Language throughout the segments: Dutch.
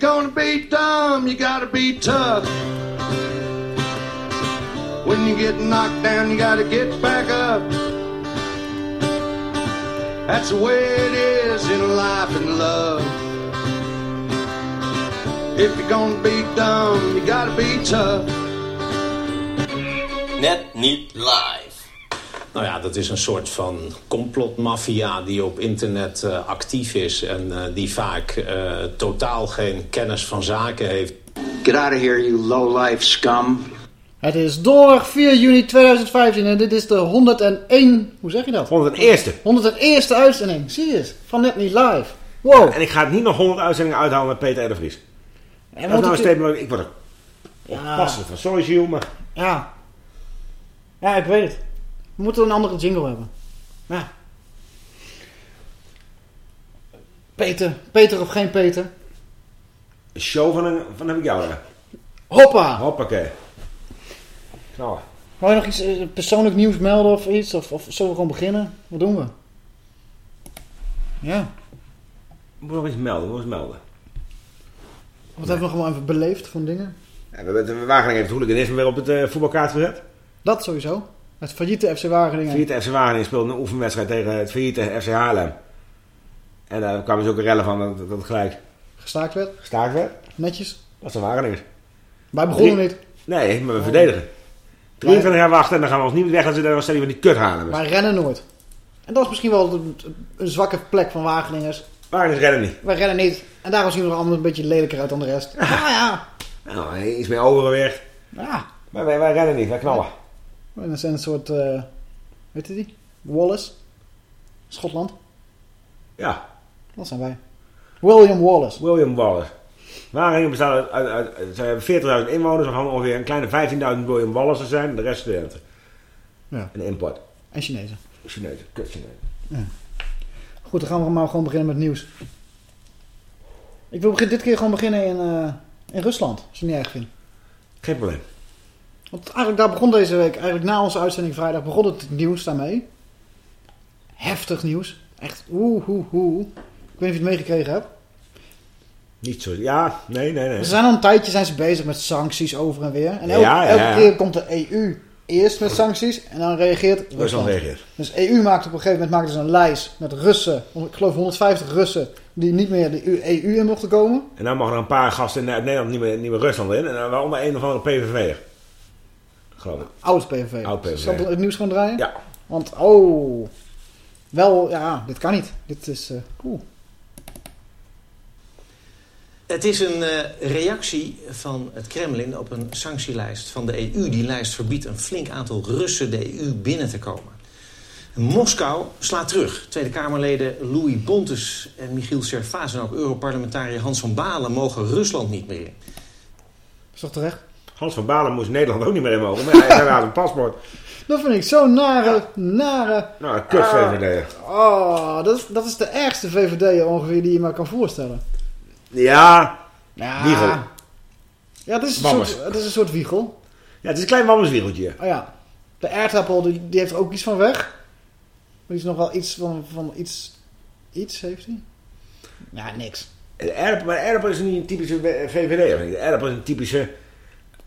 Gonna be dumb, you gotta be tough. When you get knocked down, you gotta get back up. That's the way it is in life and love. If you're gonna be dumb, you gotta be tough. Net niet live. Nou ja, dat is een soort van complotmafia die op internet uh, actief is... en uh, die vaak uh, totaal geen kennis van zaken heeft. Get out of here, you low-life scum. Het is donderdag 4 juni 2015 en dit is de 101... Hoe zeg je dat? 101ste. 101ste uitzending. Zie je eens. Van Net Niet Live. Wow. Ja, en ik ga het niet nog 100 uitzendingen uithalen met Peter R. de Vries. En dat is nou een statement. Ik word er ja. passend van. Sorry, Gilles, maar... Ja. Ja, ik weet het. We moeten een andere jingle hebben. Ja. Peter. Peter of geen Peter? Een show van, een, van heb ik jou, ja. Hoppa! Hoppakee. Knallen. Wou je nog iets uh, persoonlijk nieuws melden of iets? Of, of zullen we gewoon beginnen? Wat doen we? Ja. Moet nog iets melden, moet eens melden. Wat hebben we nog gewoon even beleefd van dingen? Ja, we hebben het Wageningen heeft het hooliganisme weer op het uh, voetbalkaart gezet. Dat sowieso. Het failliete FC Wageningen. Het failliete FC Wageningen speelde een oefenwedstrijd tegen het failliete FC Haarlem. En daar kwamen ze ook rellen van dat, dat het gelijk gestaakt werd. Gestaakt werd. Netjes. Dat zijn Wageningers. Wij begonnen Drie... niet. Nee, maar we oh. verdedigen. 23 jaar wachten en dan gaan we ons niet weg als ze dan van die kut halen. Wij rennen nooit. En dat is misschien wel een zwakke plek van Wageningers. Wageningers rennen niet. Wij rennen niet. En daarom zien we er allemaal een beetje lelijker uit dan de rest. Ah ja. Nou, iets meer overgewicht. Ja. Maar wij, wij rennen niet, wij knallen. En dat zijn een soort, uh, weet je die? Wallace. Schotland. Ja. Dat zijn wij. William Wallace. William Wallace. Wageningen bestaat uit, uit, uit ze hebben 40.000 inwoners. We gaan ongeveer een kleine 15.000 William Wallace's zijn. De rest studenten. Ja. En import. En Chinezen. Chinezen, kut Chinezen. Ja. Goed, dan gaan we maar gewoon beginnen met nieuws. Ik wil dit keer gewoon beginnen in, uh, in Rusland, als je het niet erg vindt. Geen probleem. Want eigenlijk daar begon deze week, eigenlijk na onze uitzending vrijdag, begon het nieuws daarmee. Heftig nieuws. Echt, oeh, oeh, oeh. Ik weet niet of je het meegekregen hebt. Niet zo, ja, nee, nee, nee. Ze zijn al een tijdje zijn ze bezig met sancties over en weer. En elke, ja, ja, ja. elke keer komt de EU eerst met sancties en dan reageert Rusland. Reageert. Dus de EU maakt op een gegeven moment maakt dus een lijst met Russen, ik geloof 150 Russen, die niet meer de EU in mochten komen. En dan mogen er een paar gasten uit Nederland niet meer, niet meer Rusland in. En dan waaronder een of andere PVV. Geloof ik. Oud PVV. Oud PVV. Zal het nieuws gaan draaien? Ja. Want, oh, wel, ja, dit kan niet. Dit is, uh, cool. Het is een uh, reactie van het Kremlin op een sanctielijst van de EU. Die lijst verbiedt een flink aantal Russen de EU binnen te komen. Moskou slaat terug. Tweede Kamerleden Louis Bontes en Michiel Servaas... en ook Europarlementariër Hans van Balen mogen Rusland niet meer in. Is toch terecht? Hans van Balen moest Nederland ook niet meer in mogen. Maar hij had een paspoort. Dat vind ik zo'n nare, nare... Nou, een kut VVD. oh, dat is, dat is de ergste VVD ongeveer die je maar kan voorstellen. Ja, ja. wiegel. Ja, het is, een soort, het is een soort wiegel. Ja, het is een klein wammerswiegeltje. Oh ja. De aardappel, die, die heeft er ook iets van weg. Maar die is nog wel iets van, van iets... Iets heeft hij? Ja, niks. De aardappel, maar de aardappel is niet een typische VVD. De aardappel is een typische...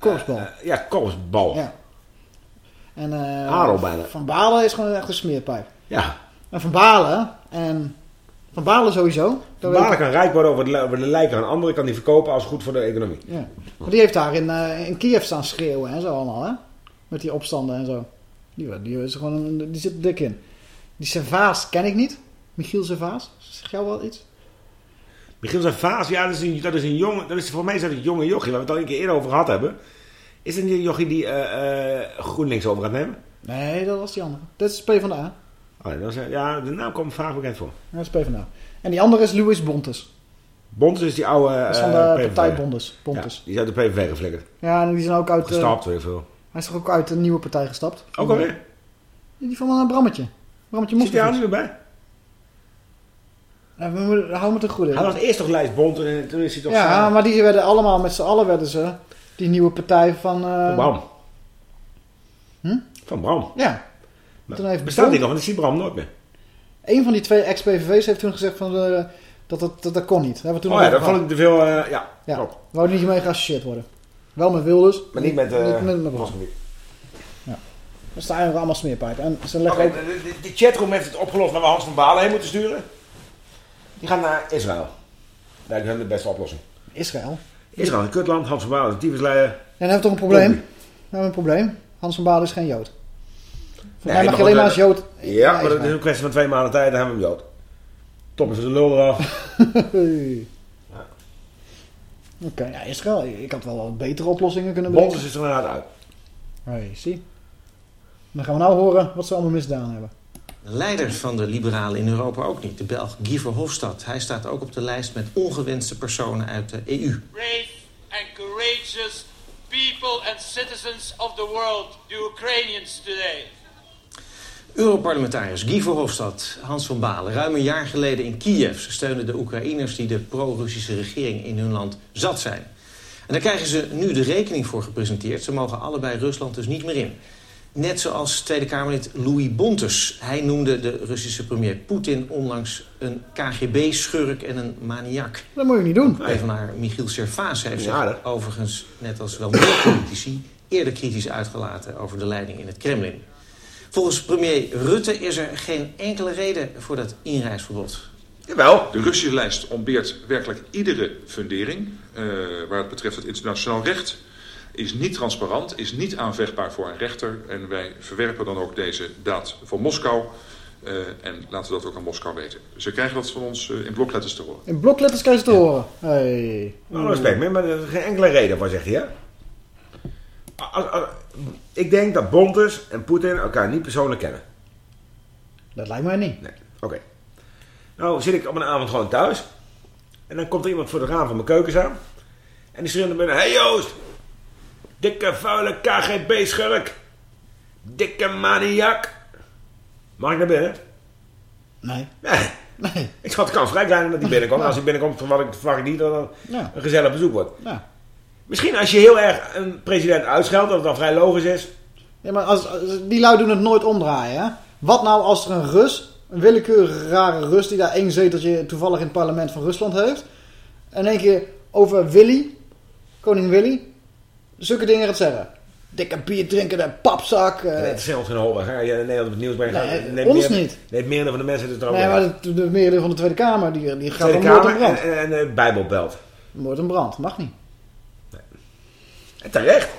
Korpsbal. Uh, ja, korpsbal. Ja. En bijna. Van Balen is gewoon echt een smeerpijp. Ja. En Van Balen en... Van Balen sowieso. Van Balen kan rijk worden over de, over de lijken aan anderen. Kan die verkopen als goed voor de economie. Ja. Maar die heeft daar in, uh, in Kiev staan schreeuwen en zo allemaal, hè? Met die opstanden en zo. Die, die, is gewoon, die zit dik in. Die Servaas ken ik niet. Michiel Servaas. Zeg jou wel iets? Michiel Servaas, ja, dat is een, dat is een jonge... Dat is, voor mij is dat een jonge jochie, waar we het al een keer eerder over gehad hebben. Is het een jochie die uh, uh, GroenLinks over gaat nemen? Nee, dat was die andere. Dat is PvdA. Oh, dat is, ja, de naam komt vaak bekend voor. Dat is PvdA. En die andere is Louis Bontes. Bontes is die oude Dat is van eh, de PVV. partij Bondes. Ja, Bontes. die is uit de PVV geflikkerd. Ja, en die zijn ook uit... eh, Gestapt, weet ik veel. hij is toch ook uit een nieuwe partij gestapt? Ook alweer? Die van een Brammetje. Brammetje Zit hij Moskovits. er nu bij? Ja, we moeten- hou me het goed in. Hij was eerst toch lijst Bontes en toen is hij toch Ja, samen- maar die werden allemaal met z'n allen werden ze die nieuwe partij van... eh, Van Bram. Hm? Van Bram. Ja. Maar Toen heeft Bestaat die Bond- nog? Want ik zie Bram nooit meer. Een van die twee ex-PVV's heeft toen gezegd van, eh, dat, dat, dat dat kon niet. Hebben we toen Oh ja, dat vond ik te veel... eh, ja, Ja. klopt. Wou er niet mee geassocieerd worden. Wel met Wilders. Maar niet met... niet met, met Bram. Dat staan eigenlijk allemaal smeerpijpen. En ze leggen de, de- chatroom heeft het opgelost waar we Hans van Balen heen moeten sturen. Die gaat naar Israël. Dat is de beste oplossing. Israël. Israël, een kutland, Hans van Balen, de tyfusleider. En dan hebben we toch een probleem. We hebben een probleem. Hans van Balen is geen Jood. Voor Nee, mag je alleen maar goed, als Jood... Ja, maar dat is een kwestie van twee maanden tijd, dan hebben we hem dood. Top is de lul eraf. Ja. Oké, ja, Israël. Ik had wel wat betere oplossingen kunnen bedenken. Bontes is er inderdaad uit. Hey, zie. Dan gaan we nou horen wat ze allemaal misdaan hebben. De leider van de liberalen in Europa ook niet, de Belg Guy Verhofstadt. Hij staat ook op de lijst met ongewenste personen uit de EU. brave and courageous people and citizens of the world, the Ukrainians today. Europarlementariërs Guy Verhofstadt, Hans van Balen, ruim een jaar geleden in Kiev. Ze steunen de Oekraïners die de pro-Russische regering in hun land zat zijn. En daar krijgen ze nu de rekening voor gepresenteerd. Ze mogen allebei Rusland dus niet meer in. Net zoals Tweede Kamerlid Louis Bontes. Hij noemde de Russische premier Poetin onlangs een KGB-schurk en een maniak. Dat moet je niet doen. PvdA Michiel Servaas heeft zich Ja, overigens, net als wel meer politici... eerder kritisch uitgelaten over de leiding in het Kremlin. Volgens premier Rutte is er geen enkele reden voor dat inreisverbod. Jawel. De Russische lijst ontbeert werkelijk iedere fundering eh, waar het betreft het internationaal recht. Is niet transparant, is niet aanvechtbaar voor een rechter. En wij verwerpen dan ook deze daad van Moskou. eh, en laten we dat ook aan Moskou weten. Ze krijgen dat van ons eh, in blokletters te horen. In blokletters je ze te horen. Hey. Alle respect, maar maar er is geen enkele reden voor, zegt hij, hè? Als- als- ik denk dat Bontes en Poetin elkaar niet persoonlijk kennen. Dat lijkt mij niet. Nee, oké. Nou zit ik op een avond gewoon thuis. En dan komt er iemand voor de raam van mijn keuken staan. En die schreeuwt naar binnen. Hé hey Joost! Dikke vuile KGB-schurk! Dikke maniak! Mag ik naar binnen? Nee. Nee. Nee. Ik schat de kans vrij klein dat hij binnenkomt. Als hij binnenkomt verwacht ik, verwacht ik niet dat het Ja. een gezellig bezoek wordt. Ja. Misschien als je heel erg een president uitscheldt, dat het dan vrij logisch is. Ja, maar als, die lui doen het nooit omdraaien. Hè? Wat nou als er een Rus, een willekeurige rare Rus... die daar één zeteltje toevallig in het parlement van Rusland heeft... en één keer over Willy, koning Willy... zulke dingen gaat zeggen. Dikke bier drinkende papzak. eh. Het is ons geen hol. Ga je in Nederland op het nieuws brengen? Nee, Neem ons meer- niet. Neemt meer van de mensen het erover. nee, maar de, de meerderheid van de Tweede Kamer... die, die gaat Tweede dan Kamer brand. en, en, Bijbel belt. Moord en brand, mag niet. En terecht.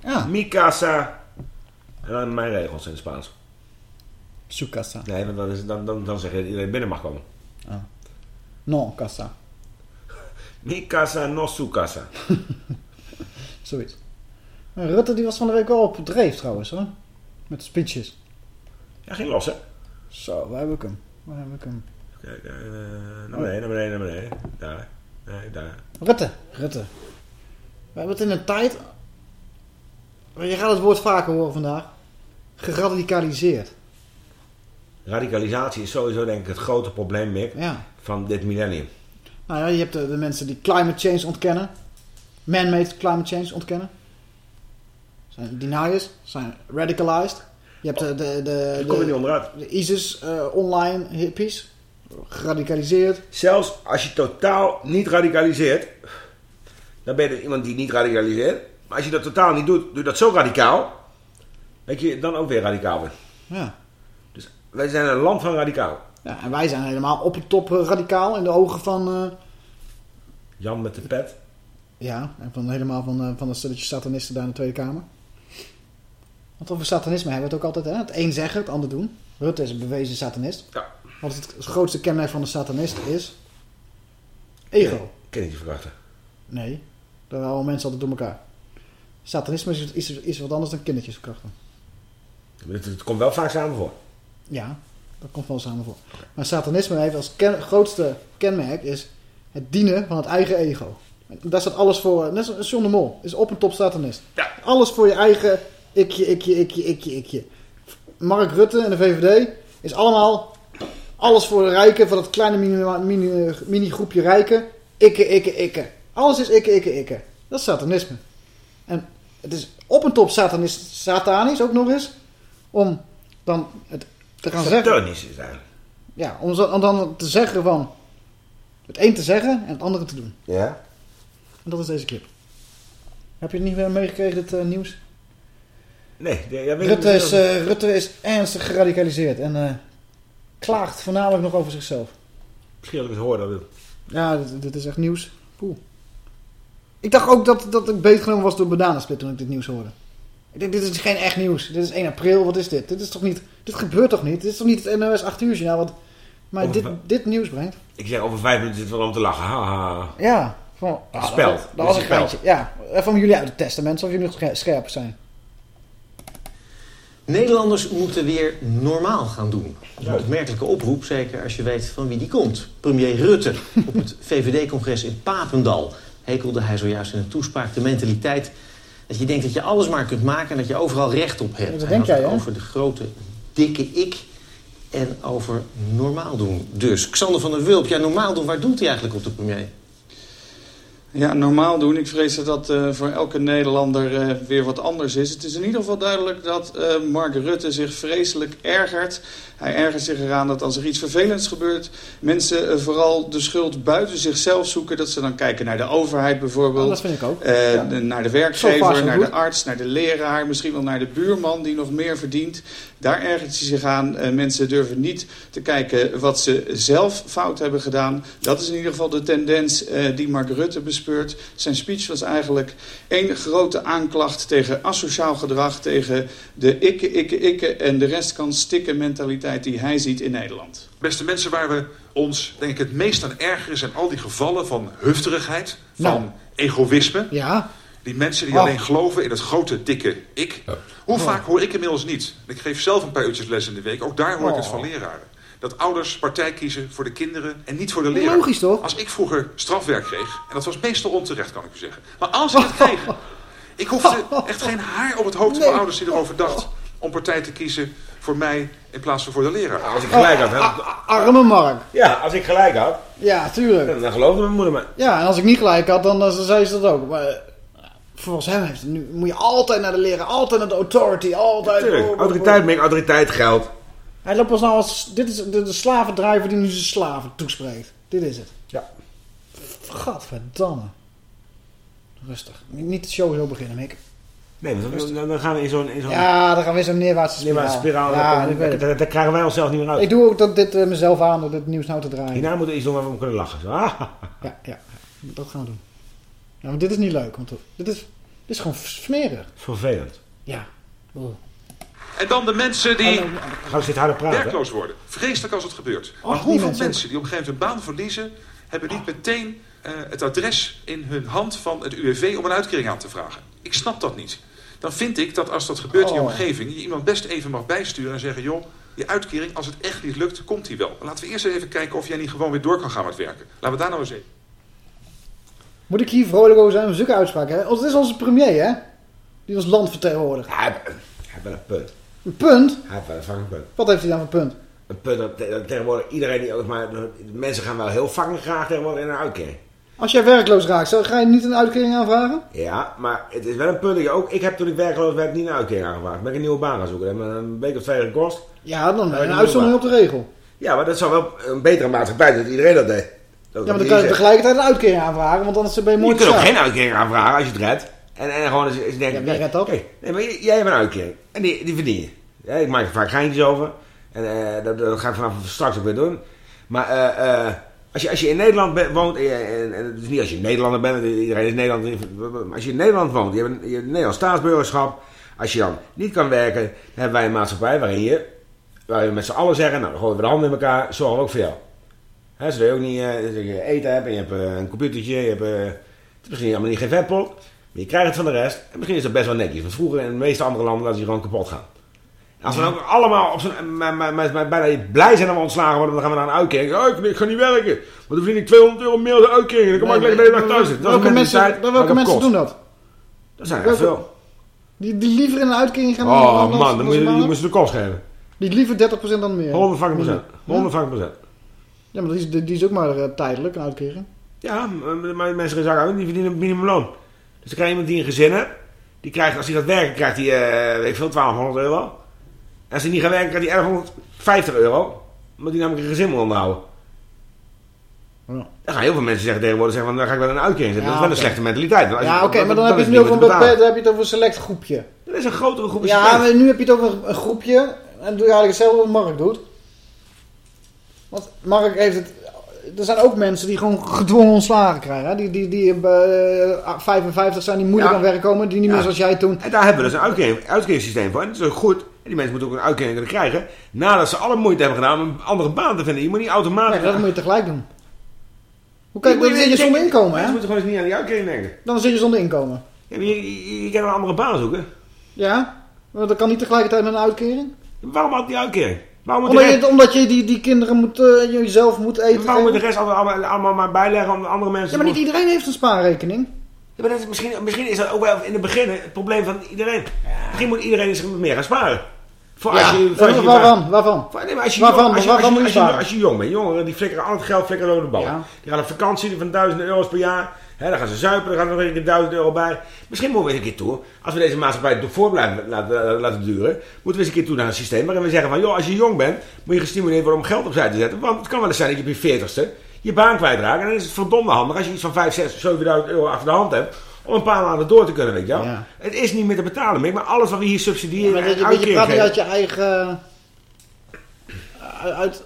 Ja. Mi casa. En dan mijn regels in het Spaans. Su casa. Nee, dan, dan, dan, dan zeg je dat iedereen binnen mag komen. Non casa. Mi casa, no su casa. Zoiets. Rutte die was van de week wel op dreef trouwens hoor. Met de speeches. Ja, ging los hè. Zo, waar heb ik hem? Waar heb ik hem? Kijk, eh, naar beneden, naar beneden, naar beneden. Daar. Nee, daar. Rutte. Rutte. We hebben het in een tijd... Je gaat het woord vaker horen vandaag. Geradicaliseerd. Radicalisatie is sowieso denk ik het grote probleem, Mick, Ja. van dit millennium. Nou ja, je hebt de, de mensen die climate change ontkennen. Man-made climate change ontkennen. Zijn deniers. Zijn radicalized. Je hebt de, de, de, Daar kom je niet de, onderuit. de ISIS eh, online hippies. Geradicaliseerd. Zelfs als je totaal niet radicaliseert, dan ben je iemand die niet radicaliseert. Maar als je dat totaal niet doet, doe je dat zo radicaal, dat je dan ook weer radicaal bent. Ja. Dus wij zijn een land van radicaal. Ja, en wij zijn helemaal op het top eh, radicaal in de ogen van... eh, Jan met de pet. ja, en van, helemaal van, eh, van dat stelletje satanisten daar in de Tweede Kamer. Want over satanisme hebben we het ook altijd, hè? Het een zeggen, het ander doen. Rutte is een bewezen satanist. Ja. Want het grootste kenmerk van de satanist is... Ego. Kindertje verkrachten. Nee, daar houden mensen altijd door elkaar. Satanisme is, is, is wat anders dan kindertjes verkrachten. Het, het komt wel vaak samen voor. Ja, Dat komt wel samen voor. Maar satanisme heeft als ken- grootste kenmerk is het dienen van het eigen ego. En daar staat alles voor. Net zoals John de Mol is op en top satanist. Ja. Alles voor je eigen ikje, ikje, ikje, ikje, ikje. Mark Rutte en de VVD is allemaal alles voor de rijken, voor dat kleine mini, mini, mini groepje rijken. Ikke, ikke, ikke. Alles is ikke, ikke, ikke. Dat is satanisme. En het is op en top satanist, satanisch ook nog eens. Om dan het te gaan zeggen. Satanisch is het eigenlijk. Ja, om, zo, om dan te zeggen van... Het een te zeggen en het andere te doen. Ja? En dat is deze clip. Heb je het niet meer meegekregen, dit eh, nieuws? Nee. ja, weet Rutte is, eh, Rutte is ernstig geradicaliseerd. En eh, klaagt voornamelijk nog over zichzelf. Misschien dat ik het hoorde. dat- Ja, dit, dit is echt nieuws. Poeh. Ik dacht ook dat, dat ik beetgenomen was door Bananensplit toen ik dit nieuws hoorde. Ik denk, dit is geen echt nieuws. Dit is 1 april, wat is dit? Dit is toch niet... Dit gebeurt toch niet? Dit is toch niet het NOS 8 uur journaal wat mij dit, dit nieuws brengt? Ik zeg over vijf minuten zit wel om te lachen. Ha, ha, ha. Ja. Van, ah. Dat, dat is was een geintje. Ja, even om jullie uit het testament, of jullie nog scher- scherp zijn. Nederlanders moeten weer normaal gaan doen. Een opmerkelijke oproep, zeker als je weet van wie die komt. Premier Rutte op het VVD-congres in Papendal hekelde hij zojuist in een toespraak de mentaliteit dat je denkt dat je alles maar kunt maken en dat je overal recht op hebt. Ja, dat denk jij, hè? over de grote, dikke ik en over normaal doen. Dus, Xander van der Wulp, ja, normaal doen, waar doelt hij eigenlijk op de premier? Ja, normaal doen. Ik vrees dat dat eh, voor elke Nederlander eh, weer wat anders is. Het is in ieder geval duidelijk dat eh, Mark Rutte zich vreselijk ergert. Hij ergert zich eraan dat als er iets vervelends gebeurt... mensen vooral de schuld buiten zichzelf zoeken. Dat ze dan kijken naar de overheid bijvoorbeeld. Oh, dat vind ik ook. Ja. naar de werkgever, naar de arts, naar de leraar, misschien wel naar de buurman die nog meer verdient. Daar ergert hij zich aan. Mensen durven niet te kijken wat ze zelf fout hebben gedaan. Dat is in ieder geval de tendens die Mark Rutte Zijn speech was eigenlijk één grote aanklacht tegen asociaal gedrag, tegen de ikke, ikke, ikke en de rest kan stikken mentaliteit die hij ziet in Nederland. Beste mensen, waar we ons denk ik het meest aan ergeren zijn al die gevallen van hufterigheid, van Nou. egoïsme. Ja, Die mensen die Oh. alleen geloven in het grote, dikke ik. Hoe vaak hoor ik inmiddels niet? Ik geef zelf een paar uurtjes les in de week. Ook daar hoor ik het Oh. van leraren. Dat ouders partij kiezen voor de kinderen en niet voor de leraar. logisch toch? Als ik vroeger strafwerk kreeg, en dat was meestal onterecht kan ik u zeggen. Maar als ik het kreeg, ik hoefde echt geen haar op het hoofd van Nee. ouders die erover dacht om partij te kiezen voor mij in plaats van voor de leraar. Als ik gelijk had. hè. arme Mark. Ja, als ik gelijk had. Ja, tuurlijk. Dan, dan geloofde mijn moeder me. Ja, en als ik niet gelijk had, dan, dan zei ze dat ook. Maar eh, volgens hem heeft nu, moet je altijd naar de leraar, altijd naar de authority, altijd... Tuurlijk. Autoriteit met autoriteit geldt. Hij loopt pas nou als... Dit is de, de slavendrijver die nu zijn slaven toespreekt. Dit is het. Ja. Gadverdamme. Rustig. Niet de show zo beginnen, Mick. Nee, dan, dan- dan gaan we in zo'n... In zo'n Ja, dan gaan we weer zo'n neerwaartse spiraal. neerwaartse spiraal. Ja, dan- daar, daar krijgen wij onszelf niet meer uit. Ik doe ook dat dit eh, mezelf aan door dit nieuws nou te draaien. Hierna moeten we iets doen waar we om kunnen lachen. Zo, ah, Ja, ja. Dat gaan we doen. Ja, maar dit is niet leuk. Want dit is, dit is gewoon smerig. vervelend. Ja. Oh. En dan de mensen die werkloos worden. Vreselijk als het gebeurt. Och, Maar hoeveel mensen mensen die op een gegeven moment een baan verliezen... hebben niet meteen eh, het adres in hun hand van het UWV om een uitkering aan te vragen. Ik snap dat niet. Dan vind ik dat als dat gebeurt in je Oh. omgeving... je iemand best even mag bijsturen en zeggen... joh, je uitkering, als het echt niet lukt, komt die wel. Laten we eerst even kijken of jij niet gewoon weer door kan gaan met werken. Laten we daar nou eens even... Moet ik hier vrolijk over zijn? Zulke uitspraken, hè? Het is onze premier, hè? Die ons land vertegenwoordigt. Ja, hij, hij heeft wel een punt. Een punt? Hij heeft wel een fucking punt. Wat heeft hij dan voor punt? Een punt dat, dat tegenwoordig iedereen die maar mensen gaan wel heel fucking graag tegenwoordig in een uitkering. Als jij werkloos raakt, ga je niet een uitkering aanvragen? Ja, maar het is wel een punt dat je ook. Ik heb toen ik werkloos werd niet een uitkering aangevraagd. Ben ik een nieuwe baan gaan zoeken. Dat heeft een week of twee gekost. Ja, dan Ja, een uitzondering op de regel. Ja, maar dat zou wel een betere maatschappij zijn dat iedereen dat deed. Dat Ja, maar dan kan je tegelijkertijd een uitkering aanvragen, want anders ben je mooi Je kunt ook geen uitkering aanvragen als je het redt. En, en gewoon eens, eens denken... Ja, redt dat? Kijk, nee, maar jij hebt een uitkering. En die, die verdien je. Ja, ik maak er vaak geintjes over. En eh, dat, dat ga ik vanaf straks ook weer doen. Maar eh, eh, als, je, als je in Nederland be- woont... En, en, en het is niet als je Nederlander bent. Iedereen is Nederlander. Maar als je in Nederland woont... Je hebt een, je hebt een Nederlands staatsburgerschap. Als je dan niet kan werken... Dan hebben wij een maatschappij waarin je... Waar we met z'n allen zeggen... Nou, dan gooien we de handen in elkaar. Zorgen we ook voor jou. Hè, zodat je ook niet eten hebt en je hebt een computertje, je hebt, het is misschien helemaal niet geen vetpot, maar je krijgt het van de rest. En misschien is dat best wel netjes, want vroeger in de meeste andere landen laten ze gewoon kapot gaan. Als we dan ook allemaal op maar, maar, maar, maar bijna blij zijn dat we ontslagen worden, dan gaan we naar een uitkering. Oh, ik, ga niet werken. Want dan verdien ik 200 euro meer de uitkering. Dan kom ik lekker de hele maar- dag thuis zitten. Is welke mensen, welke mensen doen dat? Dat zijn er veel. Die, die liever in een uitkering gaan Oh man, dan moet je, die de kost geven. Die liever 30% dan meer. 150 procent. Ja? 150 procent. Ja, maar die is, die is ook maar eh, tijdelijk, een uitkering. Ja, maar maar mensen in zaken die verdienen minimumloon. Dus dan krijg je iemand die een gezin heeft. Die krijgt, als hij gaat werken, krijgt hij, eh, weet ik veel, 1200 euro. En als hij niet gaat werken, krijgt hij 1150 euro. Omdat hij namelijk een gezin moet onderhouden. Ja. Dan gaan heel veel mensen zeggen tegenwoordig, zeggen van, dan ga ik wel een uitkering zitten. Ja, dat is wel een slechte mentaliteit. Als Ja, oké, maar dan heb je het nu over een dan heb je het over een select groepje. Dat is een grotere groep. Ja, Ja, maar nu heb je het over een groepje. En doe je eigenlijk hetzelfde wat Mark doet. Want Mark heeft het... Er zijn ook mensen die gewoon gedwongen ontslagen krijgen. Hè? Die, die, die eh, 55 zijn, die moeilijk Ja. aan werk komen. Die niet Ja. meer zoals jij toen. En daar hebben we dus een uitkering, uitkeringssysteem voor. En dat is ook goed. En die mensen moeten ook een uitkering kunnen krijgen. Nadat ze alle moeite hebben gedaan om een andere baan te vinden. Je moet niet automatisch... Nee, dat moet je tegelijk doen. Hoe kijk, moet dan zit je zonder inkomen, hè? moeten gewoon eens niet aan die uitkering denken. Dan zit je zonder inkomen. Ja, je, je, je kan een andere baan zoeken. Ja? Maar dat kan niet tegelijkertijd met een uitkering? Waarom had die uitkering? Waarom moet, Omdat je, omdat je die, die kinderen moet, eh, jezelf moet eten. waarom moet de rest allemaal, allemaal, allemaal maar bijleggen om andere mensen Ja, maar niet iedereen heeft een spaarrekening. Ja, maar dat is misschien, misschien is dat ook wel in het begin het probleem van iedereen. Misschien moet iedereen eens meer gaan sparen. Voor als je, voor als je waarvan? Waarvan? Voor- nee, maar als je, Waarvan? jong- als je, Waarvan als je, moet je als je, sparen? als je jong bent, jongeren die flikkeren al het geld flikkeren over de bal. Ja. Die gaan op vakantie van duizenden euro's per jaar. Hè, dan gaan ze zuipen, dan gaan er nog een keer duizend euro bij. Misschien moeten we eens een keer toe, als we deze maatschappij voor blijven laten, laten duren, moeten we eens een keer toe naar een systeem waarin we zeggen van, joh, als je jong bent, moet je gestimuleerd worden om geld opzij te zetten. Want het kan wel eens zijn dat je op je veertigste je baan kwijtraakt. En dan is het verdomde handig als je iets van 5, 6, 7.000 euro achter de hand hebt. Om een paar maanden door te kunnen, weet je wel. Ja. Het is niet meer te betalen, Mick, maar alles wat we hier subsidiëren Maar en je, je, praat niet uit je eigen... Uit...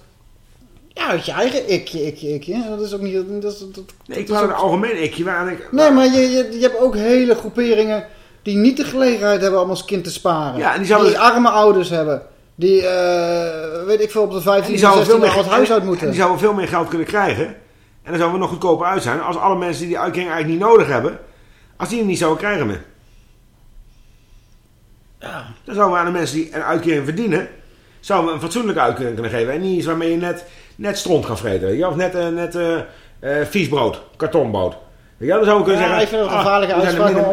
Ja, uit je eigen ikje, ikje, ikje. Dat is ook niet... Dat is, dat, Nee, ik dat een algemeen ikje waarin ik... Nee, maar je, je, je hebt ook hele groeperingen die niet de gelegenheid hebben om als kind te sparen. Ja, en die zouden- arme ouders hebben. Die, eh, weet ik veel, op de En 15 die zouden 16 veel meer, het huis uit en moeten. die zouden veel meer geld kunnen krijgen. En dan zouden we nog goedkoper uit zijn. Als alle mensen die die uitkering eigenlijk niet nodig hebben, als die hem niet zouden krijgen meer. Ja. Dan zouden we aan de mensen die een uitkering verdienen, zouden we een fatsoenlijke uitkering kunnen geven. En niet iets waarmee je net, net stront gaat vreten. weet je wel. Of net, eh, net eh eh, viesbrood, kartonbrood. Weet je Dan zouden we kunnen Ja, zeggen... ik vind het een ah, gevaarlijke er uitspraak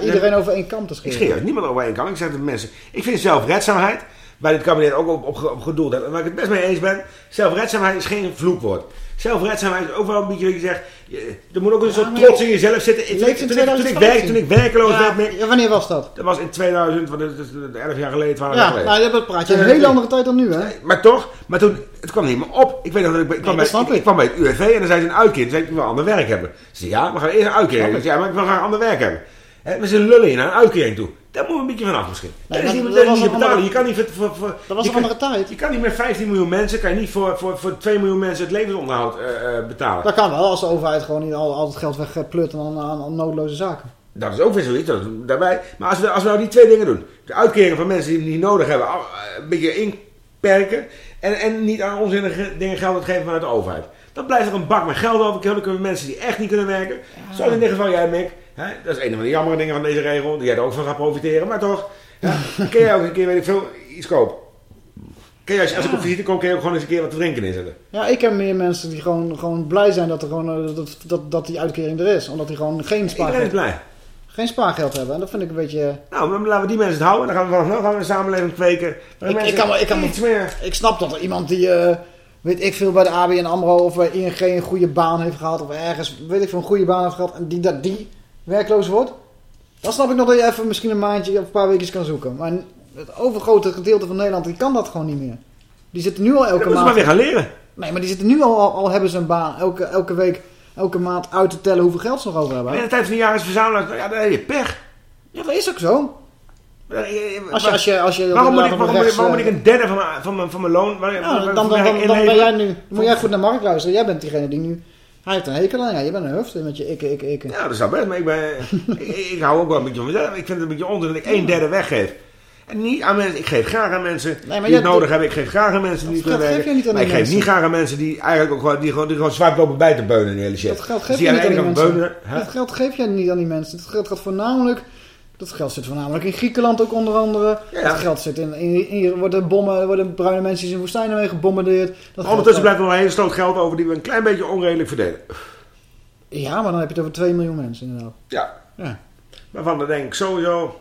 om, iedereen over één kam te Ik scheren. scheer juist niemand over één kan. Ik zeg tegen mensen. Ik vind zelfredzaamheid, waar dit kabinet ook op, op, op gedoeld heeft, en waar ik het best mee eens ben. Zelfredzaamheid is geen vloekwoord. Zelfredzaamheid is ook wel een beetje wat je zegt. je- Er moet ook een soort trots in jezelf zitten. je Toen, ik, in toen, ik, toen, ik 2015. werk, toen ik werkeloos Ja, werd, ja, wanneer was dat? dat was in 2000, want dat is 11 jaar geleden, 12 jaar Ja, geleden. nou, dat praat je een Eh, hele nee. andere tijd dan nu, hè? Maar toch, maar toen, het kwam niet meer op. Ik weet nog dat ik, ik, kwam, bij, ik, kwam bij het UWV en dan zei ze een uitkering. Toen zei ik, wil ander werk hebben. Ze zei, ja, we gaan eerst een uitkering. Ik zei, ja, maar ik wil graag ander werk hebben. We zijn lullen in naar een uitkering toe. Daar moeten we een beetje vanaf misschien. Nee, dat is niet, dat niet betalen. andere- Je kan niet voor, voor, voor, Dat was een kan- andere tijd. Je kan niet met 15 miljoen mensen, kan je niet voor, voor, voor 2 miljoen mensen het levensonderhoud eh, eh, betalen. Dat kan wel, als de overheid gewoon niet al, al het geld wegplut aan, aan, aan noodloze zaken. Dat is ook weer zoiets, daarbij. Maar als we, als we nou die twee dingen doen. De uitkeringen van mensen die het niet nodig hebben, al- een beetje inperken. En, en niet aan onzinnige dingen geld geven vanuit de overheid. Dan blijft er een bak met geld over. Dan kunnen we mensen die echt niet kunnen werken. Zoals in dit geval jij, Mick. Hè? Dat is een van de jammere dingen van deze regel. Die jij er ook van gaat profiteren. Maar toch, ja, kun jij ook een keer, weet ik veel, iets kopen. Kun je, als, als ik op visite kom, kun je ook gewoon eens een keer wat te drinken inzetten. Ja, ik heb meer mensen die gewoon, gewoon blij zijn dat, er gewoon, eh, dat, dat, dat die uitkering er is. Omdat die gewoon geen spaargeld, blij. geen spaargeld hebben. En dat vind ik een beetje... Nou, dan laten we die mensen het houden. Dan gaan we vanaf nu gaan we een samenleving kweken. Ik- ik kan ik kan iets meer... Ik snap dat er iemand die, eh, weet ik veel, bij de ABN AMRO of bij ING een goede baan heeft gehad. Of ergens, weet ik veel, een goede baan heeft gehad. En die, dat die werkloos wordt. Dan snap ik nog dat je even misschien een maandje of een paar weken kan zoeken. Maar het overgrote gedeelte van Nederland, die kan dat gewoon niet meer. Die zitten nu al elke moeten ze maar maand... weer gaan leren. Nee, maar die zitten nu al, al, al hebben ze een baan. Elke, elke week, elke maand uit te tellen hoeveel geld ze nog over hebben. In de tijd van de jaren is verzamelaars, ja, dan heb je pech. Ja, dat is ook zo. Als je, als je, als je waarom, moet ik, waarom, moet ik, rechts, waarom moet ik eh, een derde van mijn, van mijn, van mijn loon... Waar, Ja, waar- dan, dan, dan, ik dan ben jij nu... Moet jij goed naar Mark luisteren. Jij bent diegene die nu... Hij heeft een hekel aan. Ja, je bent een hufte met je ikke, ikke, ikke. Ja, dat zou best, maar ik, ben, ik, ik hou ook wel een beetje van mezelf. Ik vind het een beetje onzin dat ik een derde weggeef. En niet aan mensen, ik geef graag aan mensen die jij- het nodig hebben. Ik geef graag aan mensen die Dat kunnen werken. niet aan maar ik geef mensen. niet graag aan mensen die eigenlijk ook gewoon, die gewoon, die gewoon zwaar lopen bij te beunen in die hele shit. Dat geld Dus geef die je niet aan de die mensen. beunen? Dat geld geef je niet aan die mensen. Dat geld gaat voornamelijk... Dat geld zit voornamelijk in Griekenland ook onder andere. Ja. Dat geld zit in... in, hier worden, bommen, worden bruine mensen in woestijnen mee gebombardeerd. Dat Ondertussen blijft er nog een hele stoot geld over die we een klein beetje onredelijk verdelen. Ja, maar dan heb je het over 2 miljoen mensen inderdaad. Ja. Ja. Waarvan dan denk ik sowieso,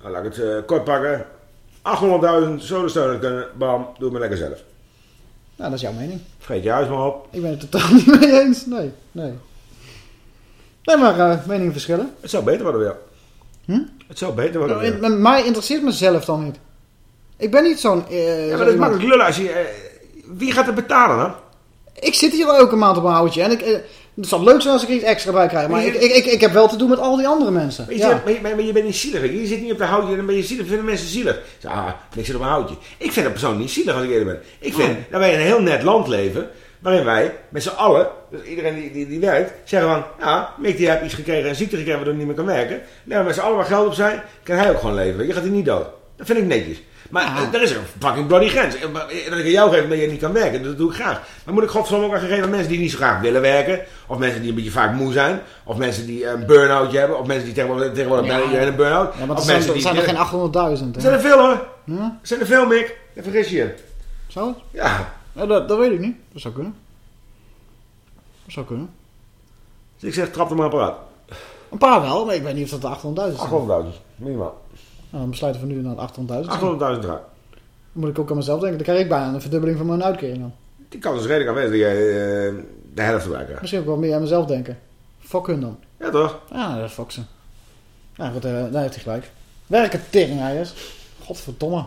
nou, laat ik het eh, kort pakken, 800.000 zo steunen kunnen, bam, doe me lekker zelf. Nou, dat is jouw mening. Vreet je huis maar op. Ik ben het totaal niet mee eens. Nee, nee. Nee, maar eh meningen verschillen. Het zou beter worden, ja. Hm? Het zou beter worden. Nou, in- mij interesseert mezelf dan niet. Ik ben niet zo'n... eh, Ja, zo maar dat is makkelijk lullen als je... eh, wie gaat het betalen dan? Ik zit hier elke maand op een houtje. En ik, eh, het zal leuk zijn als ik er iets extra bij krijg. Maar Maar ik, je- ik, ik, ik heb wel te doen met al die andere mensen. Maar je, Ja. zit, maar, je, maar je bent niet zielig. Je zit niet op de houtje en ben je zielig. Vinden mensen zielig? Ah, ik zit op een houtje. Ik vind dat persoonlijk niet zielig als ik eerder ben. Ik vind dat wij in een heel net land leven. Waarin wij met z'n allen, dus iedereen die, die, die werkt, zeggen van... Ja, Mick die heeft iets gekregen, een ziekte gekregen waardoor hij niet meer kan werken. Nou, we met z'n allen wat geld op zijn, kan hij ook gewoon leven. Je gaat hij niet dood. Dat vind ik netjes. Maar eh, er is een fucking bloody grens. Eh, maar, eh, Dat ik aan jou geef omdat je niet kan werken, dat doe ik graag. Maar moet ik godverdomme ook aan gegeven aan mensen die niet zo graag willen werken? Of mensen die een beetje vaak moe zijn? Of mensen die een burn-out hebben? Of mensen die tegenwoordig, tegenwoordig Ja. bijna een burn-out? Ja, maar of zijn, mensen er zijn er die... geen 800.000. Er hè? zijn er veel hoor. Er zijn er veel, Mick. Dat vergis je het? Ja. Ja, dat, dat weet ik niet. Dat zou kunnen. Dat zou kunnen. Dus ik zeg, trap er maar uit. Een paar wel, maar ik weet niet of dat de 800.000 zijn. 800.000, minimaal. Nou, dan besluiten we nu naar de 800.000. 800.000 eruit. Dan moet ik ook aan mezelf denken. Dan krijg ik bijna een verdubbeling van mijn uitkering dan. Die kans is redelijk aanwezig dat jij eh, de helft erbij krijgt. Misschien ook wel meer aan mezelf denken. Fuck hun dan. Ja, toch? Ja, dat is fuck ze. Nou goed, eh, daar heeft hij gelijk. Werken teringeiers. Godverdomme.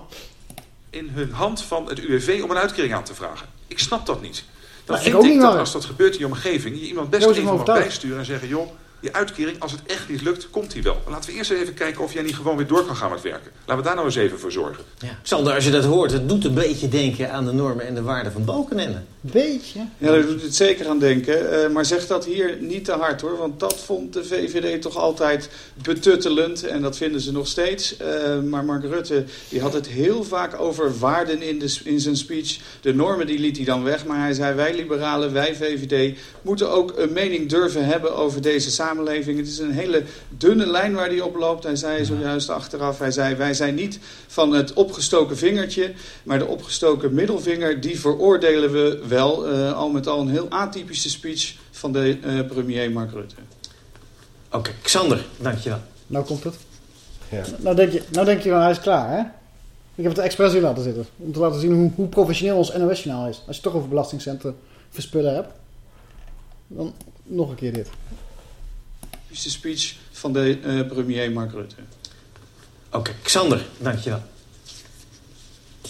In hun hand van het UWV om een uitkering aan te vragen. Ik snap dat niet. Dan ik vind ook ik, niet, dat maar- als dat gebeurt in je omgeving, je iemand best Jozef even mag bijsturen en zeggen: joh, je uitkering, als het echt niet lukt, komt die wel. Maar laten we eerst even kijken of jij niet gewoon weer door kan gaan met werken. Laten we daar nou eens even voor zorgen. Ja. Sander, als je dat hoort, het doet een beetje denken aan de normen en de waarden van Balkenende. Beetje. Ja, daar doet het zeker aan denken. Eh, maar zeg dat hier niet te hard hoor. Want dat vond de VVD toch altijd betuttelend. En dat vinden ze nog steeds. Eh, maar Mark Rutte die had het heel vaak over waarden in, de, in zijn speech. De normen die liet hij dan weg. Maar hij zei wij liberalen, wij VVD moeten ook een mening durven hebben over deze samenleving. Het is een hele dunne lijn waar hij op loopt. Hij zei zojuist achteraf. Hij zei wij zijn niet van het opgestoken vingertje. Maar de opgestoken middelvinger die veroordelen we wel. Eh, al met al een heel atypische speech van de eh, premier Mark Rutte. Oké, Xander, dankjewel. Nou komt het. Ja. Nou denk je, nou denk je wel, hij is klaar hè? Ik heb het expres hier laten zitten. Om te laten zien hoe, hoe professioneel ons NOS-journaal is. Als je het toch over belastingcenten verspillen hebt. Dan nog een keer dit. Typische speech van de eh, premier Mark Rutte. Oké, Xander, dankjewel.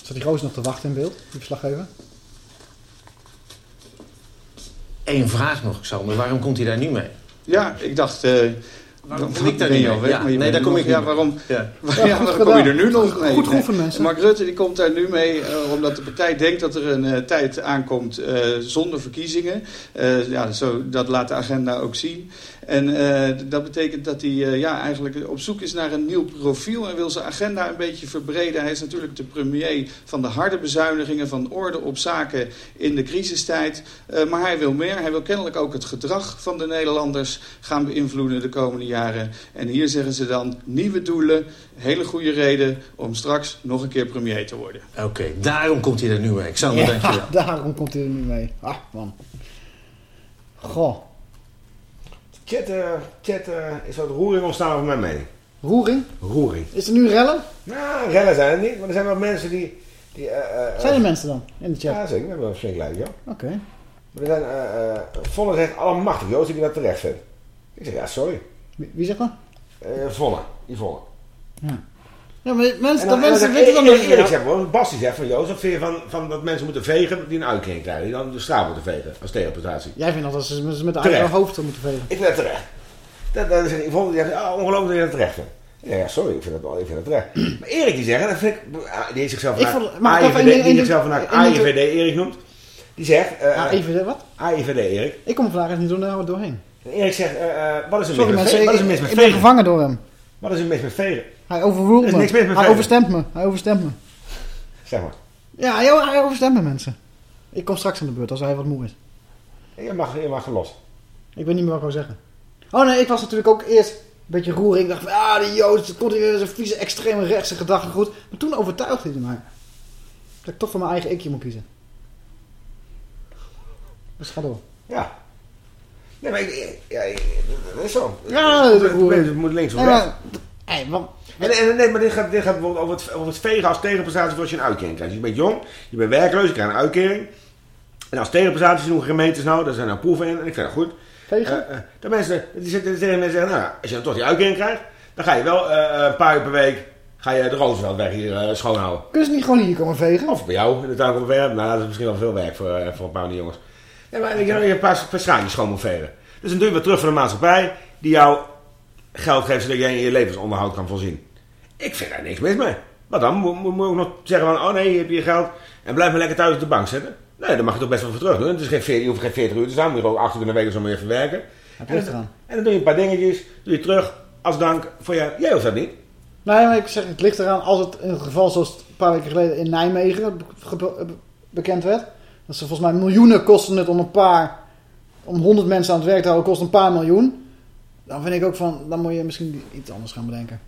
Zat die gozer nog te wachten in beeld? Die verslaggever? Eén vraag nog, Xander. Waarom komt hij daar nu mee? Ja, ik dacht... eh, Waarom dan kom ik daar niet Ja, je nee, daar er kom nog. ik Ja, waarom, Ja. ja, Ja, goed waarom kom je er nu nog mee? Goed Nee. geoefend, mensen. Mark Rutte die komt daar nu mee eh, omdat de partij denkt dat er een eh, tijd aankomt eh, zonder verkiezingen. Eh, ja, zo, dat laat de agenda ook zien. En eh, dat betekent dat hij eh, ja, eigenlijk op zoek is naar een nieuw profiel en wil zijn agenda een beetje verbreden. Hij is natuurlijk de premier van de harde bezuinigingen, van orde op zaken in de crisistijd. Eh, maar hij wil meer. Hij wil kennelijk ook het gedrag van de Nederlanders gaan beïnvloeden de komende jaren. En hier zeggen ze dan nieuwe doelen, hele goede reden om straks nog een keer premier te worden. Oké, daarom komt hij er nu mee. Xander, Ja, dankjewel. daarom komt hij er nu mee. Ah, man. Goh. Chat, eh, chat eh, is wat roering ontstaan over mijn mening. Roering? Roering. Is er nu rellen? Nou, rellen zijn het niet, maar er zijn wel mensen die... die eh, eh, Zijn er mensen dan in de chat? Ja, zeker. We hebben een flink lijstje, ja. Oké. Maar er zijn... eh eh Vonne zegt allemachtig, Joost, je dat terecht vindt. Ik zeg, ja, sorry. Wie, wie zegt dat? Eh Vonne, Yvonne. Ja, maar mensen, dan, mensen weten dan nog Erik zegt gewoon, Bas die zegt van wat vind je van, van dat mensen moeten vegen die een uitkering krijgen, die dan de straat moeten vegen als tegenprestatie? Jij vindt dat ze met de eigen hoofd moeten vegen. Ik vind dat terecht. Dat, dat Yvonne, die zegt, ah, ongelooflijk dat je dat terecht vindt. Ja, ja, sorry, ik vind dat wel, ik vind dat terecht. Maar Erik die zegt, dat vind ik, ah, die heeft zichzelf Ik vond- ik één AIVD, die zichzelf vandaag AIVD Erik noemt, die zegt, eh even wat? AIVD Erik. Ik kom vandaag niet door, daar doorheen. En Erik zegt, eh, wat is er mis met vegen? ik, is ik ben vegen? vervangen door hem. Wat is er mis met vegen? Hij overroelt Er me. niks mis met hij overstemt me. Hij overstemt me. Zeg maar. Ja, hij, hij overstemt me mensen. Ik kom straks aan de beurt als hij wat moe is. Je mag, je mag los. Ik weet niet meer wat ik wou zeggen. Oh nee, ik was natuurlijk ook eerst beetje roering. Ik dacht van, ah, die Joods, het komt hier zo'n vieze, extreme rechtse gedachtegoed. Maar toen overtuigde hij mij. Dat ik toch voor mijn eigen ikje moet kiezen. Dus ga door. Ja. Nee, maar ik, ja, ik- dat is zo. Ja, dat is het, goed. het, het moet links of rechts. hey, want, En, en, nee, maar dit gaat, dit gaat bijvoorbeeld over het, over het vegen als tegenprestatie voor als je een uitkering krijgt. Dus je bent jong, je bent werkloos, je krijgt een uitkering. En als tegenprestatie doen gemeentes nou, daar zijn nou proeven in. En ik vind dat goed. vegen? Eh, eh, de mensen, die zitten tegen mensen zeggen, nou, als je dan toch die uitkering krijgt, dan ga je wel eh, een paar uur per week ga je de Rooseveltweg hier eh, schoonhouden. Kunnen ze niet gewoon hier komen vegen? Of bij jou in de tuin komen vegen. Nou, dat is misschien wel veel werk voor, voor een paar van die jongens. Ja, maar je je een paar, paar straatjes schoon moet vegen. Dus dan doe je wat terug van de maatschappij die jou geld geeft zodat jij in je levensonderhoud kan voorzien. Ik vind daar niks mis mee. Maar dan moet, moet, moet ik ook nog zeggen van, oh nee, je hebt je geld en blijf maar lekker thuis op de bank zitten. Nee, dan mag je toch best wel voor terug doen. Het is geen 40, je hoeft geen 40 uur te staan, moet je gewoon 8 uur in de week zo maar even werken. Het En eraan. en dan doe je een paar dingetjes, doe je terug als dank voor je. Jij hoeft dat niet. Nee, maar ik zeg, het ligt eraan als het in het geval zoals het een paar weken geleden in Nijmegen be- ge- be- bekend werd. Dat ze volgens mij miljoenen kosten het om een paar, om 100 mensen aan het werk te houden, kost een paar miljoen. Dan vind ik ook van, dan moet je misschien iets anders gaan bedenken.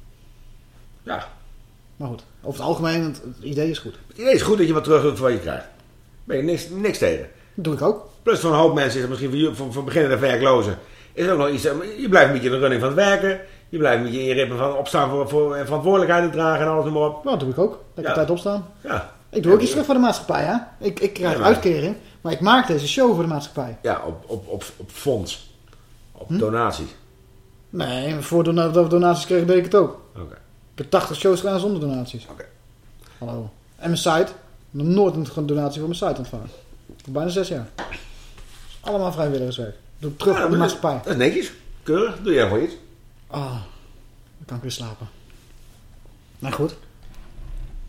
Ja, Maar goed, over het algemeen, het, het idee is goed. het idee is goed dat je wat terug doet voor wat je krijgt. Ben je niks, niks tegen. Dat doe ik ook. Plus voor een hoop mensen is het misschien voor, voor beginnende werklozen. Is ook nog iets. eh, Je blijft een beetje in de running van het werken. Je blijft een beetje in je rippen van opstaan voor, voor en verantwoordelijkheden dragen en alles maar op. Nou, dat doe ik ook. Lekker Ja. tijd opstaan. Ja, Ik doe ook iets terug voor de maatschappij, hè. Ik, ik krijg Ja, uitkering, maar ik maak deze show voor de maatschappij. ja op, op, op, op fonds. Op Hm? donatie. Nee, voor donaties deed ik het ook. Oké. Heb 80 shows gedaan zonder donaties. Oké. Hallo. En mijn site. Nog nooit een donatie voor mijn site ontvangen. Voor bijna zes jaar. Allemaal vrijwilligerswerk. Doe terug Ja, aan de maar maatschappij. Dat is netjes. Keurig. Doe jij voor iets. Ah, dan kan ik weer slapen. Nou goed.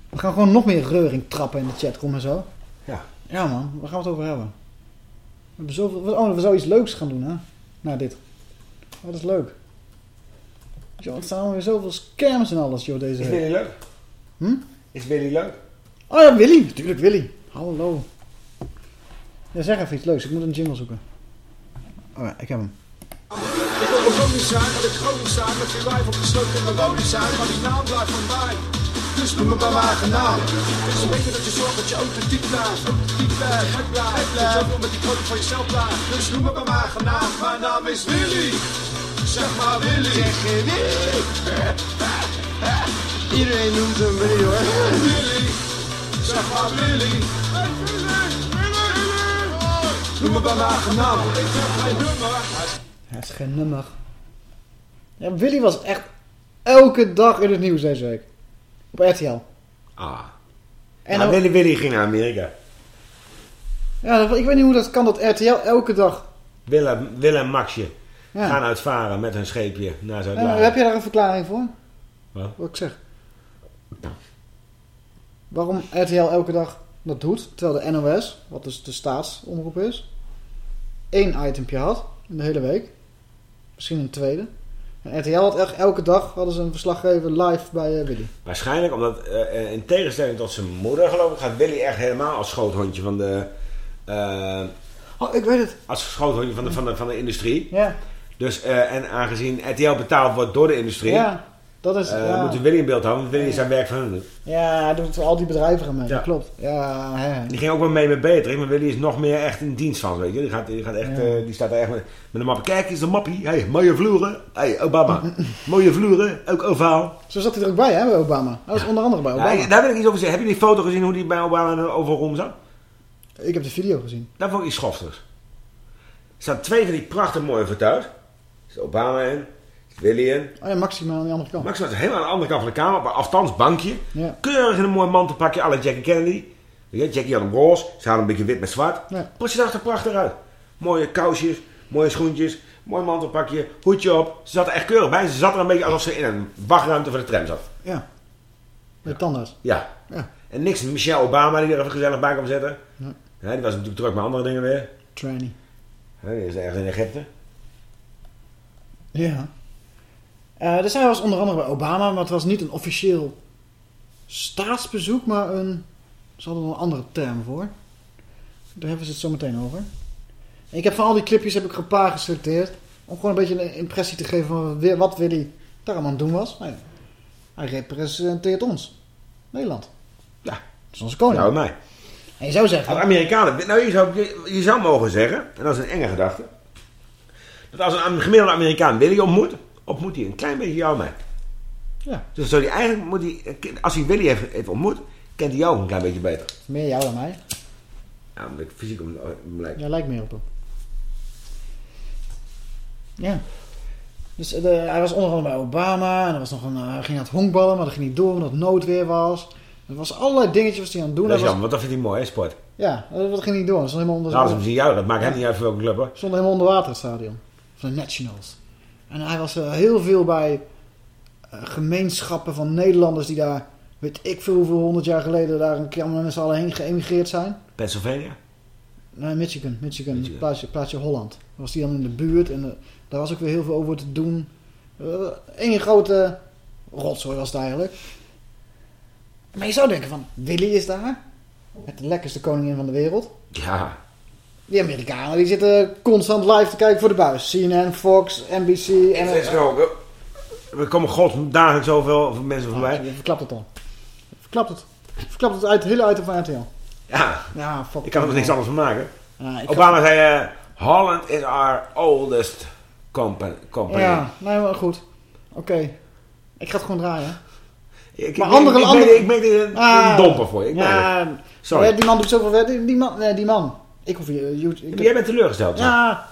We gaan gewoon nog meer reuring trappen in de chatroom en zo. Ja. Ja man, waar gaan we het over hebben? We hebben zoveel... Oh, we zouden iets leuks gaan doen hè. Na dit. Oh, dat is leuk. Joh, er staan weer zoveel scams en alles joh deze Is week. Willy leuk? Hm? Is Willy leuk? Oh ja, Willy. Natuurlijk Willy. Hallo. Ja, zeg even iets leuks. Ik moet een jingle zoeken. Oh ja, ik heb hem. Ik wil bewoner zijn, dat ik groot zijn, met je wijf opgesloten in mijn woning zijn, maar die naam blijft van mij. Dus noem me bij mijn eigen naam. Ik zal weten dat je zorgt dat je authentiek blijft, authentiek blijft, gek blijft, dat je ook met die grote van jezelf blijft. Dus noem me bij mijn eigen naam, mijn naam is Willy. Zeg maar Willy. Zeg je Willy? Iedereen noemt hem Willy hoor. Willy. Zeg maar Willy. Noem me bij mijn eigen naam, ik heb geen nummer. Het is geen nummer. Ja, Willy was echt elke dag in het nieuws deze week. Op RTL. Ah. En En ook- Willy Willy ging naar Amerika. ja, ik weet niet hoe dat kan dat RTL elke dag... Willem, Willem en Maxje Ja. gaan uitvaren met hun scheepje naar Ja, Zuid-Laren. heb je daar een verklaring voor? Wat? Wat ik zeg. Waarom RTL elke dag dat doet, terwijl de NOS, wat dus de staatsomroep is, één itempje had in de hele week. Misschien een tweede. En RTL had echt elke dag hadden ze een verslaggever live bij eh, Willy. Waarschijnlijk omdat, eh, in tegenstelling tot zijn moeder geloof ik, gaat Willy echt helemaal als schoothondje van de... eh, Oh, ik weet het. als schoothondje van de, van de, van de industrie. Ja, Dus, eh, en aangezien RTL betaald wordt door de industrie, ja dat is... eh, ja. moeten Willy in beeld houden, want Willy is zijn werk van hun doen. ja, hij doet al die bedrijven gaan mee. Ja. Dat klopt. Ja, hè. Die ging ook wel mee met Beatrix, maar Willy is nog meer echt in dienst van, weet je. Die, gaat, die, gaat echt, Ja. eh, die staat er echt met, met een map. Kijk, is een mappie. Hey, mooie vloeren. Hey, Obama. mooie vloeren, ook ovaal. Zo zat hij er ook bij, hè, bij Obama. Hij was onder andere bij Obama. Ja, daar wil ik iets over zeggen. Heb je die foto gezien hoe die bij Obama een overroom zat? Ik heb de video gezien. Daar vond ik iets schoftigs. Er staan twee van die prachtig mooie foto's. Is Obama in, is in. Oh ja, maximaal aan die andere kant. Max was helemaal aan de andere kant van de kamer, een afstands bankje. Ja. Keurig in een mooi mantelpakje, alle Jackie Kennedy. Je, Jackie had hem roze, ze hadden een beetje wit met zwart. Ja. Maar ze zag er prachtig uit. Mooie kousjes, mooie schoentjes, mooi mantelpakje, hoedje op. Ze zat er echt keurig bij. Ze zat er een beetje alsof ze in een wachtruimte van de tram zat. Ja. Met de tandarts. Ja. Ja. En niks Michelle Obama die er even gezellig bij kwam zetten. Ja. Ja, die was natuurlijk druk met andere dingen weer. Tranny. Ja, die is ergens in Egypte. Ja. Eh dus hij was onder andere bij Obama, maar het was niet een officieel staatsbezoek, maar een... Ze hadden er een andere term voor. Daar hebben ze het zo meteen over. En ik heb van al die clipjes heb ik een paar geselecteerd. Om gewoon een beetje een impressie te geven van wat Willy daarom aan het doen was. Hij, hij representeert ons. Nederland. Ja. Dat is onze koning. Nou, mij. En je zou zeggen... Als Amerikanen... Nou, je zou, je zou mogen zeggen, en dat is een enge gedachte... dat als een gemiddelde Amerikaan Willy ontmoet... ontmoet hij een klein beetje jou mij. Ja. Dus zou hij eigenlijk moet hij, als hij Willy heeft, heeft ontmoet, kent hij jou een klein beetje beter. Meer jou dan mij. Ja, omdat ik fysiek om lijkt. Ja, lijkt meer op hem. Ja. Dus eh, de, hij was onder andere bij Obama. En er was nog een, eh, hij ging aan het honkballen, maar dat ging niet door omdat het noodweer was. Er was allerlei dingetjes was hij aan het doen. Dat is jammer, want dat vindt hij mooi, hè, sport. Ja, dat, dat ging niet door. Dat stond helemaal onder, hem zien juichen, dat maakt hem niet uit voor welke club, hoor. stond helemaal onder water het stadion. Van de Nationals. En hij was eh, heel veel bij eh, gemeenschappen van Nederlanders die daar, weet ik veel hoeveel honderd jaar geleden, daar een keer met z'n allen heen geëmigreerd zijn. Pennsylvania? Nee, Michigan. Michigan, Michigan. Plaatsje, plaatsje Holland. Daar was die dan in de buurt en eh, daar was ook weer heel veel over te doen. Eén grote rotzooi was het eigenlijk. Maar je zou denken van, Willy is daar. Met de lekkerste koningin van de wereld. Ja. Die Amerikanen die zitten constant live te kijken voor de buis. CNN, Fox, NBC. En, gewoon, er komen godsdagelijks zoveel mensen voorbij. Je verklapt het al. Verklapt het. Verklapt het uit, hele item van RTL. Ja, Ja, fuck. ik kan er niks anders van maken. Ja, ik Obama zei, eh, Holland is our oldest company. Ja, nee, maar goed. Oké. Ik ga het gewoon draaien. Ik, Maar ik, andere- ik, andere- Ik ben een, Ah. een domper voor je. Ik Ja. Sorry. ja, die man doet zoveel die man, nee, die man. Ik hoef je... je- ik- Jij bent teleurgesteld. Ja.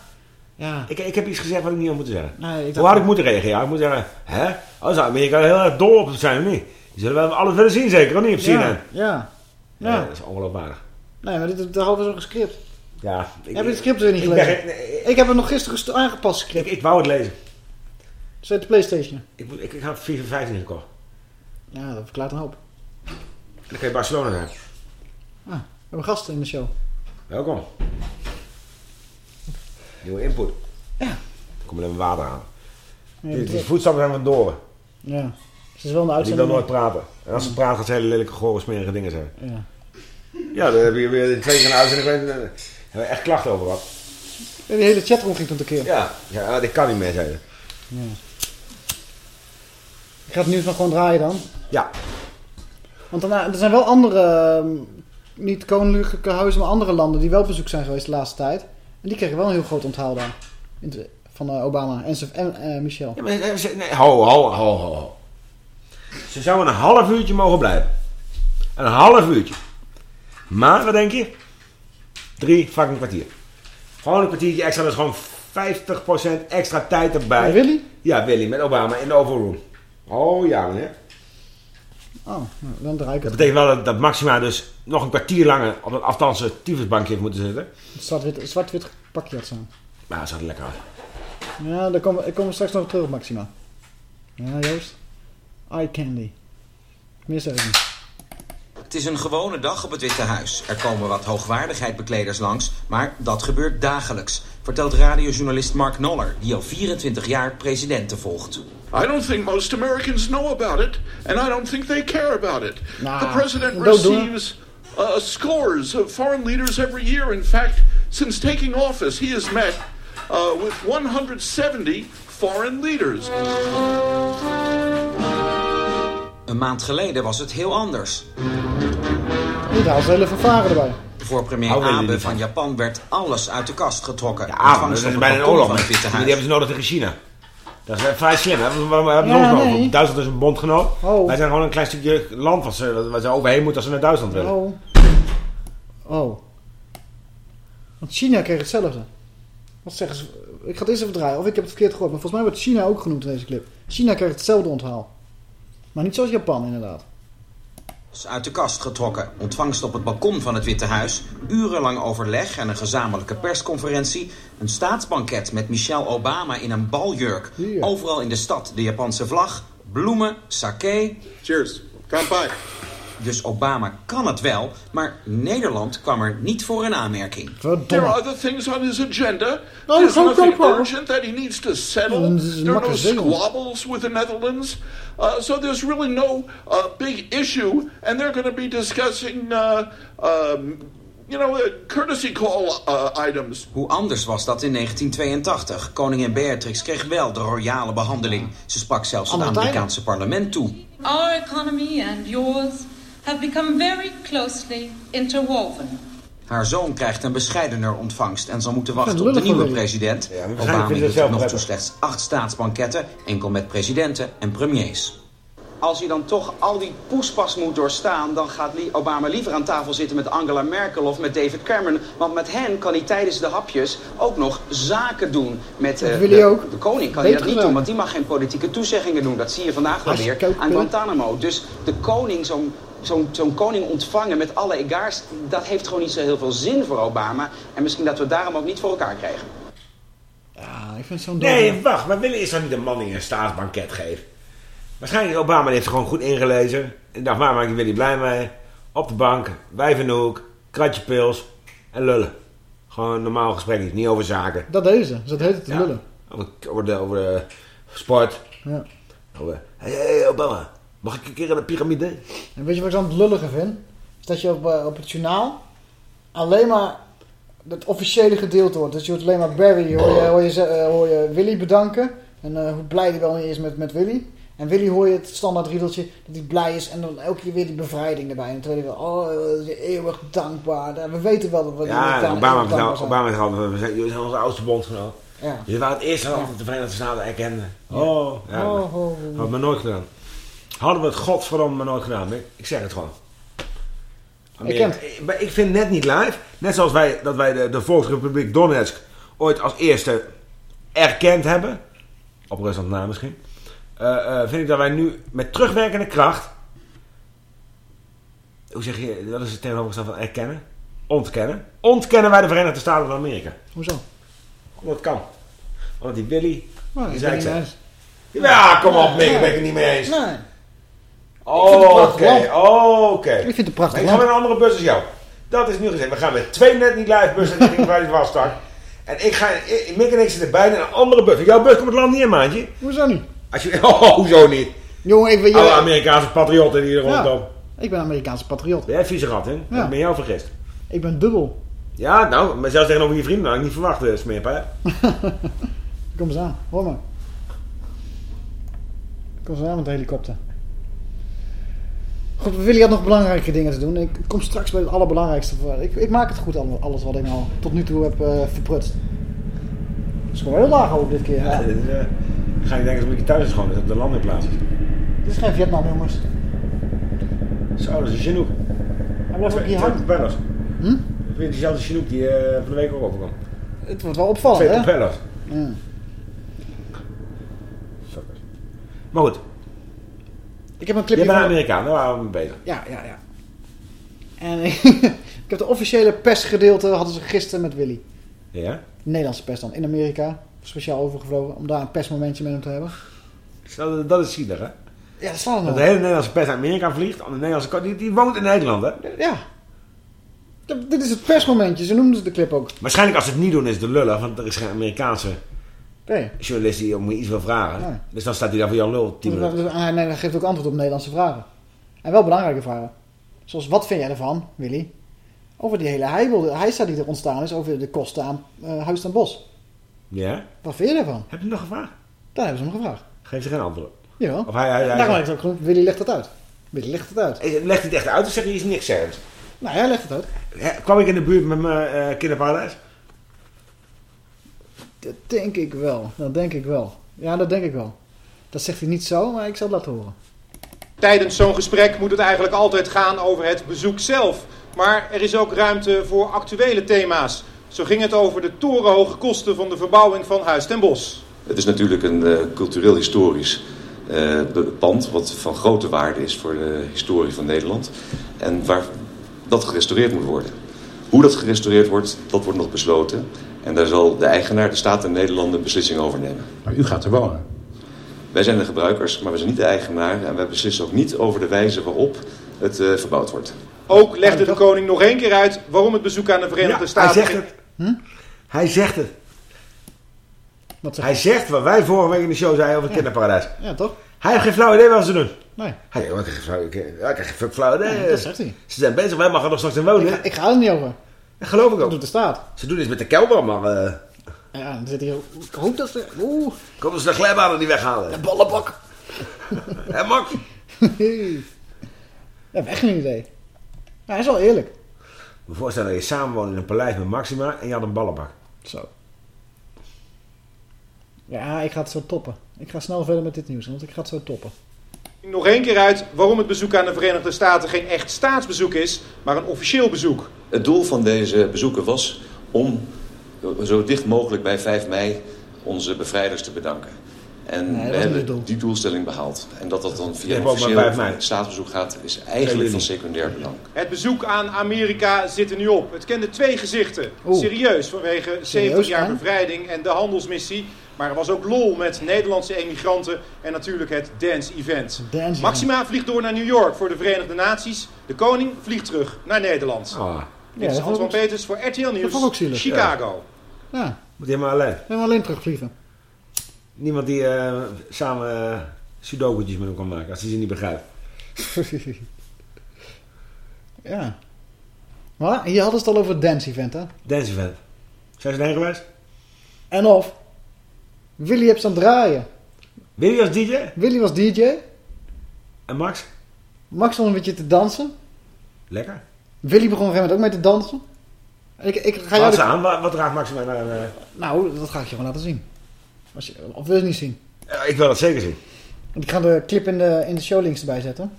Ja. Ik, ik heb iets gezegd wat ik niet had moeten zeggen. Nee, ik Hoe had ik moeten reageren? Ja, ik moet zeggen, hè? Oh, zou Amerika heel erg dol op zijn of niet? Die zullen wel alles willen zien, zeker, of niet? Op CNN. Ja. Ja. Ja, ja. dat is ongeloofwaardig. Nee, maar dit is daarover zo'n script. Ja, ik, Heb je het script weer niet ik ben gelezen? nee, Ik heb het nog gisteren aangepast script. ik, ik wou het lezen. Zet de Playstation. Ik, ik, ik had 4 van 15 gekocht. Ja, dat verklaart een hoop. En dan kan je Barcelona zijn. Ah, we hebben gasten in de show. Welkom. Nieuwe input. Ja. Er komt alleen water aan. Ja, Die, die voetstappen zijn van Doren. Ja. Ze is wel een Die wil uitzending. nooit praten. En als ze praat, gaat ze hele lelijke, gore, smerige dingen zeggen. Ja. Ja, dan heb je weer in twee keer een uitzending. Hebben we echt klachten over gehad. Ja, Die hele chatroom ging toen tekeer. Ja, ja dit kan niet meer zijn. Ja. Ik ga het nieuws nog gewoon draaien dan. Ja. Want daarna, er zijn wel andere, ehm, niet koninklijke huizen, maar andere landen die wel op bezoek zijn geweest de laatste tijd. En die kregen wel een heel groot onthaal daar. Van eh, Obama en, en eh, Michel. Ja, maar eh, ze- nee, ho, ho, ho, ho. Ze zouden een half uurtje mogen blijven. Een half uurtje. Maar, wat denk je? Drie fucking kwartier. Gewoon een kwartiertje extra, dat is gewoon 50% extra tijd erbij. Bij Willy? Ja, Willy, met Obama in de Oval Room. Oh ja, meneer. Oh, nou, dan draai ik Dat het. betekent wel dat, dat Maxima dus nog een kwartier langer op dat afstandse tyfusbankje heeft moeten zitten. Het zwart-wit zwart pakje had staan. Maar dat zat er lekker uit. Ja, daar komen, ik kom straks nog op terug, Maxima. Ja, Joost. Eye candy. Ik niet. Het is een gewone dag op het Witte Huis. Er komen wat hoogwaardigheidbekleders langs, maar dat gebeurt dagelijks. Vertelt radiojournalist Mark Noller, die al 24 jaar presidenten volgt. I don't think most Americans know about it, and I don't think they care about it. Nah, the president receives uh, scores of foreign leaders every year. In fact, since taking office, he has met uh, with 170 foreign leaders. Een maand geleden was het heel anders. Niet haal ze hele vervaren erbij. Voor premier Hou Abe van van. Japan werd alles uit de kast getrokken. Ja, dat is bijna een oorlog. Die hebben ze nodig tegen China. Dat is vrij slim, hè? We, hebben Ja, ons nee. Duitsland is een bondgenoot. Oh. Wij zijn gewoon een klein stukje land waar ze, waar ze overheen moeten als ze naar Duitsland willen. Oh. Oh. Want China kreeg hetzelfde. Wat zeggen ze? Ik ga het eerst even draaien. Of ik heb het verkeerd gehoord. Maar volgens mij wordt China ook genoemd in deze clip. China kreeg hetzelfde onthaal. Maar niet zoals Japan inderdaad. Is uit de kast getrokken. Ontvangst op het balkon van het Witte Huis. Urenlang overleg en een gezamenlijke persconferentie. Een staatsbanket met Michelle Obama in een baljurk. Hier. Overal in de stad de Japanse vlag. Bloemen, sake. Cheers. Kanpai. Dus Obama kan het wel, maar Nederland kwam er niet voor een aanmerking. There are Verdomme. other things on his agenda. Oh, There's nothing urgent that he needs to settle. Een There are no squabbles with the Netherlands. Uh, so there's really no uh, big issue. And they're going to be discussing uh, um, you know, uh, courtesy call uh, items. Hoe anders was dat in 1982? Koningin Beatrix kreeg wel de royale behandeling. Ze sprak zelfs het Andere. Amerikaanse parlement toe. Our economy and yours have become very closely interwoven. Haar zoon krijgt een bescheidener ontvangst en zal moeten wachten op de nieuwe president. Ja, Obama hield zelf nog toe prettig. slechts acht staatsbanketten, enkel met presidenten en premiers. Als hij dan toch al die poespas moet doorstaan... dan gaat Lee- Obama liever aan tafel zitten met Angela Merkel of met David Cameron. Want met hen kan hij tijdens de hapjes ook nog zaken doen. Met hij de, ook. de koning kan hij dat niet doen, want die mag geen politieke toezeggingen doen. Dat zie je vandaag wel Als je weer kookt, aan. Guantanamo. Dus de koning, zo'n zo'n koning ontvangen met alle egaars... dat heeft gewoon niet zo heel veel zin voor Obama. En misschien dat we het daarom ook niet voor elkaar krijgen. Ja, ik vind het zo'n Nee, wacht. Maar Willy is toch niet een man die een staatsbanket geeft? Waarschijnlijk Obama die heeft er gewoon goed ingelezen. En dacht, waar maak ik Willy blij mee? Op de bank, wijf in de hoek, kratje pils en lullen. Gewoon een normaal gesprek, niet over zaken. Dat deden ze. Dat heet het te Ja. lullen. Over, over, de, over de sport. Ja. Over, hey, hey Obama, mag ik een keer aan de piramide? En weet je wat ik aan het lullige vind? Is dat je op, eh, op het journaal alleen maar het officiële gedeelte hoort. Dus je hoort alleen maar Barry, hoor je, hoor je, eh, hoor je Willy bedanken. En eh, hoe blij hij wel niet is met, met Willy. En Willy hoor je het standaard riedeltje dat hij blij is. En dan elke keer weer die bevrijding erbij. En dan tweede wel, oh, eeuwig dankbaar. En We weten wel dat we Ja, we Obama, zijn. Obama we zijn, jullie zijn onze oudste bondgenoot. Ja. Jullie waren het eerste land dat de Verenigde Staten erkende. Oh, ja. Oh, oh, oh. Hadden we nooit gedaan. Hadden we het godverdomme maar nooit gedaan. Mick. Ik zeg het gewoon. Ik, maar ik vind net niet live. Net zoals wij, dat wij de, de Volksrepubliek Donetsk ooit als eerste erkend hebben. Op Rusland na misschien. eh, eh, vind ik dat wij nu met terugwerkende kracht... Hoe zeg je, dat is het tegenovergestelde van erkennen. Ontkennen. Ontkennen wij de Verenigde Staten van Amerika. Hoezo? Omdat het kan. Omdat die Willy... Nou, die zei ik. Ja, kom op, Mick, Nee. ik ben het niet mee eens. Nee. Een Oké, prachtig oké. Ik vind het prachtig Ik ga met een andere bus als jou. Dat is nu gezegd. We gaan met twee net niet live bussen richting waar het was start. En ik ga, ik- Mick en ik zitten beide in een andere bus. Jouw bus komt het land niet in, maandje. Hoezo niet? Als je, oh, hoezo niet? Jongen, ik ben... Alle Amerikaanse patriotten die er Ja. rondom. Ik ben Amerikaanse patriot. Ben jij vieze rat, hè? Ja. Ik ben jou vergist. Ik ben dubbel. Ja, nou, maar zelfs tegenover je vrienden had ik niet verwacht, eh, smeerpijp. Kom eens aan, hoor maar. Kom eens aan met de helikopter. Goed, Willy had nog belangrijke dingen te doen. Ik kom straks bij het allerbelangrijkste. voor. Ik, ik maak het goed, alle- alles wat ik nou tot nu toe heb eh, verprutst. Het is gewoon heel laag ook dit keer. Ja, Ja. dit is, eh, ga je denken als ik thuis is gewoon, dat de landingplaats is. Dit is geen Vietnam, jongens. Zo, dat is een Chinook. Hij blijft ook hier Twee hangen. propellers. Hm? Weer diezelfde Chinook die eh, van de week ook overkwam. Het wordt wel opvallend, Twee hè? propellers. Ja. Maar goed, Ik heb een je clipje bent een van... Amerikaan, daar waren we mee bezig. Ja, ja, ja. En ik heb de officiële persgedeelte hadden ze gisteren met Willy. Ja? De Nederlandse pers dan, in Amerika. Speciaal overgevlogen, om daar een persmomentje met hem te hebben. Dat is zielig, hè? Ja, dat slaat hem Dat de hele Nederlandse pers naar Amerika vliegt, aan de Nederlandse die, die woont in Nederland, hè? Ja. Dit is het persmomentje, zo noemden ze de clip ook. Waarschijnlijk als ze het niet doen is het de lullen, want er is geen Amerikaanse Nee. journalist die om iets wil vragen. Nee. Dus dan staat hij daar voor jouw lul, 10 minuten. Dus Hij hij geeft ook antwoord op Nederlandse vragen. En wel belangrijke vragen. Zoals, wat vind jij ervan, Willy? Over die hele heisa die er ontstaan is, over de kosten aan eh, Huis ten Bos. Ja? Wat vind je daarvan? Heb je hem nog gevraagd? Daar hebben ze hem gevraagd. Geef ze geen antwoord. Jawel. Of hij, hij, hij, Daarom heb ik het ook. Willy legt het uit. Willy legt het uit. Legt hij het echt uit of zeg je iets niks zeggen? Nou, hij legt het uit. Kwam ik in de buurt met mijn eh kinderparadijs? Dat denk ik wel. Dat denk ik wel. Ja, dat denk ik wel. Dat zegt hij niet zo, maar ik zal het laten horen. Tijdens zo'n gesprek moet het eigenlijk altijd gaan over het bezoek zelf. Maar er is ook ruimte voor actuele thema's. Zo ging het over de torenhoge kosten van de verbouwing van Huis ten Bos. Het is natuurlijk een eh, cultureel-historisch eh, pand wat van grote waarde is voor de historie van Nederland. En waar dat gerestaureerd moet worden. Hoe dat gerestaureerd wordt, dat wordt nog besloten. En daar zal de eigenaar, de staat en Nederland, een beslissing over nemen. Maar u gaat er wonen. Wij zijn de gebruikers, maar we zijn niet de eigenaar. En wij beslissen ook niet over de wijze waarop het eh, verbouwd wordt. Ook legde de koning nog één keer uit waarom het bezoek aan de Verenigde Hij Staten... zegt het. Hij zegt het. hij zegt wat wij vorige week in de show zeiden over het kinderparadijs. Ja, toch? Hij heeft geen flauw idee wat ze doen. Nee. Hij zegt, "Oh, ik heb geen flauw, ik, ja, ik heb geen flauw idee. Dat zegt hij. Ze zijn bezig, wij mogen er nog straks in wonen. Ik ga, ik ga er niet over. Dat geloof ik ook. Dat doet de staat. Ze doen iets met de kelder, maar... eh Ja, dan zit hier... Ik hoop dat ze... Oeh. Konden ze de glijbanen niet weghalen? De ballenbak. Hé, Max? Ja, echt geen idee. Hij is wel eerlijk. Me voorstellen dat je samen woont in een paleis met Maxima en je had een ballenbak. Zo. Ja, ik ga het zo toppen. Ik ga snel verder met dit nieuws, want ik ga het zo toppen. Nog één keer uit waarom het bezoek aan de Verenigde Staten geen echt staatsbezoek is, maar een officieel bezoek. Het doel van deze bezoeken was om zo dicht mogelijk bij 5 mei onze bevrijders te bedanken. En Nee, we hebben doel. die doelstelling behaald. En dat dat dan via een officieel bij 5 mei. staatsbezoek gaat, is eigenlijk van secundair belang. Het bezoek aan Amerika zit er nu op. Het kende twee gezichten. Oeh. Serieus vanwege 70 Serieus, jaar hè? bevrijding en de handelsmissie. Maar er was ook lol met Nederlandse emigranten en natuurlijk het dance-event. Dance Maxima vliegt door naar New York voor de Verenigde Naties. De koning vliegt terug naar Nederland. Ah, Dit Ja, is Antoine ik- Peters voor RTL Nieuws, vond ik ook zielig. Chicago. Ja, moet je helemaal alleen. helemaal alleen terugvliegen. Niemand die eh, samen uh, sudoku'tjes met hem kan maken, als hij ze niet begrijpt. ja. Maar hier hadden ze het al over het dance-event, hè? Dance event. Zijn ze erheen geweest? En of... Willy heeft aan het draaien. Willy als DJ? Willy was DJ. En Max? Max stond een beetje te dansen. Lekker. Willy begon op een gegeven moment ook mee te dansen. Ik, ik ga jou de- aan? Wat, wat draagt Max mij naar... eh, Nou, dat ga ik je gewoon laten zien. Als je, of wil je het niet zien? ja, ik wil het zeker zien. Ik ga de clip in de, in de showlinks erbij zetten.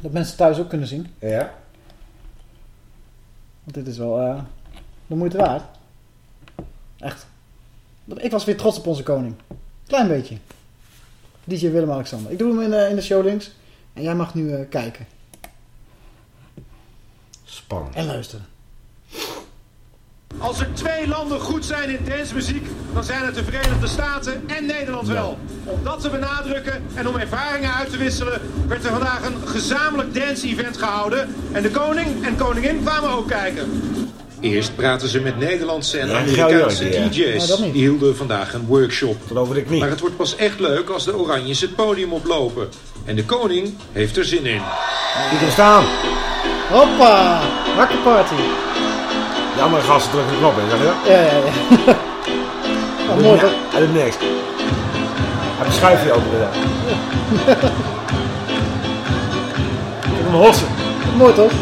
Dat mensen thuis ook kunnen zien. Ja? Want dit is wel eh, de moeite waard. Echt. Ik was weer trots op onze koning. Klein beetje. DJ Willem-Alexander. Ik doe hem in de, in de showlinks. En jij mag nu eh, kijken. Spannend. En luisteren. Als er twee landen goed zijn in dancemuziek, dan zijn het de Verenigde Staten en Nederland wel. Om dat te benadrukken en om ervaringen uit te wisselen, werd er vandaag een gezamenlijk dance-event gehouden. En de koning en koningin kwamen ook kijken. Eerst praten ze met Nederlandse en Ja, Amerikaanse ja, ja. DJ's. Die hielden vandaag een workshop. Geloof ik niet. Maar het wordt pas echt leuk als de Oranjes het podium oplopen. En de koning heeft er zin in. Niet staan. Hoppa! Hakkenparty. Andere gasten drukken de knop in, zeg je dat? Ja, ja, ja. Oh, mooi toch? Hij doet niks. Hij heeft een schuifje open gedaan. Kijk hem hossen. Mooi toch?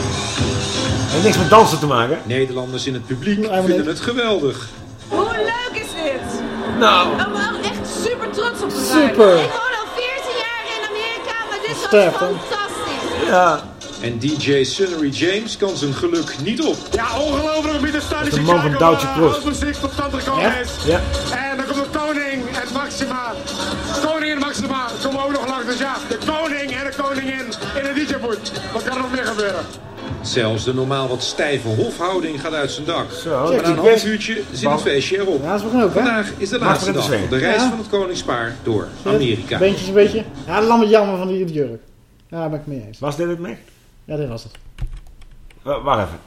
Heeft niks met dansen te maken. Nederlanders in het publiek helemaal vinden het geweldig. Hoe leuk is dit? Nou. Ik ben wel echt super trots op te Super. zijn. Ik woon al 14 jaar in Amerika, maar dit was Sterk, hè? fantastisch. Ja. En DJ Sunnery James kan zijn geluk niet op. Ja, ongelooflijk binnen staan is de man van Kroes. muziek tot stand Ja? gekomen is. Ja. En dan komt de koning en Maxima. Koning en Maxima komen ook nog langs. Dus ja, de koning en de koningin in een DJ-boot. Wat kan er nog meer gebeuren? Zelfs de normaal wat stijve hofhouding gaat uit zijn dak. Zo, Maar na een half best- uurtje zit het feestje erop. Ja, dat is begon ook, hè? Vandaag is de laatste dag van de reis Ja. van het koningspaar door Amerika. Beentjes een beetje. Ja, de lamme jammer van die jurk. Ja, daar ben ik mee eens. Was dit het, Mac? Ja, dit was het. Wa- Wacht even.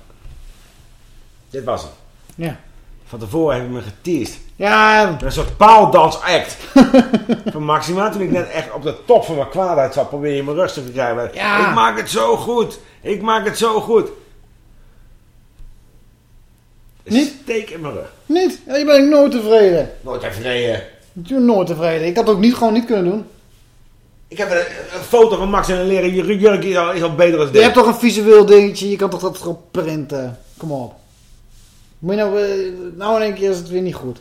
Dit was het. Ja. Van tevoren heb ik me geteased. Ja, een soort paaldansact. van Maxima. Toen ik net echt op de top van mijn kwaadheid zat. Probeer je me rustig te krijgen. Ja. Ik maak het zo goed. Ik maak het zo goed. Niet? Steek in mijn rug. niet. Ja, je bent nooit tevreden. Nooit tevreden. Ben nooit tevreden. Ik had het ook niet, gewoon niet kunnen doen. Ik heb een, een foto van Max in een leren jur- jurk. Is al, is al beter dan Je dit. hebt toch een visueel dingetje. Je kan toch dat erop printen. Kom op. Moet je nou, eh, nou in één keer is het weer niet goed.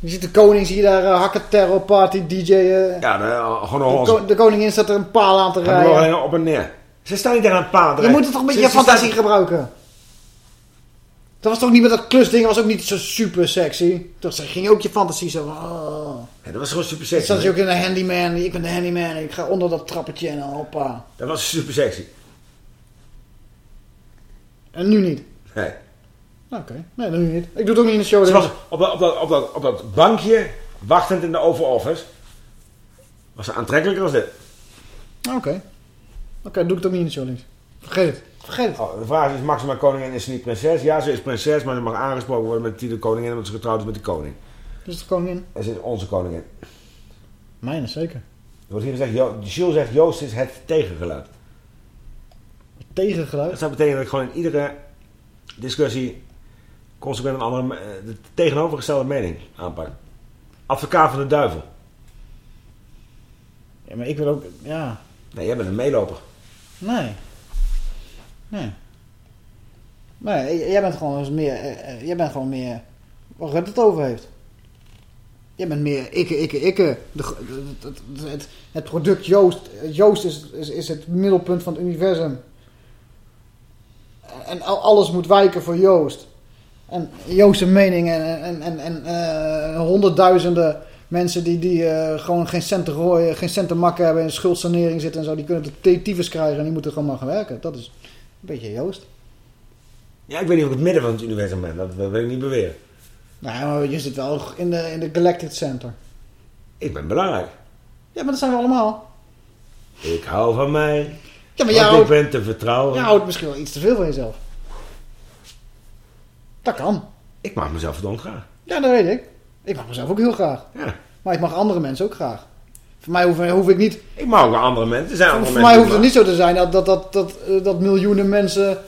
Je ziet de koning, zie je daar uh, hakken terror party DJ. eh. Ja, de, gewoon een de, ko- de koningin staat er een paal aan te rijden. alleen op en neer. Ze staan niet tegen een paal te Je rijden. moet het toch een beetje Ze- je ze fantasie staan- gebruiken. Dat was toch niet met dat klusding, was ook niet zo super sexy. Toch ging ook je fantasie zo oh. Ja, dat was gewoon super Dan sexy. zat je ook in een handyman, ik ben de handyman, ik ga onder dat trappetje en hoppa. Dat was super sexy. En nu niet. Nee. Oké, nee, nu niet. Ik doe het ook niet in de show. Ze was op dat, op, dat, op, dat, op dat bankje, wachtend in de Oval Office, was ze aantrekkelijker als dit. Oké. Oké, doe ik het ook niet in de show links. Vergeet het. Vergeet het. Oh, de vraag is, Maxima koningin, is ze niet prinses? Ja, ze is prinses, maar ze mag aangesproken worden met de titel koningin, omdat ze getrouwd is met de koning. Dus de koningin. Ze is onze koningin. Mijne zeker. Er wordt hier gezegd, Jo- zegt, Joost is het tegengeluid. Tegengeluid. Dat zou betekenen dat ik gewoon in iedere discussie consequent een andere, eh, de tegenovergestelde mening aanpakken. Advocaat van de duivel. Ja, maar ik wil ook... Ja. Nee, jij bent een meeloper. Nee. Nee. Nee, j- jij bent gewoon eens meer... eh, eh, jij bent gewoon meer... Waar Rutte het over heeft. Jij bent meer ikke, ikke, ikke. Het, het, product Joost. Joost is, is, is het middelpunt van het universum. En al- alles moet wijken voor Joost. En Joost een mening en, en, en, en eh, honderdduizenden mensen die, die eh, gewoon geen cent te gooien, geen cent te makken hebben, in schuldsanering zitten en zo, die kunnen de tyfus krijgen en die moeten gewoon maar gaan werken. Dat is een beetje Joost. Ja, ik weet niet of ik het midden van het universum ben. Dat wil ik niet beweren. Nou, ja, maar je zit wel in de, in de Galactic Center. Ik ben belangrijk. Ja, maar dat zijn we allemaal. Ik hou van mij. Ja, maar jij ik ben te vertrouwen. jij houdt misschien wel iets te veel van jezelf. Dat kan. Ik mag mezelf verdomd graag. Ja, dat weet ik. Ik mag mezelf ook heel graag. Ja. Maar ik mag andere mensen ook graag. Voor mij hoef, hoef ik niet... Ik mag ook andere mensen. Er zijn Voor, voor mij hoeft het niet zo te zijn dat, dat, dat, dat, eh, dat miljoenen mensen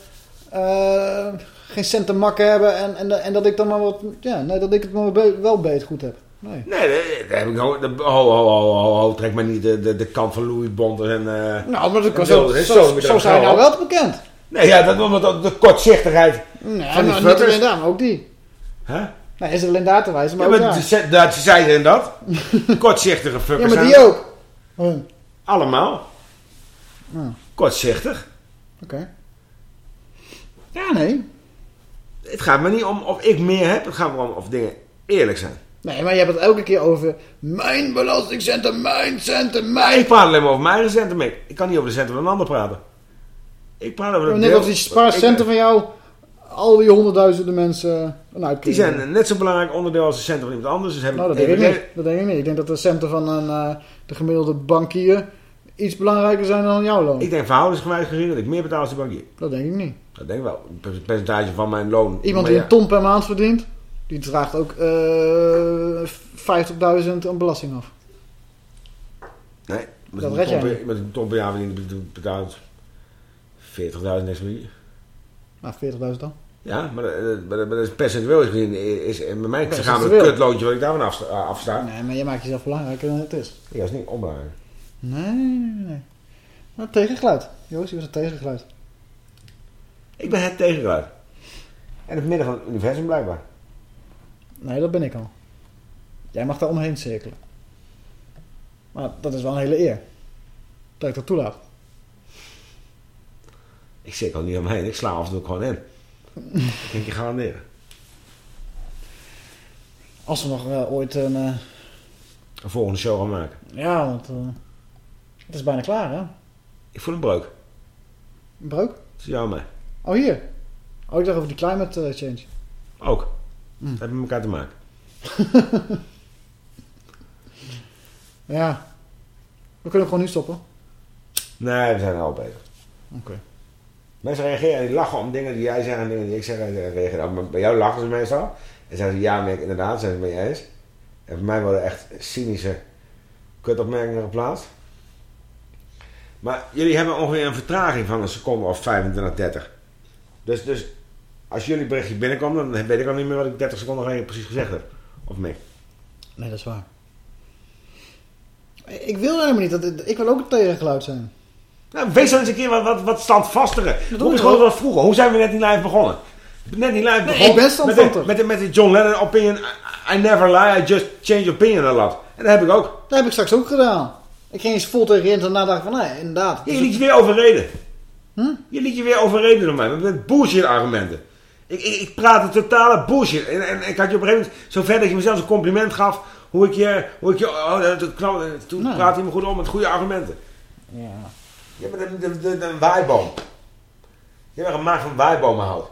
eh, geen cent te makken hebben en, en, en dat ik dan maar wat... Ja, nee, dat ik het maar wel beter goed heb. Nee. Nee, daar heb ik ho, ho, ho, ho, trek maar niet de, de, de kant van Louis Bontes en... eh Nou, maar dat kan zo, zo, zo, dan zijn nou wel bekend. Nee, ja, dat omdat dat de kortzichtigheid Nee, van die niet alleen daar, maar ook die. Hè? Nee, is er alleen daar te wijzen, maar Ja, ook maar daar. ze- dat, ze zeiden dat. Kortzichtige fuckers Ja, maar die ook. Allemaal. Ja. Kortzichtig. Oké. Ja, nee. Het gaat me niet om of ik meer heb. Het gaat me om of dingen eerlijk zijn. Nee, maar je hebt het elke keer over mijn belastingcenten, mijn centen, mijn... Ik praat alleen maar over mijn centen. Mick. Ik kan niet over de centen van een ander praten. Ik praat over Net deel- als die spaarcenten van jou, al die honderdduizenden mensen een Die zijn net zo belangrijk onderdeel als de centen van iemand anders. Dus hebben Nou, dat denk ik niet. Dat denk ik niet. Ik denk dat de centen van een, eh, de gemiddelde bankier iets belangrijker zijn dan jouw loon. Ik denk verhoudingsgewijs gezien dat ik meer betaal als de bankier. Dat denk ik niet. Dat denk ik wel. Een percentage van mijn loon. Iemand die ja, een ton per maand verdient, die draagt ook eh 50.000 aan belasting af. Nee, met Dat een ton per jaar verdient betaalt 40.000 niks meer. Nou, 40.000 dan. Ja, maar, maar, maar dat is percentueel gezien is, is bij mij met een kutloontje wat ik daarvan afsta, eh, afsta. Nee, maar je maakt jezelf belangrijker dan het is. Ja, dat is niet onbelangrijk. Nee, nee, nee, nee. Nou, tegengeluid. Joost, je was een tegengeluid. Ik ben het tegengeluid. En het midden van het universum blijkbaar. Nee, dat ben ik al. Jij mag daar omheen cirkelen. Maar dat is wel een hele eer. Dat ik dat toelaat. Ik zit al niet omheen. Ik sla af en toe gewoon in. ik denk je garanderen. Als we nog eh, ooit een... eh, Een volgende show gaan maken. ja, want... eh, het is bijna klaar, hè? Ik voel een breuk. Een breuk? Dat is jou mee. Oh, hier. Oh, ik dacht over die climate change. Ook. Hm. Dat hebben met elkaar te maken. Ja. We kunnen gewoon nu stoppen. Nee, we zijn al bezig. Oké. Mensen reageren en die lachen om dingen die jij zegt en dingen die ik zeg. En reageren. Maar bij jou lachen ze meestal. En zeggen ze ja, Mick, inderdaad, zijn ze het mee eens. En voor mij worden echt cynische kutopmerkingen geplaatst. Maar jullie hebben ongeveer een vertraging van een seconde of 25, 30. Dus, dus als jullie berichtje binnenkomt, dan weet ik al niet meer wat ik 30 seconden geleden precies gezegd heb. Of Mick. Nee, dat is waar. Ik wil helemaal niet. Dat, ik wil ook het tegengeluid zijn. Nou, wees dan eens een keer wat, wat, wat standvastiger. Hoe is gewoon wat vroeger? Hoe zijn we net niet live begonnen? Net niet live Nee, begonnen. ik ben met standvastig. de, met, de, met de John Lennon opinion. I, never lie, I just change opinion a lot. En dat heb ik ook. Dat heb ik straks ook gedaan. Ik ging eens vol tegen en dacht van, nee, inderdaad. Je liet je weer overreden. Hm? Je liet je weer overreden door mij. Met bullshit argumenten. Ik, ik, ik praatte totale bullshit. En, en ik had je op een gegeven moment zover dat je mezelf een compliment gaf. Hoe ik je... Hoe ik je oh, knal- toen Nou. praatte je me goed om met goede argumenten. Ja. Je bent een, een waaiboom. Je bent gemaakt van waaibomenhout.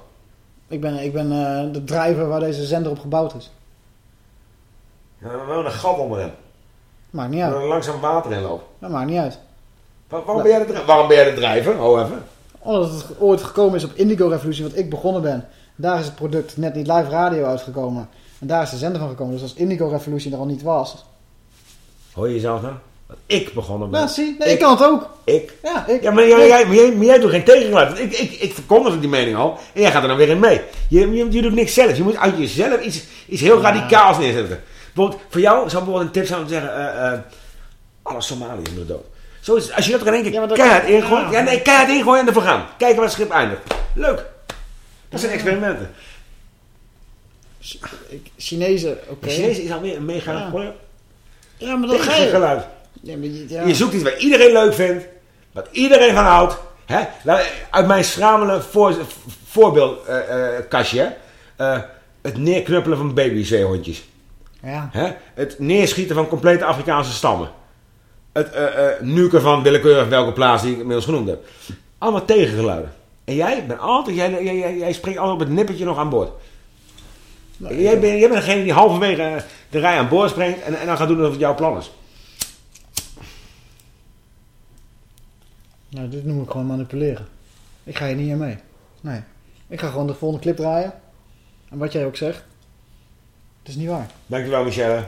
Ik ben, ik ben eh, de drijver waar deze zender op gebouwd is. Ja, we hebben een gat onder hem. Maakt niet uit. er langzaam water in loopt. Dat maakt niet uit. Waar- waarom, ben jij de, waarom ben jij de drijver? Oh, even. Omdat het ooit gekomen is op Indigo Revolutie, wat ik begonnen ben. Daar is het product net niet live radio uitgekomen. En daar is de zender van gekomen. Dus als Indigo Revolutie er al niet was... Hoor je jezelf nou? Ik begon met... Ja, zie, nee, ik kan het ook. Ik? Ja, ik. Ja, maar jij, jij, maar jij, maar jij doet geen tegengeluid. Ik, ik, ik verkondig die mening al. En jij gaat er dan weer in mee. Je, je, je doet niks zelf. Je moet uit jezelf iets, iets heel radicaals neerzetten. Bijvoorbeeld, voor jou zou bijvoorbeeld een tip zijn om te zeggen... eh eh alle Somaliërs moeten dood. Zo is het. Als je dat er in één keer keihard ingooit... Ja, nee, keihard ingooien en ervoor gaan. Kijken waar het schip eindigt. Leuk. Dat zijn experimenten. Chinezen, oké. Chinezen is alweer een mega Ja. Ja, maar dat ga je... Tegengeluid. Ja, maar je, ja. Je zoekt iets wat iedereen leuk vindt. Wat iedereen van houdt. Hè? Nou, Uit mijn schramele voor, voorbeeldkastje. het neerknuppelen van babyzeehondjes. Ja. Hè? Het neerschieten van complete Afrikaanse stammen. Het eh, eh, nuken van willekeurig welke plaats die ik inmiddels genoemd heb. Allemaal tegengeluiden. En jij bent altijd, jij, jij, jij, jij springt altijd op het nippertje nog aan boord. jij, bent, jij bent degene die halverwege eh, de rij aan boord springt en, en dan gaat doen alsof het jouw plan is. Nou, dit noem ik gewoon manipuleren. Ik ga hier niet in mee. Nee. Ik ga gewoon de volgende clip draaien. En wat jij ook zegt. Het is niet waar. Dankjewel Michelle.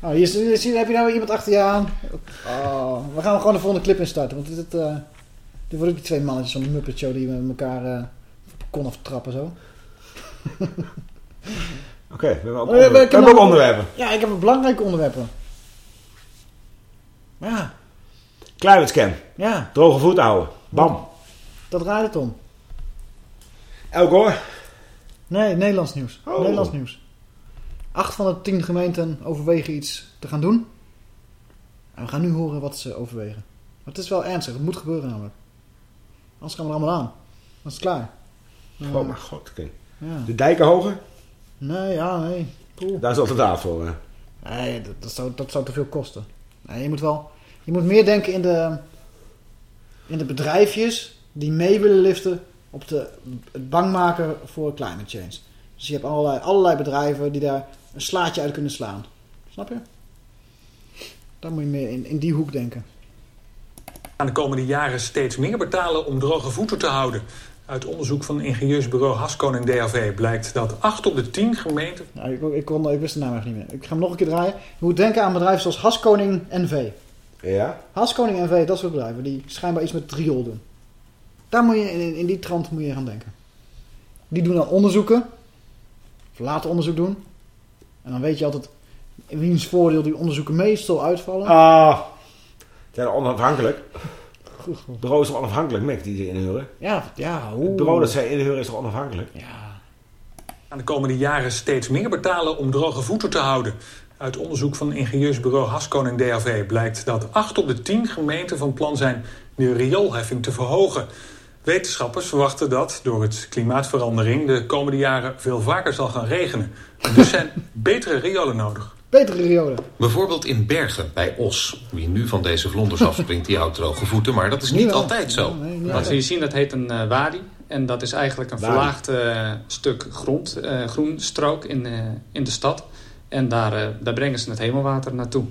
Oh, hier, hier is- heb je nou iemand achter je aan? Oh, we gaan gewoon de volgende clip instarten. Want dit, eh dit wordt ook die twee mannetjes van de Muppet Show die met elkaar eh op kon aftrappen zo. Oké, we hebben ook, Oh, ja, onder- we ik heb hebben nog- ook onderwerpen. Ja, ik heb een belangrijke onderwerpen. Ja, Climate. Ja. Droge voeten houden. Bam. dat draait het om. Elk hoor. Nee, Nederlands nieuws. Oh. Nederlands nieuws. Acht van de tien gemeenten overwegen iets te gaan doen. En we gaan nu horen wat ze overwegen. Maar het is wel ernstig. Het moet gebeuren namelijk. Anders gaan we er allemaal aan. Dan is het klaar. Oh Ja. mijn god. Ja. De dijken hoger. Nee, ja, nee. Daar is altijd raad voor. Hè. Nee, dat, dat, zou, dat zou te veel kosten. Nee, je moet wel... Je moet meer denken in de... In de bedrijfjes die mee willen liften op de, het bang maken voor climate change. Dus je hebt allerlei, allerlei bedrijven die daar een slaatje uit kunnen slaan. Snap je? Daar moet je meer in, in die hoek denken. gaan de komende jaren steeds meer betalen om droge voeten te houden. Uit onderzoek van ingenieursbureau Hascon en DAV blijkt dat 8 op de 10 gemeenten... Nou, ik, ik, kon, ik wist de naam echt niet meer. Ik ga hem nog een keer draaien. Je moet denken aan bedrijven zoals Haskoning NV. Ja. Haskoning NV, dat soort bedrijven die schijnbaar iets met het riool doen. Daar moet je, in, in die trant moet je gaan denken. Die doen dan onderzoeken. Of laten onderzoek doen. En dan weet je altijd in wiens voordeel die onderzoeken meestal uitvallen. Ah. Zijn onafhankelijk. Het bureau is toch onafhankelijk, Mick, die ze inhuren? Ja, ja. Het bureau dat zij inhuren is toch onafhankelijk? gaan de komende jaren steeds meer betalen om droge voeten te houden. Uit onderzoek van ingenieursbureau Hascon en DAV blijkt dat 8 op de 10 gemeenten van plan zijn de rioolheffing te verhogen. Wetenschappers verwachten dat door het klimaatverandering de komende jaren veel vaker zal gaan regenen. Dus zijn betere riolen nodig. Betere riolen. Bijvoorbeeld in Bergen bij Os. Wie nu van deze vlonders afspringt, die houdt droge voeten. Maar dat is niet altijd zo. Wat we hier zien, dat heet een eh, wadi. En dat is eigenlijk een Wadi. verlaagd eh, stuk grond, eh groenstrook in, eh, in de stad. En daar, eh, daar brengen ze het hemelwater naartoe.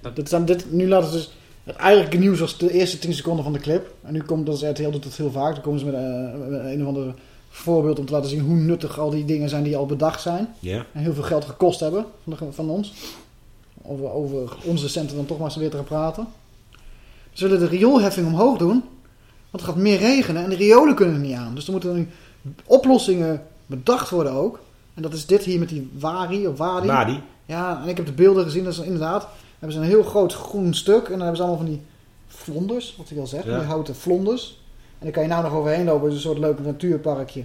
Dat is dan dit, nu laten ze dus... Het eigenlijke nieuws was de eerste 10 seconden van de clip. En nu komt dat is RTL doet dat heel vaak. Dan komen ze met, eh, met een of ander voorbeeld om te laten zien hoe nuttig al die dingen zijn die al bedacht zijn. Ja. En heel veel geld gekost hebben van, de- van ons. Over, over onze centen dan toch maar eens weer te gaan praten. Ze willen de rioolheffing omhoog doen. Want het gaat meer regenen en de riolen kunnen er niet aan. Dus er moeten nu oplossingen bedacht worden ook. En dat is dit hier met die wari of wadi. Wadi. Ja, en ik heb de beelden gezien. Dat is inderdaad... Hebben ze een heel groot groen stuk. En dan hebben ze allemaal van die vlonders, wat ik al zeg. Ja. Die houten vlonders. En dan kan je nou nog overheen lopen. Het is een soort leuk natuurparkje.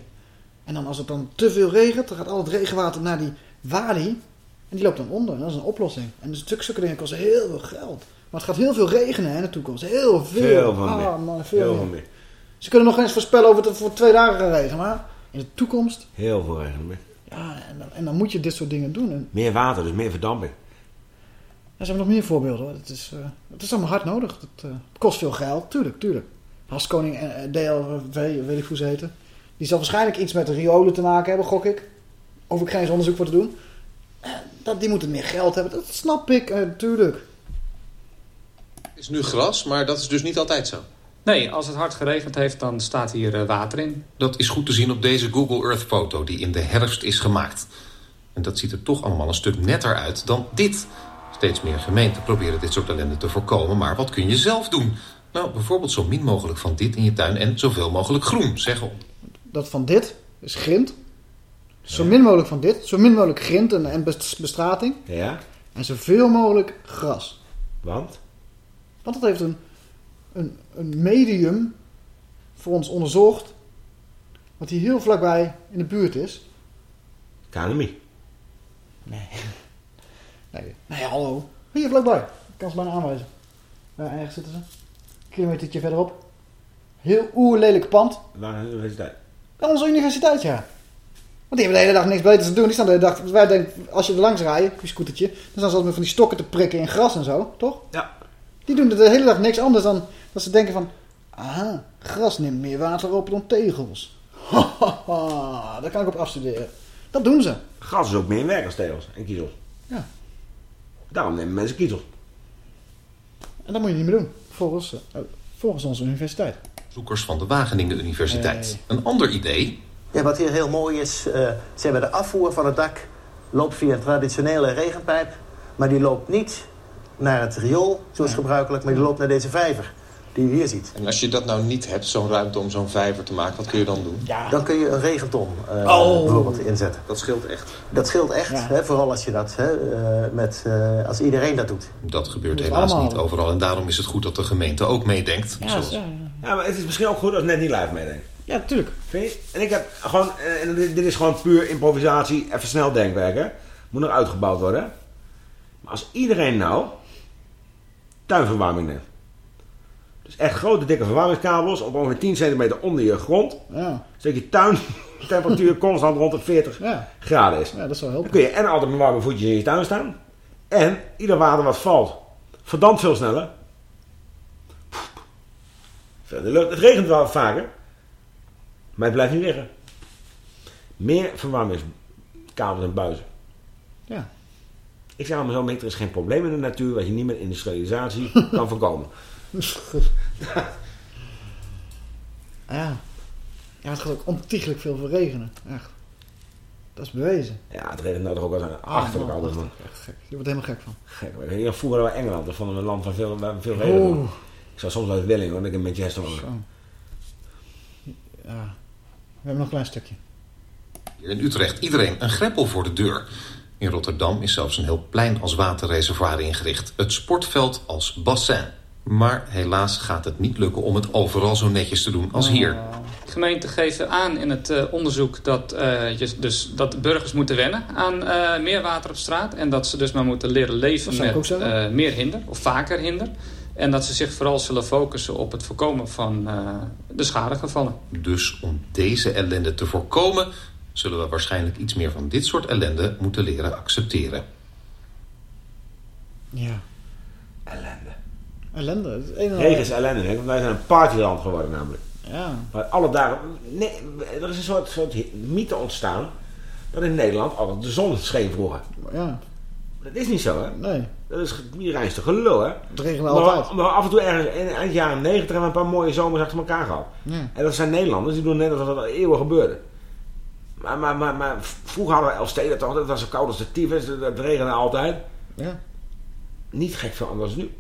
En dan als het dan te veel regent, dan gaat al het regenwater naar die wadi. En die loopt dan onder. En dat is een oplossing. En dus zulke zulke dingen kosten heel veel geld. Maar het gaat heel veel regenen hè, in de toekomst. Heel veel. Veel van ah, meer. man, veel Heel meer. van meer. Ze kunnen nog eens voorspellen of het voor twee dagen gaat regenen. Maar in de toekomst... Heel veel regenen. Mick. Ja, en dan, en dan moet je dit soort dingen doen. En Meer water, dus meer verdamping. er zijn nog meer voorbeelden hoor. Het is, eh, het is allemaal hard nodig. Het, eh, het kost veel geld, tuurlijk, tuurlijk. Haskoning en eh, DLV, weet ik hoe ze heten. Die zal waarschijnlijk iets met de riolen te maken hebben, gok ik. Of ik ga eens onderzoek voor te doen. Eh, Dat, die moeten meer geld hebben, dat snap ik, eh, tuurlijk. Het is nu gras, maar dat is dus niet altijd zo. Nee, als het hard geregend heeft, dan staat hier eh, water in. Dat is goed te zien op deze Google Earth foto die in de herfst is gemaakt. En dat ziet er toch allemaal een stuk netter uit dan dit. Steeds meer gemeenten proberen dit soort ellende te voorkomen, maar wat kun je zelf doen? Nou, bijvoorbeeld zo min mogelijk van dit in je tuin en zoveel mogelijk groen, zeg op. Dat van dit is grind. Zo min mogelijk van dit. Zo min mogelijk grind en, en bes- bestrating. Ja. En zoveel mogelijk gras. Want? Want dat heeft een, een, een medium voor ons onderzocht. Wat hier heel vlakbij in de buurt is. KNMI. Nee. Nee, nee hallo. Hier vlakbij. Ik kan ze bijna aanwijzen. Ja, ergens zitten ze. Een kilometertje verderop. Heel oerlelijk pand. Waar is de universiteit? Aan onze universiteit, ja. Want die hebben de hele dag niks beters te doen. Die staan de hele dag... Wij denken, als je er langs rijdt, je scootertje... dan staan ze altijd met van die stokken te prikken in gras en zo, toch? Ja. Die doen de hele dag niks anders dan dat ze denken van... Aha, gras neemt meer water op dan tegels. Hahaha, daar kan ik op afstuderen. Dat doen ze. Gras is ook meer in werk als tegels en kiezels. Ja. Daarom nemen mensen kiezels. En dat moet je niet meer doen. Volgens, eh, volgens onze universiteit. Zoekers van de Wageningen Universiteit. Een ander idee. Ja, wat hier heel mooi is, eh, ze hebben de afvoer van het dak loopt via een traditionele regenpijp, maar die loopt niet naar het riool, zoals gebruikelijk, maar die loopt naar deze vijver die je hier ziet. En als je dat nou niet hebt, zo'n ruimte om zo'n vijver te maken, wat kun je dan doen? Dan kun je een regenton eh, Oh. bijvoorbeeld inzetten. Dat scheelt echt. Dat scheelt echt, hè, vooral als je dat, hè, eh, met, eh, als iedereen dat doet. Dat gebeurt helaas allemaal. niet overal. En daarom is het goed dat de gemeente ook meedenkt. Ja, Zoals- ja, Ja, maar het is misschien ook goed als net niet live meedenkt. Ja, natuurlijk. En ik heb gewoon, en dit dit is gewoon puur improvisatie, even snel denkwerk, hè. Moet nog uitgebouwd worden. Maar als iedereen nou tuinverwarming neemt. Dus echt grote dikke verwarmingskabels op ongeveer 10 centimeter onder je grond. Ja. Zodat je tuintemperatuur constant rond de 40 Ja. graden is. Ja, dat zou helpen. Dan kun je en altijd met warme voetjes in je tuin staan. En ieder water wat valt, verdampt veel sneller. Veel in de lucht. Het regent wel vaker. Maar het blijft niet liggen. Meer verwarmingskabels en buizen. Ja. Ik zeg allemaal zo, Mick, er is geen probleem in de natuur wat je niet met industrialisatie kan voorkomen. Ja. Ja, het gaat ook ontiegelijk veel voor regenen. Echt. Dat is bewezen. Ja, het regent nou toch ook wel zijn achterlijk altijd, man. Echt gek. Je wordt helemaal gek van. Gek. Hier vroeger wel Engeland, dat vonden we een land van veel, veel regen. Oeh. Ik zou soms wel eens willen, hoor, dat ik een beetje Manchester woon. Zo. Ja. We hebben nog een klein stukje. Hier in Utrecht iedereen een greppel voor de deur. In Rotterdam is zelfs een heel plein als waterreservoir ingericht. Het sportveld als bassin. Maar helaas gaat het niet lukken om het overal zo netjes te doen als hier. Gemeenten geven aan in het eh, onderzoek dat, eh, je, dus, dat de burgers moeten wennen aan eh, meer water op straat. En dat ze dus maar moeten leren leven met eh, meer hinder, of vaker hinder. En dat ze zich vooral zullen focussen op het voorkomen van eh, de schadegevallen. Dus om deze ellende te voorkomen... zullen we waarschijnlijk iets meer van dit soort ellende moeten leren accepteren. Ja. Ellende. Ellende. Het een en ander- Regen is ellende, hè, want wij zijn een partyland geworden namelijk. Ja. Maar alle dagen... Nee, er is een soort, soort mythe ontstaan... dat in Nederland altijd de zon scheen vroeger. Ja. Dat is niet zo, hè? Nee. Dat is die reinste gelul, hè? Het Maar, altijd. maar af en toe ergens in eind jaren negentig hebben we een paar mooie zomers achter elkaar gehad. Ja. En dat zijn Nederlanders, die doen net alsof dat al eeuwen gebeurde. Maar, maar, maar, maar vroeger hadden we Elstede toch, dat was zo koud als de tyfus, dat regende altijd. Ja. Niet gek veel anders nu.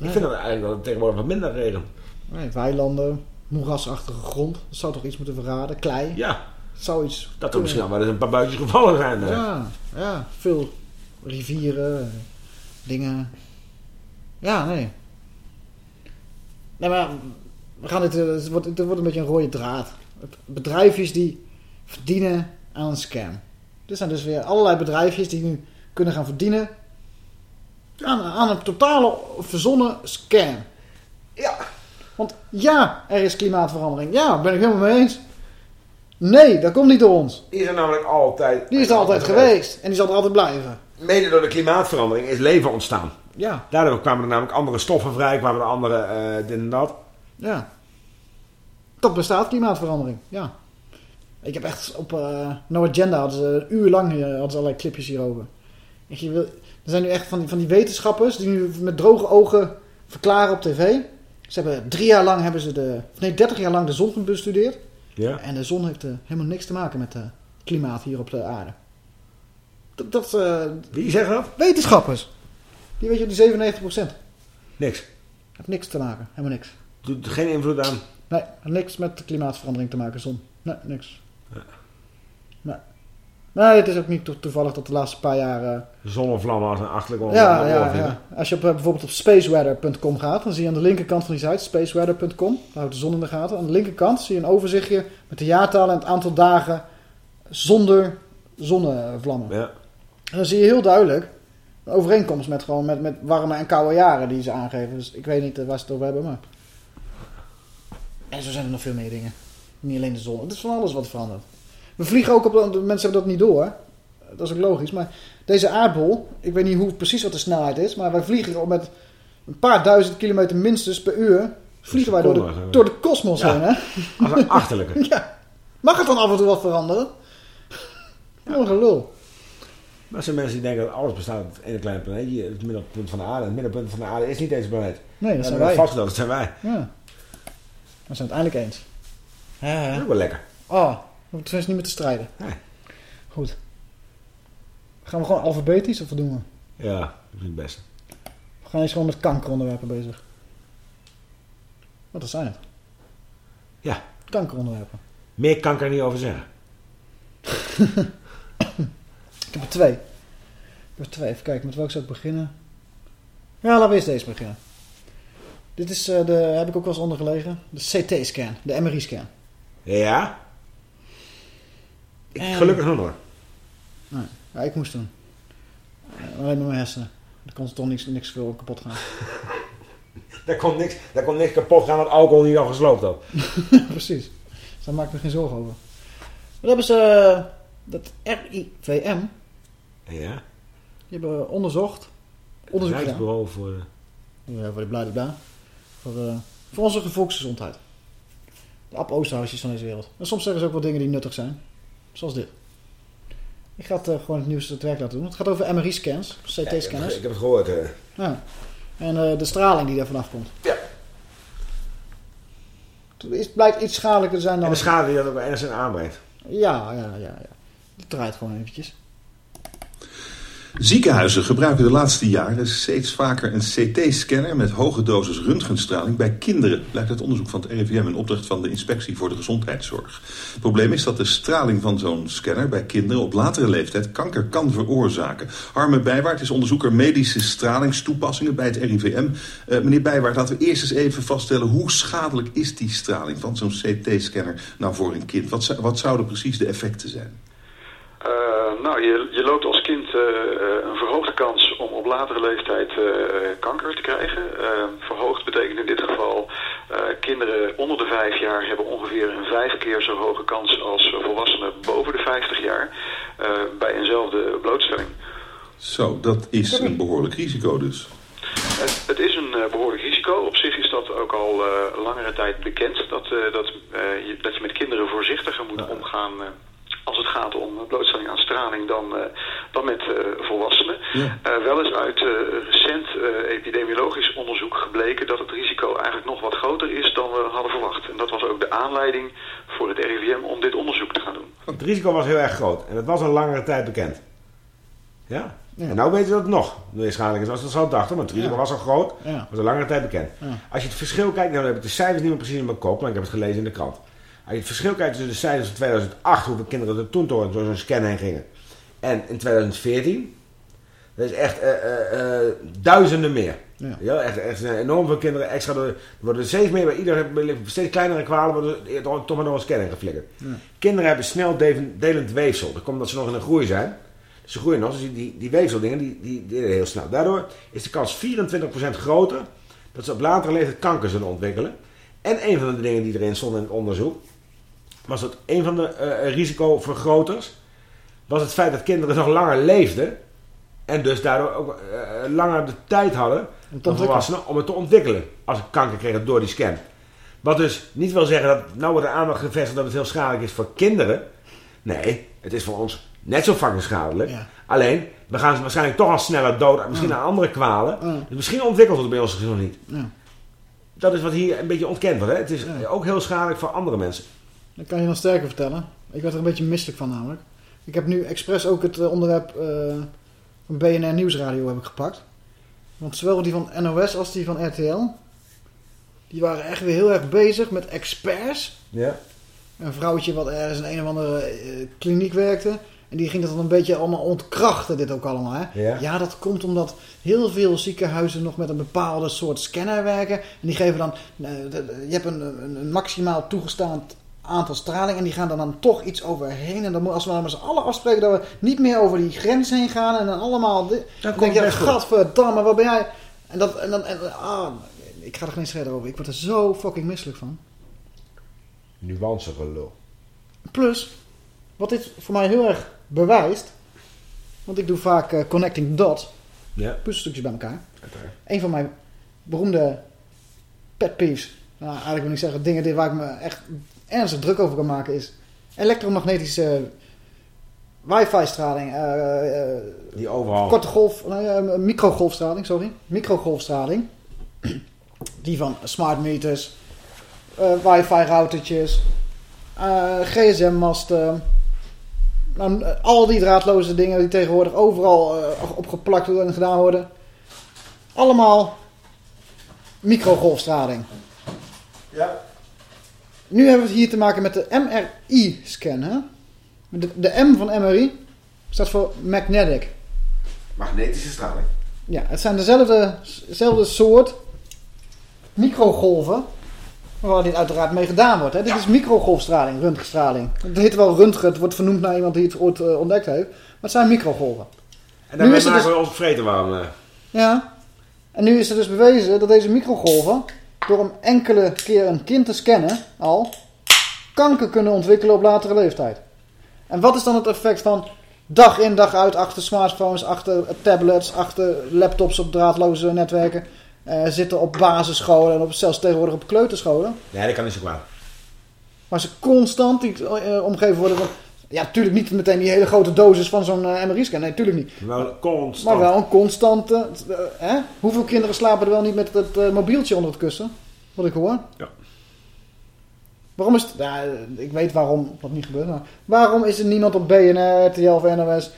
Ik vind dat eigenlijk dat het tegenwoordig wat minder regent. Nee, weilanden, moerasachtige grond. Dat zou toch iets moeten verraden? Klei. Ja. Zou iets Dat er misschien al wel eens een paar buitjes gevallen zijn. hè. Ja, ja. Veel rivieren, dingen. Ja, nee. Nee, maar we gaan dit, eh, het, wordt, het wordt een beetje een rode draad. Bedrijfjes die verdienen aan een scam. Er zijn dus weer allerlei bedrijfjes die nu kunnen gaan verdienen aan, aan een totale verzonnen scam. Ja. Want ja, er is klimaatverandering. Ja, ben ik helemaal mee eens. Nee, dat komt niet door ons. Die is er namelijk altijd. Die is er altijd geweest. En die zal er altijd blijven. Mede door de klimaatverandering is leven ontstaan. Ja. Daardoor kwamen er namelijk andere stoffen vrij, kwamen er andere eh dit en dat. Ja. Dat bestaat, klimaatverandering. Ja. Ik heb echt op eh No Agenda hadden ze een uur lang eh, hadden ze allerlei clipjes hierover. En je wil, er zijn nu echt van die, van die wetenschappers die nu met droge ogen verklaren op tv. Ze hebben drie jaar lang hebben ze de, nee, dertig jaar lang de zon bestudeerd. Ja. En de zon heeft eh, helemaal niks te maken met het klimaat hier op de aarde. Dat, dat, eh, Wie zegt dat? Wetenschappers. Die weet je, die 97%. Niks. Heeft niks te maken. Helemaal niks. Doet geen invloed aan. Nee, niks met de klimaatverandering te maken, zon. Nee, niks. Nee. Nee, het is ook niet to- toevallig dat de laatste paar jaar... eh, Zonnevlammen als een achterlijk ja, ja, ja. Als je op, eh, bijvoorbeeld op spaceweather.com gaat, dan zie je aan de linkerkant van die site, spaceweather.com, daar houdt de zon in de gaten. Aan de linkerkant zie je een overzichtje met de jaartallen en het aantal dagen zonder zonnevlammen. Ja. En dan zie je heel duidelijk een overeenkomst met, gewoon met, met warme en koude jaren die ze aangeven. Dus ik weet niet eh, waar ze het over hebben, maar... En zo zijn er nog veel meer dingen. Niet alleen de zon. Het is van alles wat verandert. We vliegen ook op... De, mensen hebben dat niet door. Dat is ook logisch. Maar deze aardbol... Ik weet niet hoe, precies wat de snelheid is. Maar wij vliegen al met een paar duizend kilometer minstens per uur... Vliegen wij door de, door de kosmos Ja. heen, hè? Als een achterlijke. ja. Mag het dan af en toe wat veranderen? Wat een gelul. Maar er zijn mensen die denken dat alles bestaat uit ene kleine planeetje. Het middelpunt van de aarde. Het middelpunt van de aarde is niet deze planeet. Nee, dat zijn wij. vastgesteld, dat zijn wij. Ja. We zijn het eindelijk eens. Ja, Dat ja. is ook wel lekker. Oh, hoeven tenminste niet meer te strijden. Nee. Goed. Gaan we gewoon alfabetisch of wat doen we? Ja, dat is het beste. We gaan eens gewoon met kankeronderwerpen bezig. Wat dat zijn het? Ja. Kankeronderwerpen. Meer kan ik er niet over zeggen. Ik heb er twee. Ik heb er twee. Even kijken, met welke zou ik beginnen? Ja, laten we eerst deze beginnen. Dit is, eh, de, heb ik ook wel eens onder gelegen. De CT-scan, de MRI-scan. Ja? Ik, En- Gelukkig nog hoor. Nee, ja, ik moest doen. Eh, alleen met mijn hersenen. Er kon toch niks, niks veel kapot gaan. Daar komt niks, daar komt niks kapot gaan wat alcohol niet al gesloopt had. Precies. Dus daar maak ik me geen zorgen over. Wat hebben ze... eh, dat RIVM, Ja. die hebben onderzocht... Onderzoek gedaan. Rijksbureau voor... Ja, voor de bladibla. Voor, eh, voor onze volksgezondheid. De Oosterhuisjes van deze wereld. En soms zeggen ze ook wel dingen die nuttig zijn. Zoals dit. Ik ga het eh, gewoon het nieuwste het werk laten doen. Het gaat over MRI-scans, Ja, ik, heb, CT-scanners. ik heb het gehoord. eh. Ja. En eh, de straling die daar vanaf komt. Ja. Het blijkt iets schadelijker te zijn dan... En de schade die dat ook ergens aanbrengt. Ja, ja, ja. ja. Het draait gewoon eventjes. Ziekenhuizen gebruiken de laatste jaren steeds vaker een CT-scanner met hoge dosis röntgenstraling bij kinderen, blijkt uit onderzoek van het RIVM in opdracht van de Inspectie voor de Gezondheidszorg. Het probleem is dat de straling van zo'n scanner bij kinderen op latere leeftijd kanker kan veroorzaken. Harme Bijwaard is onderzoeker medische stralingstoepassingen bij het RIVM. Eh, meneer Bijwaard, laten we eerst eens even vaststellen hoe schadelijk is die straling van zo'n CT-scanner nou voor een kind? Wat, wat zouden precies de effecten zijn? Eh, nou, je, je loopt als kind eh, eh, een verhoogde kans om op latere leeftijd kanker te krijgen. Verhoogd betekent in dit geval kinderen onder de vijf jaar hebben ongeveer een vijf keer zo hoge kans als volwassenen boven de 50 jaar bij eenzelfde blootstelling. Zo, dat is een behoorlijk risico dus. Het, het is een eh, behoorlijk risico. Op zich is dat ook al eh, langere tijd bekend. Dat, dat, je, dat je met kinderen voorzichtiger moet omgaan eh, als het gaat om blootstelling aan straling dan, eh, dan met eh, volwassenen. Eh, wel is uit eh, recent eh, epidemiologisch onderzoek gebleken dat het risico eigenlijk nog wat groter is dan we hadden verwacht. En dat was ook de aanleiding voor het RIVM om dit onderzoek te gaan doen. Het risico was heel erg groot. En het was al langere tijd bekend. Ja? En nou weten we dat het nog meer schadelijk is als we dat zo dachten. Want het risico Ja. was al groot. Ja. was al langere tijd bekend. Ja. Als je het verschil kijkt, nou heb ik de cijfers niet meer precies in mijn kop. Maar ik heb het gelezen in de krant. Als je het verschil kijkt tussen de cijfers van 2008, hoeveel kinderen er toen door zo'n scan heen gingen. En in 2014. Dat is echt eh, eh, eh, duizenden meer. Ja. echt, echt enorm veel kinderen extra door. Er worden steeds meer bij ieder steeds kleinere kwalen worden er toch maar door een scanner geflikkerd. Ja. Kinderen hebben snel delend weefsel. Dat komt omdat ze nog in een groei zijn. Dus ze groeien nog. Dus die, die, die weefseldingen die, die heel snel. Daardoor is de kans 24% groter dat ze op latere leeftijd kanker zullen ontwikkelen. En een van de dingen die erin stonden in het onderzoek was dat een van de eh, risicovergroters was het feit dat kinderen nog langer leefden. En dus daardoor ook eh, langer de tijd hadden dan ontwikkelen. volwassenen om het te ontwikkelen. Als ze kanker kregen door die scan. Wat dus niet wil zeggen dat nou wordt de aandacht gevestigd dat het heel schadelijk is voor kinderen. Nee, het is voor ons net zo fucking schadelijk. Alleen, we gaan ze waarschijnlijk toch al sneller dood. Misschien Ja. aan andere kwalen. Ja. Dus misschien ontwikkelt het bij ons nog niet. Ja. Dat is wat hier een beetje ontkend wordt. Hè? Het is ook heel schadelijk voor andere mensen. Dat kan je nog sterker vertellen. Ik werd er een beetje misselijk van namelijk. Ik heb nu expres ook het eh, onderwerp eh, van BNR Nieuwsradio heb ik gepakt. Want zowel die van NOS als die van RTL... die waren echt weer heel erg bezig met experts. Ja. Een vrouwtje wat ergens in een of andere eh, kliniek werkte... En die ging dat dan een beetje allemaal ontkrachten, dit ook allemaal. Hè? Ja. dat komt omdat heel veel ziekenhuizen nog met een bepaalde soort scanner werken. En die geven dan, je hebt een, een, een maximaal toegestaan aantal straling. En die gaan er dan toch iets overheen. En dan moet, als we dan met z'n allen afspreken dat we niet meer over die grens heen gaan. En dan allemaal, dit, dan, komt denk je, gadverdamme, wat ben jij? En dat, en dan, en, ah, ik ga er geen scheder over. Ik word er zo fucking misselijk van. Nuance gelul. Plus, wat dit voor mij heel erg bewijst. Want ik doe vaak eh, connecting dots. Ja. Puzzelstukjes bij elkaar. Een van mijn beroemde pet peeves. Nou, eigenlijk wil ik zeggen dingen die- waar ik me echt ernstig druk over kan maken is... Elektromagnetische wifi straling. eh, eh, Die overal. Korte golf, eh, microgolfstraling, sorry. Microgolfstraling. Die van smart meters, eh, wifi routertjes, eh, gsm-masten. Nou, al die draadloze dingen die tegenwoordig overal eh, opgeplakt worden en gedaan worden. Allemaal microgolfstraling. Ja. Nu hebben we het hier te maken met de MRI-scan. Hè? De, de M van MRI staat voor magnetic. Magnetische straling. Ja, het zijn dezelfde, dezelfde soort microgolven. Waar dit uiteraard mee gedaan wordt. Hè? Dit is microgolfstraling, röntgenstraling. Het heet wel röntgen, het wordt vernoemd naar iemand die het ooit eh, ontdekt heeft. Maar het zijn microgolven. En daarmee is het maken dus- we ons vreten warm. eh. Ja. En nu is er dus bewezen dat deze microgolven, door een enkele keer een kind te scannen, al, kanker kunnen ontwikkelen op latere leeftijd. En wat is dan het effect van dag in dag uit achter smartphones, achter tablets, achter laptops op draadloze netwerken, eh, zitten op basisscholen en op, zelfs tegenwoordig op kleuterscholen, Nee, dat kan niet zo kwaad. waar ze constant die, eh, omgeven worden van, ja, natuurlijk niet meteen die hele grote dosis van zo'n eh, MRI-scan, nee, natuurlijk niet. Wel constant. Maar wel een constante. eh, hè? Hoeveel kinderen slapen er wel niet met het eh, mobieltje onder het kussen? Wat ik hoor. Ja. Waarom is het... Ja, ik weet waarom dat niet gebeurt. Maar waarom is er niemand op BNR, RTL of NOS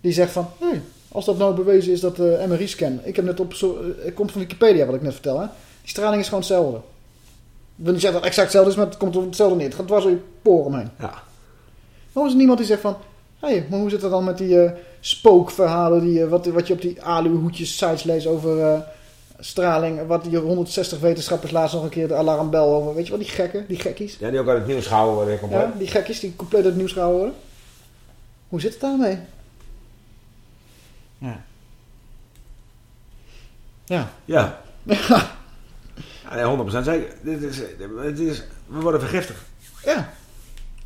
die zegt van... Hey, als dat nou bewezen is dat de MRI-scan... Ik heb net op... Zo, het komt van Wikipedia wat ik net vertel. Hè? Die straling is gewoon hetzelfde. Ik wil niet zeggen dat het exact hetzelfde is, maar het komt op hetzelfde neer. Het gaat dwars door je poren omheen. Ja. Waarom is er niemand die zegt van... Hé, hey, maar hoe zit het dan met die eh, spookverhalen... Die, eh, wat, wat je op die aluhoedjes sites leest over eh, straling... Wat die 160 wetenschappers laatst nog een keer de alarmbel over... Weet je wel, die gekken, die gekkies. Ja, die ook uit het nieuws gehouden worden. compleet. Ja, die gekkies die compleet uit het nieuws gehouden worden. Hoe zit het daarmee? Ja. Ja. Ja. Ja, nee, 100% zeker. Dit is, het is, we worden vergiftigd. Ja.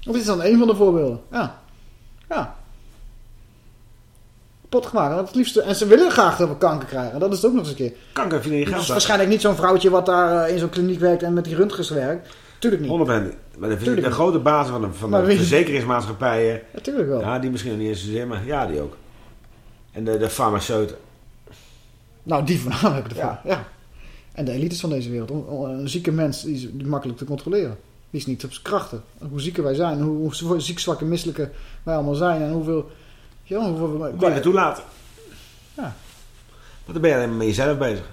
Of is dan een van de voorbeelden. Ja. Ja. Pot gemaakt. Het liefste, en ze willen graag dat we kanker krijgen. Dat is het ook nog eens een keer. Kanker verdien je geld. waarschijnlijk niet zo'n vrouwtje wat daar eh, in zo'n kliniek werkt en met die röntgens werkt. Tuurlijk niet. 100%. Maar de, de niet. grote bazen van de, van de verzekeringsmaatschappijen. Natuurlijk wel. Ja, die misschien nog niet eens zozeer, maar ja, die ook. En de, de farmaceuten. Nou, die voornamelijk. De Ja. ja. En de elites van deze wereld. Een zieke mens die is makkelijk te controleren. Die is niet op zijn krachten. Hoe zieker wij zijn, hoe, hoe ziek, zwak en misselijke wij allemaal zijn. En hoeveel... Ja, hoeveel Kan je toelaten? Ja. Want dan ben je alleen maar met jezelf bezig.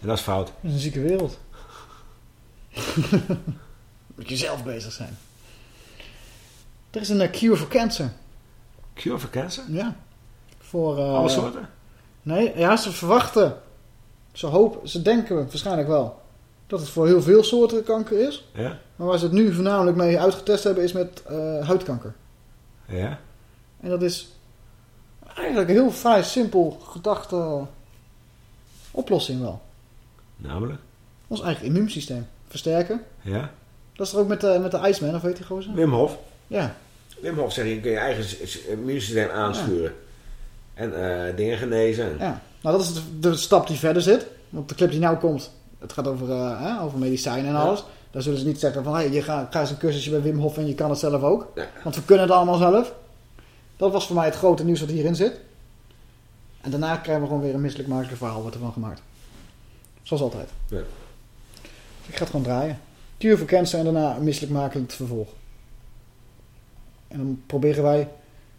En dat is fout. Is een zieke wereld. Met jezelf bezig zijn. Er is een eh, cure for cancer. Cure for cancer? Ja. Voor, eh, Alle soorten? Nee, ja, ze verwachten. Ze hopen, ze denken waarschijnlijk wel. Dat het voor heel veel soorten kanker is. Ja. Maar waar ze het nu voornamelijk mee uitgetest hebben is met eh, huidkanker. Ja. En dat is eigenlijk een heel vrij simpel gedachte oplossing wel. Namelijk? Ons eigen immuunsysteem versterken. Ja. Dat is er ook met, de met de Iceman, of weet je gozer? Wim Hof. Ja. Wim Hof zegt, je kun je eigen immuunsysteem aansturen. En eh, dingen genezen. Ja. Nou, dat is de, de stap die verder zit. Want de clip die nou komt, het gaat over, eh, hè, over medicijnen en alles. Daar zullen ze niet zeggen van, hey, je gaat ga eens een cursusje bij Wim Hof en je kan het zelf ook. Want we kunnen het allemaal zelf. Dat was voor mij het grote nieuws wat hierin zit. En daarna krijgen we gewoon weer een misselijkmakelijk verhaal wat ervan gemaakt. Zoals altijd. Ja. Ik ga het gewoon draaien. Cure voor cancer en daarna een misselijkmakelijk vervolg. En dan proberen wij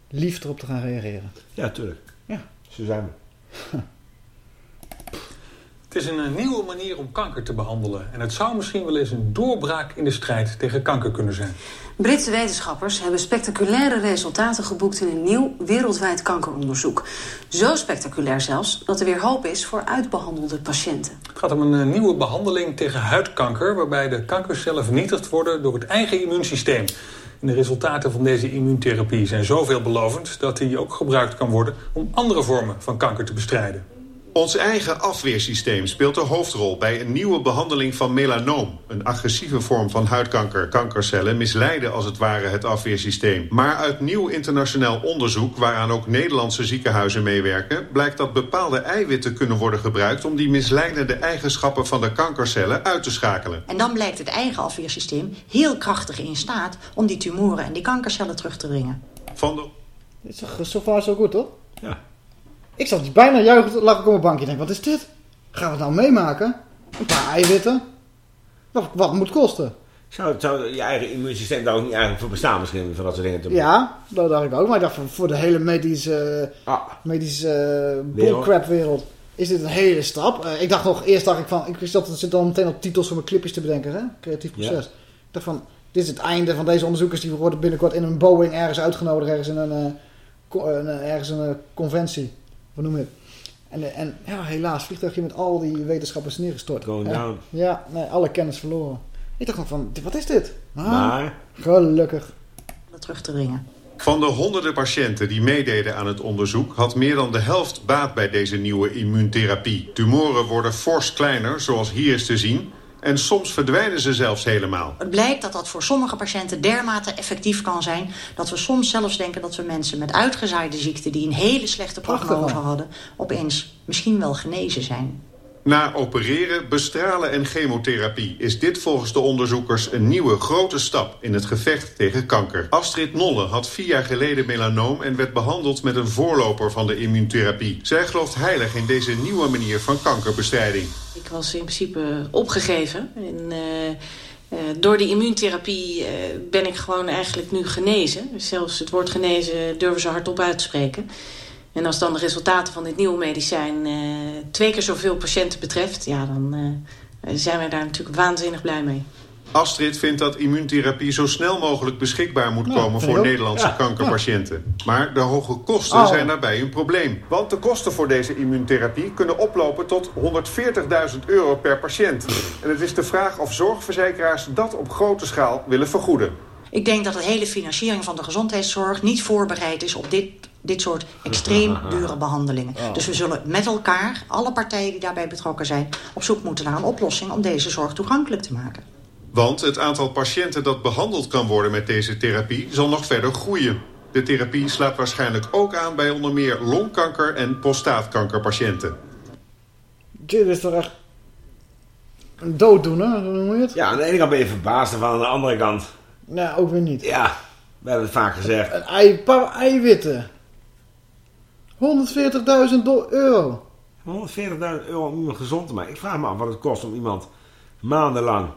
lief erop te gaan reageren. Ja, tuurlijk. Ja. Zo zijn we. Het is een eh, nieuwe manier om kanker te behandelen. En het zou misschien wel eens een doorbraak in de strijd tegen kanker kunnen zijn. Britse wetenschappers hebben spectaculaire resultaten geboekt in een nieuw wereldwijd kankeronderzoek. Zo spectaculair zelfs dat er weer hoop is voor uitbehandelde patiënten. Het gaat om een eh, nieuwe behandeling tegen huidkanker... waarbij de kankercellen vernietigd worden door het eigen immuunsysteem. En de resultaten van deze immuuntherapie zijn zo veelbelovend... dat die ook gebruikt kan worden om andere vormen van kanker te bestrijden. Ons eigen afweersysteem speelt de hoofdrol bij een nieuwe behandeling van melanoom. Een agressieve vorm van huidkanker. Kankercellen misleiden als het ware het afweersysteem. Maar uit nieuw internationaal onderzoek, waaraan ook Nederlandse ziekenhuizen meewerken... blijkt dat bepaalde eiwitten kunnen worden gebruikt... om die misleidende eigenschappen van de kankercellen uit te schakelen. En dan blijkt het eigen afweersysteem heel krachtig in staat... om die tumoren en die kankercellen terug te dringen. Van de... Dit is toch zo far zo goed, toch? Ja. Ik zat bijna juichend, lag ik op mijn bankje en denk, wat is dit? Gaan we het nou meemaken? Een paar eiwitten. Wat, wat moet het kosten? Zou, zou je eigen immuunsysteem daar ook niet eigenlijk voor bestaan misschien? Voor dat soort dingen te Ja, dat dacht ik ook. Maar ik dacht, voor, voor de hele medische, medische eh, bullcrap wereld is dit een hele stap. Eh, ik dacht nog, eerst dacht ik van, ik het zit dan meteen op titels voor mijn clipjes te bedenken, hè? Creatief proces. Ja. Ik dacht van, dit is het einde van deze onderzoekers die worden binnenkort in een Boeing ergens uitgenodigd, ergens in een, eh, een, ergens een eh, conventie. Hoe noem je het? En, en ja, helaas, vliegtuigje met al die wetenschappers neergestort. Going ja. down. Ja, nee, alle kennis verloren. Ik dacht nog van, wat is dit? Maar- Gelukkig. Terug te dringen. Van de honderden patiënten die meededen aan het onderzoek... had meer dan de helft baat bij deze nieuwe immuuntherapie. Tumoren worden fors kleiner, zoals hier is te zien... en soms verdwijnen ze zelfs helemaal. Het blijkt dat dat voor sommige patiënten dermate effectief kan zijn... dat we soms zelfs denken dat we mensen met uitgezaaide ziekten... die een hele slechte prognose hadden... opeens misschien wel genezen zijn. Na opereren, bestralen en chemotherapie is dit volgens de onderzoekers een nieuwe grote stap in het gevecht tegen kanker. Astrid Nolle had vier jaar geleden melanoom en werd behandeld met een voorloper van de immuuntherapie. Zij gelooft heilig in deze nieuwe manier van kankerbestrijding. Ik was in principe opgegeven. En, eh, eh, door die immuuntherapie eh, ben ik gewoon eigenlijk nu genezen. Zelfs het woord genezen durven ze hardop uit te spreken. En als dan de resultaten van dit nieuwe medicijn eh, twee keer zoveel patiënten betreft... ja, dan eh, zijn wij daar natuurlijk waanzinnig blij mee. Astrid vindt dat immuuntherapie zo snel mogelijk beschikbaar moet Nou, komen voor. Nederlandse Ja, kankerpatiënten. Maar de hoge kosten Oh. zijn daarbij een probleem. Want de kosten voor deze immuuntherapie kunnen oplopen tot 140.000 euro per patiënt. En het is de vraag of zorgverzekeraars dat op grote schaal willen vergoeden. Ik denk dat de hele financiering van de gezondheidszorg... niet voorbereid is op dit, dit soort extreem dure behandelingen. Oh. Dus we zullen met elkaar, alle partijen die daarbij betrokken zijn... op zoek moeten naar een oplossing om deze zorg toegankelijk te maken. Want het aantal patiënten dat behandeld kan worden met deze therapie zal nog verder groeien. De therapie slaat waarschijnlijk ook aan bij onder meer longkanker en prostaatkankerpatiënten. Dit is toch echt een dooddoener, hoe noem je het? Ja, aan de ene kant ben je verbaasd en van aan de andere kant... Nee, ook weer niet. Ja, we hebben het vaak gezegd. Een ei, paar eiwitten. 140.000 do- euro. 140.000 euro om iemand gezond te maken. Ik vraag me af wat het kost om iemand maandenlang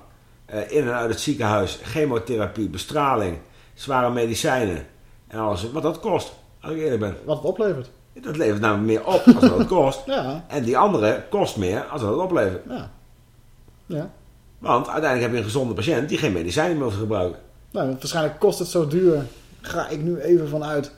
eh, in en uit het ziekenhuis... chemotherapie, bestraling, zware medicijnen en alles. Wat dat kost, als ik eerlijk ben. Wat het oplevert. Dat levert namelijk meer op als dat het kost. Ja. En die andere kost meer als dat het oplevert. Ja. Ja. Want uiteindelijk heb je een gezonde patiënt die geen medicijnen meer hoeft te gebruiken. Nou, waarschijnlijk kost het zo duur. Ga ik nu even vanuit.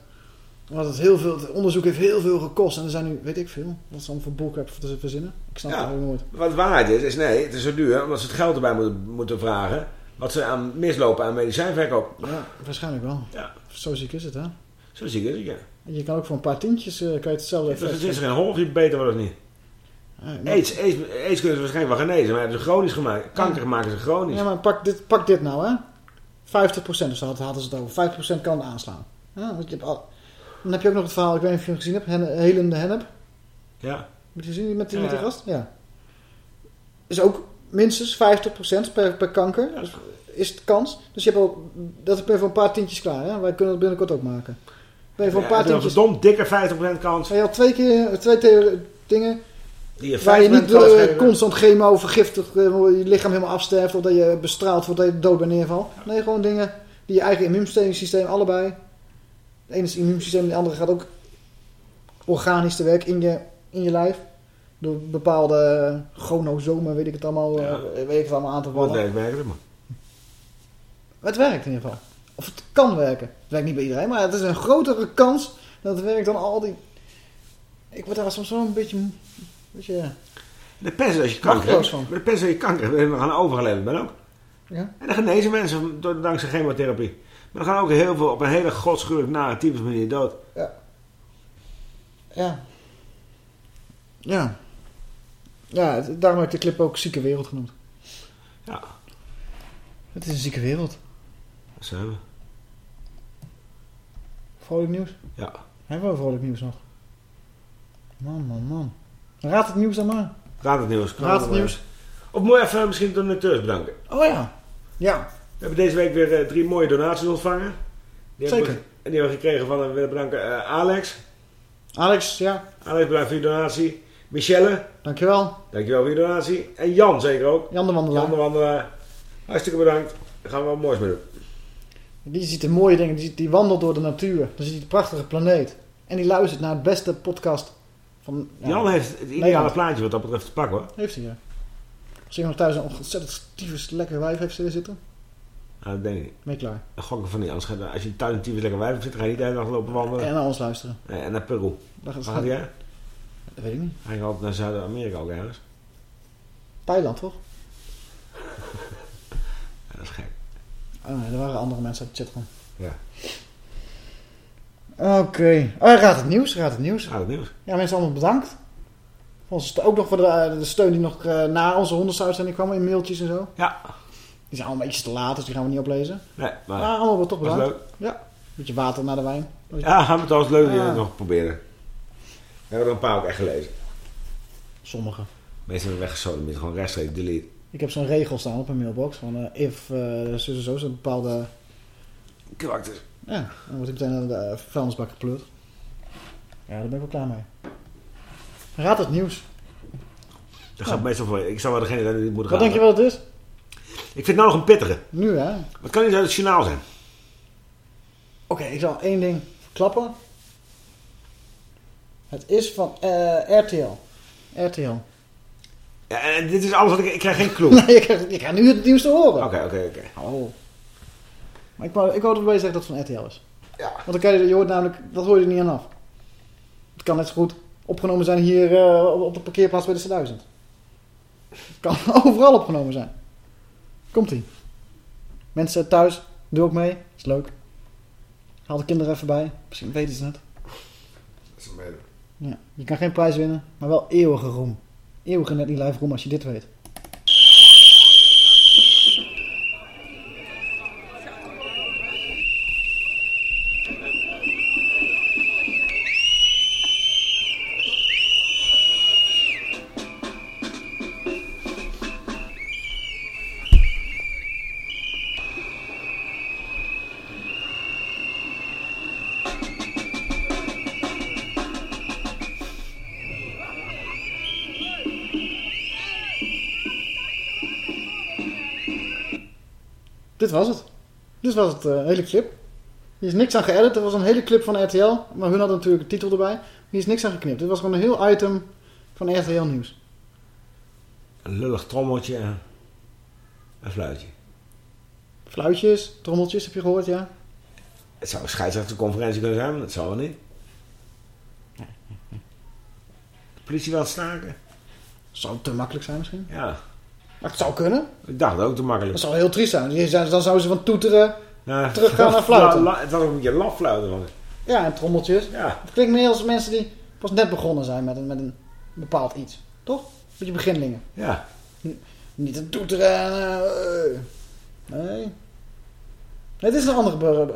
Want het, heel veel, het onderzoek heeft heel veel gekost. En er zijn nu, weet ik veel, wat ze allemaal voor bullcrap te verzinnen. Ik snap Ja. het eigenlijk nooit. Wat waarheid is, is nee, het is zo duur omdat ze het geld erbij moeten, moeten vragen. Wat ze aan mislopen aan medicijnverkoop. Ja, waarschijnlijk wel. Ja. Zo ziek is het, hè? Zo zie ik het, ja. Je kan ook voor een paar tientjes eh, kan je hetzelfde Dus het is geen hongergriep beter wordt het niet. maar- AIDS, AIDS, AIDS kunnen ze waarschijnlijk wel genezen, maar hebben ze chronisch gemaakt. Kanker maken ze chronisch. Ja, maar pak dit, pak dit nou, hè. 50%, dus daar hadden ze het over. 50% kan aanslaan. Ja, want je hebt al, dan heb je ook nog het verhaal, ik weet niet of je hem gezien hebt, Hen- helende hennep. Ja. Heb je gezien die met die, met die gast? Ja. Is ook minstens 50% per, per kanker. Dus is het kans. Dus je hebt al, dat ben je voor een paar tientjes klaar. Hè? Wij kunnen dat binnenkort ook maken. Ben je voor een paar tientjes... een verdomd dikke 50% kans. Je had twee keer, twee dingen Die waar je 50% niet eh, constant chemo vergiftigd, eh, je lichaam helemaal afsterft of dat je bestraald wordt, dat je dood bij neervalt. Nee, gewoon dingen die je eigen immuunsysteem, allebei. Het ene is het immuunsysteem, de andere gaat ook organisch te werk in je, in je lijf. Door bepaalde chromosomen, weet ik het allemaal, eh, weet ik het allemaal aan te Wat vallen. werkt werkt het maar. Het werkt in ieder geval. Of het kan werken. Het werkt niet bij iedereen, maar het is een grotere kans dat het werkt dan al die... Ik word daar soms wel een beetje... Een beetje De pest als je kanker hebt. van. De pest als je kanker hebt. Dan gaan overgeleden ben ook. Ja. En dan genezen mensen door, dankzij chemotherapie. Maar dan gaan ook heel veel op een hele godschuwelijk nare types manier dood. Ja. Ja. Ja. Ja, daarom heb ik de clip ook zieke wereld genoemd. Ja. Het is een zieke wereld. Dat zijn we. Vrolijk nieuws? Ja. Hebben we vrolijk nieuws nog? Man, man, man. Raad het nieuws dan maar. Raad het nieuws. Raad het nieuws. Of moet je even misschien de donateurs bedanken. Oh ja. Ja. We hebben deze week weer eh, drie mooie donaties ontvangen. Die Zeker. we- en die hebben we gekregen van, we willen bedanken, eh, Alex. Alex, ja. Alex, bedankt voor je donatie. Michelle. Dankjewel. Dankjewel voor je donatie. En Jan zeker ook. Jan de Wandelaar. Jan de Wandelaar. Hartstikke bedankt. Daar gaan we wat moois mee doen. Die ziet de mooie dingen. Die, die wandelt door de natuur. Dan ziet hij de prachtige planeet. En die luistert naar het beste podcast van... ja, Jan heeft het ideale Nederland. plaatje wat dat betreft te pakken hoor. Heeft hij, ja. Als nog thuis een ontzettend tyfus lekker wijf heeft zitten, Nou, dat denk ik ben je klaar. Dan gok ik van niet. Anders ga je, als je thuis een tyfus lekker wijf zit, ga je niet de hele dag lopen wandelen. En naar ons luisteren. Nee, en naar Peru. Waar gaat- gaat jij? Dat weet ik niet. Hij gaat naar Zuid-Amerika ook ergens. Thailand, toch? Ja, dat is gek. Oh nee, er waren andere mensen uit de chat van. Ja. Oké. Oh, raad het nieuws, raad het nieuws. Raad het nieuws. Ja, mensen allemaal bedankt. St- ook nog voor de, de steun die nog eh, na onze honderdste uitzending kwam in mailtjes en zo. Ja. Die zijn allemaal een beetje te laat, dus die gaan we niet oplezen. Nee, maar... Maar allemaal wel toch bedankt. leuk. Ja. Beetje water naar de wijn. Ja, gaan we trouwens leuk Ja. nog proberen. We hebben er een paar ook echt gelezen. Sommige. Meestal hebben we weggezoden met gewoon rechtstreeks delete. Ik heb zo'n regel staan op een mailbox van eh, if uh, zo en zo, zo'n bepaalde... Karakters. Ja, dan wordt ik meteen naar de eh, vuilnisbak gepleurd. Ja, daar ben ik wel klaar mee. Raad het nieuws. Dat gaat meestal voor. Ik zou wel degene zijn die moet Wat gaan. denk je wat het is? Ik vind nou nog een pittige. Nu hè? Wat kan niet uit het journaal zijn? Oké, ik zal één ding klappen. Het is van eh, RTL. RTL. Ja, en dit is alles wat ik... Ik krijg geen clue. nee, ik krijg, ik krijg nu het nieuws te horen. Oké, oké, oké. Oh. Maar ik wou, ik wou erbij zeggen dat het van RTL is. Ja. Want dan kan je, je hoort namelijk, dat hoor je er niet aan af. Het kan net zo goed opgenomen zijn hier eh, op de parkeerplaats bij de C1000. Het kan overal opgenomen zijn. Komt-ie. Mensen thuis, doe ook mee. Is leuk. Haal de kinderen even bij. Misschien weten ze het. Ja. Je kan geen prijs winnen, maar wel eeuwige roem. Eeuwige net niet live roem als je dit weet. Was het. Dit was het eh, hele clip. Hier is niks aan geëdit. Er was een hele clip van RTL. Maar hun hadden natuurlijk een titel erbij. Hier is niks aan geknipt. Dit was gewoon een heel item van RTL Nieuws. Een lullig trommeltje en een fluitje. Fluitjes, trommeltjes heb je gehoord, ja? Het zou een scheidsrechterconferentie kunnen zijn, maar dat zou wel niet. De politie het staken. Zou te makkelijk zijn misschien? Ja. Maar het zou kunnen. Ik dacht ook te makkelijk. Dat zou heel triest zijn. Dan zouden ze van toeteren Nou, teruggaan naar fluiten. la- la- Het was ook een beetje lafluiten. van. Ja, en trommeltjes. Ja. Het klinkt meer als mensen die pas net begonnen zijn met een, met een bepaald iets. Toch? Beetje beginlingen. Ja. N- Niet een toeteren en... eh, nee. Het is een andere...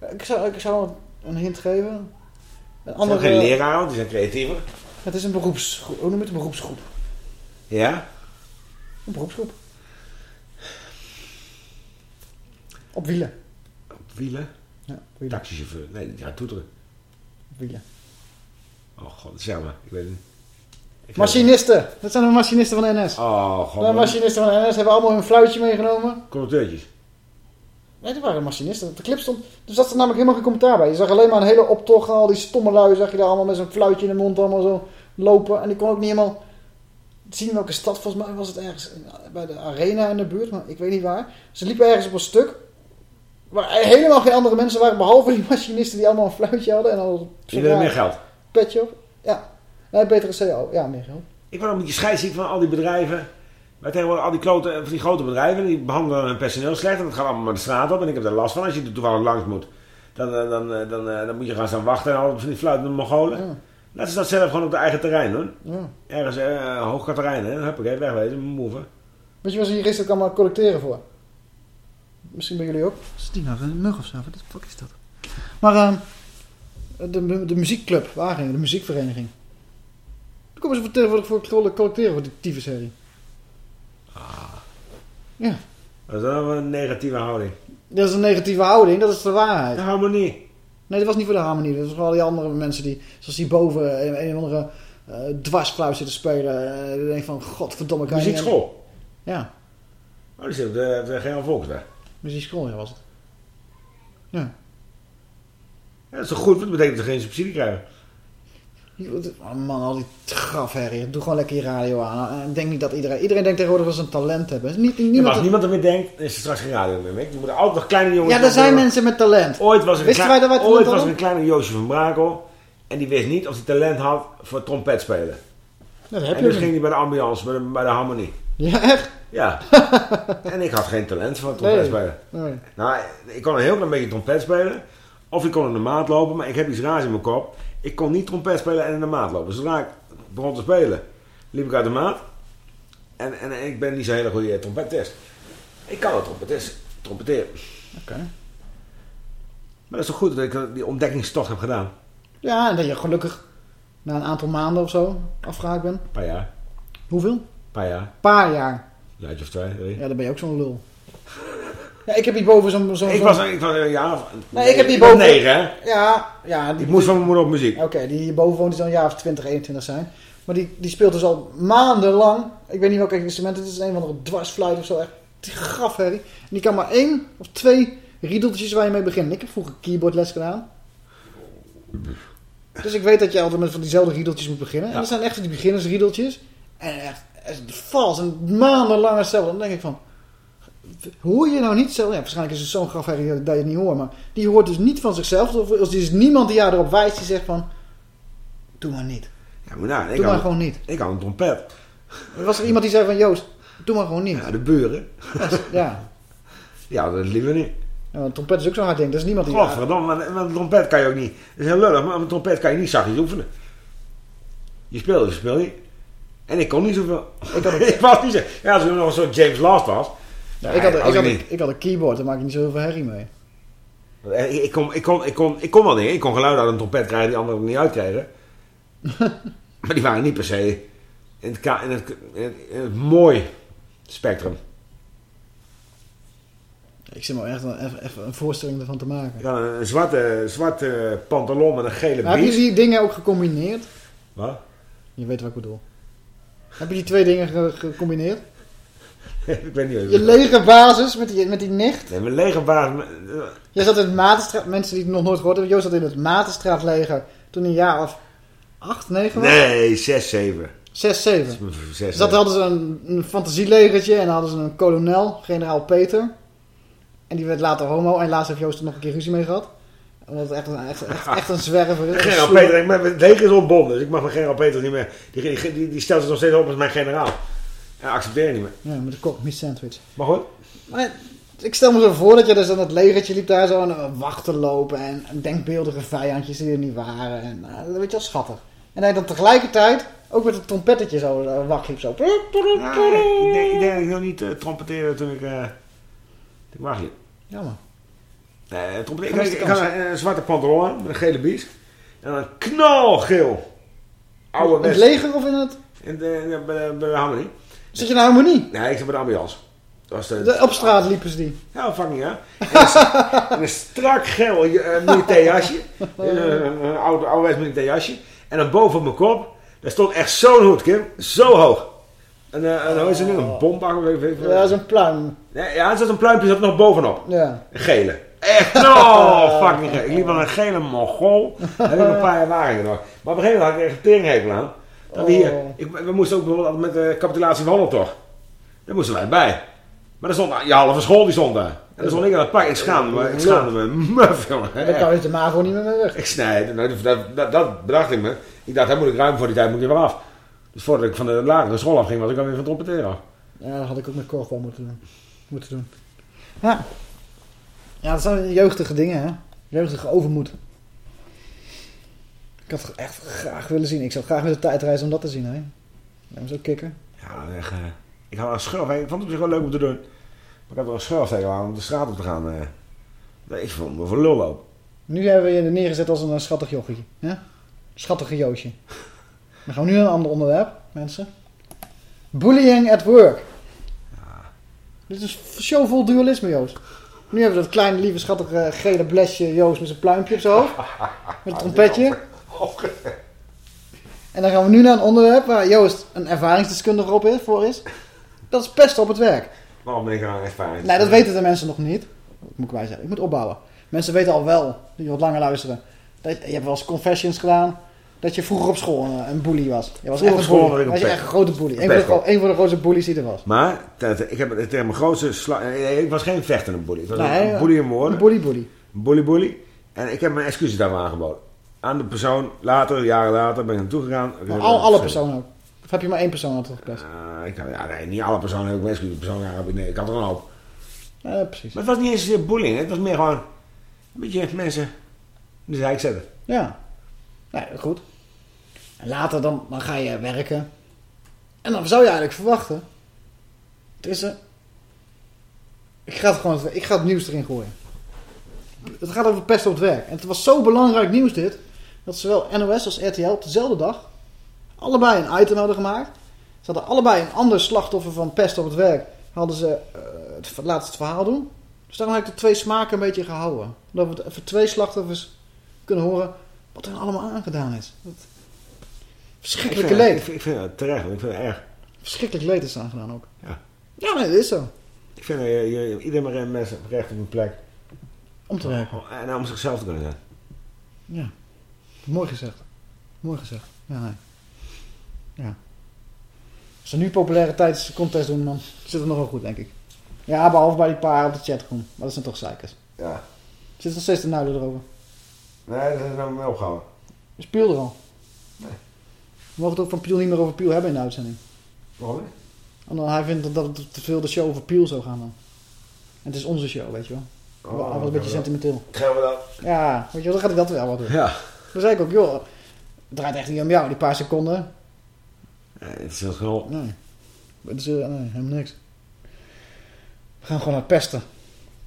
eh, ik, zou, ik zou een hint geven. Een zijn andere, geen leraren, die zijn creatiever. Het is een beroepsgroep. Hoe noem je het? Een beroepsgroep. Ja. Een beroepsgroep. Op wielen. Op wielen. Ja, wielen. Taxichauffeur. Nee, die gaat toeteren. Op wielen. Oh god, zeg maar. Ik weet het niet. Ik Machinisten. Dat zijn de machinisten van de NS. Oh De god. machinisten van de NS hebben allemaal hun fluitje meegenomen. Conducteurtjes. Nee, die waren machinisten. Op de clip stond... Er zat er namelijk helemaal geen commentaar bij. Je zag alleen maar een hele optocht. Al die stomme lui zag je daar allemaal met zo'n fluitje in de mond. Allemaal zo lopen. En die kon ook niet helemaal zien welke stad. Volgens mij was het ergens bij de arena in de buurt. Maar ik weet niet waar. Ze liepen ergens op een stuk. Waar helemaal geen andere mensen waren. Behalve die machinisten die allemaal een fluitje hadden. En al willen meer geld. Petje op. Ja. Nee, betere CO. Ja, meer geld. Ik word een beetje scheidsziek van al die bedrijven. Maar tegenwoordig al die, klote, van die grote bedrijven, die behandelen hun personeel slecht. En dat gaat allemaal maar de straat op. En ik heb daar last van als je er toevallig langs moet. Dan, eh, dan, dan, dan, eh, dan moet je gaan staan wachten en al van die fluitende Mongolen. Ja. Laten ze dat zelf gewoon op de eigen terrein doen. Ja. Ergens uh, hoog terrein, hè. Huppakee, wegwezen, move. Weet je waar ze hier gisteren allemaal collecteren voor? Misschien bij jullie ook. Is die nou een mug of zo? Wat de fuck is dat? Maar ehm, de, de muziekclub, Wageningen, de muziekvereniging. Daar komen ze voor, tegenwoordig voor voor collecteren voor die tyfusherrie. Ja. Dat is dan wel een negatieve houding. Dat is een negatieve houding, dat is de waarheid. De harmonie. Nee, dat was niet voor de harmonie. Dat was voor al die andere mensen die, zoals die boven een, een of andere uh, dwarsfluit zitten spelen. Uh, die denken van, godverdomme. Kan je niet- Muziekschool. Ja, Oh, die zit op de, de Gerald Volksweg. muziekschool ja, was het. Ja. Ja, dat is toch goed, want dat betekent dat ze geen subsidie krijgen. Oh man, al die grafherrie. Doe gewoon lekker je radio aan. En denk niet dat iedereen... Iedereen denkt tegenwoordig dat ze een talent hebben. Niet, En niemand als niemand er meer denkt, is er straks geen radio meer. mee. Er moeten altijd nog kleine jongens... Ja, er zijn mensen met talent. Ooit was er een, Wisten klei- wij dat wij ooit talent was er hadden? een kleine Joosje van Brakel. En die wist niet of hij talent had voor trompet spelen. Dat heb en je dus ook ging hij bij de ambiance, bij de, bij de harmonie. Ja, echt? Ja. en ik had geen talent voor trompet Nee. spelen. Nee. Nou, ik kon een heel klein beetje trompet spelen. Of ik kon in de maat lopen, maar ik heb iets raars in mijn kop. Ik kon niet trompet spelen en in de maat lopen. Zodra ik begon te spelen, liep ik uit de maat. En, en, en ik ben niet zo'n hele goede trompettest. Ik kan wel trompetist, trompeteren. Oké. Maar dat is toch goed dat ik die ontdekkingstocht heb gedaan. Ja, en dat je gelukkig na een aantal maanden of zo afgehaakt bent. Een paar jaar. Hoeveel? Een paar jaar. paar jaar. Een of twee, drie. Ja, dan ben je ook zo'n lul. Ja, ik heb hierboven zo'n... zo'n Ik was, ik was een jaar of... Nee, ik heb hierboven... negen, hè? Ja, ja. Die, Ik moest van mijn moeder op muziek. Oké, die hierboven woont, die zal een jaar of 20, 21 zijn. Maar die, die speelt dus al maandenlang. Ik weet niet welk instrument het is. Een of andere dwarsfluit of zo. Echt grafherrie. En die kan maar één of twee riedeltjes waar je mee begint. Ik heb vroeger keyboardles gedaan. Dus ik weet dat je altijd met van diezelfde riedeltjes moet beginnen. En Ja. dat zijn echt die beginnersriedeltjes. En echt, echt vals en maandenlang hetzelfde. Dan denk ik van... Hoor je nou niet zelf? Ja, waarschijnlijk is het zo'n grafherrie dat je het niet hoort. Maar die hoort dus niet van zichzelf. Of er is niemand die jou erop wijst die zegt van... Doe maar niet. Ja, maar nou, ik Doe had- maar gewoon niet. Ik had een trompet. Er was er iemand die zei van... Joost, doe maar gewoon niet. Ja, de buren. Ja. Ja, dat liever niet. Ja, want trompet is ook zo'n hard ding. Er is niemand die... Godverdomme, maar maar een trompet kan je ook niet. Dat is heel lullig, maar een trompet kan je niet zachtjes oefenen. Je speelt, je speelt niet. En ik kon niet zoveel. Ik, had ik was niet zo. Ja, als ik nog een soort James Last was. Ja, ik, had, ik, had, niet. een, ik had een keyboard. Daar maak je niet zoveel herrie mee. Ik, ik, kon, ik, kon, ik, kon, ik kon wel dingen. Ik kon geluiden uit een trompet krijgen die anderen niet uitkregen. maar die waren niet per se in het, in het, in het, in het mooi spectrum. Ik zit maar echt een, even, even een voorstelling ervan te maken. Ik had een, zwarte, zwarte pantalon met een gele Maar heb je bies. die dingen ook gecombineerd? Wat? Je weet wat ik bedoel. Heb je die twee dingen ge- gecombineerd? ik weet niet. Je lege basis met die, met die nicht. Nee, mijn lege baas. Jij zat in het Matenstraat... Mensen die het nog nooit gehoord hebben. Joost zat in het Matenstraatleger toen hij een jaar of acht, negen was? Nee, 6, 7. Zes, zeven. Zes, Dus dat hadden ze een, een fantasielegertje en dan hadden ze een kolonel, generaal Peter. En die werd later homo en laatst heeft Joost er nog een keer ruzie mee gehad. Omdat het echt, een- echt, echt, echt een zwerver is. Generaal Peter, ik- het leger is ontbonden, dus ik mag van generaal Peter niet meer. Die, die, die, die stelt zich nog steeds op als mijn generaal. En accepteer je niet meer. Ja, met de kok, meat sandwich. Maar goed. Maar ik stel me zo voor dat je dus aan het legertje liep daar zo aan wachten lopen en denkbeeldige vijandjes die er niet waren. En nou, dat weet je wel schattig. En hij dan tegelijkertijd ook met het trompettetje zo uh, zo. Ja, ik, denk, ik denk dat ik nog niet uh, trompeteerde toen ik, uh, toen ik wachtliep. Jammer. Nee, trompet, ik, ik, had een, een zwarte pantalon aan, met een gele bies. En een knalgeel. Oude In het leger of in het... In de, in de, bij, de, bij de harmonie. Zit je in harmonie? Nee, ik zit bij de ambiance. Dat was de, De, op straat liepen ze die. Ja, fucking ja. En een, en een strak geel uh, militair jasje. Een, een oud, ouderwets militair jasje. En dan boven op mijn kop, daar stond echt zo'n hoed, Kim. Zo hoog. En, uh, en hoe is het nu? Een bombak of even. Ja, zo'n pluim. Ja, ja, er zat een pluimpje zat nog bovenop. Ja. Een gele. Echt, oh, fucking geel. Ik liep aan een gele mongool. Daar heb ik een paar jaar waren nog. Maar op een gegeven moment had ik echt een teringhekel aan. We, hier, ik, we moesten ook bijvoorbeeld met de capitulatie van Holland toch. Daar moesten wij bij. Maar er stond je halve school die stond daar. En dan stond ik aan het pak. Ik schaamde me. Ik schaamde me. Muf, jongen. Dan kan je de MAVO niet meer mee weg. Ik snij. Nou, dat, dat, dat bedacht ik me. Ik dacht, daar moet ik ruim voor die tijd moet ik er weer af. Dus voordat ik van de lagere school afging, was ik alweer van trompeteren. Ja, dat had ik ook met korfbal moeten doen. Moeten doen. Ja. Ja, dat zijn jeugdige dingen, hè. Jeugdige overmoed. Ik had het echt graag willen zien. Ik zou graag met de tijd reizen om dat te zien, hè. Dat is ook kikker. Ja, echt, eh, ik had een schurf. Ik vond het op zich wel leuk om te doen. Maar ik had er een schurf tegen aan om de straat op te gaan. eh. Ik vond me voor lul lopen. Nu hebben we je er neergezet als een eh, schattig jochie. Ja? Schattige Joosje. Dan gaan we nu naar een ander onderwerp, mensen. Bullying at work. Dit is een show vol dualisme, Joost. Nu hebben we dat kleine, lieve, schattige gele blesje Joost met zijn pluimpje op zijn hoofd. Met een trompetje. En dan gaan we nu naar een onderwerp waar Joost een ervaringsdeskundige op is, voor is. Dat is pesten op het werk. Waarom ben ik aan ervaring? Nee, dat weten de mensen nog niet. Dat moet ik bij zeggen. Ik moet opbouwen. Mensen weten al wel, die wat langer luisteren. Dat, je hebt wel eens confessions gedaan. Dat je vroeger op school een, een bully was. Je was Vroeger echt op een school bully. was je echt een grote bully. Een van, de, een van de grootste bullies die er was. Maar ik heb het mijn grootste sla- nee, Ik was geen vechtende bully. Ik was Nee, een bully in woorden. Een bully bully. Een bully bully. En ik heb mijn excuses daarvoor aangeboden. Aan de persoon, later, jaren later, ben ik naartoe gegaan. Ik Maar al, alle personen ook. Of heb je maar één persoon altijd gepest? Eh, ik had, ja, nee, niet alle personen heb ik ik, nee, ik had er een hoop. Ja, precies. Maar het was niet eens bullying. Het was meer gewoon een beetje mensen in de zijk zetten. Ja. Nee, goed. En later dan, dan ga je werken. En dan zou je eigenlijk verwachten. Het is een... Ik ga het gewoon ik ga het nieuws erin gooien. Het gaat over pest op het werk. En het was zo belangrijk nieuws dit. Dat zowel NOS als RTL op dezelfde dag allebei een item hadden gemaakt. Ze hadden allebei een ander slachtoffer van pest op het werk. Hadden ze eh, het laatste verhaal doen. Dus daarom heb ik de twee smaken een beetje gehouden. Dat we even twee slachtoffers kunnen horen wat er allemaal aangedaan is. Dat verschrikkelijke ik vind, leed. Ik, vind- ik vind het terecht. Ik vind het erg. Verschrikkelijk leed is aangedaan ook. Ja. Ja, nee, dat is zo. Ik vind dat je, je, ieder maar mensen recht op een plek. Om te werken. En om zichzelf te kunnen zijn. Ja. Mooi gezegd. Mooi gezegd. Ja, nee. Ja. Als ze nu populariteitscontest doen, dan zit het nog wel goed, denk ik. Ja, behalve bij die paar op de chatroom. Maar dat zijn toch zeikers. Ja. Zit nog steeds te nuilen erover. Nee, dat is nou mee opgehouden. Is Piel er al? Nee. We mogen het ook van Piel niet meer over Piel hebben in de uitzending. Waarom niet? Omdat hij vindt dat het te veel de show over Piel zou gaan dan. En het is onze show, weet je wel. Oh, hij was een beetje sentimenteel. Gaan we dat? Ja, weet je wel, dan gaat hij dat wel wat doen. Ja. Dan zei ik ook, joh, het draait echt niet om jou, die paar seconden. Nee, het is heel. Nee. Het is, eh, nee, helemaal niks. We gaan gewoon naar pesten.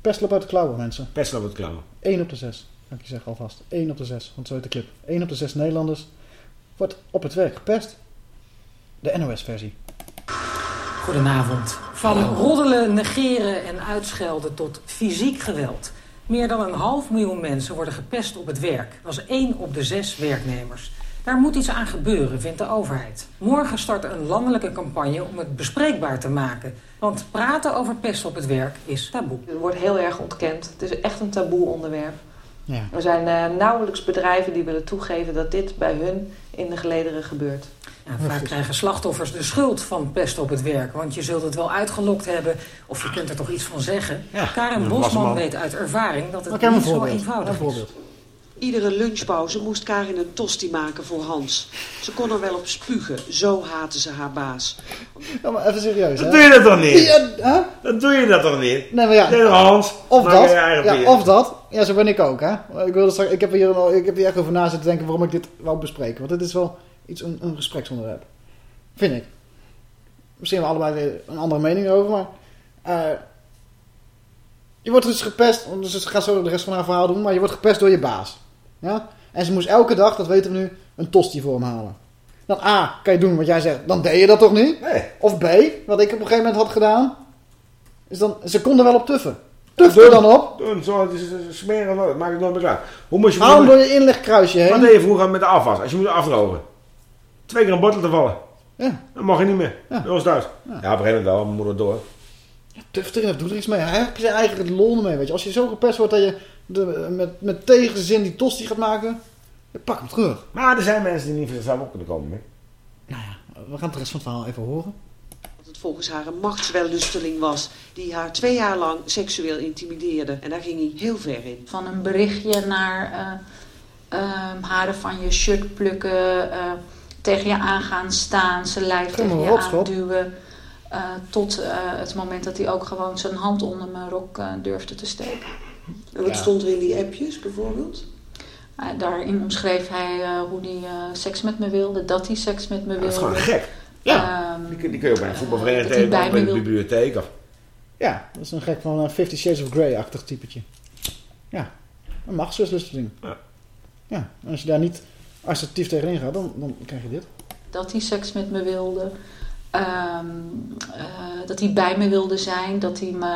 Pesten op uit de klauwen, mensen. Pesten op het klauwen. 1 op de 6, kan ik je zeggen alvast. 1 op de 6, want zo heet de clip. 1 op de 6 Nederlanders wordt op het werk gepest. De NOS-versie. Goedenavond. Van roddelen, negeren en uitschelden tot fysiek geweld. Meer dan een half miljoen mensen worden gepest op het werk. Dat is één op de zes werknemers. Daar moet iets aan gebeuren, vindt de overheid. Morgen start een landelijke campagne om het bespreekbaar te maken. Want praten over pest op het werk is taboe. Het wordt heel erg ontkend. Het is echt een taboe onderwerp. Ja. Er zijn eh, nauwelijks bedrijven die willen toegeven dat dit bij hun in de gelederen gebeurt. Ja, vaak krijgen slachtoffers de schuld van pest op het werk. Want je zult het wel uitgelokt hebben of je kunt er toch iets van zeggen. Karin dat was Bosman weet uit ervaring dat het niet zo eenvoudig Een is. voorbeeld. Iedere lunchpauze moest Karin een tosti maken voor Hans. Ze kon er wel op spugen, zo haatte ze haar baas. Ja, maar even serieus, Dat hè? doe je dat toch niet? Ja, hè? Dat doe je dat toch niet? Nee, maar ja. Nee, Hans. Of dat. Ja, of dat. Ja, zo ben ik ook, hè. Ik, wilde straks, ik, heb hier, al- ik heb hier echt over na zitten denken waarom ik dit wou bespreken. Want dit is wel iets, een, een gespreksonderwerp. Vind ik. Misschien hebben we allebei weer een andere mening over, maar... eh, je wordt dus gepest, dus ik ga zo de rest van haar verhaal doen, maar je wordt gepest door je baas. Ja? En ze moest elke dag, dat weten we nu, een tosti voor hem halen. Dan A, kan je doen wat jij zegt, dan deed je dat toch niet? Nee. Of B, wat ik op een gegeven moment had gedaan, is dan, ze konden wel op tuffen. Tuf er dan op. Doen, zo, het is smeren, maakt het nooit meer klaar. Hoe moest je Haal hem door je inlegkruisje heen. wat deed je vroeger met de afwas? Als je moest afdrogen. Twee keer een bottel te vallen. Ja. Dan mag je niet meer. Ja. Bij ons thuis. Ja, op een gegeven moment wel, mijn moeder door. Tuf erin, doe er iets mee. Hij heeft zijn eigen lol mee, weet je. Als je zo gepest wordt dat je de, met, met tegenzin die tosti gaat maken, dan pak hem terug. Maar er zijn mensen die niet voor zichzelf op kunnen komen. Hè? We gaan het rest van het verhaal even horen. Dat het volgens haar een machtswellusteling was die haar twee jaar lang seksueel intimideerde. En daar ging hij heel ver in. Van een berichtje naar eh, ehm, haren van je shirt plukken, eh, tegen je aan gaan staan, zijn lijf Kom tegen je aanduwen. eh, tot eh, het moment dat hij ook gewoon zijn hand onder mijn rok eh, durfde te steken. En wat stond er in die appjes bijvoorbeeld? Daarin omschreef hij eh, hoe hij eh, seks met me wilde, dat hij seks met me wilde. Dat is gewoon gek. Ja. Die, kun- die kun je ook bij een voetbalvereniging hij bij de wil- bibliotheek. Of... Ja, dat is een gek van Fifty Shades of Grey-achtig typetje. Ja, een machtswellusteling. Ja. Ja, en als je daar niet assertief tegenin gaat, dan, dan krijg je dit. dat hij seks met me wilde. Ehm, eh, dat hij bij me wilde zijn. Dat hij me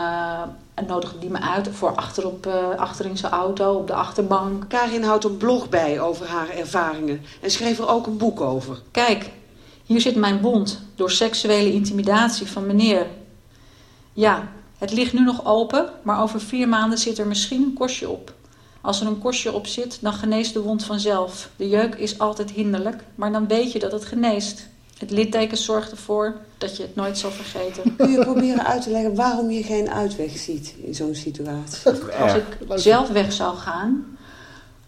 en nodigde die me uit voor achter, op, eh, achter in zijn auto, op de achterbank. Karin houdt een blog bij over haar ervaringen en schreef er ook een boek over. Kijk, hier zit mijn bond door seksuele intimidatie van meneer. Ja, het ligt nu nog open, maar over vier maanden zit er misschien een korstje op. Als er een korstje op zit, dan geneest de wond vanzelf. De jeuk is altijd hinderlijk, maar dan weet je dat het geneest. Het litteken zorgt ervoor dat je het nooit zal vergeten. Kun je proberen uit te leggen waarom je geen uitweg ziet in zo'n situatie? Als ik zelf weg zou gaan,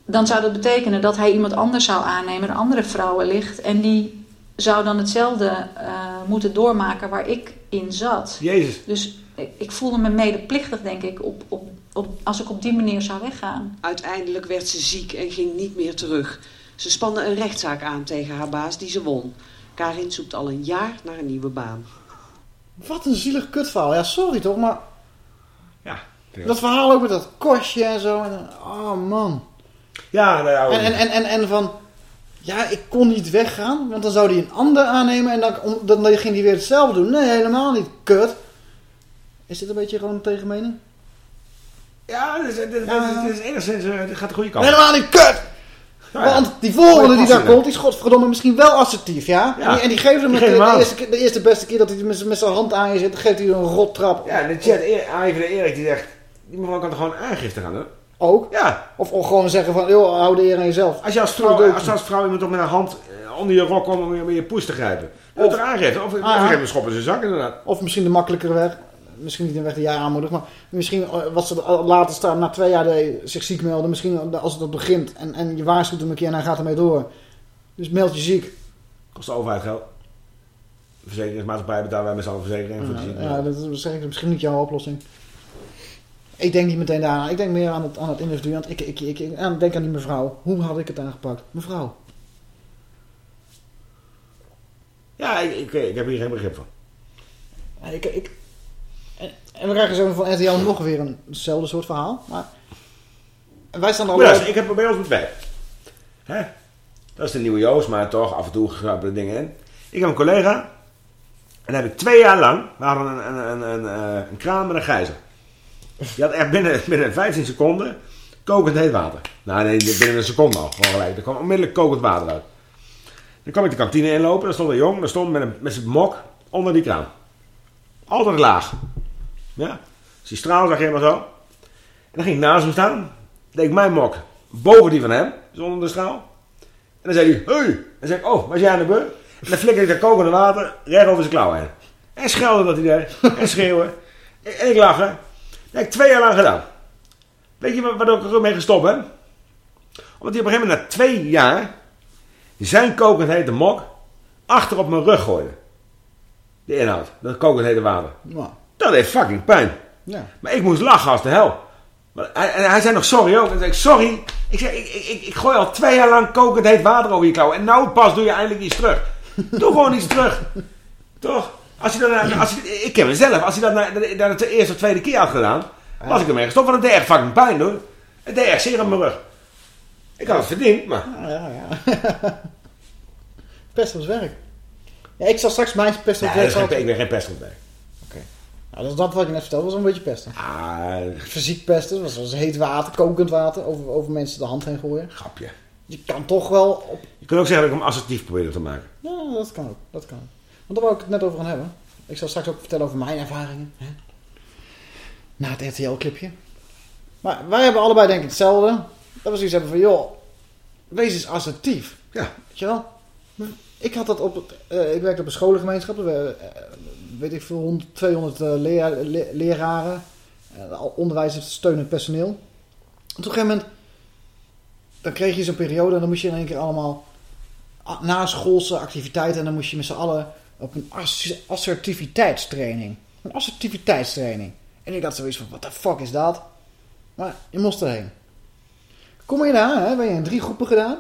dan zou dat betekenen dat hij iemand anders zou aannemen, een andere vrouw wellicht. En die zou dan hetzelfde eh, moeten doormaken waar ik in zat. Jezus. Dus ik, ik voelde me medeplichtig, denk ik, op, op, op, als ik op die manier zou weggaan. Uiteindelijk werd ze ziek en ging niet meer terug. Ze spande een rechtszaak aan tegen haar baas die ze won. Karin zoekt al een jaar naar een nieuwe baan. Wat een zielig kutverhaal. Ja, sorry toch, maar... Ja. Dat verhaal ook met dat kostje en zo. En, dan- oh man. Ja, nou ja. En, en, en, en, en van... Ja, ik kon niet weggaan, want dan zou hij een ander aannemen en dan, om, dan ging hij weer hetzelfde doen. Nee, helemaal niet. Kut. Is dit een beetje gewoon een tegenmening? Ja, dit is, enigszins, eh, gaat de goede kant. Helemaal niet kut! Nou ja. Want die volgende die daar komt, die is godverdomme misschien wel assertief, ja? Ja. En, die, en die geeft hem Die de, eerste, de eerste beste keer dat hij met, zijn hand aan je zit, geeft hij een rottrap. Ja, in de chat, de Erik die zegt, die mevrouw kan toch gewoon aangifte gaan doen? Ook? Ja. Of, of gewoon zeggen van, joh, hou de eer aan jezelf. Als je als vrouw, als, als vrouw iemand op met een hand eh, onder je rok komt om je, je poes te grijpen. Of er aangifte. Of, of geef hem een schop in zijn zak inderdaad. Of misschien de makkelijkere weg. Misschien niet een weg die jij aanmoedigt, maar misschien eh, wat ze er later staan, na twee jaar je zich ziek melden. Misschien als het dat begint en, en je waarschuwt hem een keer en hij gaat ermee door. Dus meld je ziek. Kost de overheid geld. De verzekeringsmaatschappij betalen wij met z'n allen verzekering voor de ziekte. Ja, dat is misschien- misschien niet jouw oplossing. Ik denk niet meteen daaraan. Ik denk meer aan het, aan het individu. Want ik, ik, ik, ik aan- denk aan die mevrouw. Hoe had ik het aangepakt? Mevrouw. Ja, ik, ik, ik heb hier geen begrip van. Ja, Ik, ik, en, we krijgen zo van RTL nog weer een, hetzelfde soort verhaal. Maar en wij staan er al... Luister, ik heb bij ons met werk. Hè? Dat is de nieuwe Joost, maar toch af en toe grappen dingen in. Ik heb een collega. En daar heb ik twee jaar lang. We hadden een, een, een, een, eh, een kraan met een gijzer. Die had echt binnen, binnen 15 seconden kokend heet water. Nou nee, binnen een seconde al. Gewoon gelijk. Er kwam onmiddellijk kokend water uit. Dan kwam ik de kantine inlopen. Daar stond een jong. Daar stond met, een, met zijn mok onder die kraan. Altijd laag. Ja. Dus die straal zag helemaal zo. En dan ging ik naast hem staan. deed ik mijn mok boven die van hem. Dus onder de straal. En dan zei hij, hey. En dan zei ik, oh, was jij aan de beurt? En dan flikkerde ik dat kokende water recht over zijn klauwen heen. En schelde dat hij. En schreeuwen. En ik lachen. Dat heb ik twee jaar lang gedaan. Weet je wa- waardoor ik er mee gestopt ben? Omdat hij op een gegeven moment na twee jaar zijn kokend hete mok achter op mijn rug gooide. De inhoud, dat kokend hete water. Nou, Dat deed fucking pijn. ja. Maar ik moest lachen als de hel. Hij, en hij zei nog sorry ook. En zei ik, sorry. Ik zeg, ik, ik, ik, ik gooi al twee jaar lang kokend heet water over je klauwen. En nou pas doe je eindelijk iets terug. Doe gewoon iets terug. Toch? Als je dat, als je, ik ken mezelf. Als hij dat na, de eerste of tweede keer had gedaan. Was ik ermee gestopt. Want het deed echt fucking pijn hoor. Het deed echt zeer aan mijn rug. Ik had het verdiend, maar... Ja, ja, ja. Werk. Ja, ik zal straks mijn pest Nee, op dat werk is geen, gehad. ik ben geen pest op werk. Nou, dat is dat wat ik net vertelde. was een beetje pesten. Ah, Fysiek pesten. Dat was heet water, kokend water. Over, over mensen de hand heen gooien. grapje. Je kan toch wel op... Je kunt ook zeggen dat ik hem assertief probeerde te maken. Ja, dat kan ook. Dat kan ook. Want daar wou ik het net over gaan hebben. Ik zal straks ook vertellen over mijn ervaringen. Hè? Na het RTL-clipje. Maar wij hebben allebei denk ik hetzelfde. Dat we zoiets hebben van, joh, wees eens assertief. Ja. Weet je wel? Ik had dat op... het- eh, ik werkte op een scholengemeenschap. We, eh, weet ik veel, 100, 200 eh, le- leraren. eh, al onderwijzers, steunend personeel. Op een gegeven moment... Dan kreeg je zo'n periode en dan moest je in één keer allemaal... Na schoolse activiteiten en dan moest je met z'n allen op een ass- assertiviteitstraining. Een assertiviteitstraining. En ik had zoiets van, what the fuck is dat? Maar je moest erheen. Kom je daar, hè? Ben je in drie groepen gedaan.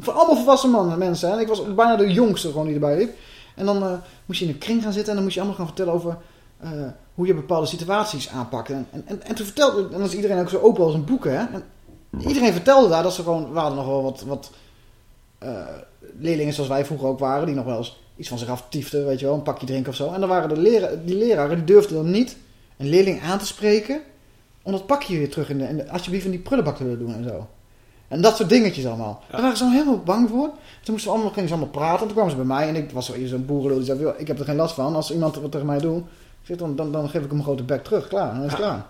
Voor allemaal volwassen mannen, mensen. Hè? Ik was bijna de jongste gewoon die erbij liep. En dan eh, moest je in een kring gaan zitten en dan moest je allemaal gaan vertellen over eh, hoe je bepaalde situaties aanpakt. En, en, en, en toen vertelde, en dan is iedereen ook zo open als een boek, hè. En iedereen vertelde daar dat ze gewoon, we hadden nog wel wat, wat eh, leerlingen zoals wij vroeger ook waren, die nog wel eens iets van zich aftiefden, weet je wel, een pakje drinken of zo. En dan waren de lera die leraren, die durfden dan niet een leerling aan te spreken om dat pakje weer terug in de, de alsjeblieft in die prullenbak te willen doen en zo. En dat soort dingetjes allemaal. Daar waren ze dan helemaal bang voor. Toen moesten we allemaal, gingen ze allemaal praten. En toen kwamen ze bij mij en ik was zo zo'n boerenlul die zei, "Joh, ik heb er geen last van. Als iemand wat tegen mij doet, zeg, dan, dan, dan geef ik hem een grote bek terug. Klaar, en dan is het klaar.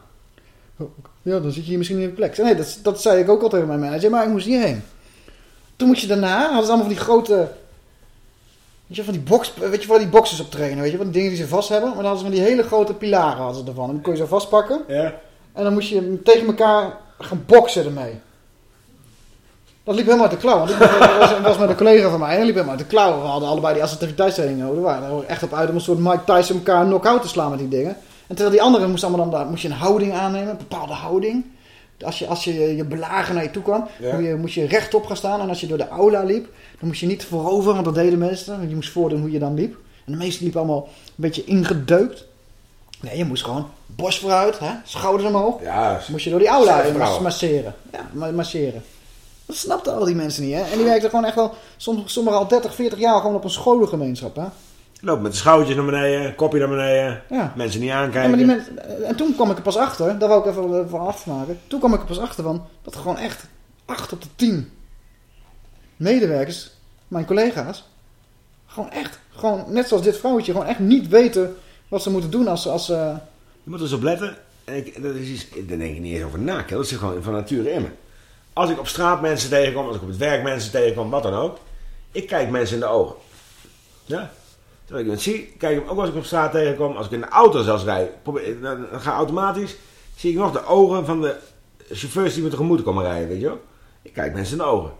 Ja, dan zit je hier misschien op je plek. Nee, dat, dat zei ik ook al tegen mijn manager, maar ik moest hierheen. Toen moest je daarna, hadden ze allemaal van die grote... Weet je, van die, box, weet je waar die boxes op trainen, weet je, van die dingen die ze vast hebben. Maar dan hadden ze van die hele grote pilaren hadden ze ervan. En die kon je zo vastpakken. Ja. En dan moest je tegen elkaar gaan boksen ermee. Dat liep helemaal uit de klauw. Want ik was, was met een collega van mij en dat liep helemaal uit de klauw. We hadden allebei die assertiviteitstraining nodig. We waren er echt op uit om een soort Mike Tyson elkaar knock-out te slaan met die dingen. En terwijl die anderen moesten allemaal dan, daar moest je een houding aannemen, een bepaalde houding. Als je, als je je belager naar je toe kwam, Ja. moest je, moest je rechtop gaan staan. En als je door de aula liep, dan moest je niet voorover, want dat deden de meesten. Want je moest voordoen hoe je dan liep. En de meesten liepen allemaal een beetje ingedeukt. Nee, je moest gewoon borst vooruit, hè? schouders omhoog. Ja, moest je door die aula heen masseren. Ja, ma- masseren. Dat snapten al die mensen niet, hè? En die werkten gewoon echt wel, soms, sommigen al 30, 40 jaar gewoon op een scholengemeenschap, hè? Loop met de schoudertjes naar beneden, kopje naar beneden. Ja. Mensen niet Ja, aankijken. maar die mensen, en toen kwam ik er pas achter, daar wou ik even van afmaken. Toen kwam ik er pas achter van dat er gewoon echt 8 op de 10 medewerkers, mijn collega's, gewoon echt, gewoon net zoals dit vrouwtje, gewoon echt niet weten wat ze moeten doen als ze. Als, ze- Je moet er eens op letten. En ik, dat is iets, daar denk ik niet eens over na. Dat zit gewoon van nature in me. Als ik op straat mensen tegenkom, als ik op het werk mensen tegenkom, wat dan ook. Ik kijk mensen in de ogen. Ja? Terwijl ik het zie, kijk ik ook als ik op straat tegenkom. Als ik in de auto zelfs rijd, probeer, dan, dan ga automatisch. Zie ik nog de ogen van de chauffeurs die me tegemoet komen rijden, weet je wel. Ik kijk mensen in de ogen.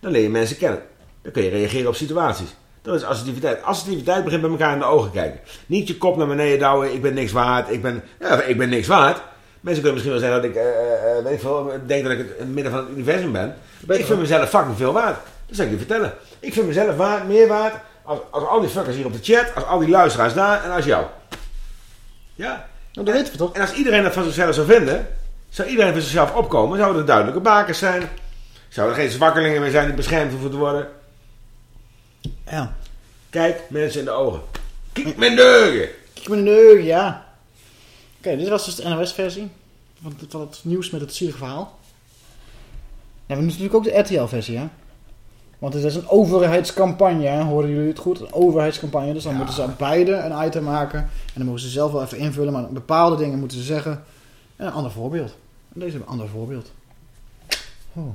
Dan leer je mensen kennen. Dan kun je reageren op situaties. Dat is assertiviteit. Assertiviteit begint bij elkaar in de ogen kijken. Niet je kop naar beneden douwen. Ik ben niks waard. Ik ben, ja, ik ben niks waard. Mensen kunnen misschien wel zeggen dat ik, eh, eh, weet ik veel, denk dat ik het midden van het universum ben. ik vind mezelf fucking veel waard. Dat zal ik je vertellen. Ik vind mezelf waard, meer waard als, als al die fuckers hier op de chat, als al die luisteraars daar en als jou. Ja. dat weten we toch? En als iedereen dat van zichzelf zou vinden, zou iedereen voor zichzelf opkomen, zouden er duidelijke bakers zijn. Zouden er geen zwakkelingen meer zijn die beschermd hoeven te worden. Ja. Kijk mensen in de ogen. Kijk me in de ogen. Kijk me in de ogen, ja. Oké, dit was dus de NOS-versie van, het- van het nieuws met het zielige verhaal. Ja, we moeten natuurlijk ook de RTL-versie, hè? Want het is een overheidscampagne, hè? horen jullie het goed? Een overheidscampagne, dus dan moeten ze beide een item maken. En dan mogen ze zelf wel even invullen, maar bepaalde dingen moeten ze zeggen. En een ander voorbeeld. En deze hebben een ander voorbeeld. Oh.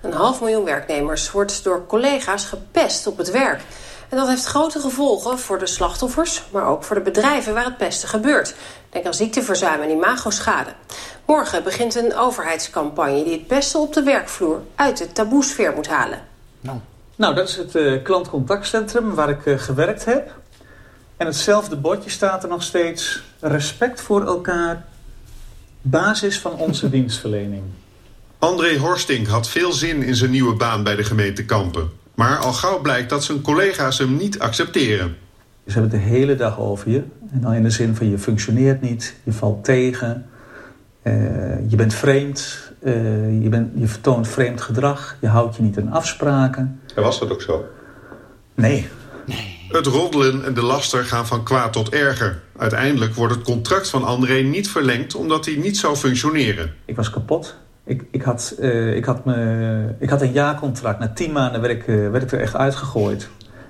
Een half miljoen werknemers wordt door collega's gepest op het werk. En dat heeft grote gevolgen voor de slachtoffers, maar ook voor de bedrijven waar het pesten gebeurt. Denk aan ziekteverzuim en imagoschade. Morgen begint een overheidscampagne die het pesten op de werkvloer uit de taboesfeer moet halen. Nou, dat is het eh, klantcontactcentrum waar ik eh, gewerkt heb. En hetzelfde bordje staat er nog steeds. Respect voor elkaar, basis van onze dienstverlening. André Horsting had veel zin in zijn nieuwe baan bij de gemeente Kampen. Maar al gauw blijkt dat zijn collega's hem niet accepteren. Ze hebben het de hele dag over je. En dan in de zin van je functioneert niet, je valt tegen, eh, je bent vreemd, eh, je, bent, je vertoont vreemd gedrag, je houdt je niet aan afspraken. En was dat ook zo? Nee. Het roddelen en de laster gaan van kwaad tot erger. Uiteindelijk wordt het contract van André niet verlengd omdat hij niet zou functioneren. Ik was kapot. Ik, ik, had, eh, ik, had me, ik had een jaarcontract. Na tien maanden werd ik, eh, werd ik er echt uitgegooid.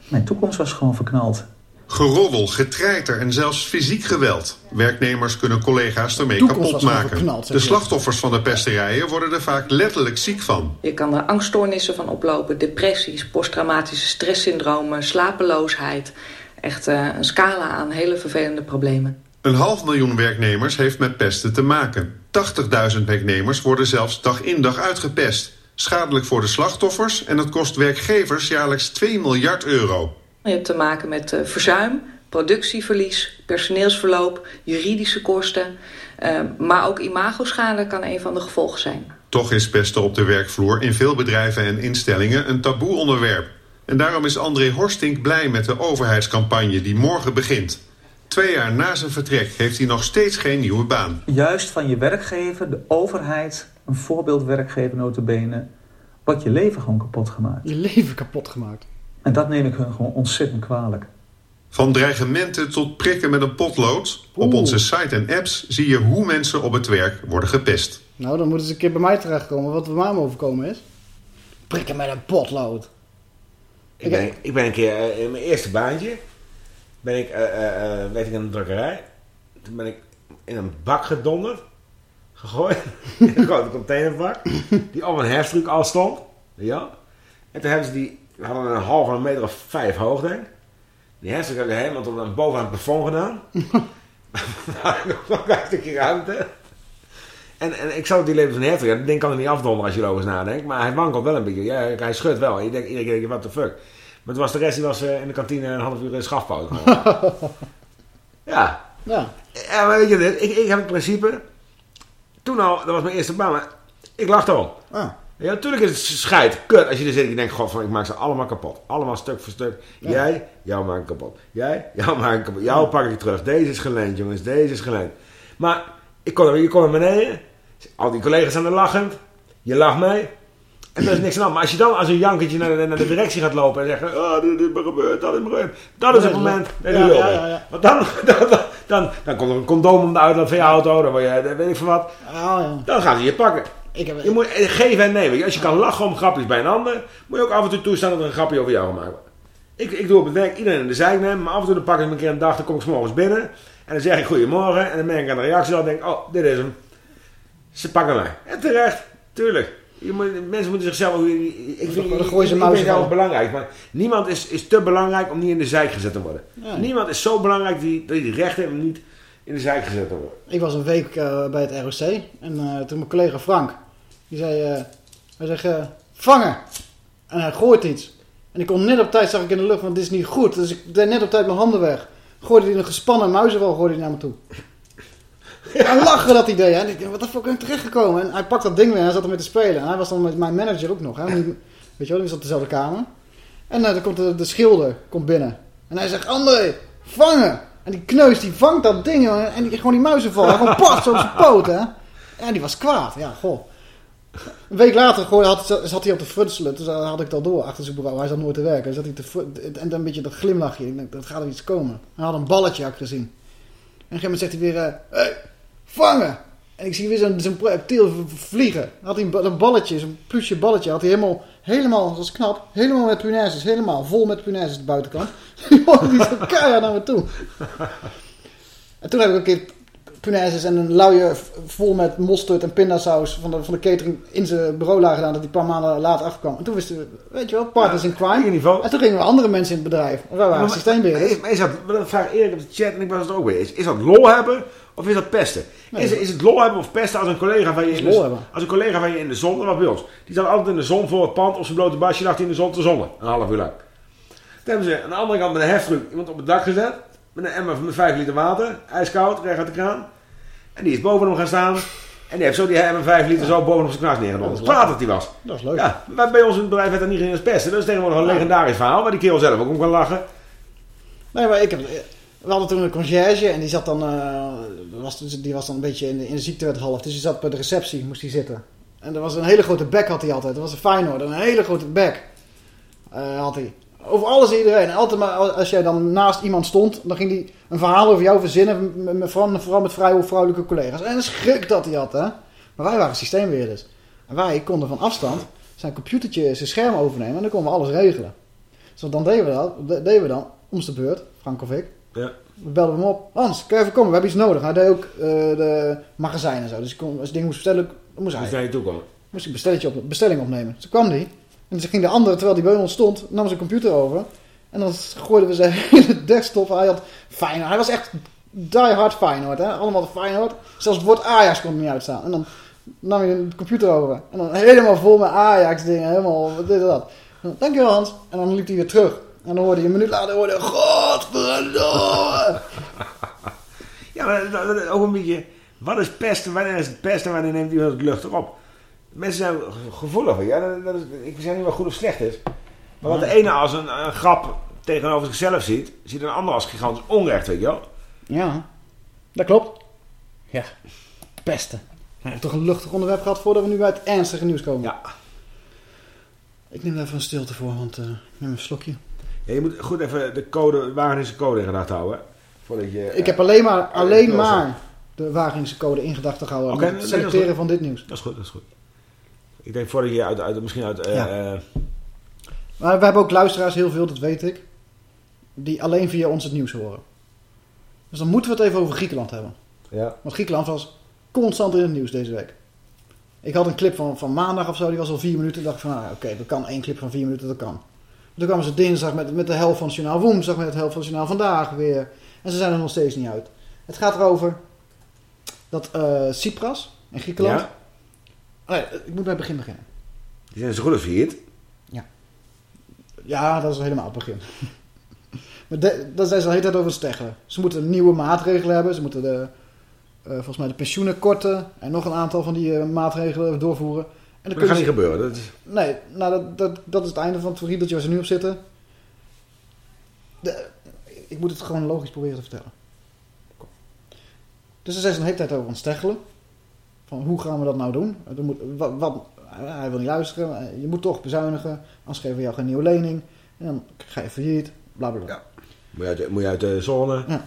Mijn toekomst was gewoon verknald. Geroddel, getreiter en zelfs fysiek geweld. Werknemers kunnen collega's ermee kapot maken. De slachtoffers van de pesterijen worden er vaak letterlijk ziek van. Je kan er angststoornissen van oplopen, depressies, posttraumatische stresssyndromen, slapeloosheid. Echt eh, een scala aan hele vervelende problemen. Een half miljoen werknemers heeft met pesten te maken. 80.000 werknemers worden zelfs dag in dag uitgepest. Schadelijk voor de slachtoffers en het kost werkgevers jaarlijks 2 miljard euro. Je hebt te maken met eh, verzuim, productieverlies, personeelsverloop, juridische kosten. eh, maar ook imagoschade kan een van de gevolgen zijn. Toch is pesten op de werkvloer in veel bedrijven en instellingen een taboe onderwerp. En daarom is André Horstink blij met de overheidscampagne die morgen begint. Twee jaar na zijn vertrek heeft hij nog steeds geen nieuwe baan. Juist van je werkgever, de overheid, een voorbeeldwerkgever notabene, wordt je leven gewoon kapot gemaakt. Je leven kapot gemaakt. En dat neem ik hun gewoon ontzettend kwalijk. Van dreigementen tot prikken met een potlood. Op onze site en apps zie je hoe mensen op het werk worden gepest. Nou, dan moeten ze een keer bij mij terechtkomen wat er mij overkomen is. Prikken met een potlood. Ik ben, ik ben een keer eh, in mijn eerste baantje, ben ik, eh, eh, eh, weet ik, in een drukkerij. Toen ben ik in een bak gedonderd, gegooid, in een grote containerbak, die op een herfstruc al stond. Ja. En toen hebben ze die, we hadden een halve meter of vijf hoog denk ik. Die herfstruc hebben ze helemaal tot aan boven aan het plafond gedaan. Ik nog een stukje ruimte. En, en ik zat op die leven van herfstruc. Dat ding kan er niet afdonderen als je erover nadenkt. Maar hij wankelt wel een beetje. Ja, hij schudt wel. En je denkt iedere keer, what the fuck. Maar toen was de rest die was eh, in de kantine een half uur in schafpoot. ja. Ja. Ja, maar weet je dit? Ik, ik heb het principe... Toen al, dat was mijn eerste baan, maar ik lag erom. Ah. Ja, natuurlijk is het scheid. Kut. Als je er zit en je denkt, god, van, ik maak ze allemaal kapot. Allemaal stuk voor stuk. Ja. Jij, jou maak ik kapot. Jij, jou maak ik kapot. Jou pak ik terug. Deze is geleend, jongens. Deze is geleend. Maar ik kon, je kon naar beneden. Al die collega's aan de lachend. Je lacht mee. En er is niks aan. Maar als je dan als een jankertje naar de, naar de directie gaat lopen en zegt... Oh, dit is me gebeurd, dat is me gebeurd. Dat is het moment dat je Ja, wil. ja, ja, ja. Want dan, dan, dan, dan, komt er een condoom om de uitlaat van je auto. Dan word je, dan weet ik van wat. Dan gaan ze je pakken. Je moet eh, geven en nemen. Als je kan lachen om grapjes bij een ander... moet je ook af en toe toestaan dat er een grapje over jou gemaakt wordt. Ik, ik doe op het werk iedereen in de zijk nemen. Maar af en toe dan pak ik hem een keer een dag. Dan kom ik 's morgens binnen. En dan zeg ik goedemorgen. En dan merk ik aan de reactie denk ik, oh, dit is hem. Ze pakken mij. En terecht. Tuurlijk. Moet, mensen moeten zichzelf... Ik vind, Dan gooien ze ik van. belangrijk. Maar niemand is, is te belangrijk om niet in de zijk gezet te worden. Ja. Niemand is zo belangrijk die, dat hij die recht heeft om niet in de zijk gezet te worden. Ik was een week eh, bij het ROC. En eh, toen mijn collega Frank. Die zei... eh, hij zegt... vangen! En hij gooit iets. En ik kon net op tijd, zag ik in de lucht, want dit is niet goed. Dus ik deed net op tijd mijn handen weg. Gooide hij een gespannen muizenval gooide hij naar me toe. Hij lachen dat idee. Hè. En wat de fuck ben ik terechtgekomen? En hij pakt dat ding weer en zat ermee te spelen. En hij was dan met mijn manager ook nog. Hè. Weet je wel, die in dezelfde kamer. En eh, dan komt de, de schilder komt binnen. En hij zegt, André, vangen! En die kneus, die vangt dat ding. En die, gewoon die muizenval. Hij gewoon past op zijn poot, hè. En die was kwaad. Ja, goh. Een week later had, zat hij op te frutselen. Toen had ik het al door achter zijn bureau. Hij zat nooit te werken. Zat hij te en dan een beetje dat glimlachje. Ik denk, dat gaat er iets komen. Hij had een balletje had gezien. En op een gegeven moment zegt hij weer... eh, hey, vangen! En ik zie weer zo'n projectiel vliegen. Had hij een, ba- een balletje, zo'n plusje balletje. Had hij helemaal, helemaal, dat knap. Helemaal met punaises. Helemaal vol met punaises de buitenkant. die zo keihard naar me toe. En toen heb ik een keer punaises en een luier v- vol met mosterd en pindasaus van de, van de catering in zijn bureau lagen gedaan. Dat die een paar maanden later afkwam. En toen wisten we, weet je wel, partners in crime. En toen gingen we andere mensen in het bedrijf. Wij waren systeembeheerders. Is, maar is dat, dat vraag Erik op de chat en ik was het ook weer eens. Is dat lol hebben of is dat pesten? Nee. is, is het lol hebben of pesten als een collega van je is in de, als een collega van je in de zon, dat was bij ons. Die zat altijd in de zon voor het pand op zijn blote basje lag hij in de zon te zonnen. Een half uur lang. Toen hebben ze aan de andere kant met een heftruck iemand op het dak gezet. Met een emmer met 5 liter water. Ijskoud, recht uit de kraan. En die is boven hem gaan staan. En die heeft zo die emmer 5 liter zo boven op zijn knas neergenomen. Praat dat die was. Dat is leuk. Ja, maar bij ons in het bedrijf werd dat niet eens pesten. Dat is tegenwoordig een legendarisch verhaal. Waar die kerel zelf ook om kan lachen. Nee, maar ik heb... We hadden toen een conciërge en die zat dan... eh, was, die was dan een beetje in de, in de ziektewet half. Dus die zat bij de receptie, moest hij zitten. En er was een hele grote bek had hij altijd. Dat was een Feyenoord, een hele grote bek eh, had hij. Over alles en iedereen. En altijd maar als jij dan naast iemand stond, dan ging hij een verhaal over jou verzinnen. Vooral, vooral met vrij, vrouwelijke collega's. En een schrik dat hij had, hè. Maar wij waren systeembeheerders. En wij konden van afstand zijn computertje, zijn scherm overnemen. En dan konden we alles regelen. Dus dan deden we dat? de- Deden we dan? om de beurt, Frank of ik. Ja. We belden hem op. Hans, kun je even komen? We hebben iets nodig. Hij deed ook eh, de magazijn en zo. Dus ik kon, als ik dingen moest bestellen, dan moest hij. Moest hij naartoe komen? Moest ik een bestelletje op, bestelling opnemen. Toen kwam die. En toen ging de andere, terwijl die bij ons stond, nam zijn computer over. En dan gooiden we zijn hele desktop. Hij had Feyenoord. Hij was echt die hard Feyenoord. Hè? Allemaal Feyenoord. Zelfs het woord Ajax kon er niet uitstaan. En dan nam je de computer over. En dan helemaal vol met Ajax dingen. Helemaal dit en dat. Dankjewel Hans. En dan liep hij weer terug. En dan hoorde je een minuut later, hoorde godverdomme. Ja, dat- ook een beetje... Wat is pest en wanneer is het pest en wanneer neemt iemand het luchtig op? Mensen zijn gevoelig. Ja, dat, dat is, ik zeg niet wat goed of slecht is. Maar wat de ene als een, een grap tegenover zichzelf ziet... ziet een ander als gigantisch onrecht, weet je wel? Ja, dat klopt. Ja, pesten. We hebben toch een luchtig onderwerp gehad voordat we nu bij het ernstige nieuws komen. Ja. Ik neem er even een stilte voor, want eh neem een slokje. Ja, je moet goed even de code, Wageningse code in gedachten houden. hè, Voordat je, Ik heb alleen maar, eh, alleen maar de Wageningse code in gedachten gehouden. Nee, het selecteren van dit nieuws. Dat is goed, dat is goed. Ik denk voordat je uit, uit misschien uit... eh, Ja. Maar we hebben ook luisteraars, heel veel, dat weet ik, die alleen via ons het nieuws horen. Dus dan moeten we het even over Griekenland hebben. ja. Want Griekenland was constant in het nieuws deze week. Ik had een clip van, van maandag of zo, die was al vier minuten. dacht ik van, nou, oké, dat kan één clip van vier minuten, dat kan. Toen kwamen ze dinsdag met, met de helft van het journaal, woensdag met de helft van het journaal, vandaag weer. En ze zijn er nog steeds niet uit. Het gaat erover dat eh Cypras in Griekenland... Ja. Nee, ik moet bij het begin beginnen. Die zijn zo goed als failliet. Ja, dat is helemaal het begin. maar de, dat zijn ze de hele tijd over het steggelen. Ze moeten nieuwe maatregelen hebben. Ze moeten de, eh, volgens mij de pensioenen korten. En nog een aantal van die eh, maatregelen doorvoeren. En dan Dat gaat niet gebeuren. Dat is... Nee, nou, dat, dat, dat is het einde van het riedeltje waar ze nu op zitten. De, ik moet het gewoon logisch proberen te vertellen. Dus ze zijn ze de hele tijd over aan het steggelen. Van hoe gaan we dat nou doen? Moet, wat, wat, hij wil niet luisteren. Je moet toch bezuinigen. Anders geven we jou geen nieuwe lening. En dan ga je failliet. Bla bla bla. Moet je uit, moet je uit de zone. Ja.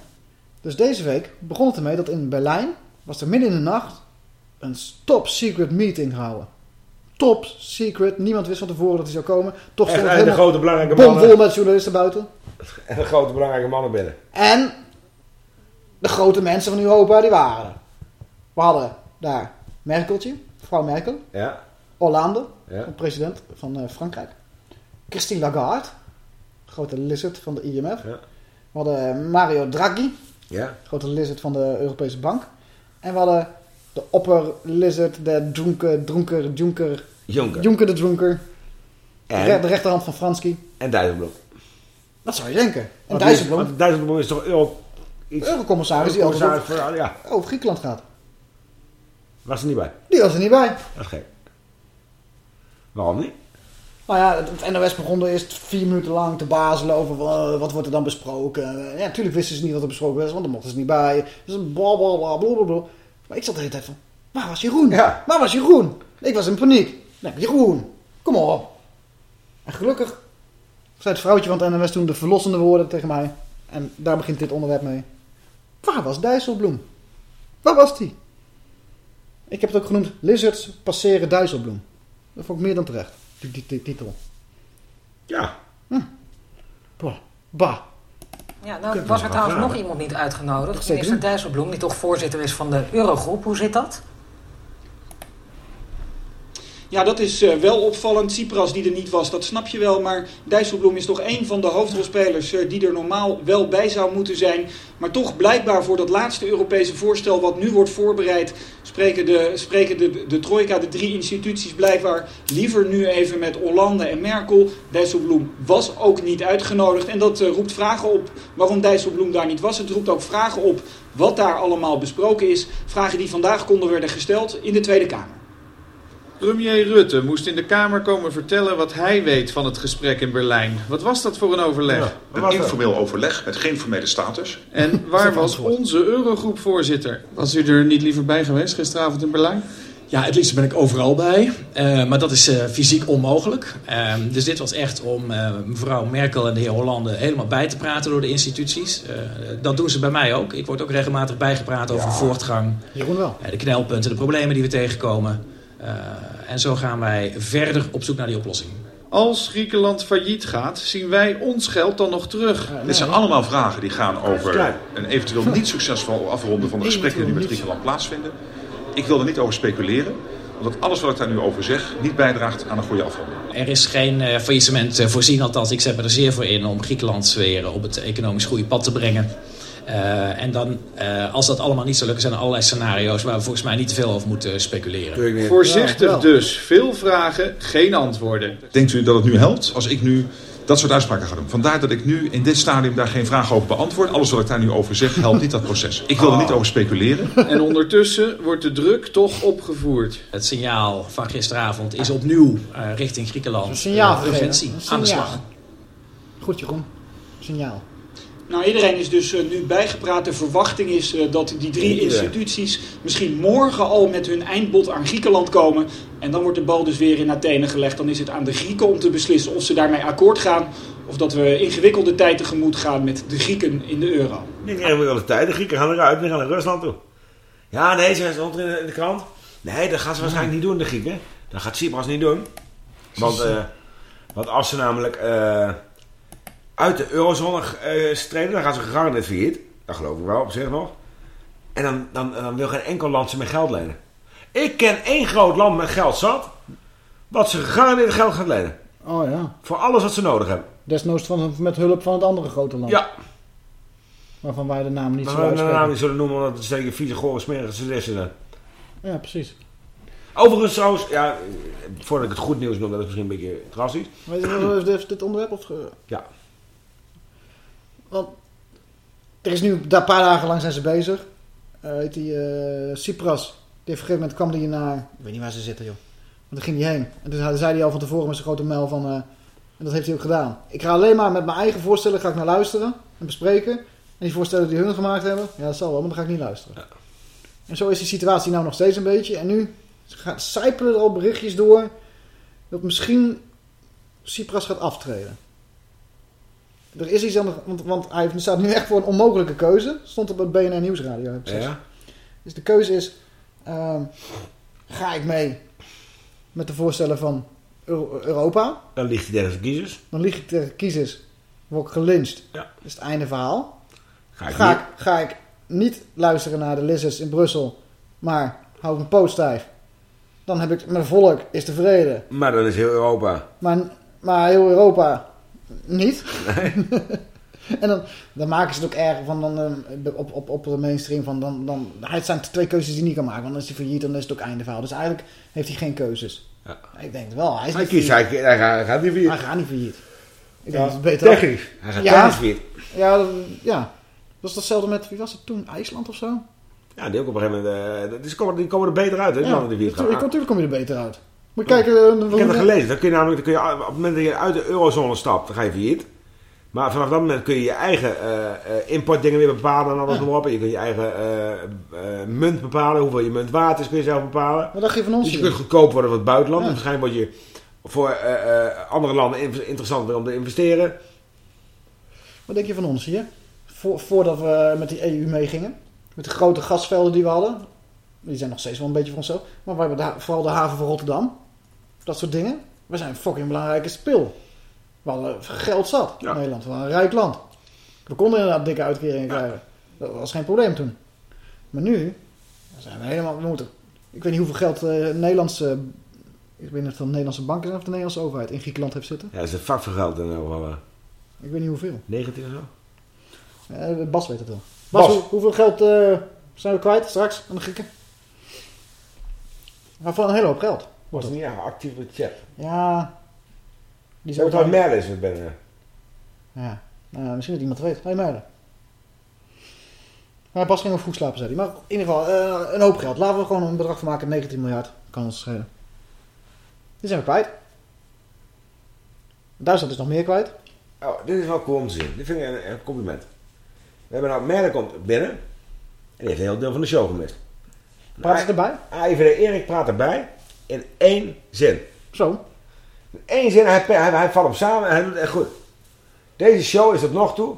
Dus deze week begon het ermee dat in Berlijn was er midden in de nacht een top secret meeting gehouden. Top secret. Niemand wist van tevoren dat hij zou komen. Toch stond en de helemaal grote belangrijke bomvol mannen. met journalisten buiten. En de grote belangrijke mannen binnen. En de grote mensen van Europa, die waren er. We hadden daar Merkeltje, mevrouw Merkel. Ja. Hollande, Ja. de president van eh, Frankrijk. Christine Lagarde, grote lizard van de IMF. Ja. We hadden Mario Draghi, Ja. grote lizard van de Europese Bank. En we hadden de opper lizard, de dronker, dronker, junker. Juncker de dronker. En? De, re- de rechterhand van Franski. En Dijsselbloem. Dat zou je denken. En Dijsselbloem, Dijsselbloem is toch euro... Iets, eurocommissaris die over, voor- ja. over Griekenland gaat. Was er niet bij. Die was er niet bij. Dat is gek. Waarom niet? Nou ja, het NOS begon er eerst vier minuten lang te bazelen over eh, wat wordt er dan besproken. Ja, natuurlijk wisten ze niet wat er besproken was, want daar mochten ze niet bij. Dus bla bla bla bla bla bla. Maar ik zat de hele tijd van, waar was Jeroen? Ja. Waar was Jeroen? Ik was in paniek. Nee, Jeroen, kom op. En gelukkig zei het vrouwtje van het NOS toen de verlossende woorden tegen mij. En daar begint dit onderwerp mee. Waar was Dijsselbloem? Waar was die? Ik heb het ook genoemd, lizards passeren Dijsselbloem. Dat vond ik meer dan terecht, die, die, die titel. Ja. Bah. bah. Ja, nou was er trouwens nog iemand niet uitgenodigd. Minister niet. Dijsselbloem, die toch voorzitter is van de Eurogroep. Hoe zit dat? Ja, dat is eh, wel opvallend. Tsipras die er niet was, dat snap je wel. Maar Dijsselbloem is toch een van de hoofdrolspelers eh, die er normaal wel bij zou moeten zijn. Maar toch blijkbaar voor dat laatste Europese voorstel wat nu wordt voorbereid... spreken de, spreken de, de trojka, de drie instituties blijkbaar liever nu even met Hollande en Merkel. Dijsselbloem was ook niet uitgenodigd. En dat eh, roept vragen op waarom Dijsselbloem daar niet was. Het roept ook vragen op wat daar allemaal besproken is. Vragen die vandaag konden worden gesteld in de Tweede Kamer. Premier Rutte moest in de Kamer komen vertellen wat hij weet van het gesprek in Berlijn. Wat was dat voor een overleg? Een informeel overleg met geen formele status. En waar was onze Eurogroepvoorzitter? Was u er niet liever bij geweest gisteravond in Berlijn? Ja, het liefst ben ik overal bij. Eh, maar dat is eh, fysiek onmogelijk. Eh, dus dit was echt om eh, mevrouw Merkel en de heer Hollande helemaal bij te praten door de instituties. Eh, dat doen ze bij mij ook. Ik word ook regelmatig bijgepraat over voortgang. Jeroen wel. de knelpunten, de problemen die we tegenkomen. Eh, en zo gaan wij verder op zoek naar die oplossing. Als Griekenland failliet gaat, zien wij ons geld dan nog terug? Dit zijn allemaal vragen die gaan over een eventueel niet succesvol afronden van de gesprekken die nu met Griekenland plaatsvinden. Ik wil er niet over speculeren, omdat alles wat ik daar nu over zeg niet bijdraagt aan een goede afronding. Er is geen eh, faillissement eh, voorzien, althans ik zet me er zeer voor in om Griekenland weer op het economisch goede pad te brengen. Eh, en dan, eh, als dat allemaal niet zou lukken, zijn er allerlei scenario's waar we volgens mij niet te veel over moeten speculeren. Voorzichtig dus. Veel vragen, geen antwoorden. Denkt u dat het nu helpt als ik nu dat soort uitspraken ga doen? Vandaar dat ik nu in dit stadium daar geen vragen over beantwoord. Alles wat ik daar nu over zeg helpt niet dat proces. Ik wil er niet over speculeren. En ondertussen wordt de druk toch opgevoerd. Het signaal van gisteravond is opnieuw eh, richting Griekenland. Een signaal. Een aan de signaal. slag. Goed Jeroen. Signaal. Nou, iedereen is dus eh, nu bijgepraat. De verwachting is eh, dat die drie instituties misschien morgen al met hun eindbod aan Griekenland komen. En dan wordt de bal dus weer in Athene gelegd. Dan is het aan de Grieken om te beslissen of ze daarmee akkoord gaan. Of dat we ingewikkelde tijd tegemoet gaan met de Grieken in de euro. Ik denk wel de tijd. De Grieken gaan eruit. Die gaan naar Rusland toe. Ja, nee, ze stond in de, krant. Nee, dat gaan ze waarschijnlijk niet doen, de Grieken. Dat gaat Cyprus niet doen. Want, eh, want als ze namelijk uit de eurozone eh streden, dan gaan ze gegarandeerd failliet. Dat geloof ik wel, op zich nog. En dan, dan, dan wil geen enkel land ze meer geld lenen. Ik ken één groot land met geld zat, wat ze gegarandeerd geld gaat lenen. Oh ja. Voor alles wat ze nodig hebben. Desnoods van, met hulp van het andere grote land. Ja. Waarvan wij de naam niet zo we de naam niet zullen noemen, omdat het zeker vieze, gore, smerige zijn. Ja, precies. Overigens trouwens, ja, voordat ik het goed nieuws noem, dat is misschien een beetje drastisch. Weet je dit onderwerp of... Ja. Want er is nu, een paar dagen lang zijn ze bezig. Eh weet die eh Cypras, die op een gegeven moment kwam die naar, ik weet niet waar ze zitten joh. Maar toen ging hij heen. En toen zei hij al van tevoren met zijn grote mail van, eh, en dat heeft hij ook gedaan. Ik ga alleen maar met mijn eigen voorstellen ga ik naar luisteren en bespreken. En die voorstellen die hun gemaakt hebben, ja dat zal wel, maar dan ga ik niet luisteren. En zo is die situatie nou nog steeds een beetje. En nu gaat, sijpelen er al berichtjes door dat misschien Cypras gaat aftreden. Er is iets aan de, want, want hij staat nu echt voor een onmogelijke keuze. Stond op het BNR Nieuwsradio. Ja. Dus de keuze is, ehm, ga ik mee met de voorstellen van Euro- Europa? Dan ligt hij tegen zijn kiezers. Dan lieg ik tegen kiezers, word ik gelyncht. Ja. Dat is het einde verhaal. Ga ik ga, ik, ga ik niet luisteren naar de lizards in Brussel, maar hou ik mijn poot stijf. Dan heb ik, mijn volk is tevreden. Maar dan is heel Europa. Maar, maar heel Europa niet. en dan, dan maken ze het ook erg van dan, eh, op, op, op de mainstream. Van dan, dan, het zijn twee keuzes die hij niet kan maken. Want dan is hij failliet en dan is het ook einde verhaal. Dus eigenlijk heeft hij geen keuzes. Ja. Ik denk het wel. Hij, is Hij niet kiest, hij, hij, gaat- hij gaat niet failliet. Hij gaat niet failliet. Ik Ja, denk dat het beter technisch. Hij gaat ja, technisch failliet. Ja, dat- ja. Dat is datzelfde met, wie was het toen? IJsland of zo? Ja, die ook op een gegeven moment... eh, die, komen, die komen er beter uit, hè? Ja, landen die natuurlijk, natuurlijk kom je er beter uit. Eh, Ik heb het gelezen. Dan kun je namelijk, dan kun je, op het moment dat je uit de eurozone stapt, dan ga je failliet. Maar vanaf dat moment kun je je eigen eh, eh, importdingen weer bepalen en alles Ja. En je kunt je eigen eh, eh, munt bepalen, hoeveel je munt waard is, kun je zelf bepalen. Wat dacht je van ons Dus je kunt goedkoop worden voor het buitenland. Ja. Waarschijnlijk word je voor eh, eh, andere landen in- interessanter om te investeren. Wat denk je van ons hier? Voor, voordat we met die EU meegingen. Met de grote gasvelden die we hadden. Die zijn nog steeds wel een beetje van onszelf. Maar we hebben de vooral de haven van Rotterdam. Dat soort dingen. We zijn een fucking belangrijke spil. We hadden geld zat in Nederland. We waren een rijk land. We konden inderdaad dikke uitkeringen krijgen. Dat was geen probleem toen. Maar nu zijn we helemaal... We moeten, ik weet niet hoeveel geld de Nederlandse... Ik weet niet of het de Nederlandse bank is of de Nederlandse overheid in Griekenland heeft zitten. Ja, dat is een vak geld in eh. Ik weet niet hoeveel. 19 of zo? Eh, Bas weet het wel. Bas, Bas. hoe- hoeveel geld eh, zijn we kwijt straks aan de Grieken? Maar voor een hele hoop geld. Was niet echt actief de chat. Ja. Die Zou het wel Merle is het binnen? Ja. Nou, misschien dat iemand het weet. Hé, Merle. Maar Bas ging ook goed slapen, zei hij. Maar in ieder geval, eh, een hoop geld. Laten we gewoon een bedrag van maken. 19 miljard. Kan ons schelen. Die zijn we kwijt. Duitsland is nog meer kwijt. Oh, dit is wel cool om te zien. Dit vind ik een, een compliment. We hebben nou, Merle komt binnen. En die heeft een heel deel van de show gemist. Praat ze erbij? Even Erik praat erbij. In één zin. Zo. In één zin. Hij, hij, hij valt hem samen en hij doet het echt goed. Deze show is tot nog toe.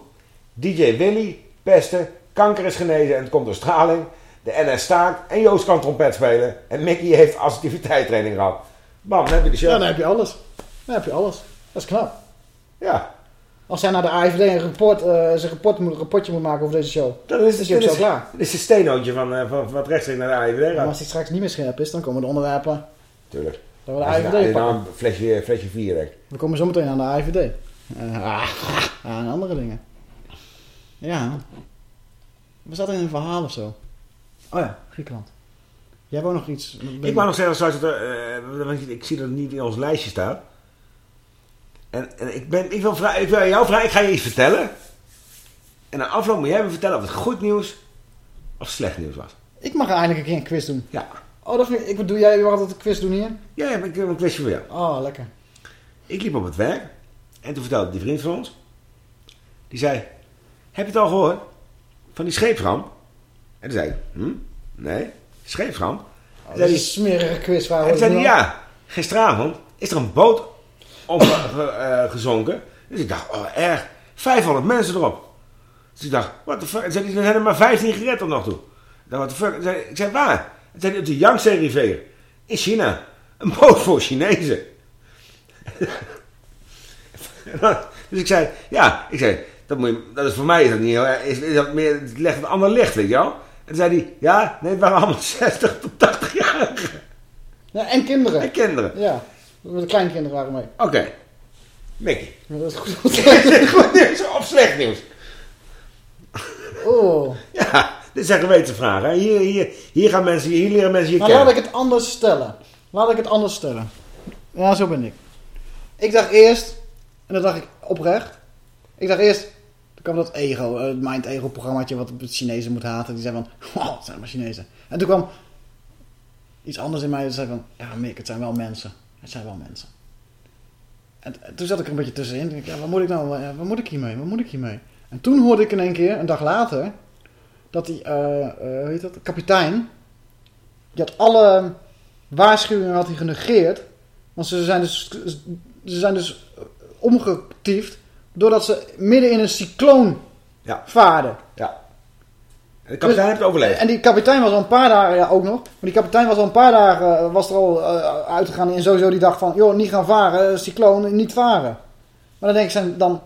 DJ Willy, pesten, kanker is genezen en het komt door straling. De NS staakt en Joost kan trompet spelen. En Mickey heeft assertiviteitstraining gehad. Bam, dan heb je de show. Ja, dan heb je alles. Dan heb je alles. Dat is knap. Ja. Als zij naar de AIVD een rapport, eh zijn rapport moet, een rapportje moet maken over deze show, Dat is, hij zo is, klaar. dit is een steenhootje van, eh, van, van het rechtstreeks naar de AIVD Maar gaat. als hij straks niet meer scherp is, dan komen de onderwerpen Tuurlijk. dat we de AIVD pakken. een flesje, flesje vier hebt. We komen zo meteen aan de AIVD. Eh, ah, en andere dingen. Ja. We zaten in een verhaal of zo. Oh ja, Griekenland. Jij wou nog iets? Ik wou nog zeggen, eh, want ik zie dat het niet in ons lijstje staat. En, en ik, ben, ik, wil vra- ik wil aan jou vragen, ik ga je iets vertellen. En na afloop moet jij me vertellen of het goed nieuws of slecht nieuws was. Ik mag eindelijk een keer een quiz doen. Ja. Oh, dat vind ik, ik bedoel, jij wil altijd een quiz doen hier? Ja, ik heb een quizje voor jou. Oh, lekker. Ik liep op het werk en toen vertelde die vriend van ons, die zei, heb je het al gehoord van die scheepsramp? En toen zei ik, hm, nee, scheepsramp? Oh, dat is een smerige quiz. Waar En toen zei hij, aan? ja, gisteravond is er een boot opgezonken. dus ik dacht, oh erg, 500 mensen erop. Dus ik dacht, what the fuck? En zei er zijn er maar 15 gered tot nog toe. Ik dacht, what the fuck? En zei- Ik zei, waar? En zei hij, op de Yangtze-rivier in China. Een boot voor Chinezen. En dan- dus ik zei, ja, ik zei, dat, moet je, dat is voor mij is dat niet heel erg, is, is dat meer, het legt een ander licht, weet je wel? En zei hij, ja, nee, het waren allemaal 60 tot 80 jarigen. Ja, en kinderen. En kinderen. Ja, de kleinkinderen waren mee. Oké. Mickey. Dat is goed. Goed nieuws of slecht nieuws? Oh. Ja, dit zijn gewetensvragen. hè. Hier, hier, hier, gaan mensen, hier leren mensen je Maar kennen. laat ik het anders stellen. Laat ik het anders stellen. Ja, zo ben ik. Ik dacht eerst, en dat dacht ik oprecht. Ik dacht eerst, toen kwam dat ego, eh, het Mind Ego programmaatje wat het Chinezen moet haten. Die zei van, oh, het zijn maar Chinezen. En toen kwam iets anders in mij. Dat zei van, ja Mick, het zijn wel mensen. Het zijn wel mensen. En, en toen zat ik er een beetje tussenin. Dacht ik, ja, wat moet ik nou, eh, wat moet ik hiermee? Wat moet ik hiermee? En toen hoorde ik in één keer, een dag later, dat die, eh, eh, hoe heet dat, kapitein, die had alle waarschuwingen had hij genegeerd. Want ze zijn dus, ze zijn dus omgetiefd doordat ze midden in een cycloon Ja. vaarden. Ja. En de kapitein heeft overleefd. En die kapitein was al een paar dagen, ja ook nog, maar die kapitein was al een paar dagen, eh, was er al eh, uitgegaan en sowieso die dacht van, joh, niet gaan varen, eh, cycloon, niet varen. Maar dan denk ik zijn dan,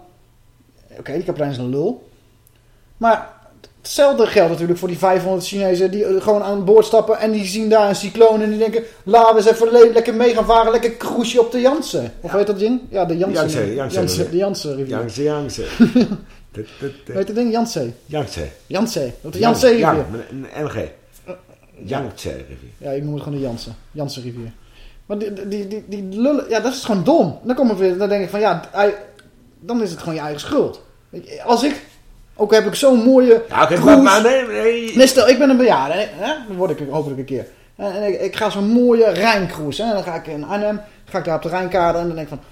oké, die kapitein is een lul. Maar hetzelfde geldt natuurlijk voor die 500 Chinezen die gewoon aan boord stappen en die zien daar een cycloon en die denken, laten we eens even le- lekker mee gaan varen, lekker cruiseje op de Jansen. Of weet dat ding? Ja, de Jansen. Yangtze, Yangtze. Yangtze, de Jansen rivier. Yangtze, Yangtze. Weet dat ding? Jansen. Yangtze. Jansen. Op de Jansen rivier. Ja, een NG. Yangtze rivier. Ja, ik noem het gewoon de Jansen. Jansen rivier. Maar die, die, die, die lullen, ja, dat is gewoon dom. Dan, kom ik weer, dan denk ik van, ja, dan is het gewoon je eigen schuld. Als ik, ook heb ik zo'n mooie Ja, oké, cruise- maar, maar nee, nee. Nee, stel, ik ben een bejaarde, hè? Dan word ik hopelijk een keer. En ik, ik ga zo'n mooie Rijncruise, hè? Dan ga ik in Arnhem, ga ik daar op de Rijnkade en dan denk ik van,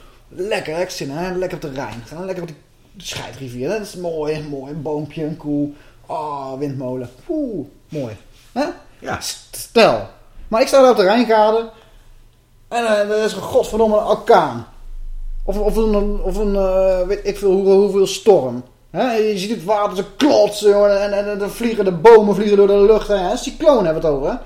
lekker, ik zin, hè? Lekker op de Rijn. Gaan lekker op die scheidrivier, hè? Dat is mooi, mooi, een boompje, een koe. Oh, windmolen. Oeh, mooi. Hè? Ja. Stel. Maar ik sta daar op de Rijnkade en eh, er is een godverdomme orkaan. Of, of een, of een eh, weet ik veel hoe, hoeveel storm. Hè? Je ziet het water zo klotsen en, en, en dan vliegen de bomen vliegen door de lucht. Hè? Een cycloon hebben we het over. Hè?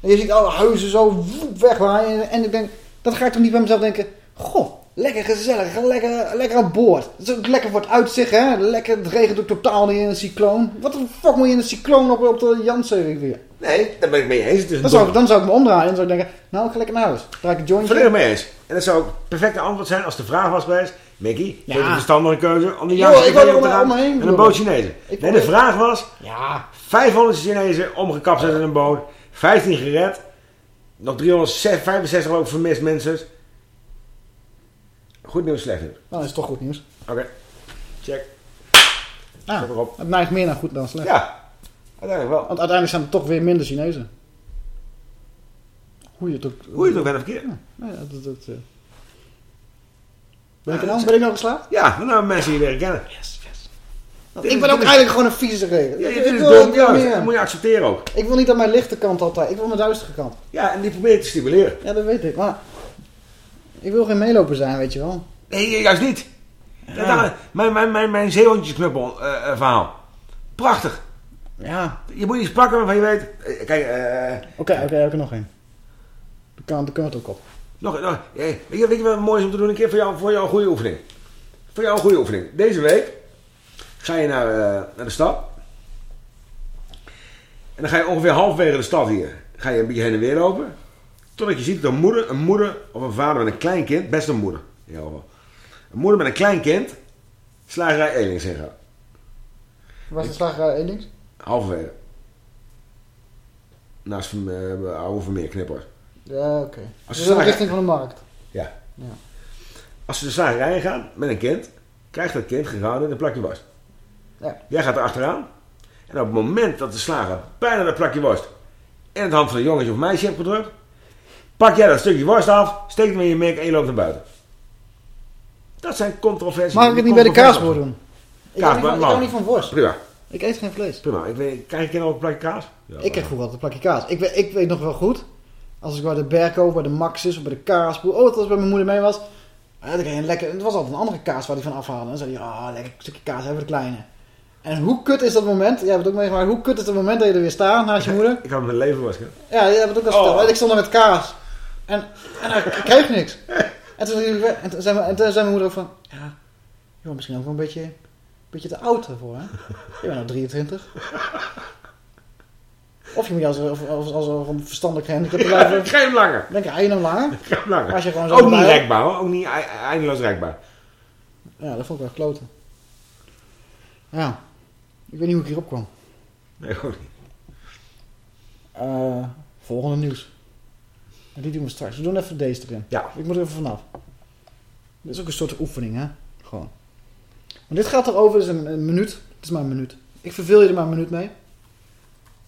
En je ziet alle huizen zo wegwaaien. En ik denk, dat ga ik toch niet bij mezelf denken. Goh, lekker gezellig, lekker, lekker aan boord. Het is ook lekker voor het uitzicht. Hè? Lekker, het regent ook totaal niet in een cycloon. Wat de fuck moet je in een cycloon op, op de Janssen-rivier? Nee, daar ben ik mee eens. Dan zou, ik, dan zou ik me omdraaien en zou ik denken, nou, ik ga lekker naar huis. Draai ik een jointje. Volledig mee eens. En dat zou ook het perfecte antwoord zijn als de vraag was geweest... Mickey, Ja. een verstandige keuze om de Joh, Yangtze ik wil er rivier op te gaan en een boot Chinezen. Nee, de vraag was... Ja. 500 Chinezen omgekapt zijn in een boot. 15 gered. Nog 365 ook vermist mensen. Goed nieuws, slecht nieuws. Nou, dat is toch goed nieuws. Oké. Check. Ah, Zet erop. het neigt meer naar goed dan slecht. Ja, uiteindelijk wel. Want uiteindelijk zijn er toch weer minder Chinezen. Hoe je het ook... Hoe je het ook bent of verkeerd. Ja, nou ja, dat, dat, eh. Ben ik nou? Ben ik nou geslaagd? Ja, dan hebben mensen hier leren kennen. ik ben ook eigenlijk gewoon een vieze regen. Ja, dit is dom. Ja, dat moet je accepteren ook. Ik wil niet aan mijn lichte kant altijd. Ik wil mijn duistere kant. Ja, en die probeer je te stimuleren. Ja, dat weet ik. Maar ik wil geen meeloper zijn, weet je wel. Nee, juist niet. Dat- Mijn, mijn, mijn, mijn zeehondjesknuppel eh, eh, verhaal. Prachtig. Ja. Je moet iets pakken waarvan je weet... eh, Kijk, eh, Oké, oké, heb ik er nog één. Dan, kan, dan kunnen we het ook op. Nog, nog, hey, weet, je, weet je wat mooi is om te doen? Een keer voor jou, voor jou een goede oefening. Voor jou een goede oefening. Deze week ga je naar, eh, naar de stad. En dan ga je ongeveer halverwege de stad hier. Ga je een beetje heen en weer lopen. Totdat je ziet dat een moeder, een moeder of een vader met een klein kind. Best een moeder. in ieder geval. Een moeder met een klein kind. Slagerij Elings in gaat. Waar is de slagerij Elings? Halverwege. Naast van, uh, oude Vermeer knippers. Ja, oké. Als Dus in de richting van de markt. Ja. Ja. Als ze de slagerij gaan met een kind, krijgt dat kind gehouden in een plakje worst. Ja. Jij gaat er achteraan. En op het moment dat de slager bijna dat plakje worst in het hand van een jongetje of meisje hebt gedrukt, pak jij dat stukje worst af, steekt hem in je mik en je loopt naar buiten. Dat zijn controversies. Mag ik het niet bij de kaasboer doen? Ik hou niet van- ik hou mag. niet van worst. Prima. Ik eet geen vlees. Prima. Ik weet, krijg ik ook een plakje kaas? Ja, ik kreeg vroeger altijd een plakje kaas. Ik weet, ik weet nog wel goed. Als ik bij de Berko, bij de Maxis of bij de kaasboer. Oh, als bij mijn moeder mee was. Ja, dan kreeg je een lekker, het was altijd een andere kaas waar die van afhaalde. En dan zei hij, ah, lekker stukje kaas, hebben we de kleine. En hoe kut is dat moment? Jij hebt het ook meegemaakt. Hoe kut is het moment dat je er weer staat naast je moeder? Ik had mijn leven was. Ja, jij hebt het ook al Oh. verteld. Ik stond er met kaas. En, en ik kreeg niks. En toen, en toen zei, mijn- en toen zei mijn moeder ook van... Ja, je bent misschien ook wel een beetje, een beetje te oud ervoor, hè? Je bent nou 23. Of je moet als, als, als, als, als een verstandelijk gehandicapte Ja, blijven... krijg hem langer. Krijg je hem langer. Hem langer. Als je gewoon zo ook niet rekbaar hoor. Ook niet ei- eindeloos rekbaar. Ja, dat vond ik wel kloten. Ja. Ik weet niet hoe ik hierop kwam. Nee, ook niet. Eh, volgende nieuws. En die doen we straks. We doen even deze erin. Ja. Ik moet er even vanaf. Dit is ook een soort oefening, hè? Gewoon. Maar dit gaat erover, is een, een minuut. Het is maar een minuut. Ik verveel je er maar een minuut mee.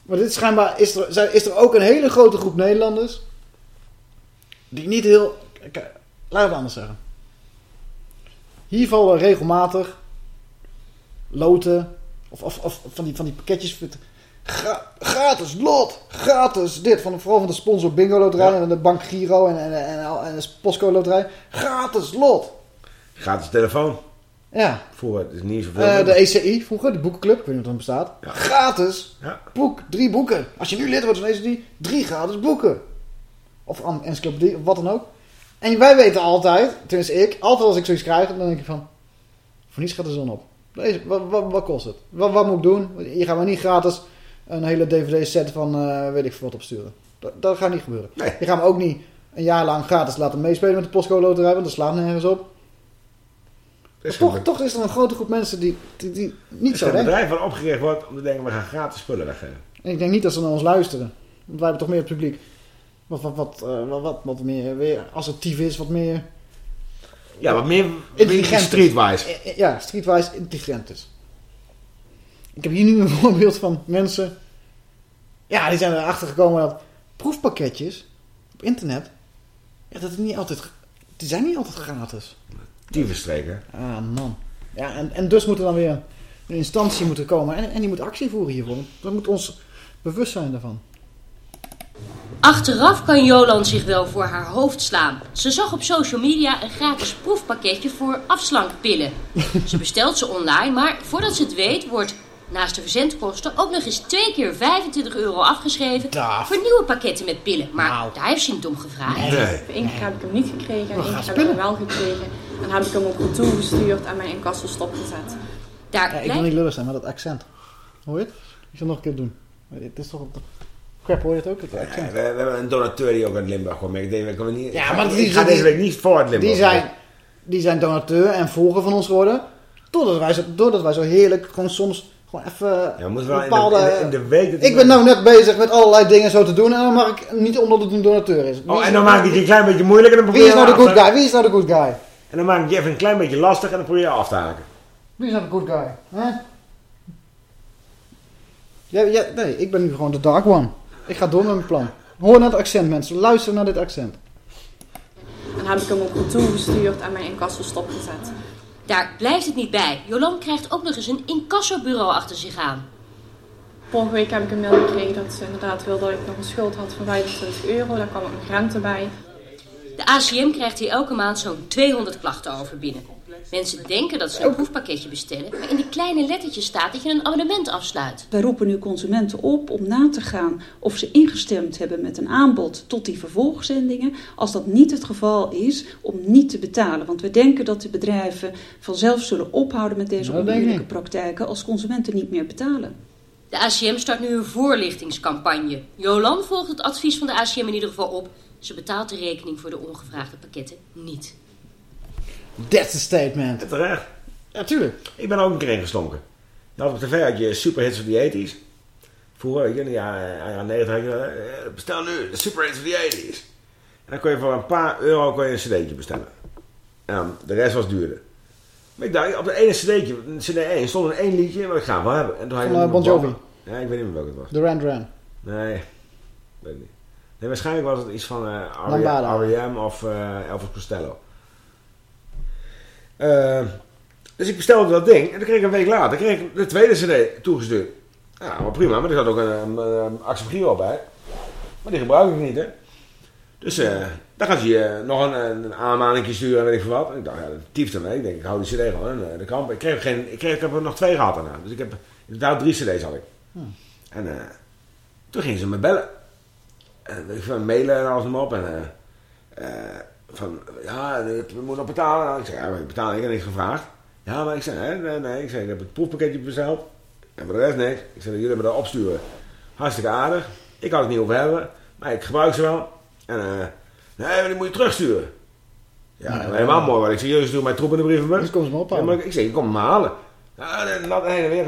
Maar dit is schijnbaar is er, is er ook een hele grote groep Nederlanders. Die niet heel. Kijk, laat het anders zeggen. Hier vallen regelmatig loten. Of, of, of van, die, van die pakketjes. Gra- gratis lot. Gratis dit. Van, vooral van de sponsor Bingo Loterij. En de Bank Giro. En, en, en, en, en de Postco Loterij. Gratis lot. Gratis telefoon. Ja. Voor het is niet zoveel. Eh, de ECI vroeger, de boekenclub, ik weet niet of dat bestaat. Gratis. Ja. Boek, drie boeken. Als je nu lid wordt van ECI, drie gratis boeken. Of een encyclopedie, of wat dan ook. En wij weten altijd, tenminste ik, altijd als ik zoiets krijg, dan denk ik van, voor niets gaat de zon op. Deze, wat, wat, wat kost het? Wat, wat moet ik doen? Je gaat maar niet gratis een hele DVD-set van eh, weet ik veel wat opsturen. Dat, dat gaat niet gebeuren. Je gaat me ook niet een jaar lang gratis laten meespelen met de Postco Loterij, want dat slaat nergens op. Toch, toch is er een grote groep mensen die, die, die niet zo is een denken. bedrijf van opgericht wordt om te denken, we gaan gratis spullen weggeven. En ik denk niet dat ze naar ons luisteren. Want wij hebben toch meer het publiek. Wat, wat, wat, eh, wat, wat, wat meer weer assertief is, wat meer... Ja, wat meer intelligent is. streetwise. Ja, streetwise intelligent is. Ik heb hier nu een voorbeeld van mensen... Ja, die zijn erachter gekomen dat proefpakketjes op internet... Ja, dat is niet altijd... Die zijn niet altijd gratis. Tyfusstreken. Ah, man. Ja, en, en dus moet er dan weer een instantie moeten komen. En, en die moet actie voeren hiervoor. Dat moet ons bewust zijn daarvan. Achteraf kan Jolan zich wel voor haar hoofd slaan. Ze zag op social media een gratis proefpakketje voor afslankpillen. Ze bestelt ze online, maar voordat ze het weet wordt naast de verzendkosten ook nog eens twee keer 25 euro afgeschreven voor nieuwe pakketten met pillen. Maar daar heeft ze niet om gevraagd. Eén keer heb ik hem niet gekregen en één keer heb ik hem wel gekregen. En heb ik hem ook retour gestuurd en mijn inkasso stopgezet. Daar Ja, ik wil niet lullig zijn, maar dat accent. Hoor je het? Ik zal nog een keer doen. Het is toch op de... Crap, hoor je het ook? Het Ja, we, we hebben een donateur die ook uit Limburg komt. Ik denk, we niet, Ja, maar die ik ga die- deze week niet voor het Limburg. Die zijn, die zijn donateur en volger van ons geworden. Doordat wij zo, doordat wij zo heerlijk gewoon soms gewoon even Ja, we moeten wel in de- bepaalde... in de- in de week dat ik ben nou net bezig met allerlei dingen zo te doen en dan mag ik niet omdat het een donateur is. Wie Oh, is en nou- dan maak ik je een klein beetje moeilijk en dan Wie probeer is je nou de af good te- guy? Wie is nou de good guy? En dan maak ik je even een klein beetje lastig en dan probeer je af te haken. Wie is nou de good guy? Hè? Ja, ja, nee, ik ben nu gewoon de dark one. Ik ga door met mijn plan. Hoor naar het accent, mensen. Luister naar dit accent. En heb ik hem ook retour gestuurd en mijn inkasso stopgezet. Daar blijft het niet bij. Jolan krijgt ook nog eens een incassobureau achter zich aan. Vorige week heb ik een mail gekregen dat ze inderdaad wilde dat ik nog een schuld had van 25 euro. Daar kwam ook nog rente bij. De ACM krijgt hier elke maand zo'n 200 klachten over binnen. Mensen denken dat ze een proefpakketje bestellen, maar in die kleine lettertjes staat dat je een abonnement afsluit. Wij roepen nu consumenten op om na te gaan of ze ingestemd hebben met een aanbod tot die vervolgzendingen. Als dat niet het geval is, om niet te betalen. Want we denken dat de bedrijven vanzelf zullen ophouden met deze oneerlijke praktijken als consumenten niet meer betalen. De ACM start nu een voorlichtingscampagne. Jolan volgt het advies van de ACM in ieder geval op. Ze betaalt de rekening voor de ongevraagde pakketten niet. That's a statement. En terecht. Ja, tuurlijk. Ik ben ook een keer ingestonken. Had op tv had je superhits van de 80s. Vroeger, in de jaren, jaren 90 had je, eh, bestel nu de superhits van de 80s. En dan kon je voor een paar euro kon je een cd'tje bestellen. En de rest was duurder. Maar ik dacht, op de ene cd'tje, cd 1, stond er één liedje wat ik graag wil hebben. En toen had je Van, hem eh, Bon Jovi. Ja, ik weet niet meer welke het was. Duran Duran. Nee, weet niet. Nee, waarschijnlijk was het iets van eh Lambada. R.E.M. of eh, Elvis Costello. Eh, dus ik bestelde dat ding en dan kreeg ik een week later kreeg ik de tweede cd toegestuurd. Ja, maar prima, maar er zat ook een, een, een Axel bij. Maar die gebruik ik niet, hè. Dus eh dan gaat hij eh, nog een, een aanmaning sturen en weet ik veel wat. En ik dacht, ja, dat tieft. Ik denk, ik hou die cd gewoon in eh, de kamp. Ik kreeg, geen, ik, kreeg, ik heb er nog twee gehad daarna. Dus ik heb inderdaad drie cd's had ik. Hmm. En toen gingen ze me bellen. En ik mailen en alles en op. En van, ja, we moeten nog betalen. Nou, ik zei, ja, maar ik betaal ik heb niks gevraagd. Ja, maar ik zei, nee, nee, nee. Ik zei, ik heb het proefpakketje besteld. En voor de rest niks. Ik zei, jullie hebben dat opsturen. Hartstikke aardig. Ik had het niet over hebben. Maar ik gebruik ze wel. En eh, nee, maar die moet je terugsturen. Ja, Ja, helemaal mooi. Want ik zei, jullie sturen mij troep in de brievenbus. Dus komen ze me ophalen. Ja, maar ik zei, ik kom hem halen. Ja, en dat heen en weer.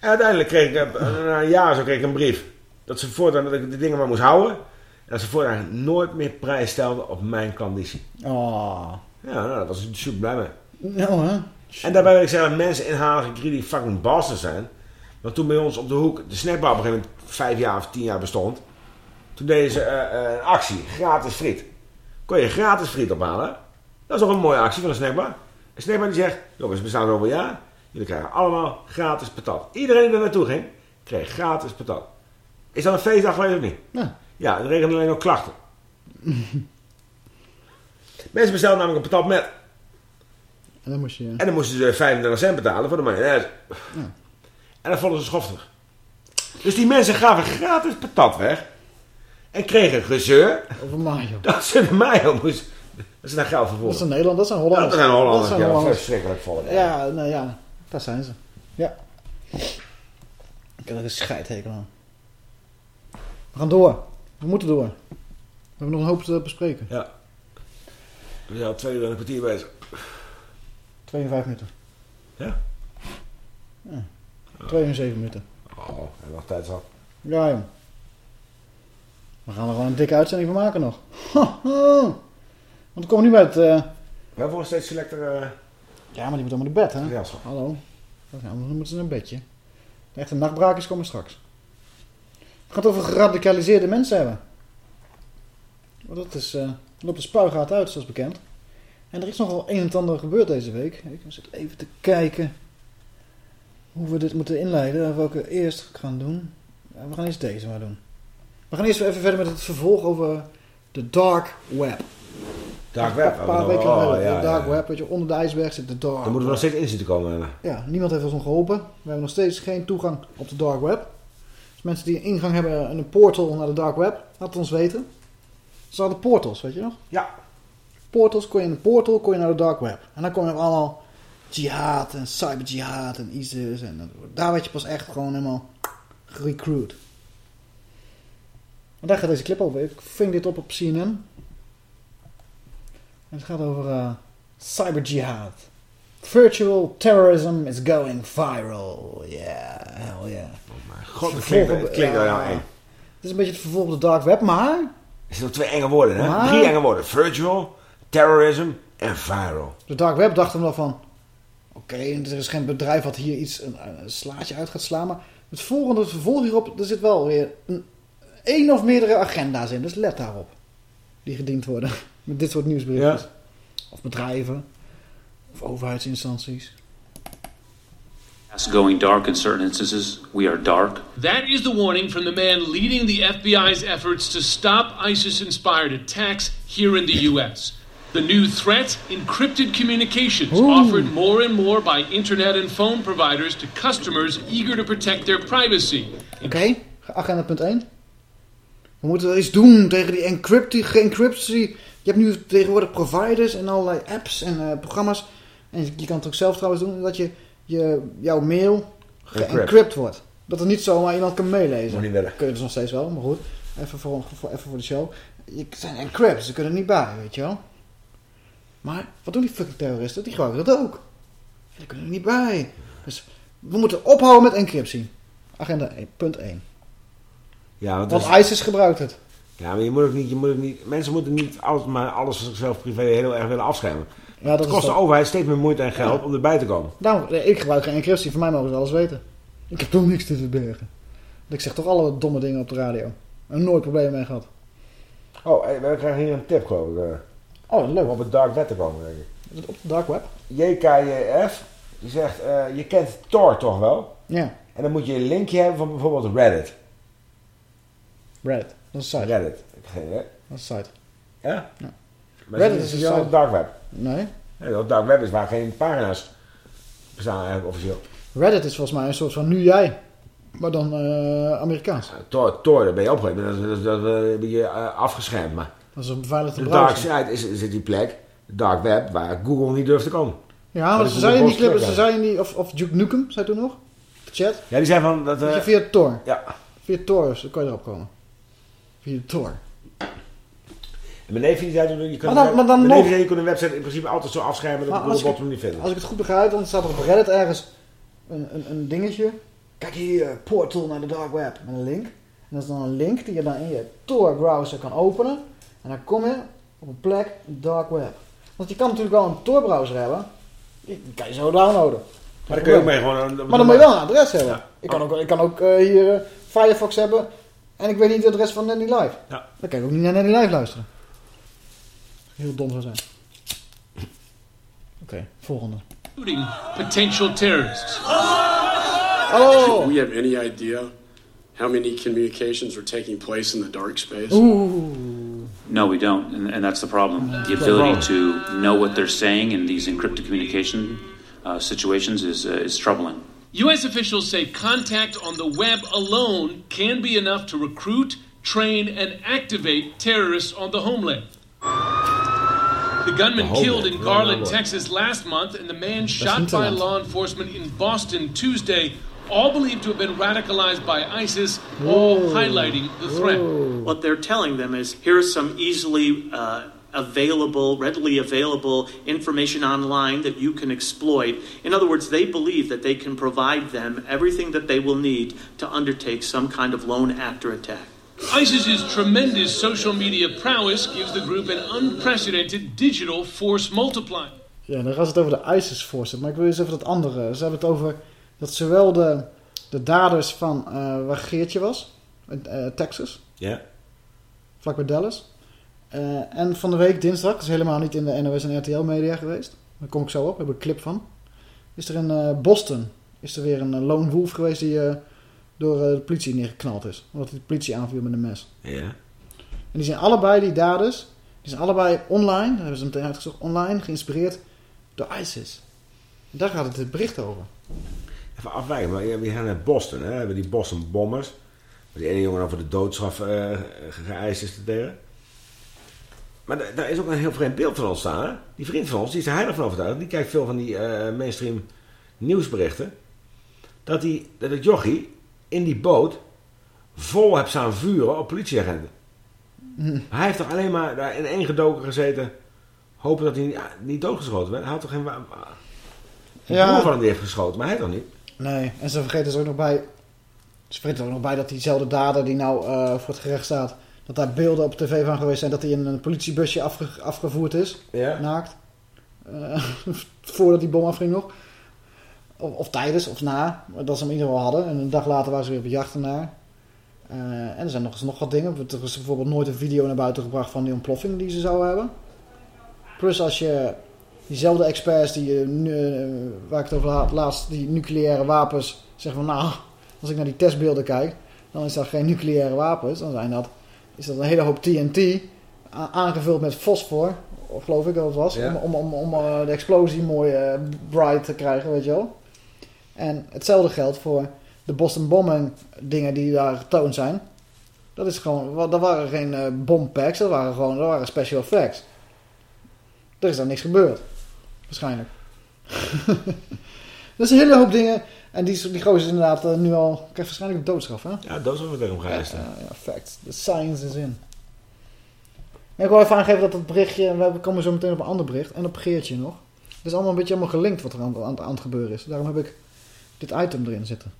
En uiteindelijk kreeg ik, eh, na een jaar zo kreeg ik een brief. Dat ze voortaan dat ik de dingen maar moest houden. En dat ze voortaan nooit meer prijs stelden op mijn klanditie. Oh. Ja, nou, daar was ik super blij mee. Nou, hè. En daarbij wil ik zeggen dat mensen inhalige greedy fucking bastards zijn. Want toen bij ons op de hoek de snackbar op een gegeven moment vijf jaar of tien jaar bestond. Toen deden ze eh, eh, een actie, gratis friet. Kon je gratis friet ophalen. Dat is toch een mooie actie van een snackbar. Een snackbar die zegt, jongens, we bestaan over jaar. Jullie krijgen allemaal gratis patat. Iedereen die er naartoe ging, kreeg gratis patat. Is dat een feestdag geweest of niet? Ja. Ja, er regenen alleen nog klachten. Mensen bestelden namelijk een patat met. En dan moest je... En dan moesten ze 35 cent betalen voor de mayonaise. En dat vonden ze schoftig. Dus die mensen gaven gratis patat weg. En kregen gezeur. Over mayo. Dat ze de mayo moesten... Dat ze daar geld voor Dat zijn Nederland, dat zijn Hollanders. Dat zijn Hollanders, Dat zijn ja, Hollanders. verschrikkelijk volk. Ja, nou ja, daar zijn ze. Ja. Ik heb er een scheidhekel aan. We gaan door. We moeten door. We hebben nog een hoop te bespreken. Ja. We zijn al twee uur en een kwartier bezig. 52 minuten. Ja? Ja. 72 minuten. Oh, en nog tijd zat. Ja, jong. We gaan er gewoon een dikke uitzending van maken nog. Want we komen nu met... eh, We hebben nog steeds selector... eh, Ja, maar die moet allemaal naar bed, hè? Ja, zo. Hallo. Dan moeten ze naar een bedje. De echte nachtbrakers komen straks. We het over geradicaliseerde mensen hebben. Want dat is... loopt de spuigaat uit, zoals bekend. En er is nogal een en ander gebeurd deze week. Ik zit even te kijken... hoe we dit moeten inleiden. Welke eerst gaan doen. Ja, we gaan eerst deze maar doen. We gaan eerst even verder met het vervolg over de dark web. Dark web. Een paar weken Oh, ja, dark ja. web, weet je, onder de ijsberg zit de dark Daar moeten we nog steeds in zitten komen. ja, niemand heeft ons nog geholpen. We hebben nog steeds geen toegang op de dark web. Mensen die een ingang hebben in een portal naar de dark web, laat het ons weten. Ze hadden portals, weet je nog? Ja. Portals, kon je in een portal, kon je naar de dark web. En dan kon je allemaal jihad en cyber jihad en ISIS. En daar werd je pas echt gewoon helemaal gerecruit. En daar gaat deze clip over. Ik ving dit op op CNN. En het gaat over eh, cyber jihad. Virtual terrorism is going viral. Yeah, hell yeah. God, het klinkt, het wel eng. Het is een beetje het vervolg op de dark web, maar... Er zijn twee enge woorden, hè? Maar- Drie enge woorden. Virtual, terrorism en viral. De dark web dachten we nog van... Oké, er is geen bedrijf wat hier iets een, een slaatje uit gaat slaan. Maar het volgende, het vervolg hierop, er zit wel weer een, één of meerdere agenda's in. Dus let daarop. Die gediend worden met dit soort nieuwsberichten. Of bedrijven. Of overheidsinstanties. As going dark in certain instances, we are dark. That is the warning from the man leading the FBI's efforts to stop ISIS inspired attacks here in the U.S. The new threat encrypted communications offered more and more by internet and phone providers to customers eager to protect their privacy. Oké, agenda punt 1. We moeten iets doen tegen die encryptie, ge-encryptie. Je hebt nu tegenwoordig providers en allerlei apps en eh, programma's. En je kan het ook zelf trouwens doen, dat je, je jouw mail geëncrypt wordt. Dat er niet zomaar iemand kan meelezen. Moet niet willen. Kun je dus nog steeds wel, maar goed. Even voor, voor, even voor de show. Je zijn encrypt, ze kunnen er niet bij, weet je wel. Maar wat doen die fucking terroristen? Die gebruiken dat ook. Die kunnen er niet bij. Dus we moeten ophouden met encryptie. Agenda 1, punt 1. Ja, want, ISIS gebruikt het. Ja, maar je moet ook niet, je moet ook niet, mensen moeten niet alles, maar alles van zichzelf privé heel erg willen afschermen. Ja, dat het kost de overheid steeds meer moeite en geld om erbij te komen. Nou, ik gebruik geen encryptie. Voor mij mogen ze alles weten. Ik heb toch niks te verbergen. Ik zeg toch alle domme dingen op de radio. En nooit problemen mee gehad. Oh, hey, we krijgen hier een tip geloof ik. eh, Oh, leuk. Om op het dark web te komen, denk ik. Het op de dark web? JKJF, die zegt, eh, je kent Tor toch wel? Ja. En dan moet je een linkje hebben van bijvoorbeeld Reddit. Reddit. Dat is een site. Reddit. Geen idee. Dat is een site. Ja? Ja. Maar Reddit is is een site. dark web? Nee. Nee, dat dark web is waar geen pagina's bestaan eigenlijk officieel. Reddit is volgens mij een soort van nu jij. Maar dan eh, Amerikaans. Tor, Tor, daar ben je opgegeven. Dat, dat, dat, je eh, afgeschermd. Maar Dat is een beveiligde de dark side is, is die plek, dark web, waar Google niet durft te komen. Ja, maar ze zeiden in die clip, ze in die, of, of Duke Nukem, zei toen nog? De chat. Ja, die zijn van dat... Dat eh, je via Tor. Ja. Via Tor, dus dan kan je erop komen. Via Tor. Neef die zei toen, je kan, Maar dan- maar dan nog- je kon een website in principe altijd zo afschermen dat ik, hem niet vinden. als ik het goed begrijp, dan staat er op Reddit ergens een, een, een dingetje. Kijk hier, portal naar de dark web. Met een link. En dat is dan een link die je dan in je Tor browser kan openen. En dan kom je op een plek, dark web. Want je kan natuurlijk wel een Tor browser hebben. Die kan je zo downloaden. Maar dan kun je ook mee gewoon... een- Maar dan moet je wel een adres hebben. Ja. Ik kan ook, ik kan ook eh, hier eh, Firefox hebben. En ik weet niet het adres van Nanny Live. Ja. Dan kan ik ook niet naar Nanny Live luisteren. Heel dom zou zijn. Oké, volgende. potential terrorists. Oh! Do we have any idea how many communications are taking place in the dark space? No, we don't, and, and that's the problem. The ability to know what they're saying in these encrypted communication uh, situations is uh, is troubling. U.S. officials say contact on the web alone can be enough to recruit, train, and activate terrorists on the homeland. The gunman The killed in Garland. Texas last month, and the man shot by law enforcement in Boston Tuesday, all believed to have been radicalized by ISIS, all highlighting the threat. What they're telling them is here's some easily uh, available, readily available information online that you can exploit. In other words, they believe that they can provide them everything that they will need to undertake some kind of lone actor attack. ISIS's tremendous social media prowess gives the group an unprecedented digital force multiplier. Ja, dan gaat het over de ISIS force. Maar ik wil eens even dat andere. Ze hebben het over dat zowel de, de daders van eh, waar Geertje was, in eh, Texas, Ja. vlakbij Dallas. eh, en van de week dinsdag, dat is helemaal niet in de NOS en RTL media geweest. Daar kom ik zo op, daar heb ik een clip van. Is er in eh, Boston is er weer een lone wolf geweest die eh, door eh, de politie neergeknald is. Omdat hij de politie aanviel met een mes. Ja. En die zijn allebei, die daders, die zijn allebei online, daar hebben ze meteen uitgezocht, online geïnspireerd door ISIS. En daar gaat het, het bericht over. Even afwijken, maar we gaan naar Boston. Hè? We hebben die Boston Bombers. Die ene jongen over de doodstraf ge- geëist is te. Maar da- daar is ook een heel vreemd beeld van ontstaan. Hè? Die vriend van ons, die is er heilig van overtuigd. Die kijkt veel van die eh, mainstream nieuwsberichten. Dat, die, dat het jochie in die boot vol heeft staan vuren op politieagenten. Hm. Hij heeft toch alleen maar daar in één gedoken gezeten. Hopen dat hij niet, niet doodgeschoten werd. Hij had toch geen... De Ja. broer van hem die heeft geschoten, maar hij toch niet? Nee, en ze vergeten er ook nog bij. Ze vergeten er ook nog bij dat diezelfde dader die nou eh, voor het gerecht staat. Dat daar beelden op tv van geweest zijn dat hij in een politiebusje afge- afgevoerd is. Ja. Naakt. Eh, voordat die bom afging nog. Of, of tijdens of na. Dat ze hem in ieder geval hadden. En een dag later waren ze weer op jacht ernaar. Eh, en er zijn nog, nog wat dingen. Er is bijvoorbeeld nooit een video naar buiten gebracht van die ontploffing die ze zouden hebben. Plus als je diezelfde experts die, eh, eh, waar ik het over had laatst, die nucleaire wapens, zeggen van nou, als ik naar die testbeelden kijk, dan is dat geen nucleaire wapens. Dan zijn dat, is dat een hele hoop TNT aangevuld met fosfor geloof ik dat het was. Ja. Om, om, om, om de explosie mooi bright te krijgen, weet je wel. En hetzelfde geldt voor de Boston bombing dingen die daar getoond zijn. Dat is gewoon, dat waren geen eh bompacks, dat waren gewoon, dat waren special effects. Er is daar niks gebeurd. Waarschijnlijk. dat is een hele hoop dingen. En die, die gozer is inderdaad eh, nu al, krijgt waarschijnlijk een doodstraf, hè? Ja, dat we hem geëist. Ja, ja, fact. The science is in. En ik wil even aangeven dat het berichtje, we komen zo meteen op een ander bericht, en op Geertje nog. Het is allemaal een beetje allemaal gelinkt wat er aan, aan, aan het gebeuren is. Daarom heb ik dit item erin zitten.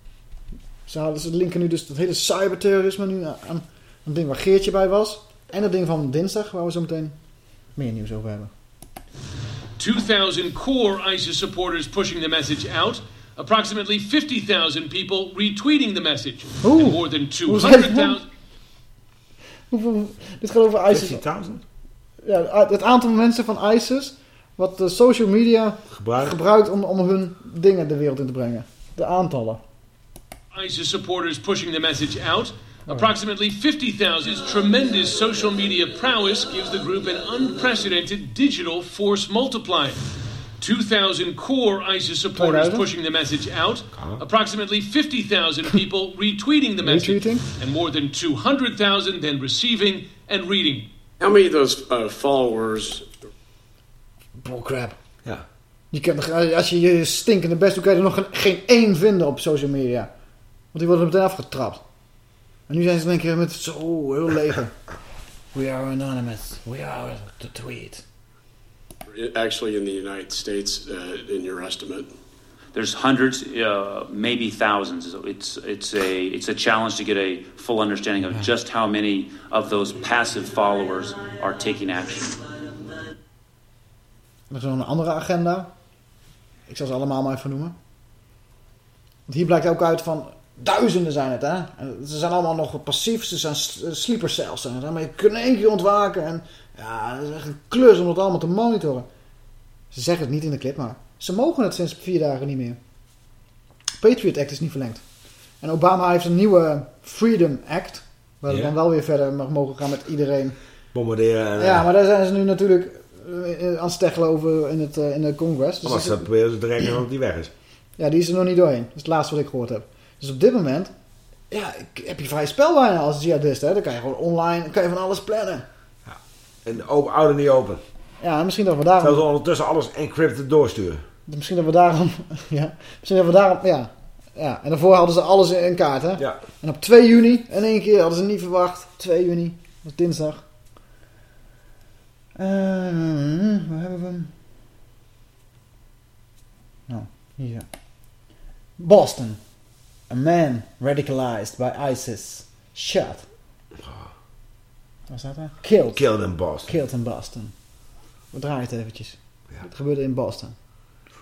Ze, hadden, ze linken nu dus het hele cyberterrorisme nu aan, aan een ding waar Geertje bij was. En het ding van dinsdag, waar we zo meteen meer nieuws over hebben. 2,000 core ISIS supporters pushing the message out. Approximately 50,000 people retweeting the message. and more than Hoe zei je 200,000. Hoeveel, dit gaat over ISIS. 50.000? Ja, het aantal mensen van ISIS wat de social media gebruikt om, om hun dingen de wereld in te brengen. De aantallen. ISIS supporters pushing the message out. Approximately 50,000. Tremendous social media prowess gives the group an unprecedented digital force multiplier. 2,000 core ISIS supporters pushing the message out. Approximately 50,000 people retweeting the message. And more than 200,000 then receiving and reading. How many of those uh, followers Bullcrap. Je kunt, als je je stinkende best doet, kan je er nog geen, geen één vinden op social media. Want die worden meteen afgetrapt. En nu zijn ze één keer met zo heel leger. We are anonymous. We are the tweet. actually in the United States, uh, in your estimate? There's hundreds, uh, maybe thousands. So It's it's a it's a challenge to get a full understanding of just how many of those passive followers are taking action. Er is nog een andere agenda. Ik zal ze allemaal maar even noemen. Want hier blijkt ook uit van duizenden zijn het, hè. En ze zijn allemaal nog passief, ze zijn s- sleeper cells. Zijn het, hè? Maar je kunt één keer ontwaken. En ja, dat is echt een klus om dat allemaal te monitoren. Ze zeggen het niet in de clip, maar ze mogen het sinds vier dagen niet meer. Patriot Act is niet verlengd. En Obama heeft een nieuwe Freedom Act. Waar we dan wel weer verder mag mogen gaan met iedereen. Bombarderen. En, Ja, maar daar zijn ze nu natuurlijk eh, aan het steggelen over in het, eh, in het congres. Dus Anders proberen ze te rekenen dat die weg is. ja, die is er nog niet doorheen. Dat is het laatste wat ik gehoord heb. Dus op dit moment ja, heb je vrij spel bijna als jihadist. Hè? Dan kan je gewoon online kan je van alles plannen. En open, oude niet open. Ja, en misschien dat we daarom... Terwijl ze ondertussen alles encrypted doorsturen. Misschien dat we daarom... Ja, misschien dat we daarom... Ja, ja. En daarvoor hadden ze alles in in kaart, hè? Ja. En op 2 juni, in één keer, hadden ze niet verwacht. 2 juni, dat was dinsdag. Eh, waar hebben we hem? Nou, hier. Boston. A man radicalized by ISIS. Shot. Waar staat daar? Killed. Killed in Boston. Killed in Boston. We draaien het eventjes. Het gebeurde in Boston.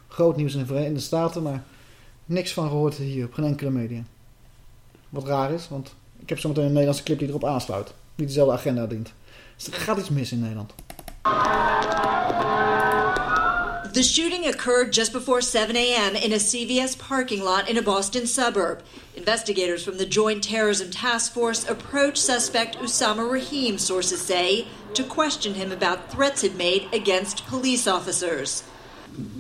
Groot nieuws in de Verenigde Staten, maar niks van gehoord hier op geen enkele media. Wat raar is, want ik heb zometeen een Nederlandse clip die erop aansluit. Die dezelfde agenda dient. Dus er gaat iets mis in Nederland. The shooting occurred just before 7 a.m. in a CVS parking lot in a Boston suburb. Investigators from the Joint Terrorism Task Force approached suspect Usama Rahim, sources say, to question him about threats he'd made against police officers.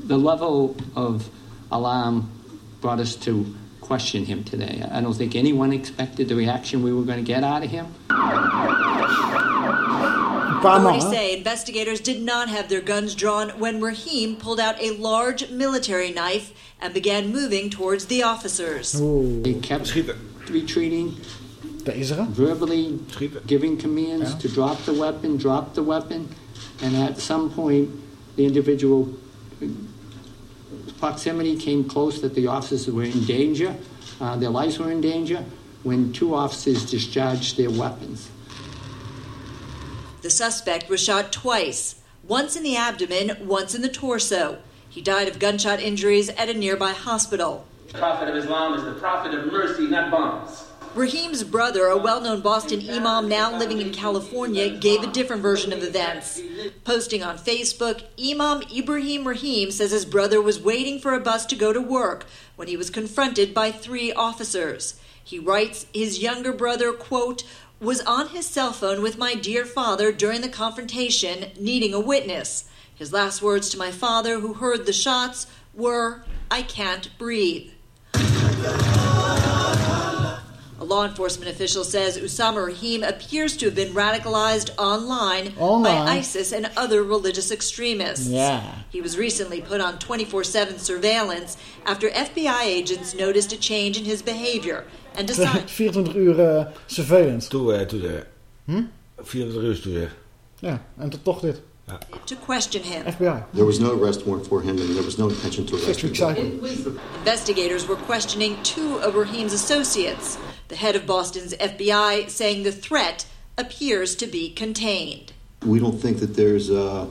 the level of alarm brought us to question him today. I don't think anyone expected the reaction we were going to get out of him. Authorities say investigators did not have their guns drawn when Rahim pulled out a large military knife and began moving towards the officers. He kept retreating, verbally giving commands to drop the weapon, drop the weapon, and at some point, the individual proximity came close that the officers were in danger, uh, their lives were in danger, when two officers discharged their weapons. The suspect was shot twice, once in the abdomen, once in the torso. He died of gunshot injuries at a nearby hospital. The Prophet of Islam is the prophet of mercy, not bombs. Rahim's brother, a well known Boston imam now living in California, gave a different version of events. Posting on Facebook, Imam Ibrahim Rahim says his brother was waiting for a bus to go to work when he was confronted by three officers. He writes his younger brother, quote, was on his cell phone with my dear father during the confrontation, needing a witness. His last words to my father, who heard the shots, were, I can't breathe. A law enforcement official says Usama Rahim appears to have been radicalized online, Online. by ISIS and other religious extremists. Yeah. He was recently put on 24 7 surveillance after FBI agents noticed a change in his behavior and decided 24 uur eh, surveillance. Toe, eh, toe de... Hm? 24 uur toe de... Ja, en tot toch dit. to question him. FBI. There was no arrest warrant for him, and there was no intention to arrest him. Investigators were questioning two of Rahim's associates. The head of Boston's FBI saying the threat appears to be contained. We don't think that there's uh,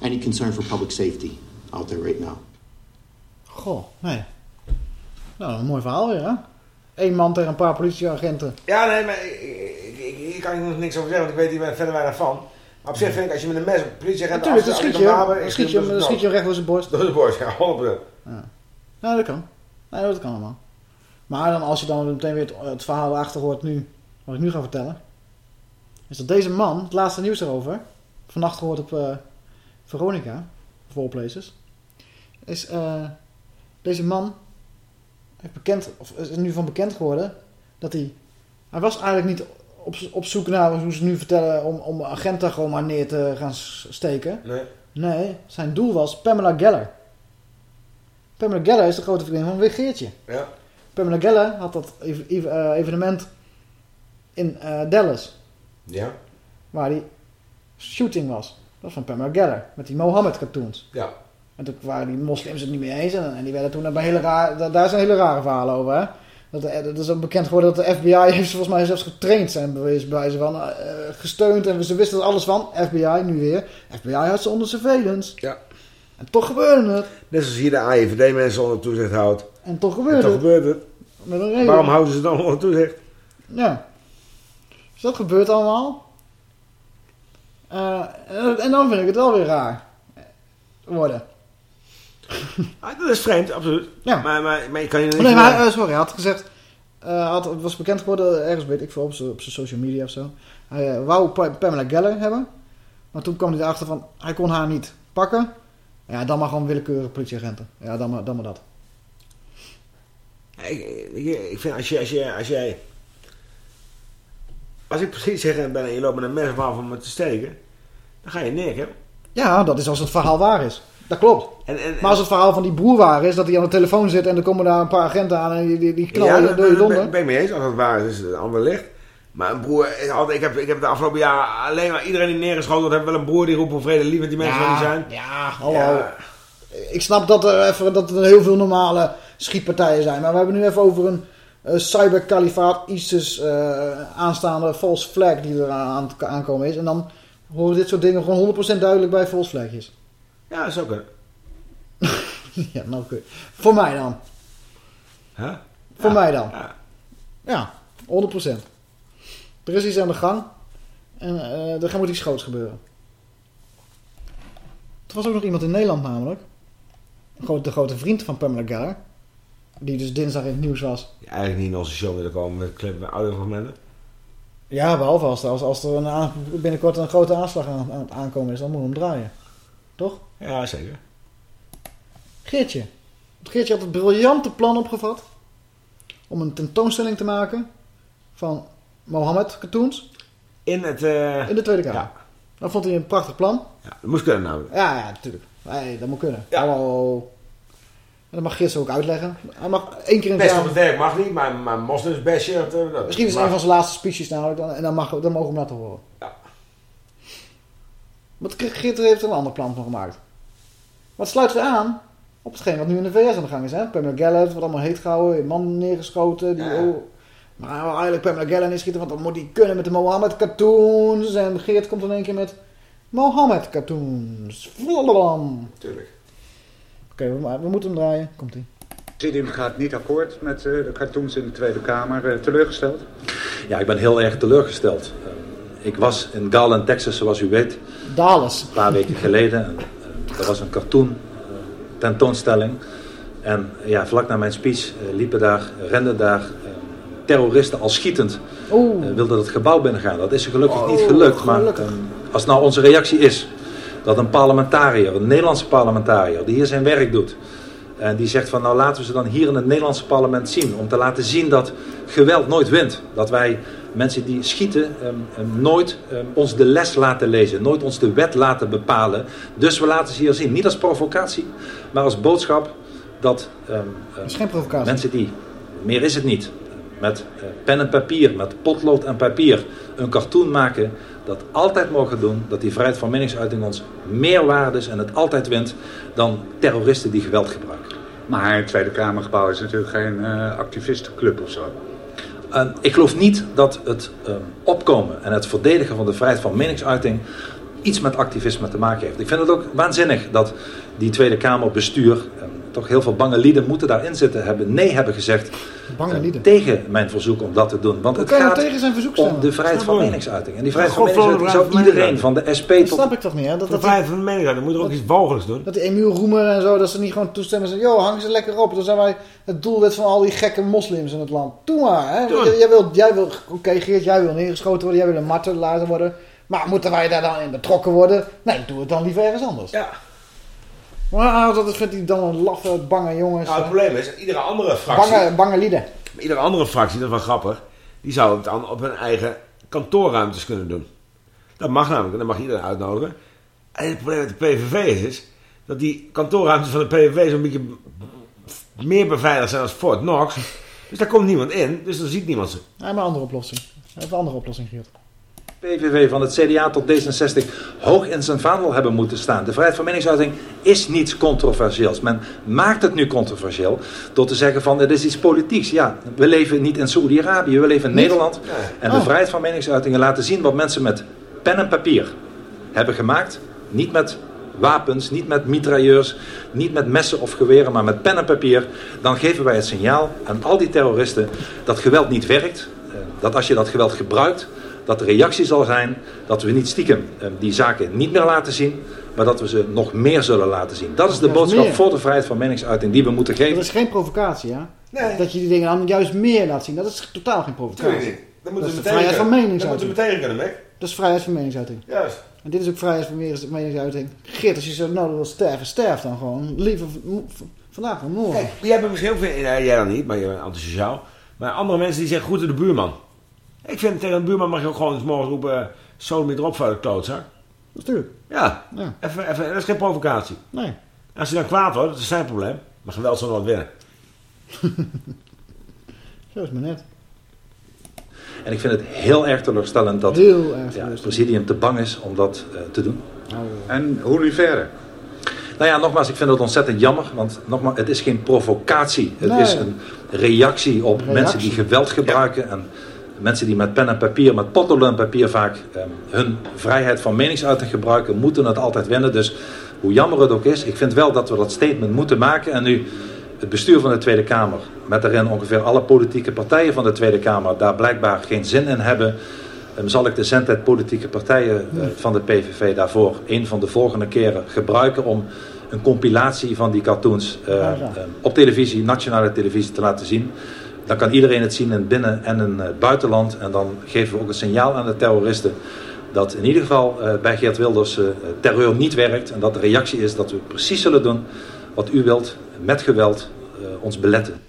any concern for public safety out there right now. Goh, nee. Nou, een mooi verhaal weer, hè? Eén man tegen een paar politieagenten. Ja, nee, maar ik, ik, ik, hier kan ik nog niks over zeggen, want ik weet hier verder weinig van. Maar op zich vind ik, als je met een mes een politieagent Natuurlijk, dan schiet je, dan ik schiet je, hem- dan schiet je hem recht door zijn borst. Door de borst, ja, 100%. Ja. ja, dat kan. Nee, dat kan allemaal. Maar dan, als je dan meteen weer het, het verhaal erachter hoort nu, wat ik nu ga vertellen, is dat deze man, het laatste nieuws erover, vannacht gehoord op eh, Veronica, of All Places, is eh, deze man bekend, of is er nu van bekend geworden dat hij, hij was eigenlijk niet op, op zoek naar, hoe ze nu vertellen, om, om agenten gewoon maar neer te gaan steken. Nee. Nee, zijn doel was Pamela Geller. Pamela Geller is de grote vriendin van Geertje. Ja. Pamela Geller had dat eh, evenement in eh, Dallas, Ja. waar die shooting was. Dat was van Pamela Geller, met die Mohammed cartoons. Ja. En toen waren die moslims het niet mee eens en, en die werden toen bij hele raar, da- daar zijn hele rare verhalen over. Hè? Dat, de- dat is ook bekend geworden dat de FBI heeft ze volgens mij zelfs getraind zijn bewezen bij ze van, eh, gesteund en ze wisten er alles van. FBI nu weer. FBI had ze onder surveillance. Ja. En toch gebeurde het. Net zoals hier de AIVD mensen onder toezicht houdt. En toch En gebeurde toch het. gebeurt het. Met een reden. Waarom houden ze het dan onder toezicht? Ja. Dus dat gebeurt allemaal. Eh, en dan vind ik het wel weer raar worden. Ah, dat is vreemd, absoluut. Ja. Maar, maar, maar je kan je Oh, niet nee, van- maar eh, sorry, hij had gezegd... eh, had, het was bekend geworden, ergens weet ik veel, op zijn social media of zo. Hij eh, wou Pa- Pamela Geller hebben. Maar toen kwam hij erachter van, hij kon haar niet pakken. Ja, dan maar gewoon willekeurige politieagenten. Ja, dan maar, dan maar dat. Ik, ik, vind als, je, als, je, als jij... Als ik precies zeg ben en je loopt met een mes om me te steken... Dan ga je neer, hè? Ja, dat is als het verhaal waar is. Dat klopt. En, en, maar als het verhaal van die broer waar is, dat hij aan de telefoon zit en er komen daar een paar agenten aan en die, die, die knallen ja, door je daar ben, donder. ben ik mee eens. Als het waar is, is het ander licht. Maar een broer... is altijd, ik, heb, ik heb de afgelopen jaar alleen maar iedereen die neergeschoten heeft wel een broer die roept om vrede lief die mensen Ja, zijn. Ja, hallo. Ik snap dat er, even, dat er heel veel normale schietpartijen zijn. Maar we hebben nu even over een eh, cyberkalifaat, ISIS, eh, aanstaande false flag die er aan aankomen is. En dan horen dit soort dingen gewoon 100% duidelijk bij false flagjes. Ja, dat is ook een... ja, nou goed. Voor mij dan. Huh? Voor Ja, mij dan. ja. Ja, 100%. Er is iets aan de gang. En eh er moet iets groots gebeuren. Er was ook nog iemand in Nederland namelijk. De grote vriend van Pamela Geller. Die dus dinsdag in het nieuws was. Die eigenlijk niet in onze show willen komen met clip met audiofragmenten. Ja, behalve als als, als er een binnenkort een grote aanslag aan, aan het aankomen is. Dan moeten we hem draaien. Toch? Ja, zeker. Geertje. Geertje had het briljante plan opgevat. Om een tentoonstelling te maken. Van Mohammed cartoons. In het... eh, In de Tweede Kamer. Dat vond hij een prachtig plan. Ja, dat moest kunnen namelijk. Ja, ja, natuurlijk. Nee, dat moet kunnen. Hallo. En dat mag Geertje ook uitleggen. Hij mag één keer in het Best op jaar... het werk mag niet, maar, maar moslims bestje... Dat, Misschien is het mag. een van zijn laatste speeches namelijk. En dan, mag, dan mogen we hem laten horen. Ja. Want Geert heeft er een ander plan van gemaakt. Wat sluit weer aan op hetgeen wat nu in de VS aan de gang is. Hè? Pamela Geller wordt allemaal heet gehouden. Een man neergeschoten. Die, oh, maar eigenlijk Pamela Geller neerschieten. Want dan moet hij kunnen met de Mohammed cartoons. En Geert komt in één keer met Mohammed cartoons. Vlablam. Tuurlijk. Oké, we, we moeten hem draaien. Komt ie. Presidium gaat niet akkoord met eh, de cartoons in de Tweede Kamer. Eh, teleurgesteld? Ja, ik ben heel erg teleurgesteld. Eh, Ik was in Garland, Texas, zoals u weet, Dallas. een paar weken geleden. Er was een cartoon eh, tentoonstelling. En ja, vlak na mijn speech eh, liepen daar, renden daar eh, terroristen al schietend. Oeh. wilden het gebouw binnengaan. Dat is gelukkig Oh, niet gelukt. Maar gelukkig. eh, als nou onze reactie is dat een parlementariër, een Nederlandse parlementariër, die hier zijn werk doet, en die zegt van nou laten we ze dan hier in het Nederlandse parlement zien. Om te laten zien dat geweld nooit wint. Dat wij mensen die schieten ehm, ehm, nooit ehm, ons de les laten lezen. Nooit ons de wet laten bepalen. Dus we laten ze hier zien. Niet als provocatie, maar als boodschap dat is geen provocatie. mensen die, meer is het niet, met eh, pen en papier, met potlood en papier een cartoon maken, dat altijd mogen doen, dat die vrijheid van meningsuiting ons meer waard is en het altijd wint dan terroristen die geweld gebruiken. Maar het Tweede Kamergebouw is natuurlijk geen eh, activistenclub of zo. Uh, ik geloof niet dat het uh, opkomen en het verdedigen van de vrijheid van meningsuiting iets met activisme te maken heeft. Ik vind het ook waanzinnig dat die Tweede Kamer bestuur, uh, toch heel veel bange lieden moeten daarin zitten, hebben nee hebben gezegd Bange lieden. tegen mijn verzoek om dat te doen. Want Hoe het gaat nou tegen zijn verzoek om de vrijheid van meningsuiting. En die vrijheid van meningsuiting zou iedereen, van de SP Dat tot... snap ik toch niet, hè? Dat, De dat, vrijheid van meningsuiting moet er ook iets walgelijks doen. dat die Emiel Roemer en zo, dat ze niet gewoon toestemmen en zeggen... joh, hang ze lekker op. Dan zijn wij het doelwit van al die gekke moslims in het land. Doe maar, hè? Doe. Jij, jij wil, jij wil, oké Geert, jij wil neergeschoten worden. Jij wil een marter laten worden. Maar moeten wij daar dan in betrokken worden? Nee, doe het dan liever ergens anders. Ja. Maar dat vindt hij dan een laffe, bange jongens. Nou, het probleem is, dat iedere andere fractie, bange, bange lieden. iedere andere fractie, dat is wel grappig, die zou het dan op hun eigen kantoorruimtes kunnen doen. Dat mag namelijk, dan mag iedereen uitnodigen. En het probleem met de PVV is, dat die kantoorruimtes van de PVV zo'n beetje meer beveiligd zijn als Fort Knox. Dus daar komt niemand in, dus dan ziet niemand ze. Heeft een andere oplossing. Een andere oplossing, Geert. PVV van het CDA tot D66 hoog in zijn vaandel hebben moeten staan. De vrijheid van meningsuiting is niets controversieels. Men maakt het nu controversieel door te zeggen van het is iets politieks. Ja, we leven niet in Saoedi-Arabië, we leven in Niet? Nederland. En de Oh. vrijheid van meningsuitingen laten zien wat mensen met pen en papier hebben gemaakt. Niet met wapens, niet met mitrailleurs, niet met messen of geweren, maar met pen en papier. Dan geven wij het signaal aan al die terroristen dat geweld niet werkt. eh, Dat als je dat geweld gebruikt, dat de reactie zal zijn dat we niet stiekem eh, die zaken niet meer laten zien, maar dat we ze nog meer zullen laten zien. Dat is de Juist boodschap meer. voor de vrijheid van meningsuiting die we moeten geven. Dat is geen provocatie, hè? Nee. Dat je die dingen dan juist meer laat zien. Dat is totaal geen provocatie. Dat moeten is de vrijheid van kunnen. Dan moeten meningsuiting. we meteen kunnen, Mick. Dat is vrijheid van meningsuiting. Juist. En dit is ook vrijheid van menings- meningsuiting. Geert, als je zo nodig wil sterven, sterf dan gewoon. Liever vandaag dan morgen. Kijk, jij hebt misschien heel veel... Nee, jij dan niet, maar je bent antisociaal. Maar andere mensen die zeggen groeten de buurman. Ik vind tegen een buurman mag je ook gewoon eens morgen roepen... Zo me erop voor de klootzak. Natuurlijk. Ja, Ja. Even, even, dat is geen provocatie. Nee. Als hij dan kwaad wordt, dat is zijn probleem. Maar geweld zal nooit winnen. Zo is maar net. En ik vind het heel erg teleurstellend dat Heel erg ja, het presidium te bang is om dat eh, te doen. En hoe nu verder? Nou ja, nogmaals, ik vind het ontzettend jammer, want nogmaals, het is geen provocatie. Het Nee. is een reactie op Reactie. mensen die geweld gebruiken en mensen die met pen en papier, met potlood en papier vaak eh, hun vrijheid van meningsuiting gebruiken, moeten het altijd winnen. Dus hoe jammer het ook is, ik vind wel dat we dat statement moeten maken. En nu het bestuur van de Tweede Kamer, met daarin ongeveer alle politieke partijen van de Tweede Kamer, daar blijkbaar geen zin in hebben. eh, zal ik de zendtijd politieke partijen eh, van de PVV daarvoor een van de volgende keren gebruiken om een compilatie van die cartoons eh, ja. eh, op televisie, nationale televisie te laten zien. Dan kan iedereen het zien in het binnen- en in het buitenland. En dan geven we ook een signaal aan de terroristen dat in ieder geval eh, bij Geert Wilders eh, terreur niet werkt. En dat de reactie is dat we precies zullen doen wat u wilt, met geweld eh, ons beletten.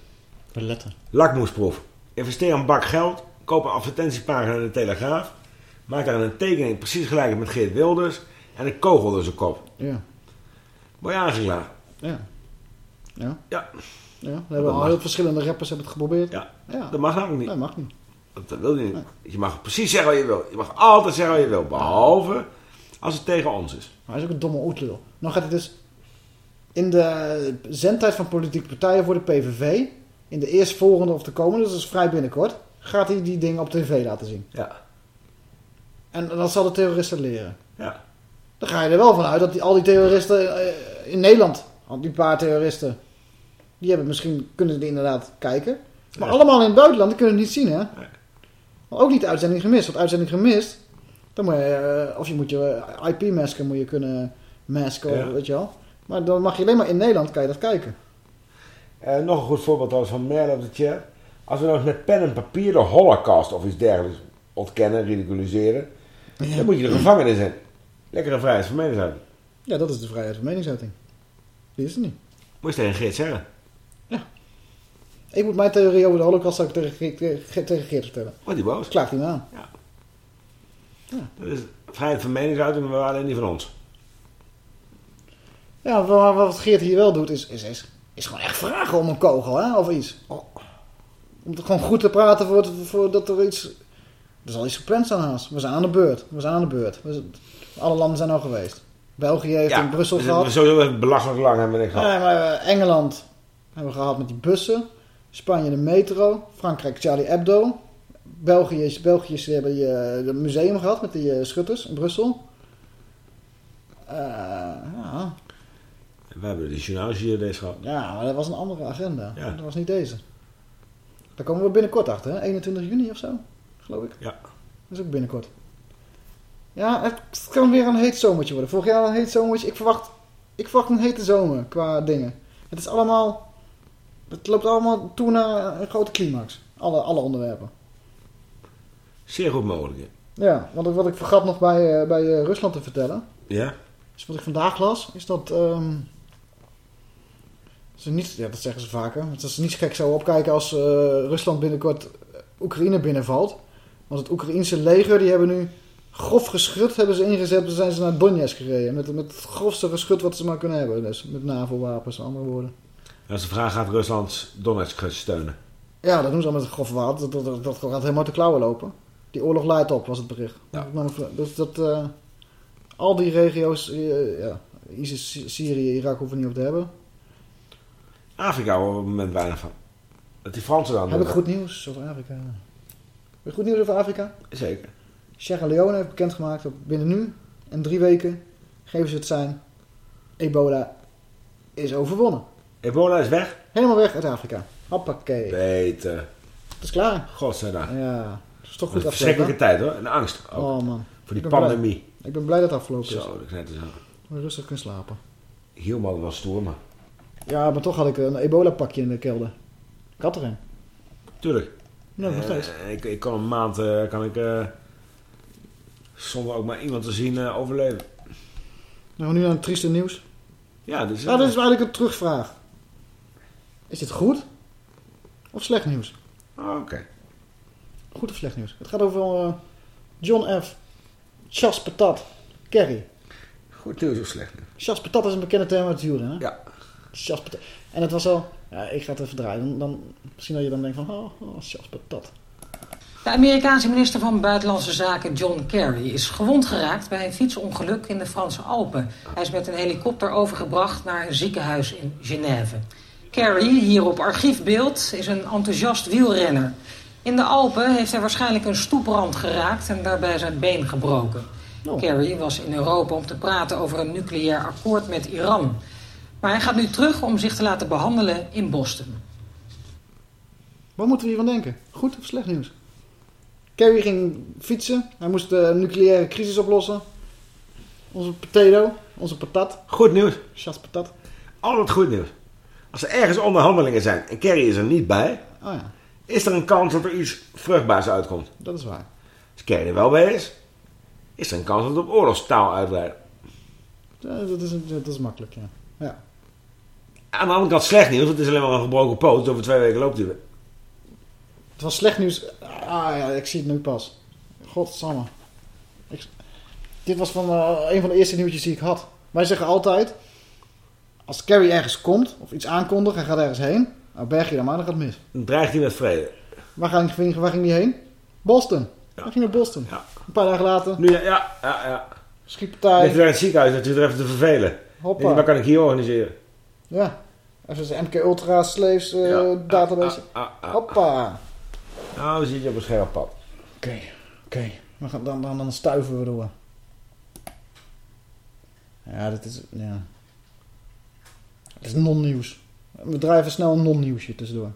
Beletten. Lakmoesproef. Investeer een bak geld. Koop een advertentiepagina in de Telegraaf. Maak daar een tekening precies gelijk met Geert Wilders. En een kogel door zijn kop. Ja. Je aangeklaagd. Ja. Ja. Ja. Ja, we hebben al heel verschillende rappers hebben het geprobeerd. Ja. Ja. Dat mag namelijk niet. Dat mag niet. Dat, dat wil je niet. Je mag precies zeggen wat je wil. Je mag altijd zeggen wat je wil. Behalve als het tegen ons is. Maar hij is ook een domme oetlul. Dan gaat hij dus in de zendtijd van politieke partijen voor de PVV, in de eerstvolgende of de komende, dus dat is vrij binnenkort, gaat hij die dingen op tv laten zien. Ja. En dat zal de terroristen leren. Ja. Dan ga je er wel van uit dat die, al die terroristen eh, in Nederland, al die paar terroristen, die hebben misschien, kunnen die inderdaad kijken. Maar allemaal in het buitenland, die kunnen het niet zien hè. Ook niet de uitzending gemist. Want uitzending gemist, dan moet je, eh, of je moet je eh, IP-masken moet je kunnen masken, Ja. weet je wel. Maar dan mag je alleen maar in Nederland kan je dat kijken. Eh, nog een goed voorbeeld was van Merle op de chat. Als we nou eens met pen en papier de holocaust of iets dergelijks ontkennen, ridiculiseren, dan moet je de gevangenis in. Lekkere vrijheid van meningsuiting. Ja, dat is de vrijheid van meningsuiting. Die is er niet. Moet je tegen Geert zeggen. Ik moet mijn theorie over de holocaust ook tegen, Geert- tegen, tegen Geert vertellen. Wordt die boos? Klaagt hij me aan. Dat is vrijheid van meningsuiting, maar alleen die van ons. Ja, maar wat Geert hier wel doet, is, is, is, is gewoon echt vragen om een kogel, hè, of iets. Oh. Om gewoon goed te praten voor, voor dat er iets... Er zal iets gepland zijn haast. We zijn aan de beurt. We zijn aan de beurt. We zijn- alle landen zijn al geweest. België heeft in Brussel we gehad. hebben sowieso belachelijk lang hebben we niks gehad. Nee, maar eh, Engeland hebben we gehad met die bussen. Spanje de metro. Frankrijk Charlie Hebdo. België, Belgiërs hebben die, eh, het museum gehad met die eh, schutters in Brussel. Eh, ja. We hebben de deze gehad. ja, maar dat was een andere agenda. Ja. Dat was niet deze. Daar komen we binnenkort achter, hè? 21 juni of zo, geloof ik. Ja. Dat is ook binnenkort. Ja, het kan weer een heet zomertje worden. Vorig jaar een heet zomertje. Ik verwacht, ik verwacht een hete zomer qua dingen. Het is allemaal... Het loopt allemaal toe naar een grote climax. Alle, alle onderwerpen. Zeer goed mogelijk. ja. Ja, want wat ik vergat nog bij, eh, bij eh, Rusland te vertellen. Ja? Dus wat ik vandaag las, is dat... ehm, ze niet, ja, dat zeggen ze vaker. Dat ze niet gek zouden opkijken als eh, Rusland binnenkort Oekraïne binnenvalt. Want het Oekraïense leger, die hebben nu grof geschut hebben ze ingezet. Dan zijn ze naar Donetsk gereden. Met, met het grofste geschut wat ze maar kunnen hebben. Dus met NAVO-wapens, andere woorden. Als de vraag gaat Rusland Donetsk steunen. Ja, dat doen ze al met het grof water. Dat, dat, gaat helemaal de klauwen lopen. Die oorlog leidt op, was het bericht. Dus dat... eh, al die regio's, eh, ja, ISIS, Sy- Syrië, Irak hoeven we niet over te hebben. Afrika we op het moment weinig van. Dat die Fransen dan Heb ik goed nieuws over Afrika? Heb je goed nieuws over Afrika? Zeker. Sierra Leone heeft bekendgemaakt dat binnen nu en drie weken geven ze het zijn. Ebola is overwonnen. Ebola is weg? Helemaal weg uit Afrika. Hoppakee. Beter. Het is klaar. Godzijdank. Ja, dat is toch goed een verschrikkelijke afgelopen. tijd hoor. En angst ook. Oh man. Voor die Ik ben blij. pandemie. Ik ben blij dat het afgelopen is. Zo, dat er zo. We rustig kunnen slapen. Hielman was stoer, maar... Ja, maar toch had ik een ebola pakje in de kelder. Ik had er een. Tuurlijk. Ja, nog Eh, steeds. ik, ik kan een maand eh, kan ik, eh, zonder ook maar iemand te zien overleven. Nou, nu naar het trieste nieuws. Ja, dit is, Nou, dit is eigenlijk een terugvraag. Is dit goed of slecht nieuws? Oh, Oké. Goed of slecht nieuws? Het gaat over eh, John F. Chas Patat Kerry. Goed nieuws of slecht nieuws? Chas Patat is een bekende term uit het hè? Ja. Chas Patat. En het was al... Ja, ik ga het even draaien. Dan, dan, misschien dat je dan denkt van... Oh, oh Chas Patat. De Amerikaanse minister van Buitenlandse Zaken John Kerry is gewond geraakt bij een fietsongeluk in de Franse Alpen. Hij is met een helikopter overgebracht naar een ziekenhuis in Genève. Kerry, hier op archiefbeeld, is een enthousiast wielrenner. In de Alpen heeft hij waarschijnlijk een stoeprand geraakt en daarbij zijn been gebroken. Kerry was in Europa om te praten over een nucleair akkoord met Iran. Maar hij gaat nu terug om zich te laten behandelen in Boston. Wat moeten we hiervan denken? Goed of slecht nieuws? Kerry ging fietsen. Hij moest de nucleaire crisis oplossen. Onze potato. Onze patat. Goed nieuws. Chas Patat. Altijd goed nieuws. Als er ergens onderhandelingen zijn en Kerry is er niet bij, Oh ja, is er een kans dat er iets vruchtbaars uitkomt. dat is waar. Als Kerry er wel bij is, is er een kans dat het op oorlogstaal uitleidt. Ja, dat, is, dat is makkelijk, ja. ja. Aan de andere kant slecht nieuws, want het is alleen maar een gebroken poot. Over twee weken loopt hij weer. Het was slecht nieuws. Ah ja, ik zie het nu pas. Godsamme. Ik, dit was van eh, een van de eerste nieuwtjes die ik had. Wij zeggen altijd... Als Carrie ergens komt, of iets aankondigt, hij gaat ergens heen... Nou, berg je dan maar, dan gaat het mis. Dan dreigt hij met vrede. Waar ging, waar ging hij heen? Boston. Hij ging naar Boston. Een paar dagen later... Nu, ja, ja, ja. ja. Schietpartij. Ligt weer in het ziekenhuis natuurlijk even te vervelen. Hoppa. Wat kan ik hier organiseren? Ja. Even zijn MK Ultra Slaves eh, database. ah, ah. Hoppa. Nou, zit je op een scherp pad. Oké, oké. Dan, gaan- dan, dan, dan stuiven we door. Ja, dit is... Ja. Het is non-nieuws. We drijven snel een non-nieuwsje tussendoor.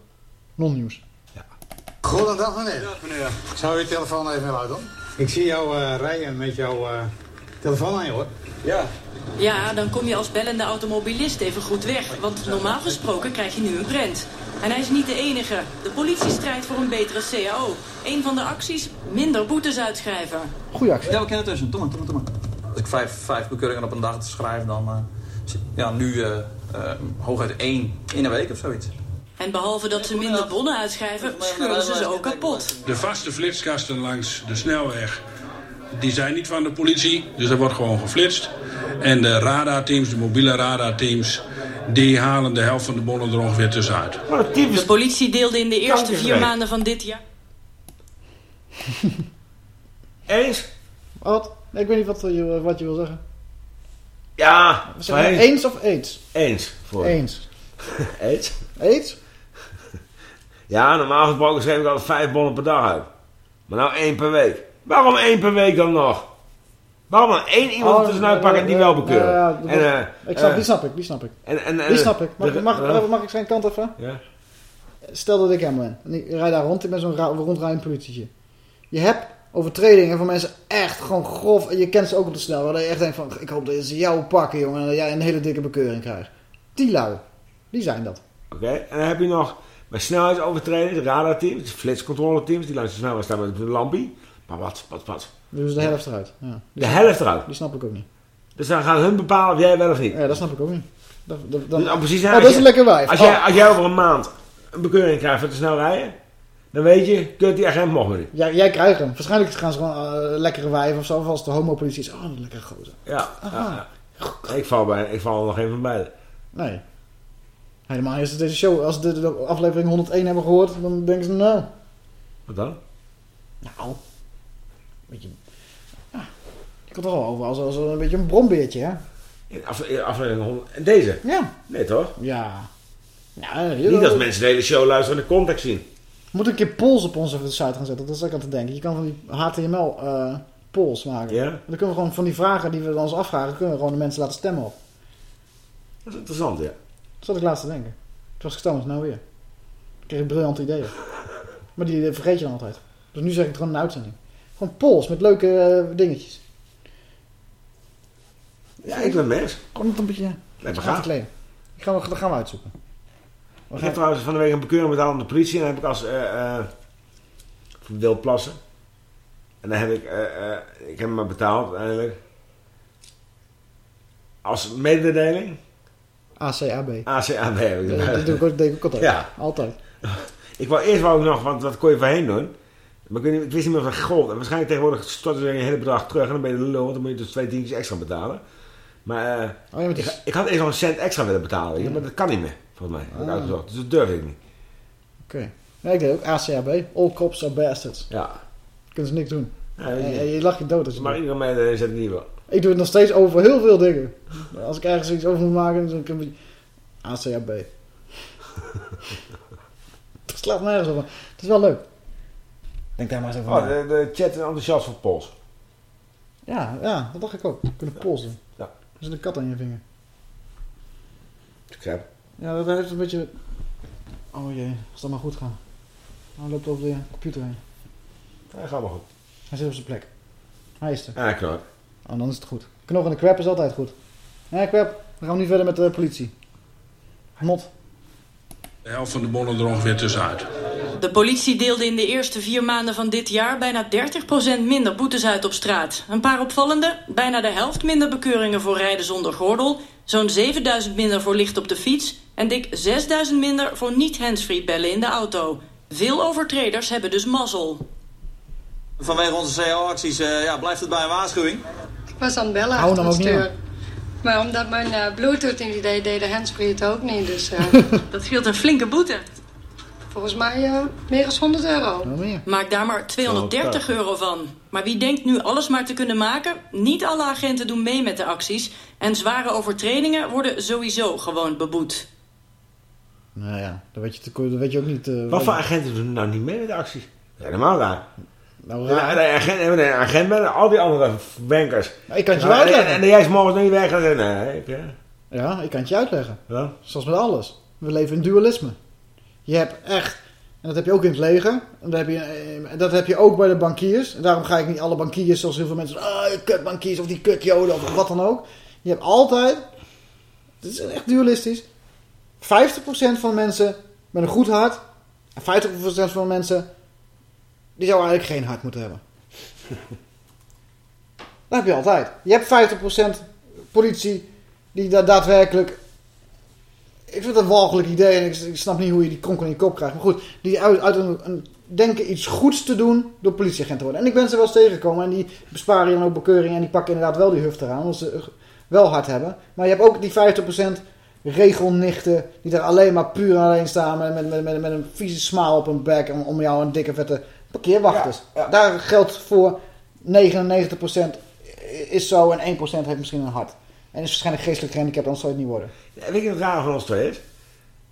Non-nieuws. Goedendag meneer. meneer. Zou je telefoon even uit dan? Ik zie jou eh, rijden met jouw eh, telefoon aan je hoor. Ja. Ja, dan kom je als bellende automobilist even goed weg. Want normaal gesproken krijg je nu een prent. En hij is niet de enige. De politie strijdt voor een betere CAO. Een van de acties, minder boetes uitschrijven. Goeie actie. Ja, we kennen het tussen. Doe maar. Als ik vijf, vijf bekeuringen op een dag te schrijf, dan uh, ja, nu uh, hooguit één in een week of zoiets. En behalve dat ze minder bonnen uitschrijven, scheuren ze ze ook kapot. De vaste flitskasten langs de snelweg, die zijn niet van de politie. Dus er wordt gewoon geflitst. En de radarteams, de mobiele radarteams, die halen de helft van de bonnen er ongeveer tussenuit. De politie deelde in de eerste vier maanden van dit jaar... Eens? Wat? Ik weet niet wat je, wat je wil zeggen. Ja. Maar eens of aids? Eens. Voor. Eens. aids? Aids? Ja, normaal gesproken schreef ik altijd vijf bonnen per dag uit. Maar nou één per week. Waarom één per week dan nog? Waarom dan één iemand Oh, tussenuit pakken die wel bekeuren? Ja, ja, dat- en, eh, ik snap, eh, die snap ik, die snap ik. En, en, die snap ik. Mag, de- mag, eh, mag ik zijn kant even? Ja. Stel dat ik hem ben. En ik rijd daar rond. Ik ben zo'n rondrijdend politietje. Je hebt overtredingen van mensen echt gewoon grof. Je kent ze ook op de snelweg. Dat je echt denkt van, ik hoop dat ze jou pakken, jongen. En dat jij een hele dikke bekeuring krijgt. Die lui. Die zijn dat. Oké, en dan heb je nog bij snelheidsovertredingen, radarteams, flitscontroleteams, die langs de snelweg staan met een lampie. Maar wat, wat, wat? Dus de helft eruit. Ja. De helft eruit? Die snap ik ook niet. Dus dan gaan hun bepalen of jij wel of niet. Ja, dat snap ik ook niet. Dat, dat, dan- Dus, oh, precies, oh, als dat is je- een lekker wijf. Als jij, Oh. als jij over een maand een bekeuring krijgt voor te snel rijden, dan weet je, kunt die agent mocht maar niet. Ja, jij krijgt hem. Waarschijnlijk gaan ze gewoon eh, lekkere wijf of zo. Of als de homopolitie is. Oh, een lekkere gozer. Ja, Aha. ja, ja. Ik, val bij, ik val er nog geen van beide. Nee. Helemaal is het deze show. Als ze de, de aflevering 101 hebben gehoord, dan denken ze nou... Wat dan? Nou... Weet je... Ja, je komt er wel over als, als een beetje een brombeertje, hè? In af- in aflevering 100. En deze? Ja. Nee toch? Ja. ja Niet als mensen de hele show luisteren en de context zien. We moeten een keer polls op onze site gaan zetten. Dat is ook aan te denken. Je kan van die HTML eh polls maken. Ja. Dan kunnen we gewoon van die vragen die we ons afvragen, kunnen we gewoon de mensen laten stemmen op. Dat is interessant, ja. Dat zat ik laatst te denken. Het was gestoomd, nou weer. Ik kreeg briljante ideeën. Maar die vergeet je dan altijd. Dus nu zeg ik het gewoon een uitzending. Gewoon polls met leuke eh, dingetjes. Ja, ik ben mes. Gewoon een beetje... Lijkt me gaan. Ik ga, dat gaan we uitzoeken. Ik heb trouwens van de week een bekeuring betaald aan de politie. En dan heb ik als... eh eh wil plassen. En dan heb ik... eh eh ik heb hem maar betaald uiteindelijk. Als mededeling. ACAB. ACAB heb ik dat doe ik denk ik altijd. Ja. Altijd. Ik wou eerst wou ik nog, want wat kon je voorheen doen? Maar ik, weet niet, ik wist niet meer of dat gold. En waarschijnlijk tegenwoordig storten ze je hele bedrag terug en dan ben je de lul, want dan moet je dus twee tientjes extra betalen. Maar eh, Oh, ja, maar ik, had eerst nog een cent extra willen betalen, maar dat kan niet meer, volgens mij. Ah. uitgezocht. Dus dat durf ik niet. Oké. Ja, ik deed ook ACAB. All cops are bastards. Ja. Kunnen ze niks doen. Ja, je. en je lacht je dood als je Maar doet. iedereen zet het niet wel. Ik doe het nog steeds over heel veel dingen. Als ik ergens iets over moet maken, dan kan ik... ACAB. Het slaat nergens op. Het is wel leuk. Denk daar maar eens over Oh, de, de chat is enthousiast voor Pols. Ja, ja, dat dacht ik ook. We kunnen pols doen. Ja. Er zit een kat aan je vinger. Ik heb. Ja, dat heeft een beetje... Oh jee, als dat maar goed gaat. Hij loopt over de computer heen. Ja, gaat maar goed. Hij zit op zijn plek. Hij is er. Ja, knap. Oh, dan is het goed. Knog in de crap is altijd goed. Ja, crap. We gaan nu verder met de politie. Mot. De helft van de bonnen er ongeveer tussenuit. De politie deelde in de eerste vier maanden van dit jaar bijna 30% minder boetes uit op straat. Een paar opvallende, bijna de helft minder bekeuringen voor rijden zonder gordel, zo'n 7000 minder voor licht op de fiets en dik 6000 minder voor niet handsfree bellen in de auto. Veel overtreders hebben dus mazzel. Vanwege onze CO-acties eh, ja, blijft het bij een waarschuwing. Ik was aan het bellen Hou achter niet stuur. Maar omdat mijn eh, bluetooth niet deed, deed de handsfree het ook niet. Dus eh, Dat scheelt een flinke boete. volgens mij eh, meer dan 100 euro. Maak daar maar 230 euro van. Maar wie denkt nu alles maar te kunnen maken? Niet alle agenten doen mee met de acties. En zware overtredingen worden sowieso gewoon beboet. Nou ja, dat weet je, te- dat weet je ook niet. eh, Wat voor agenten doen nou niet mee met de acties? Helemaal raar. Nou, raar. de agent, de al die andere bankers. ik kan het je Ja, en, uitleggen. en, en jij is morgen nog niet weg en nee, ik, eh, Ja, ik kan het je uitleggen. Ja. Zoals met alles. We leven in dualisme. Je hebt echt, en dat heb je ook in het leger, en dat heb je, eh, dat heb je ook bij de bankiers. En daarom ga ik niet alle bankiers zoals heel veel mensen ah, kut bankiers of die kut joden of wat dan ook. Je hebt altijd, het is echt dualistisch, 50% van de mensen met een goed hart en 50% van de mensen die zouden eigenlijk geen hart moeten hebben. Dat heb je altijd. Je hebt 50% politie die da daadwerkelijk... Ik vind het een walgelijk idee en ik, snap niet hoe je die kronkel in je kop krijgt. Maar goed, die uit, uit een, denken iets goeds te doen door politieagent te worden. En ik ben ze wel eens tegengekomen en die besparen je dan ook bekeuringen en die pakken inderdaad wel die huf eraan. Omdat ze wel hard hebben. Maar je hebt ook die 50% regelnichten die daar alleen maar puur en alleen staan met, met, met een vieze smaal op hun bek om, om jou een dikke vette parkeerwachters. Daar geldt voor 99% is zo en 1% heeft misschien een hart. En is waarschijnlijk geestelijk gehandicapt, anders zou het niet worden. Ja, weet je wat het raar van ons twee is?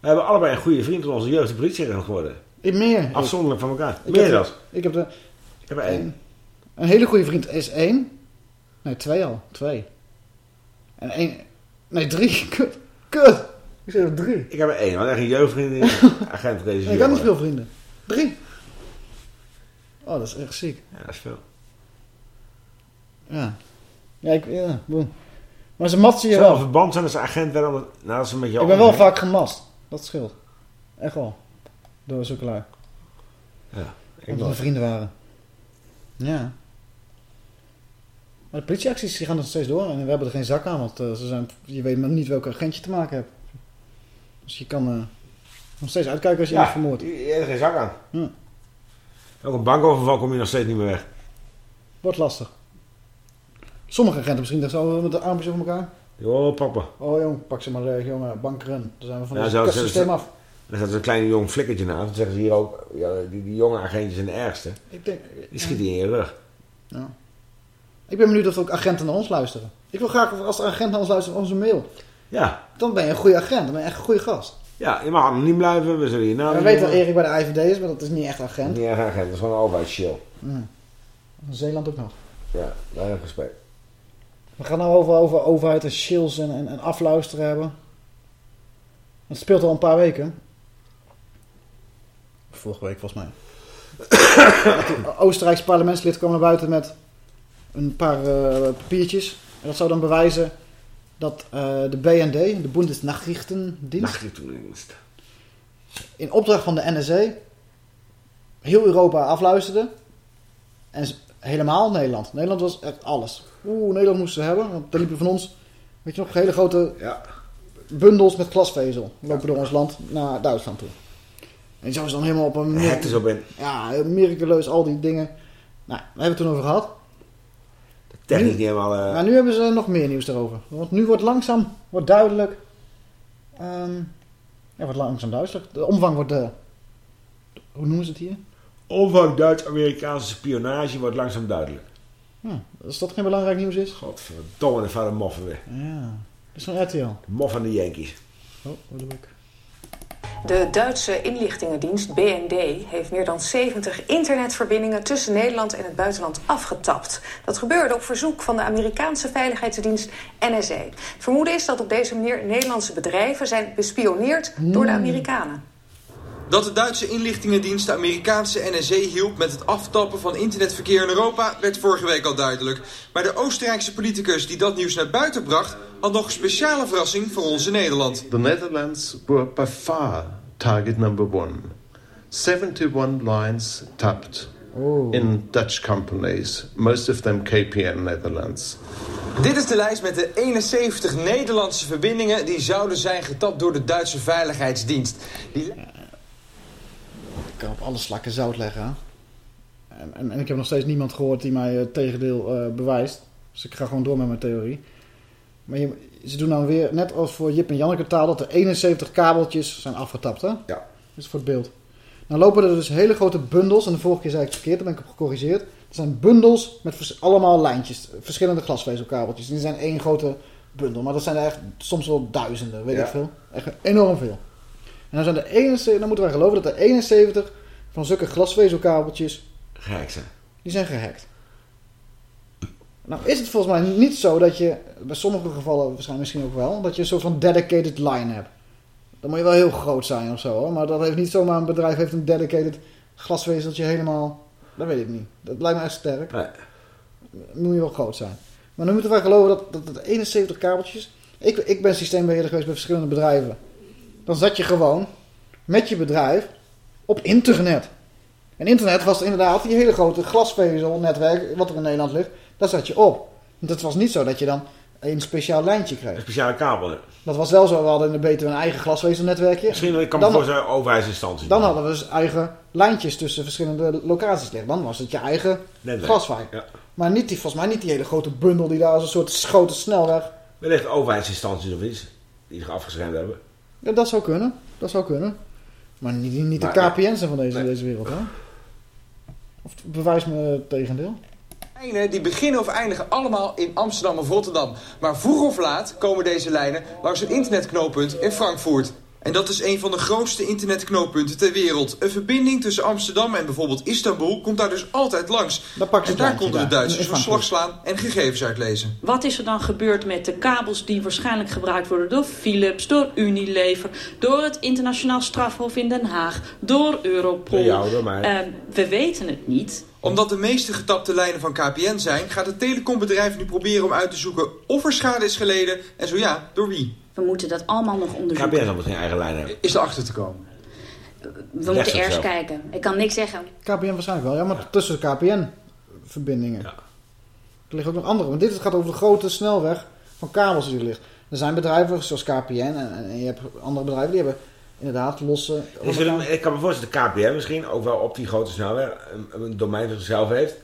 We hebben allebei een goede vriend van onze jeugd de politieagent geworden. Ik meer. Afzonderlijk van elkaar. Ik meer heb, dan. Ik heb, de, Ik heb er één. een hele goede vriend is één. Nee, twee al. Twee. En één... Nee, drie. Kut. Kut. Ik zeg er drie. Ik heb er één, want echt een jeugdvriend agent deze En ik had niet veel vrienden. Drie. Oh, dat is echt ziek. Ja, dat is veel. Ja. Ja, ik... Ja. Maar ze matsen je wel. een verband zijn als ze agent omdat... Nou, dat ze met jou Ik ben wel vaak gemast. Dat scheelt. Echt wel. Door zulke lui. Ja. Ik Omdat wel. we vrienden waren. Ja. Maar de politieacties die gaan nog steeds door. En we hebben er geen zak aan. Want eh, ze zijn, je weet maar niet welke agent je te maken hebt. Dus je kan eh, nog steeds uitkijken als je Ja, iemand vermoordt. je je hebt er geen zak aan. Ja. Ook een bankoverval kom je nog steeds niet meer weg. Wordt lastig. Sommige agenten misschien dat zo met de armpjes over elkaar. Jo, papa. Oh jong, pak ze maar leeg, jongen. Bankeren. Dan zijn we van Ja, het zo- af. Er staat zo'n klein jong flikkertje naast. Dan zeggen ze hier ook, ja, die, die jonge agentjes zijn de ergste. Ik denk, Die schieten in je rug. Ja. Ik ben benieuwd of ook agenten naar ons luisteren. Ik wil graag als de agent naar ons luistert onze mail. Ja. Dan ben je een goede agent. Dan ben je echt een goede gast. Ja, je mag anoniem blijven. We zullen je naam we weten dat. Erik bij de IVD is, maar dat is niet echt agent. Niet echt agent, dat is gewoon een overheidschill. Ja. Zeeland ook nog. Ja, weinig respect. We gaan nou over, over overheid en shills en, en, en afluisteren hebben. Het speelt al een paar weken. Vorige week volgens mij. Oostenrijkse parlementslid kwam naar buiten met een paar eh, papiertjes. En dat zou dan bewijzen dat eh, de BND, de Bundesnachrichtendienst, Nachrichtendienst. in opdracht van de NSA heel Europa afluisterde. En helemaal Nederland. Nederland was echt alles. Oeh, Nederland moesten ze hebben. Want er liepen van ons, weet je nog, hele grote Ja. bundels met glasvezel. Lopen door ons land naar Duitsland toe. En zo is dan helemaal op een... Zo. Ja, miraculeus, al die dingen. Nou, daar hebben we het toen over gehad. Technisch Nu- niet helemaal... eh, Maar nu hebben ze nog meer nieuws erover. Want nu wordt langzaam, wordt duidelijk... ehm, ja, wordt langzaam duidelijk. De omvang wordt... eh, hoe noemen ze het hier? Omvang Duits-Amerikaanse spionage wordt langzaam duidelijk. Ja, als dat geen belangrijk nieuws is. Godverdomme, de vader moffen weer. Ja, dat is van RTL. De mof van de Yankees. Oh, wat doe ik? De Duitse inlichtingendienst BND heeft meer dan 70 internetverbindingen tussen Nederland en het buitenland afgetapt. Dat gebeurde op verzoek van de Amerikaanse veiligheidsdienst NSA. Het vermoeden is dat op deze manier Nederlandse bedrijven zijn bespioneerd door de Amerikanen. Dat de Duitse inlichtingendienst de Amerikaanse NSA hielp met het aftappen van internetverkeer in Europa werd vorige week al duidelijk. Maar de Oostenrijkse politicus die dat nieuws naar buiten bracht, had nog een speciale verrassing voor ons in Nederland. The Netherlands were by far target number one. 71 lines tapped in Dutch companies, most of them KPN Netherlands. Dit is de lijst met de 71 Nederlandse verbindingen die zouden zijn getapt door de Duitse veiligheidsdienst. Die... Ik kan op alle slakken zout leggen. En, en, en ik heb nog steeds niemand gehoord die mij het tegendeel eh, bewijst. Dus ik ga gewoon door met mijn theorie. Maar je, ze doen dan weer, net als voor Jip en Janneke taal, dat er 71 kabeltjes zijn afgetapt. Hè? Ja. Dat is voor het beeld. Dan lopen er dus hele grote bundels. En de vorige keer zei ik het verkeerd, daar ben ik op gecorrigeerd. Er zijn bundels met allemaal lijntjes. Verschillende glasvezelkabeltjes. Die zijn één grote bundel. Maar dat zijn er echt soms wel duizenden, weet Ja. ik veel. Echt enorm veel. En dan, zijn er 71, dan moeten wij geloven dat er 71 van zulke glasvezelkabeltjes... Gek zijn. Die zijn gehackt. Nou is het volgens mij niet zo dat je, bij sommige gevallen waarschijnlijk misschien ook wel, dat je een soort van dedicated line hebt. Dan moet je wel heel groot zijn of zo hoor. Maar dat heeft niet zomaar een bedrijf heeft een dedicated glasvezeltje helemaal. Dat weet ik niet. Dat lijkt me echt sterk. Nee. Moet je wel groot zijn. Maar dan moeten wij geloven dat, dat, dat 71 kabeltjes. Ik, ik ben systeembeheerder geweest bij verschillende bedrijven. Dan zat je gewoon met je bedrijf op internet. En internet was inderdaad die hele grote glasvezelnetwerk wat er in Nederland ligt. Daar zat je op. Het was niet zo dat je dan een speciaal lijntje kreeg. Een speciale kabel. hè. Dat was wel zo. We hadden in de BTW een eigen glasvezelnetwerkje. Misschien ik kan me Dan- voorstellen overheidsinstanties. Dan hadden we dus eigen lijntjes tussen verschillende locaties liggen. Dan was het je eigen Netwerk. Ja. Maar niet die, volgens mij niet die hele grote bundel die daar als een soort grote snelweg... Wellicht overheidsinstanties of iets. Die zich afgeschermd hebben. Ja, dat zou kunnen. Dat zou kunnen. Maar niet, niet de KPN's van deze, deze wereld, hè? Of bewijs me het tegendeel. Lijnen die beginnen of eindigen allemaal in Amsterdam of Rotterdam. Maar vroeg of laat komen deze lijnen langs een internetknooppunt in Frankfurt. En dat is een van de grootste internetknooppunten ter wereld. Een verbinding tussen Amsterdam en bijvoorbeeld Istanbul komt daar dus altijd langs. Daar pakken ze en daar konden de Duitsers slag slaan en gegevens uitlezen. Wat is er dan gebeurd met de kabels die waarschijnlijk gebruikt worden door Philips, door Unilever, door het internationaal strafhof in Den Haag, door Europol? Jou, door mij. Eh, we weten het niet. Omdat de meeste getapte lijnen van KPN zijn, gaat het telecombedrijf nu proberen om uit te zoeken of er schade is geleden en zo ja, door wie. We moeten dat allemaal nog onderzoeken. KPN zal misschien eigen lijn hebben. Is erachter te komen? We moeten eerst kijken. Ik kan niks zeggen. KPN waarschijnlijk wel, ja, maar tussen KPN-verbindingen. Er liggen ook nog andere, want dit gaat over de grote snelweg van kabels die er ligt. Er zijn bedrijven zoals KPN en, en je hebt andere bedrijven die hebben inderdaad losse... Is er een- ik kan me voorstellen dat KPN misschien ook wel op die grote snelweg een, een domein voor zichzelf heeft.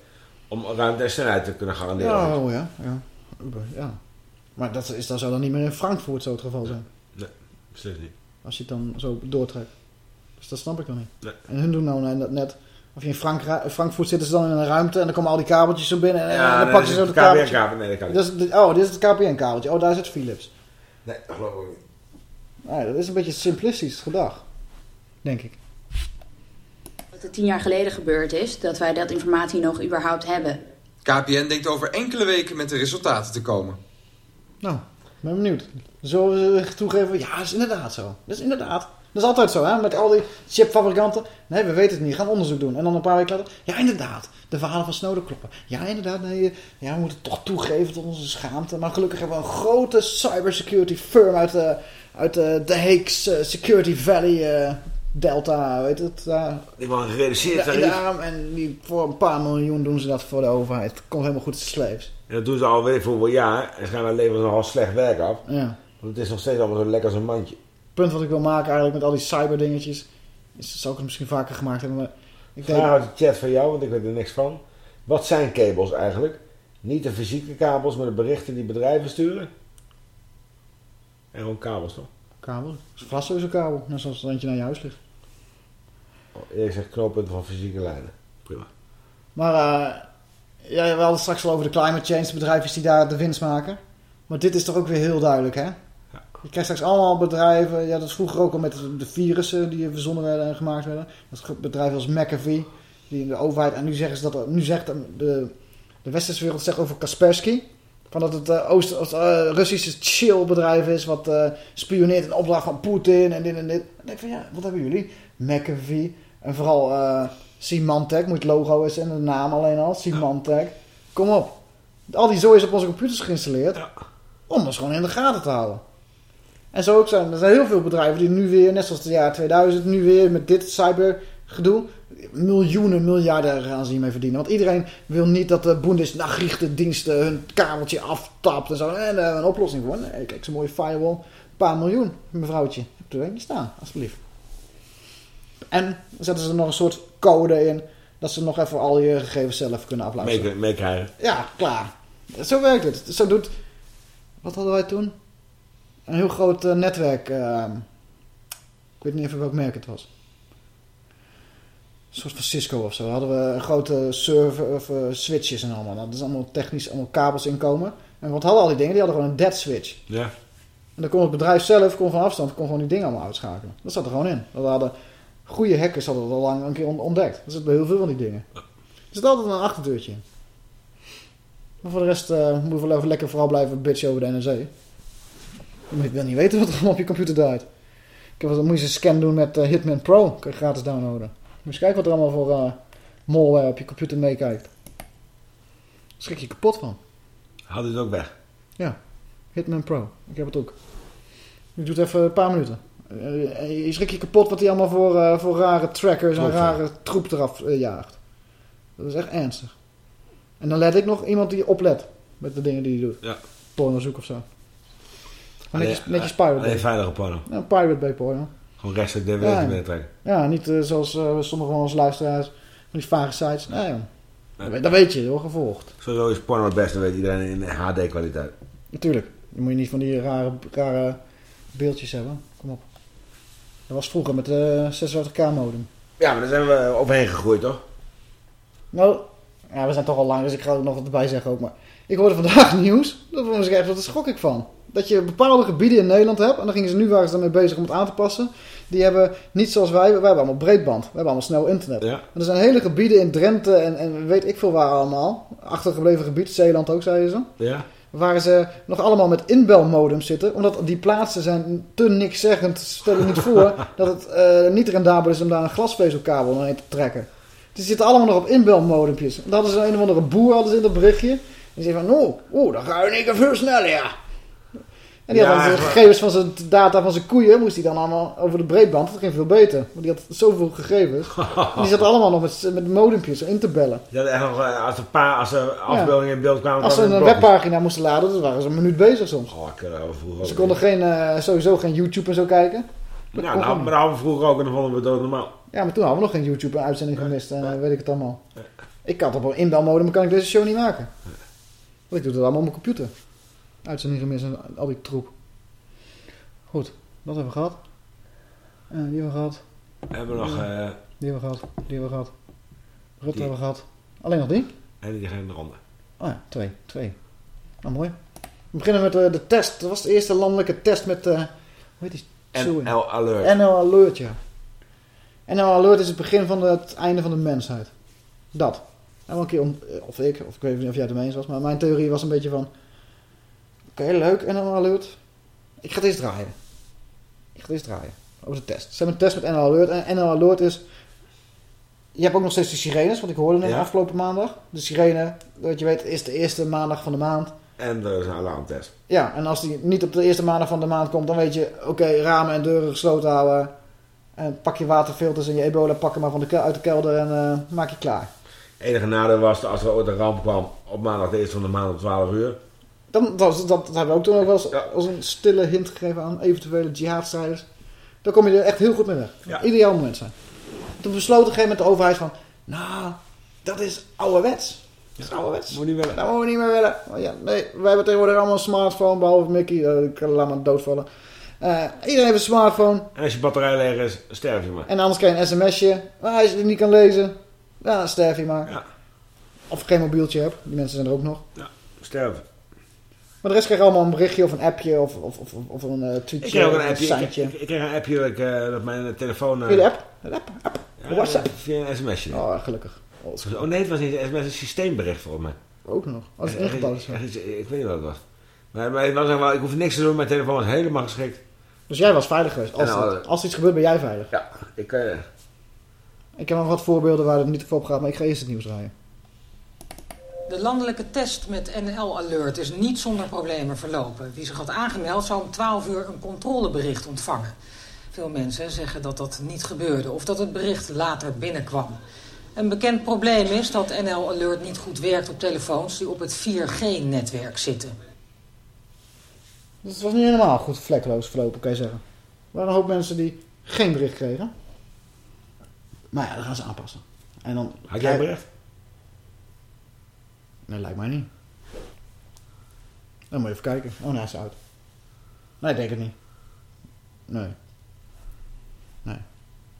Om ruimte en snelheid te kunnen garanderen. Ja, oh ja, ja. ja. Maar dat is dan zou dan niet meer in Frankfurt zo het geval zijn. Nee, beslist niet. Als je het dan zo doortrekt. Dus dat snap ik dan niet. Nee. En hun doen nou net- net... Of je in Frankrijk, Frankfurt zitten ze dan in een ruimte en dan komen al die kabeltjes zo binnen. En, Ja, en dan nee, pakken ze dat zo de kabeltje. KPN-kabel. Nee, dat kan niet. Dat is oh, dit is het KPN-kabeltje. Oh, daar zit Philips. Nee, dat geloof ik niet. Nee, dat is een beetje simplistisch gedacht. Denk ik. Wat er tien jaar geleden gebeurd is, dat wij dat informatie nog überhaupt hebben. KPN denkt over enkele weken met de resultaten te komen. Nou, ben benieuwd. Zullen we toegeven? Ja, dat is inderdaad zo. Dat is inderdaad. Dat is altijd zo, hè? Met al die chipfabrikanten. Nee, we weten het niet. Gaan onderzoek doen. En dan een paar weken later. Ja, inderdaad. De verhalen van Snowden kloppen. Ja, inderdaad. Nee, ja, we moeten toch toegeven tot onze schaamte. Maar gelukkig hebben we een grote cybersecurity firm uit de, uit de, de Hague's eh, Security Valley eh, Delta. Weet het? daar. Die waren gereduceerd tarief. En die, voor een paar miljoen doen ze dat voor de overheid. Het komt helemaal goed te sleeps. En dat doen ze al weet ik voor hoeveel jaar. En ze gaan leveren ze nogal slecht werk af. Ja. Want het is nog steeds allemaal zo lekker als een mandje. Het punt wat ik wil maken eigenlijk met al die cyberdingetjes... Is, zou ik het misschien vaker gemaakt hebben, maar... Ik denk, Vraag uit de chat van jou, want ik weet er niks van. Wat zijn kabels eigenlijk? Niet de fysieke kabels, maar de berichten die bedrijven sturen? En gewoon kabels toch? kabel. Het is een glasvezelkabel. Net zoals er eentje naar je huis ligt. Oh, Eerlijk zegt knooppunten van fysieke lijnen. Prima. Maar eh, ja, we hadden het straks al over de climate change. De bedrijven die daar de winst maken. Maar dit is toch ook weer heel duidelijk, hè? Je krijgt straks allemaal bedrijven... Ja, dat is vroeger ook al met de virussen die verzonnen werden en gemaakt werden. Dat is bedrijven als McAfee. Die in de overheid... En nu zeggen ze dat... Nu zegt de, de westerse wereld zegt over Kaspersky... Van dat het eh, Oost, eh, Russische chill bedrijf is. Wat eh, spioneert in opdracht van Poetin en dit en dit. Dan denk ik van ja, wat hebben jullie? McAfee. En vooral eh Symantec. Moet het logo eens en de naam alleen al. Symantec. Kom op. Al die zooi is op onze computers geïnstalleerd. Om ons gewoon in de gaten te houden. En zo ook zijn er zijn heel veel bedrijven die nu weer, net zoals het jaar 2000, nu weer met dit cybergedoe, miljoenen, miljarden gaan ze hiermee verdienen. Want iedereen wil niet dat de Bundesnachrichtendiensten hun kabeltje aftapt en zo. En daar hebben we een oplossing voor. Nee, kijk, zo'n mooie firewall. Een paar miljoen, mevrouwtje. Heb er eentje staan, alsjeblieft. En dan zetten ze er nog een soort code in, dat ze nog even al je gegevens zelf kunnen afluisteren. Mee- Meekrijgen. Ja, klaar. Zo werkt het. Zo doet... Wat hadden wij toen? Een heel groot eh, netwerk. eh, ik weet niet even welk merk het was. Een soort van Cisco of zo. Hadden we grote server of eh, switches en allemaal. Dat is allemaal technisch, allemaal kabels inkomen. En wat hadden al die dingen? Die hadden gewoon een dead switch. Ja. En dan kon het bedrijf zelf, kon van afstand, kon gewoon die dingen allemaal uitschakelen. Dat zat er gewoon in. Dat hadden, goede hackers hadden dat al lang een keer on- ontdekt. Dat zit bij heel veel van die dingen. Er zit altijd een achterdeurtje in. Maar voor de rest moet je wel even lekker vooral blijven bitchen over de NRC. Ik wil niet weten wat er allemaal op je computer draait. Ik heb wat, moet je eens een scan doen met eh, Hitman Pro. Kun je gratis downloaden. Moet je kijken wat er allemaal voor eh malware op je computer meekijkt. Schrik je kapot van. Haal dit ook weg. Ja, Hitman Pro. Ik heb het ook. Ik doe het even een paar minuten. Eh, Je schrik je kapot wat hij allemaal voor, voor rare trackers en ja. rare troep eraf jaagt. Dat is echt ernstig. En dan let ik nog iemand die oplet. Met de dingen die hij doet. Ja. Porno zoek of zo. Netjes, netjes Pirate Bay. veilige porno. Ja, Pirate Bay porno. Gewoon rechtstreeks DVD's Ja. binnentrekken. Ja, niet eh, zoals eh, sommige van onze luisteraars. Van die vage sites. Nee, joh. Dat weet- Dat weet je, hoor, gevolgd. Sowieso is porno het beste, weet iedereen in HD-kwaliteit. Natuurlijk. Dan moet je niet van die rare, rare beeldjes hebben. Kom op. Dat was vroeger met de 56k modem. Ja, maar daar zijn we overheen gegroeid, toch? Nou, ja, we zijn toch al lang, dus ik ga er nog wat bij zeggen ook. Maar ik hoorde vandaag nieuws. Dat was ik echt, wat schrok ik van. Dat je bepaalde gebieden in Nederland hebt. En dan gingen ze nu, waren ze daarmee bezig om het aan te passen. Die hebben niet zoals wij, wij hebben allemaal breedband. We hebben allemaal snel internet. Ja. En er zijn hele gebieden in Drenthe en, en weet ik veel waar allemaal. Achtergebleven gebied, Zeeland ook, zeiden ze. Ja. Waar ze nog allemaal met inbelmodems zitten. Omdat die plaatsen zijn te niks zeggend. Stellen niet voor dat het eh, niet rendabel is om daar een glasvezelkabel doorheen te trekken. Die zitten allemaal nog op inbelmodempjes. Dan hadden ze een of andere boer hadden ze in dat berichtje. En die zei van, oh, oh dan ga je keer veel sneller, ja. En die Ja, had dan de maar- gegevens van zijn data van zijn koeien, moest hij dan allemaal over de breedband. Dat ging veel beter. Want die had zoveel gegevens. en die zaten allemaal nog met, met modempjes in te bellen. Dat echt nog, eh, als er paar, als er afbeeldingen in beeld kwamen... Als ze een webpagina moesten laden, dan waren ze een minuut bezig soms. Oh, ik vroeger Ze konden geen, eh, sowieso geen YouTube en zo kijken. Dat Ja, nou, gewoon maar hadden we vroeger ook en dan vonden we het dood normaal. Ja, maar toen hadden we nog geen YouTube en uitzending gemist en weet ik het allemaal. Ik had op een inbelmodem, kan ik deze show niet maken. Want ik doe het allemaal op mijn computer. Uitzending gemist en al die troep. Goed, dat hebben we gehad. Eh, die hebben we gehad. Hebben we nog... Eh, eh Die hebben we gehad. Die hebben we gehad. Rutte hebben we gehad. Alleen nog die? en die gaan in de ronde. Oh ja, twee. Twee. Nou, mooi. We beginnen met eh, de test. Dat was de eerste landelijke test met... eh hoe heet die? NL Alert. NL Alert, ja. NL Alert is het begin van het einde van de mensheid. Dat. En wel een keer, om, of ik, of ik weet niet of jij het ermee eens was, maar mijn theorie was een beetje van... Oké, leuk, NL Alert. Ik ga het eens draaien. Ik ga het eens draaien. Over de test. Ze hebben een test met NL Alert. En NL Alert is... Je hebt ook nog steeds de sirenes, want ik hoorde Ja. afgelopen maandag. De sirene, dat je weet, is de eerste maandag van de maand. En er is een alarmtest. Ja, en als die niet op de eerste maandag van de maand komt, dan weet je, oké, ramen en deuren gesloten houden. En pak je waterfilters en je ebola pakken maar van de, uit de kelder en eh, maak je klaar. enige nadeel was als er ooit een ramp kwam op maandag de eerste van de maand om 12 uur. Dan, dat, dat, dat hebben we ook toen ook wel eens als een stille hint gegeven aan eventuele jihadstrijders. Dan kom je er echt heel goed mee weg. Ja. Ideaal moment zijn. Toen besloot op een gegeven moment de overheid van, nou, dat is ouderwets. Dat is ouderwets. Moet niet willen. Dat moeten we niet meer willen. Oh ja, nee, wij hebben tegenwoordig allemaal een smartphone, behalve Mickey. eh, ik kan laat maar doodvallen. Eh, iedereen heeft een smartphone. En als je batterij leeg is, sterf je maar. En anders krijg je een sms'je. Maar als je het niet kan lezen, dan sterf je maar. Ja. Of geen mobieltje hebt. Die mensen zijn er ook nog. Ja, sterven. Maar de rest krijgt allemaal een berichtje of een appje of, of, of, of een eh, tweetje. Ik kreeg ook een appje. Ik, seintje. ik, ik kreeg een appje dat, ik, eh, dat mijn telefoon... eh, Via de app? Een app? app. Ja, WhatsApp? Via een sms'je. Oh, gelukkig. Oh, Oh nee, het was niet een sms, een systeembericht volgens mij. Ook nog. Als het Echt- ingebouwd is. Ik weet niet wat het was. Maar, maar het was wel, ik hoefde niks te doen, mijn telefoon was helemaal geschikt. Dus jij was veilig geweest. Als, nou, het- als iets gebeurt, ben jij veilig. Ja, ik... eh, Ik heb nog wat voorbeelden waar het niet voor op gaat, maar ik ga eerst het nieuws draaien. De landelijke test met NL Alert is niet zonder problemen verlopen. Wie zich had aangemeld zou om 12 uur een controlebericht ontvangen. Veel mensen zeggen dat dat niet gebeurde of dat het bericht later binnenkwam. Een bekend probleem is dat NL Alert niet goed werkt op telefoons die op het 4G-netwerk zitten. Dus het was niet helemaal goed vlekkeloos verlopen, kan je zeggen. Er waren een hoop mensen die geen bericht kregen. Maar ja, dat gaan ze aanpassen. En dan Had jij een bericht? Nee, lijkt mij niet. Dan moet je even kijken. Oh, nee, hij is uit. Nee, ik denk het niet. Nee. Nee.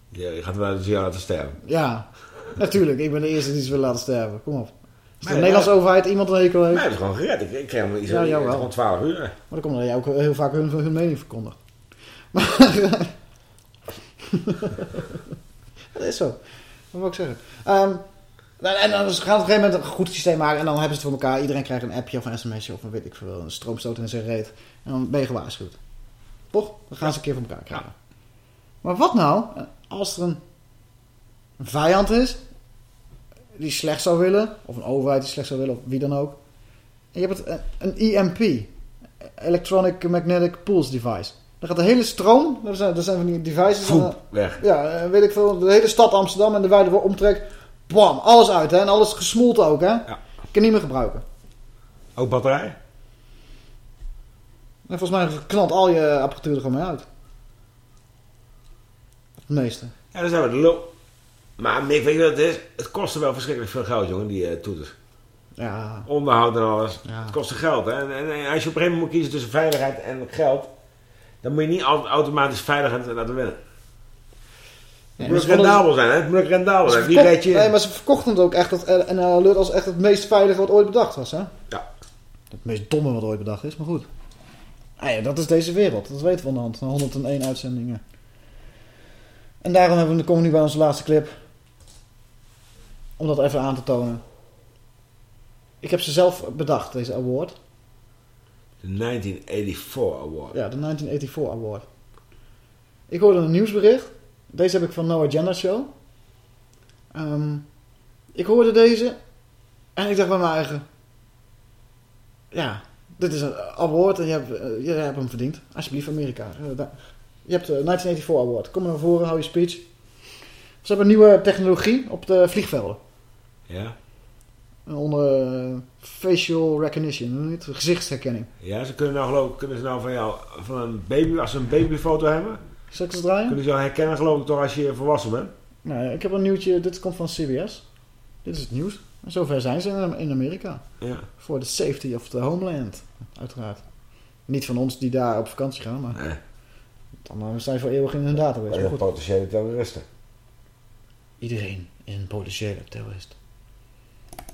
Ja, je gaat wel eens jou laten sterven. Ja, natuurlijk. Ik ben de eerste die ze wil laten sterven. Kom op. Als de Nee, Nederlandse overheid iemand een hekel heeft... Mij heeft het gewoon gered. Ik, ik kreeg hem iets Ja, jou wel. gewoon 12 uur. Maar dan komt jij ook heel vaak hun, hun mening verkondigt. Maar... dat is zo. Wat wil ik zeggen? Ehm, en en dan gaan op een gegeven moment een goed systeem maken. En dan hebben ze het voor elkaar. Iedereen krijgt een appje of een sms'je of een weet ik veel. Een stroomstoot in zijn reet. En dan ben je gewaarschuwd. Toch? Dan gaan ze een keer voor elkaar krijgen. Maar wat nou als er een vijand is die slecht zou willen, of een overheid die slecht zou willen, of wie dan ook. En je hebt het, een EMP, Electronic Magnetic Pulse Device. Dan gaat de hele stroom, dat zijn, dat zijn van die devices. Voep, eh, weg. Ja, eh, weet ik veel, de hele stad Amsterdam en de wijde omtrek. Bam, alles uit hè, en alles gesmolten ook hè. Ja. Ik kan niet meer gebruiken. Ook batterij? En volgens mij knalt al je apparatuur er gewoon mee uit. Het meeste. Ja, dan zijn we de lul. Maar Mick, weet je wat het is? Het kostte wel verschrikkelijk veel geld, jongen, die eh, toeters. Ja. Onderhoud en alles. Ja. Het kostte geld. Hè? En, en, en als je op een gegeven moment moet kiezen tussen veiligheid en geld... dan moet je niet altijd automatisch veiligheid laten winnen. Het moet rendabel zijn, hè? Het moet rendabel zijn. Wie red je... Nee, maar ze verkochten het ook echt dat NL Alert als echt het meest veilige wat ooit bedacht was, hè? Ja. Het meest domme wat ooit bedacht is, maar goed. Ah ja, dat is deze wereld. Dat weten we aan de hand. Na 101 uitzendingen. En daarom hebben we, komen we nu bij onze laatste clip. Om dat even aan te tonen. Ik heb ze zelf bedacht, deze award. De 1984 Award. Ja, de 1984 Award. Ik hoorde een nieuwsbericht. Deze heb ik van No Agenda Show. Ehm, ik hoorde deze. En ik dacht bij mijn eigen... Ja, dit is een award en je hebt, eh, je hebt hem verdiend. Alsjeblieft, Amerika. Eh, Je hebt de 1984 Award. Kom naar voren, hou je speech. Ze hebben een nieuwe technologie op de vliegvelden. Ja? Onder eh, facial recognition, het? gezichtsherkenning. Ja, ze kunnen nou geloof ik, kunnen ze nou van jou, van een baby, als ze een babyfoto hebben, Zal ik draaien? kunnen ze jou herkennen geloof ik toch als je volwassen bent. Nou, ik heb een nieuwtje. Dit komt van CBS. Dit is het nieuws. En zover zijn ze in, Amerika. Ja. Voor de safety of the homeland. Uiteraard. Niet van ons die daar op vakantie gaan, maar... Dan eh, zijn ze voor eeuwig in hun database. Potentiële terroristen. Iedereen is een potentiële terrorist.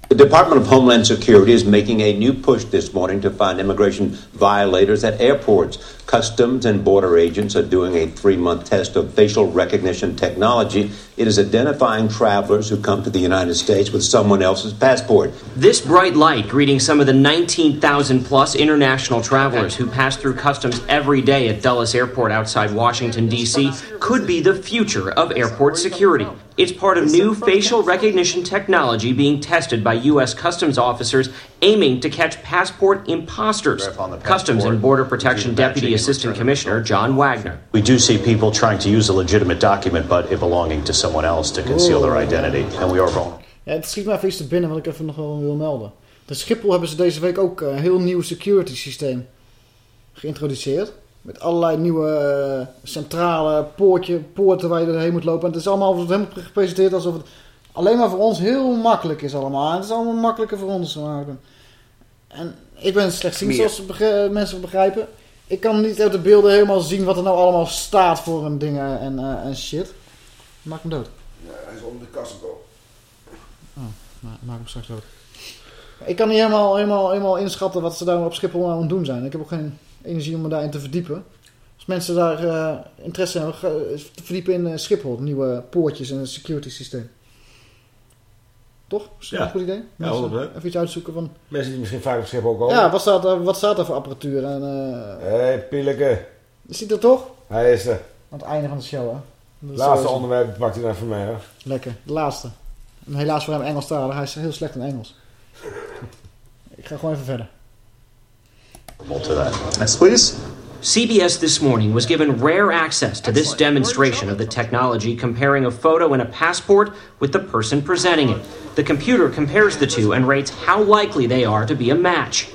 The Department of Homeland Security is making a new push this morning to find immigration violators at airports. Customs and border agents are doing a three month test of facial recognition technology. It is identifying travelers who come to the United States with someone else's passport. This bright light greeting some of the 19,000 plus international travelers who pass through customs every day at Dulles Airport outside Washington, D.C., could be the future of airport security. It's part of new facial recognition technology being tested by U.S. Customs officers aiming to catch passport imposters. Customs and Border Protection Deputy Assistant Commissioner John Wagner. We do see people trying to use a legitimate document, but it belonging to someone else to conceal their identity, and we are vulnerable. Ja, het schiet me even iets te binnen wat ik even nog wel wil melden. De Schiphol hebben ze deze week ook eh, een heel nieuw security systeem geïntroduceerd. Met allerlei nieuwe eh, centrale poortje, poorten waar je doorheen moet lopen. En het is allemaal helemaal gepresenteerd alsof het alleen maar voor ons heel makkelijk is allemaal. En het is allemaal makkelijker voor ons. Maar, en ik ben slechtziend, zoals mensen begrijpen. Ik kan niet uit de beelden helemaal zien wat er nou allemaal staat voor een dingen en, eh, en shit. Maak hem dood. Ja, hij is onder de kast ook. Oh, nou, maak hem straks dood. Ik kan niet helemaal, helemaal, helemaal inschatten wat ze daar op Schiphol nou aan het doen zijn. Ik heb ook geen energie om me daarin te verdiepen. Als mensen daar eh, interesse hebben, te verdiepen in eh, Schiphol. Nieuwe poortjes en het security systeem. Toch? Is dat Ja. een goed idee? Ja, 100%. even iets uitzoeken van... Mensen die misschien vaak op schip ook komen. Ja, wat staat, er, wat staat er voor apparatuur? En, eh, Hé, hey, Pieleke. is die er toch? Hij is er. Aan het einde van de show, hè? Laatste onderwerp pakt hij dan voor mij, hoor. Lekker, de laatste. En helaas voor hem Engelstalig. Hij is heel slecht in Engels. Ik ga gewoon even verder. To that. Next, please. CBS This Morning was given rare access to this demonstration of the technology comparing a photo and a passport with the person presenting it. The computer compares the two and rates how likely they are to be a match.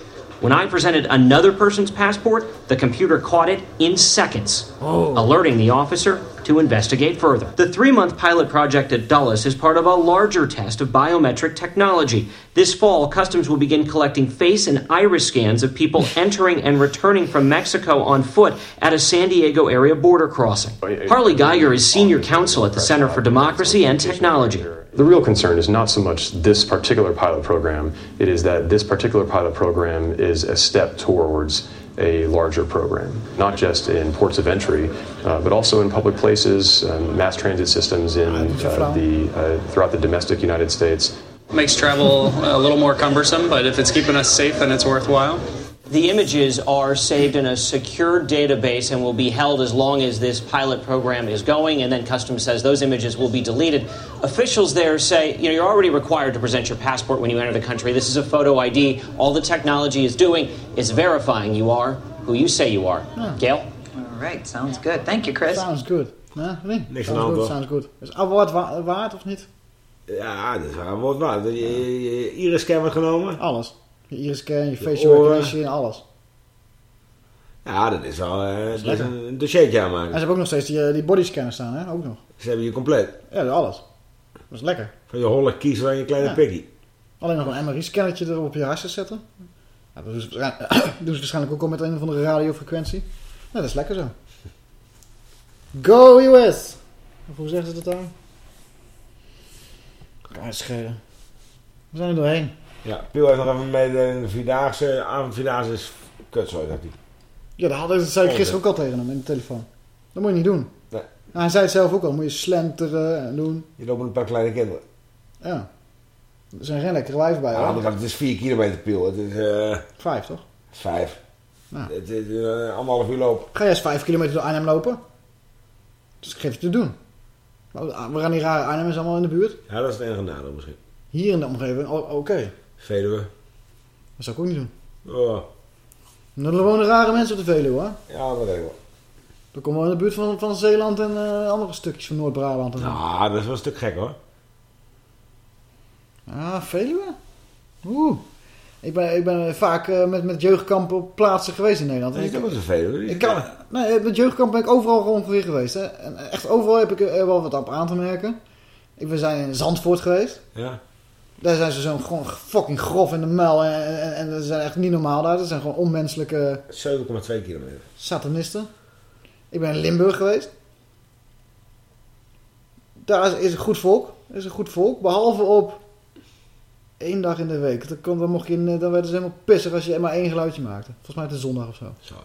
When I presented another person's passport, the computer caught it in seconds, alerting the officer to investigate further. The three month pilot project at Dulles is part of a larger test of biometric technology. This fall, Customs will begin collecting face and iris scans of people entering and returning from Mexico on foot at a San Diego area border crossing. Harley Geiger is senior counsel at the Center for Democracy and Technology. The real concern is not so much this particular pilot program, it is that this particular pilot program is a step towards a larger program, not just in ports of entry, uh, but also in public places, um, mass transit systems in uh, the, uh, throughout the domestic United States. Makes travel a little more cumbersome, but if it's keeping us safe, then it's worthwhile. The images are saved in a secure database and will be held as long as this pilot program is going, and then Customs says those images will be deleted. Officials there say, you know, you're already required to present your passport when you enter the country. This is a photo ID. All the technology is doing is verifying you are who you say you are. Gail? All right, sounds good. Thank you, Chris. Sounds good. Ja, nee, Niks sounds aan de hand, good, sounds good. Is award wa- waard of niet? Ja, dat is waar. Wordt waar. Je, je, je iris-scan genomen. Alles. Je scan, je facial recognition, alles. Ja, dat is wel eh, dat is een, een dossiertje En aanmaken. ze hebben ook nog steeds die, eh, die bodyscanner staan, hè? Ook nog. Ze hebben je compleet. Ja, alles. Dat is lekker. Van je holle kiezer en je kleine Ja. pikkie. Alleen nog een MRI-scannertje erop op je hersens zetten. Ja, dat doen ze, waarschijnlijk- doen ze waarschijnlijk ook al met een of andere radiofrequentie. Ja, dat is lekker zo. Go US! Of hoe zeggen ze dat dan? Kan schelen. We zijn er doorheen. Ja, Piel heeft nog even mee de Vierdaagse, avondvierdaagse is kutzooi, zegt hij. Ja, dat, hadden, zei ik gisteren ook al tegen hem in de telefoon. Dat moet je niet doen. Nee. Nou, hij zei het zelf ook al. Moet je slenteren en doen. Je loopt met een paar kleine kinderen. Ja. Er zijn geen lekkere wijven bij. Kant, het is 4 kilometer Piel. Het is eh Vijf, toch? vijf. Ja. Het is eh, anderhalf uur lopen. Ga jij eens vijf kilometer door Arnhem lopen? Dus ik geef je te doen. Maar We gaan die rare Arnhem is allemaal in de buurt. Ja, dat is het enige nadeel misschien. Hier in de omgeving, oké. Veluwe. Dat zou ik ook niet doen. Oh, Er wonen rare mensen op de Veluwe, hoor. ja, dat weet ik wel. Dan komen we in de buurt van, van Zeeland en eh, andere stukjes van Noord-Brabant. zo. Nou, dat is wel een stuk gek hoor. Ah, Veluwe? Oeh. Ik ben, ik ben vaak eh, met, met jeugdkampen op plaatsen geweest in Nederland. Dat is Ik- ook Veluwe. Ik kan, nee, met jeugdkamp ben ik overal ongeveer geweest. Hè. En echt overal heb ik er wel wat op aan te merken. Ik, we zijn in Zandvoort geweest. Ja. Daar zijn ze zo gewoon fucking grof in de muil. En, en, en dat zijn echt niet normaal daar. Dat zijn gewoon onmenselijke 7,2 kilometer. satanisten. Ik ben in Limburg geweest. Daar is, is een goed volk. Is een goed volk. Behalve op één dag in de week. Dan, kon, dan, mocht je, dan werden ze helemaal pissig als je maar één geluidje maakte. Volgens mij het is zondag of zo. Zo.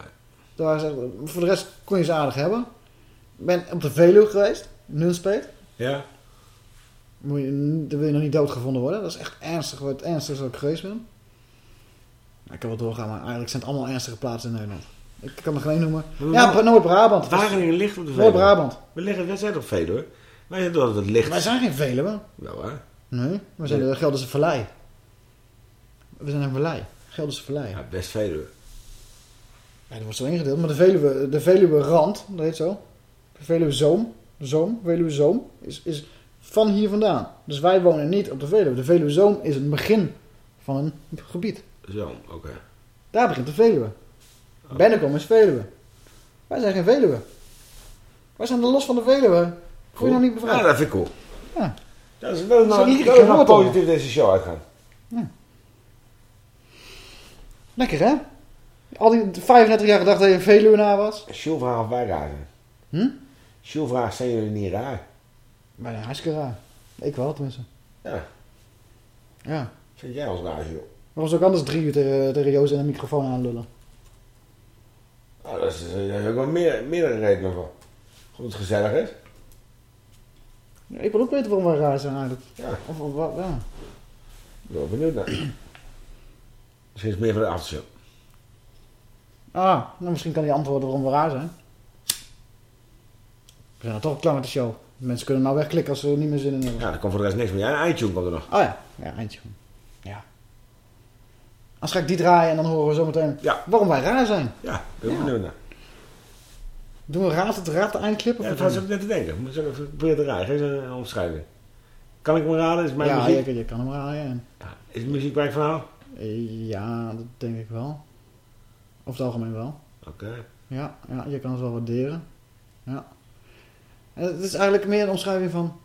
Daar is echt- voor de rest kon je ze aardig hebben. Ik ben op de Veluwe geweest. Nunspeet. Ja. Moet je, daar wil je nog niet doodgevonden worden. Dat is echt ernstig. Wat ernstig wat ik geweest ben. Ik kan wel doorgaan, maar eigenlijk zijn het allemaal ernstige plaatsen in Nederland. Ik kan er geen noemen. Ja, waar- Noord-Brabant. Wageningen ligt op de Veluwe. Noord-Brabant. We liggen we zijn op Veluwe. Wij zijn door het licht. Wij zijn geen Veluwe. Wel hè? Nee, we zijn de Gelderse Vallei. We zijn een vallei. Gelderse Vallei. Ja, best Veluwe. Ja, dat wordt zo ingedeeld. Maar de Veluwe, de Veluwe Rand, dat heet zo. De Veluwe Zoom, Zoom, Veluwe Zoom, is, is van hier vandaan. Dus wij wonen niet op de Veluwe. De Veluwe Zoom is het begin van een gebied. Zo, oké. Daar begint de Veluwe. Bennekom is Veluwe. Wij zijn geen Veluwe. Wij zijn er los van de Veluwe. Voel je nou niet bevrijd? Ja, dat vind ik cool. Ja. Dat is wel nou, een dat is nou positief deze show uitgaan. Lekker hè? Al die 35 jaar gedacht dat je een Veluwenaar was. Sjoel vraagt of wij raar zijn. Hm? Sjoel vraagt, zijn jullie niet raar? Maar ja, hartstikke raar. Ik wel tenminste. Ja. Ja. Vind jij ons raar, joh? Maar was ook anders drie uur tegen, tegen Joost en een microfoon aanlullen. Nou, dat is, eh, daar heb ik wel meer, meerdere redenen voor. Gewoon dat het gezellig is. Ja, ik wil ook weten waarom wij raar zijn eigenlijk. Ja. Of, of wat, ja. Ik ben wel benieuwd naar. Misschien is het meer van de aftershow. Ah, nou misschien kan hij antwoorden waarom we raar zijn. We zijn toch klaar met de show. Mensen kunnen nou wegklikken als ze er niet meer zin in hebben. Ja, er komt voor de rest niks meer. Ja, een iTunes komt er nog. Oh ja, ja, eindje. Ja. Als ga ik die draaien en dan horen we zometeen Ja. waarom wij raar zijn. Ja, ben wel benieuwd naar. Doen we raad het raad de eindclip? Of Ja, dat was ik net te denken. Moet ik even proberen te raden. Geef eens een omschrijving. Kan ik me raden? Is het mijn ja, muziek? je, je kan hem raaien. En... Is het muziek ik van hou? Eh, Ja, dat denk ik wel. Over het algemeen wel. Oké. Ja, ja, je kan het wel waarderen. Ja. Het is eigenlijk meer een omschrijving van...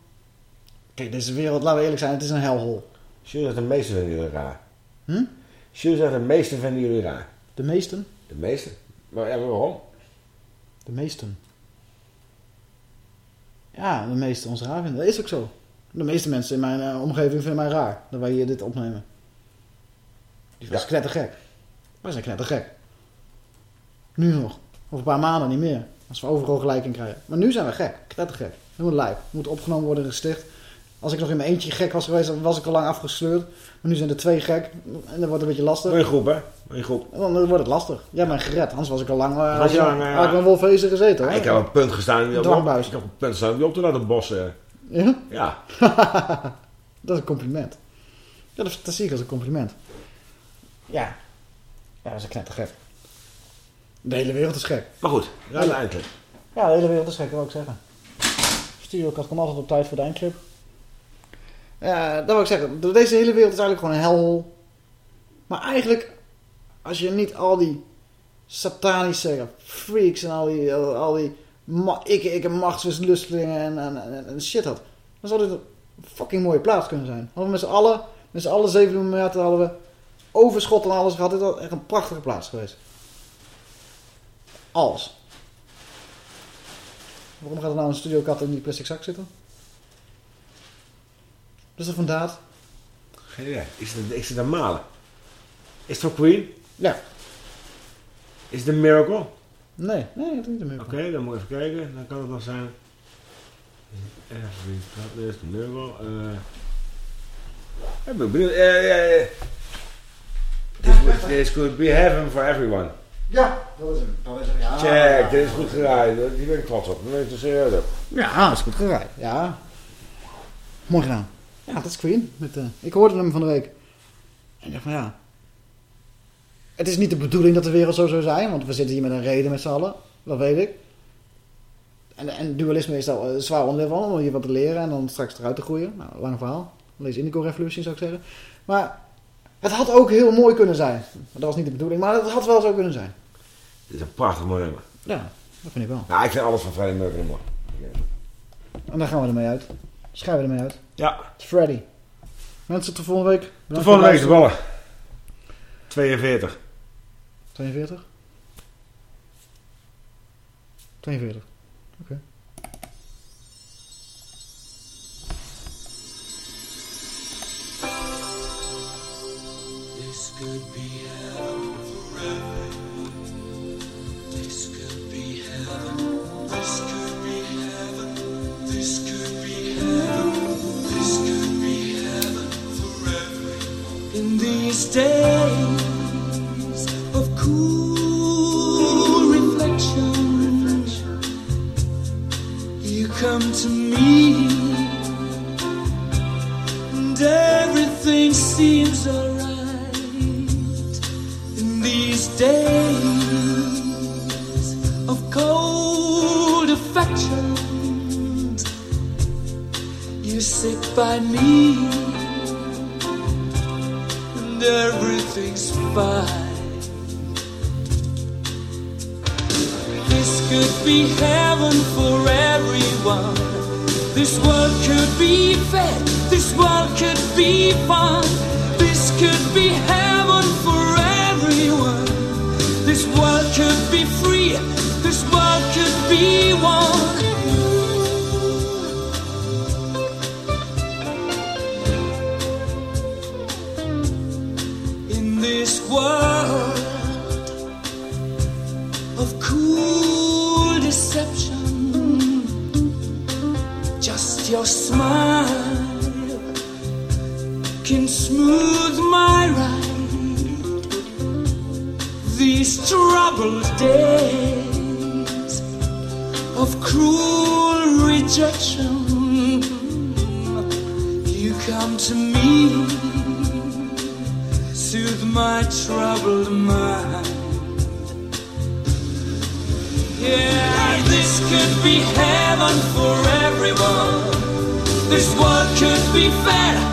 Kijk, deze wereld, laten we eerlijk zijn, het is een helhol. Jules zegt de meeste vinden jullie raar. Hm? De meeste vinden jullie raar. De meesten? De meeste? Maar, ja, waarom? De meesten. Ja, de meesten ons raar vinden. Dat is ook zo. De meeste mensen in mijn eh, omgeving vinden mij raar. Dat wij hier dit opnemen. Die was Ja. knettergek. Wij zijn knettergek. Nu nog. Over een paar maanden niet meer. Als we overal gelijk in krijgen. Maar nu zijn we gek. Knettergek. Helemaal lijp. Moet opgenomen worden en gesticht. Als ik nog in mijn eentje gek was geweest, dan was ik al lang afgesleurd. Maar nu zijn er twee gek. En dat wordt een beetje lastig. Moet je groep, hè? Moet je groep. En dan wordt het lastig. Jij bent gered. Anders was ik al lang... Uh, Was je lang, eh, had ik wel wolfezen gezeten. hoor. ik heb het punt gestaan. Een. Ik heb het punt gestaan je op te laten bossen. Ja? Ja. dat is een compliment. Ja, dat, dat zie ik als een compliment. Ja. Ja, dat is een knettergek. De hele wereld is gek. Maar goed, de eindelijk. Ja, de hele wereld is gek, wil ik zeggen. Studio komt altijd op tijd voor de eindclip. Ja, dat wil ik zeggen. Deze hele wereld is eigenlijk gewoon een helhol. Maar eigenlijk, als je niet al die satanische freaks en al die, al, die ik, ik en machtslustelingen en, en, en, shit had, dan zou dit een fucking mooie plaats kunnen zijn. Hadden we met z'n allen, met z'n allen 7 miljard hadden we overschot en alles gehad. Dit had echt een prachtige plaats geweest. Alles. Waarom gaat er nou een studio kat in die plastic zak zitten? Dat is er vandaar. Geen idee. Is het, is het een malen? Is het voor Queen? Ja. Is het een miracle? Nee, nee, dat is niet een Oké, miracle. dan moet ik even kijken. Dan kan het nog zijn. Every Club is the miracle. Eh ik ben benieuwd. Eh, ja, ja. This, this could be heaven for everyone. Ja, dat is hem. Dat is hem, ja. Check, dit is goed geraaid. Hier ben ik trots op. Daar ben ik er serieus op. Ja, dat is goed geraaid. Ja. Mooi gedaan. Ja, dat is Queen. Met, eh, ik hoorde hem van de week. En ik dacht van ja. Het is niet de bedoeling dat de wereld zo zou zijn. Want we zitten hier met een reden met z'n allen. Dat weet ik. En, en dualisme is daar een zwaar onderdeel van. Om hier wat te leren en dan straks eruit te groeien. Nou, lang verhaal. Lees Indigo Revolution zou ik zeggen. Maar het had ook heel mooi kunnen zijn. Maar dat was niet de bedoeling. Maar het had wel zo kunnen zijn. Dit is een prachtig mooi nummer. Ja, dat vind ik wel. Ja, ik vind alles van Freddie Mercury mooi. En daar gaan we ermee uit. Schrijven we ermee uit. Ja. Het is Freddy. Mensen, tot volgende week. Tot Bedankt volgende week de ballen. 42. 42? 42. Oké. This could be these days of cool reflection, you come to me, and everything seems alright in these days of cold affection. You sit by me, everything's fine. This could be heaven for everyone. This world could be fair. This world could be fun. This could be heaven for everyone. This world could be free. This world could be one. Smooth my ride. These troubled days of cruel rejection, you come to me, soothe my troubled mind. Yeah, this could be heaven for everyone. This world could be fair.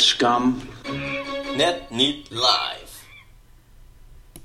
Scum. Net niet live.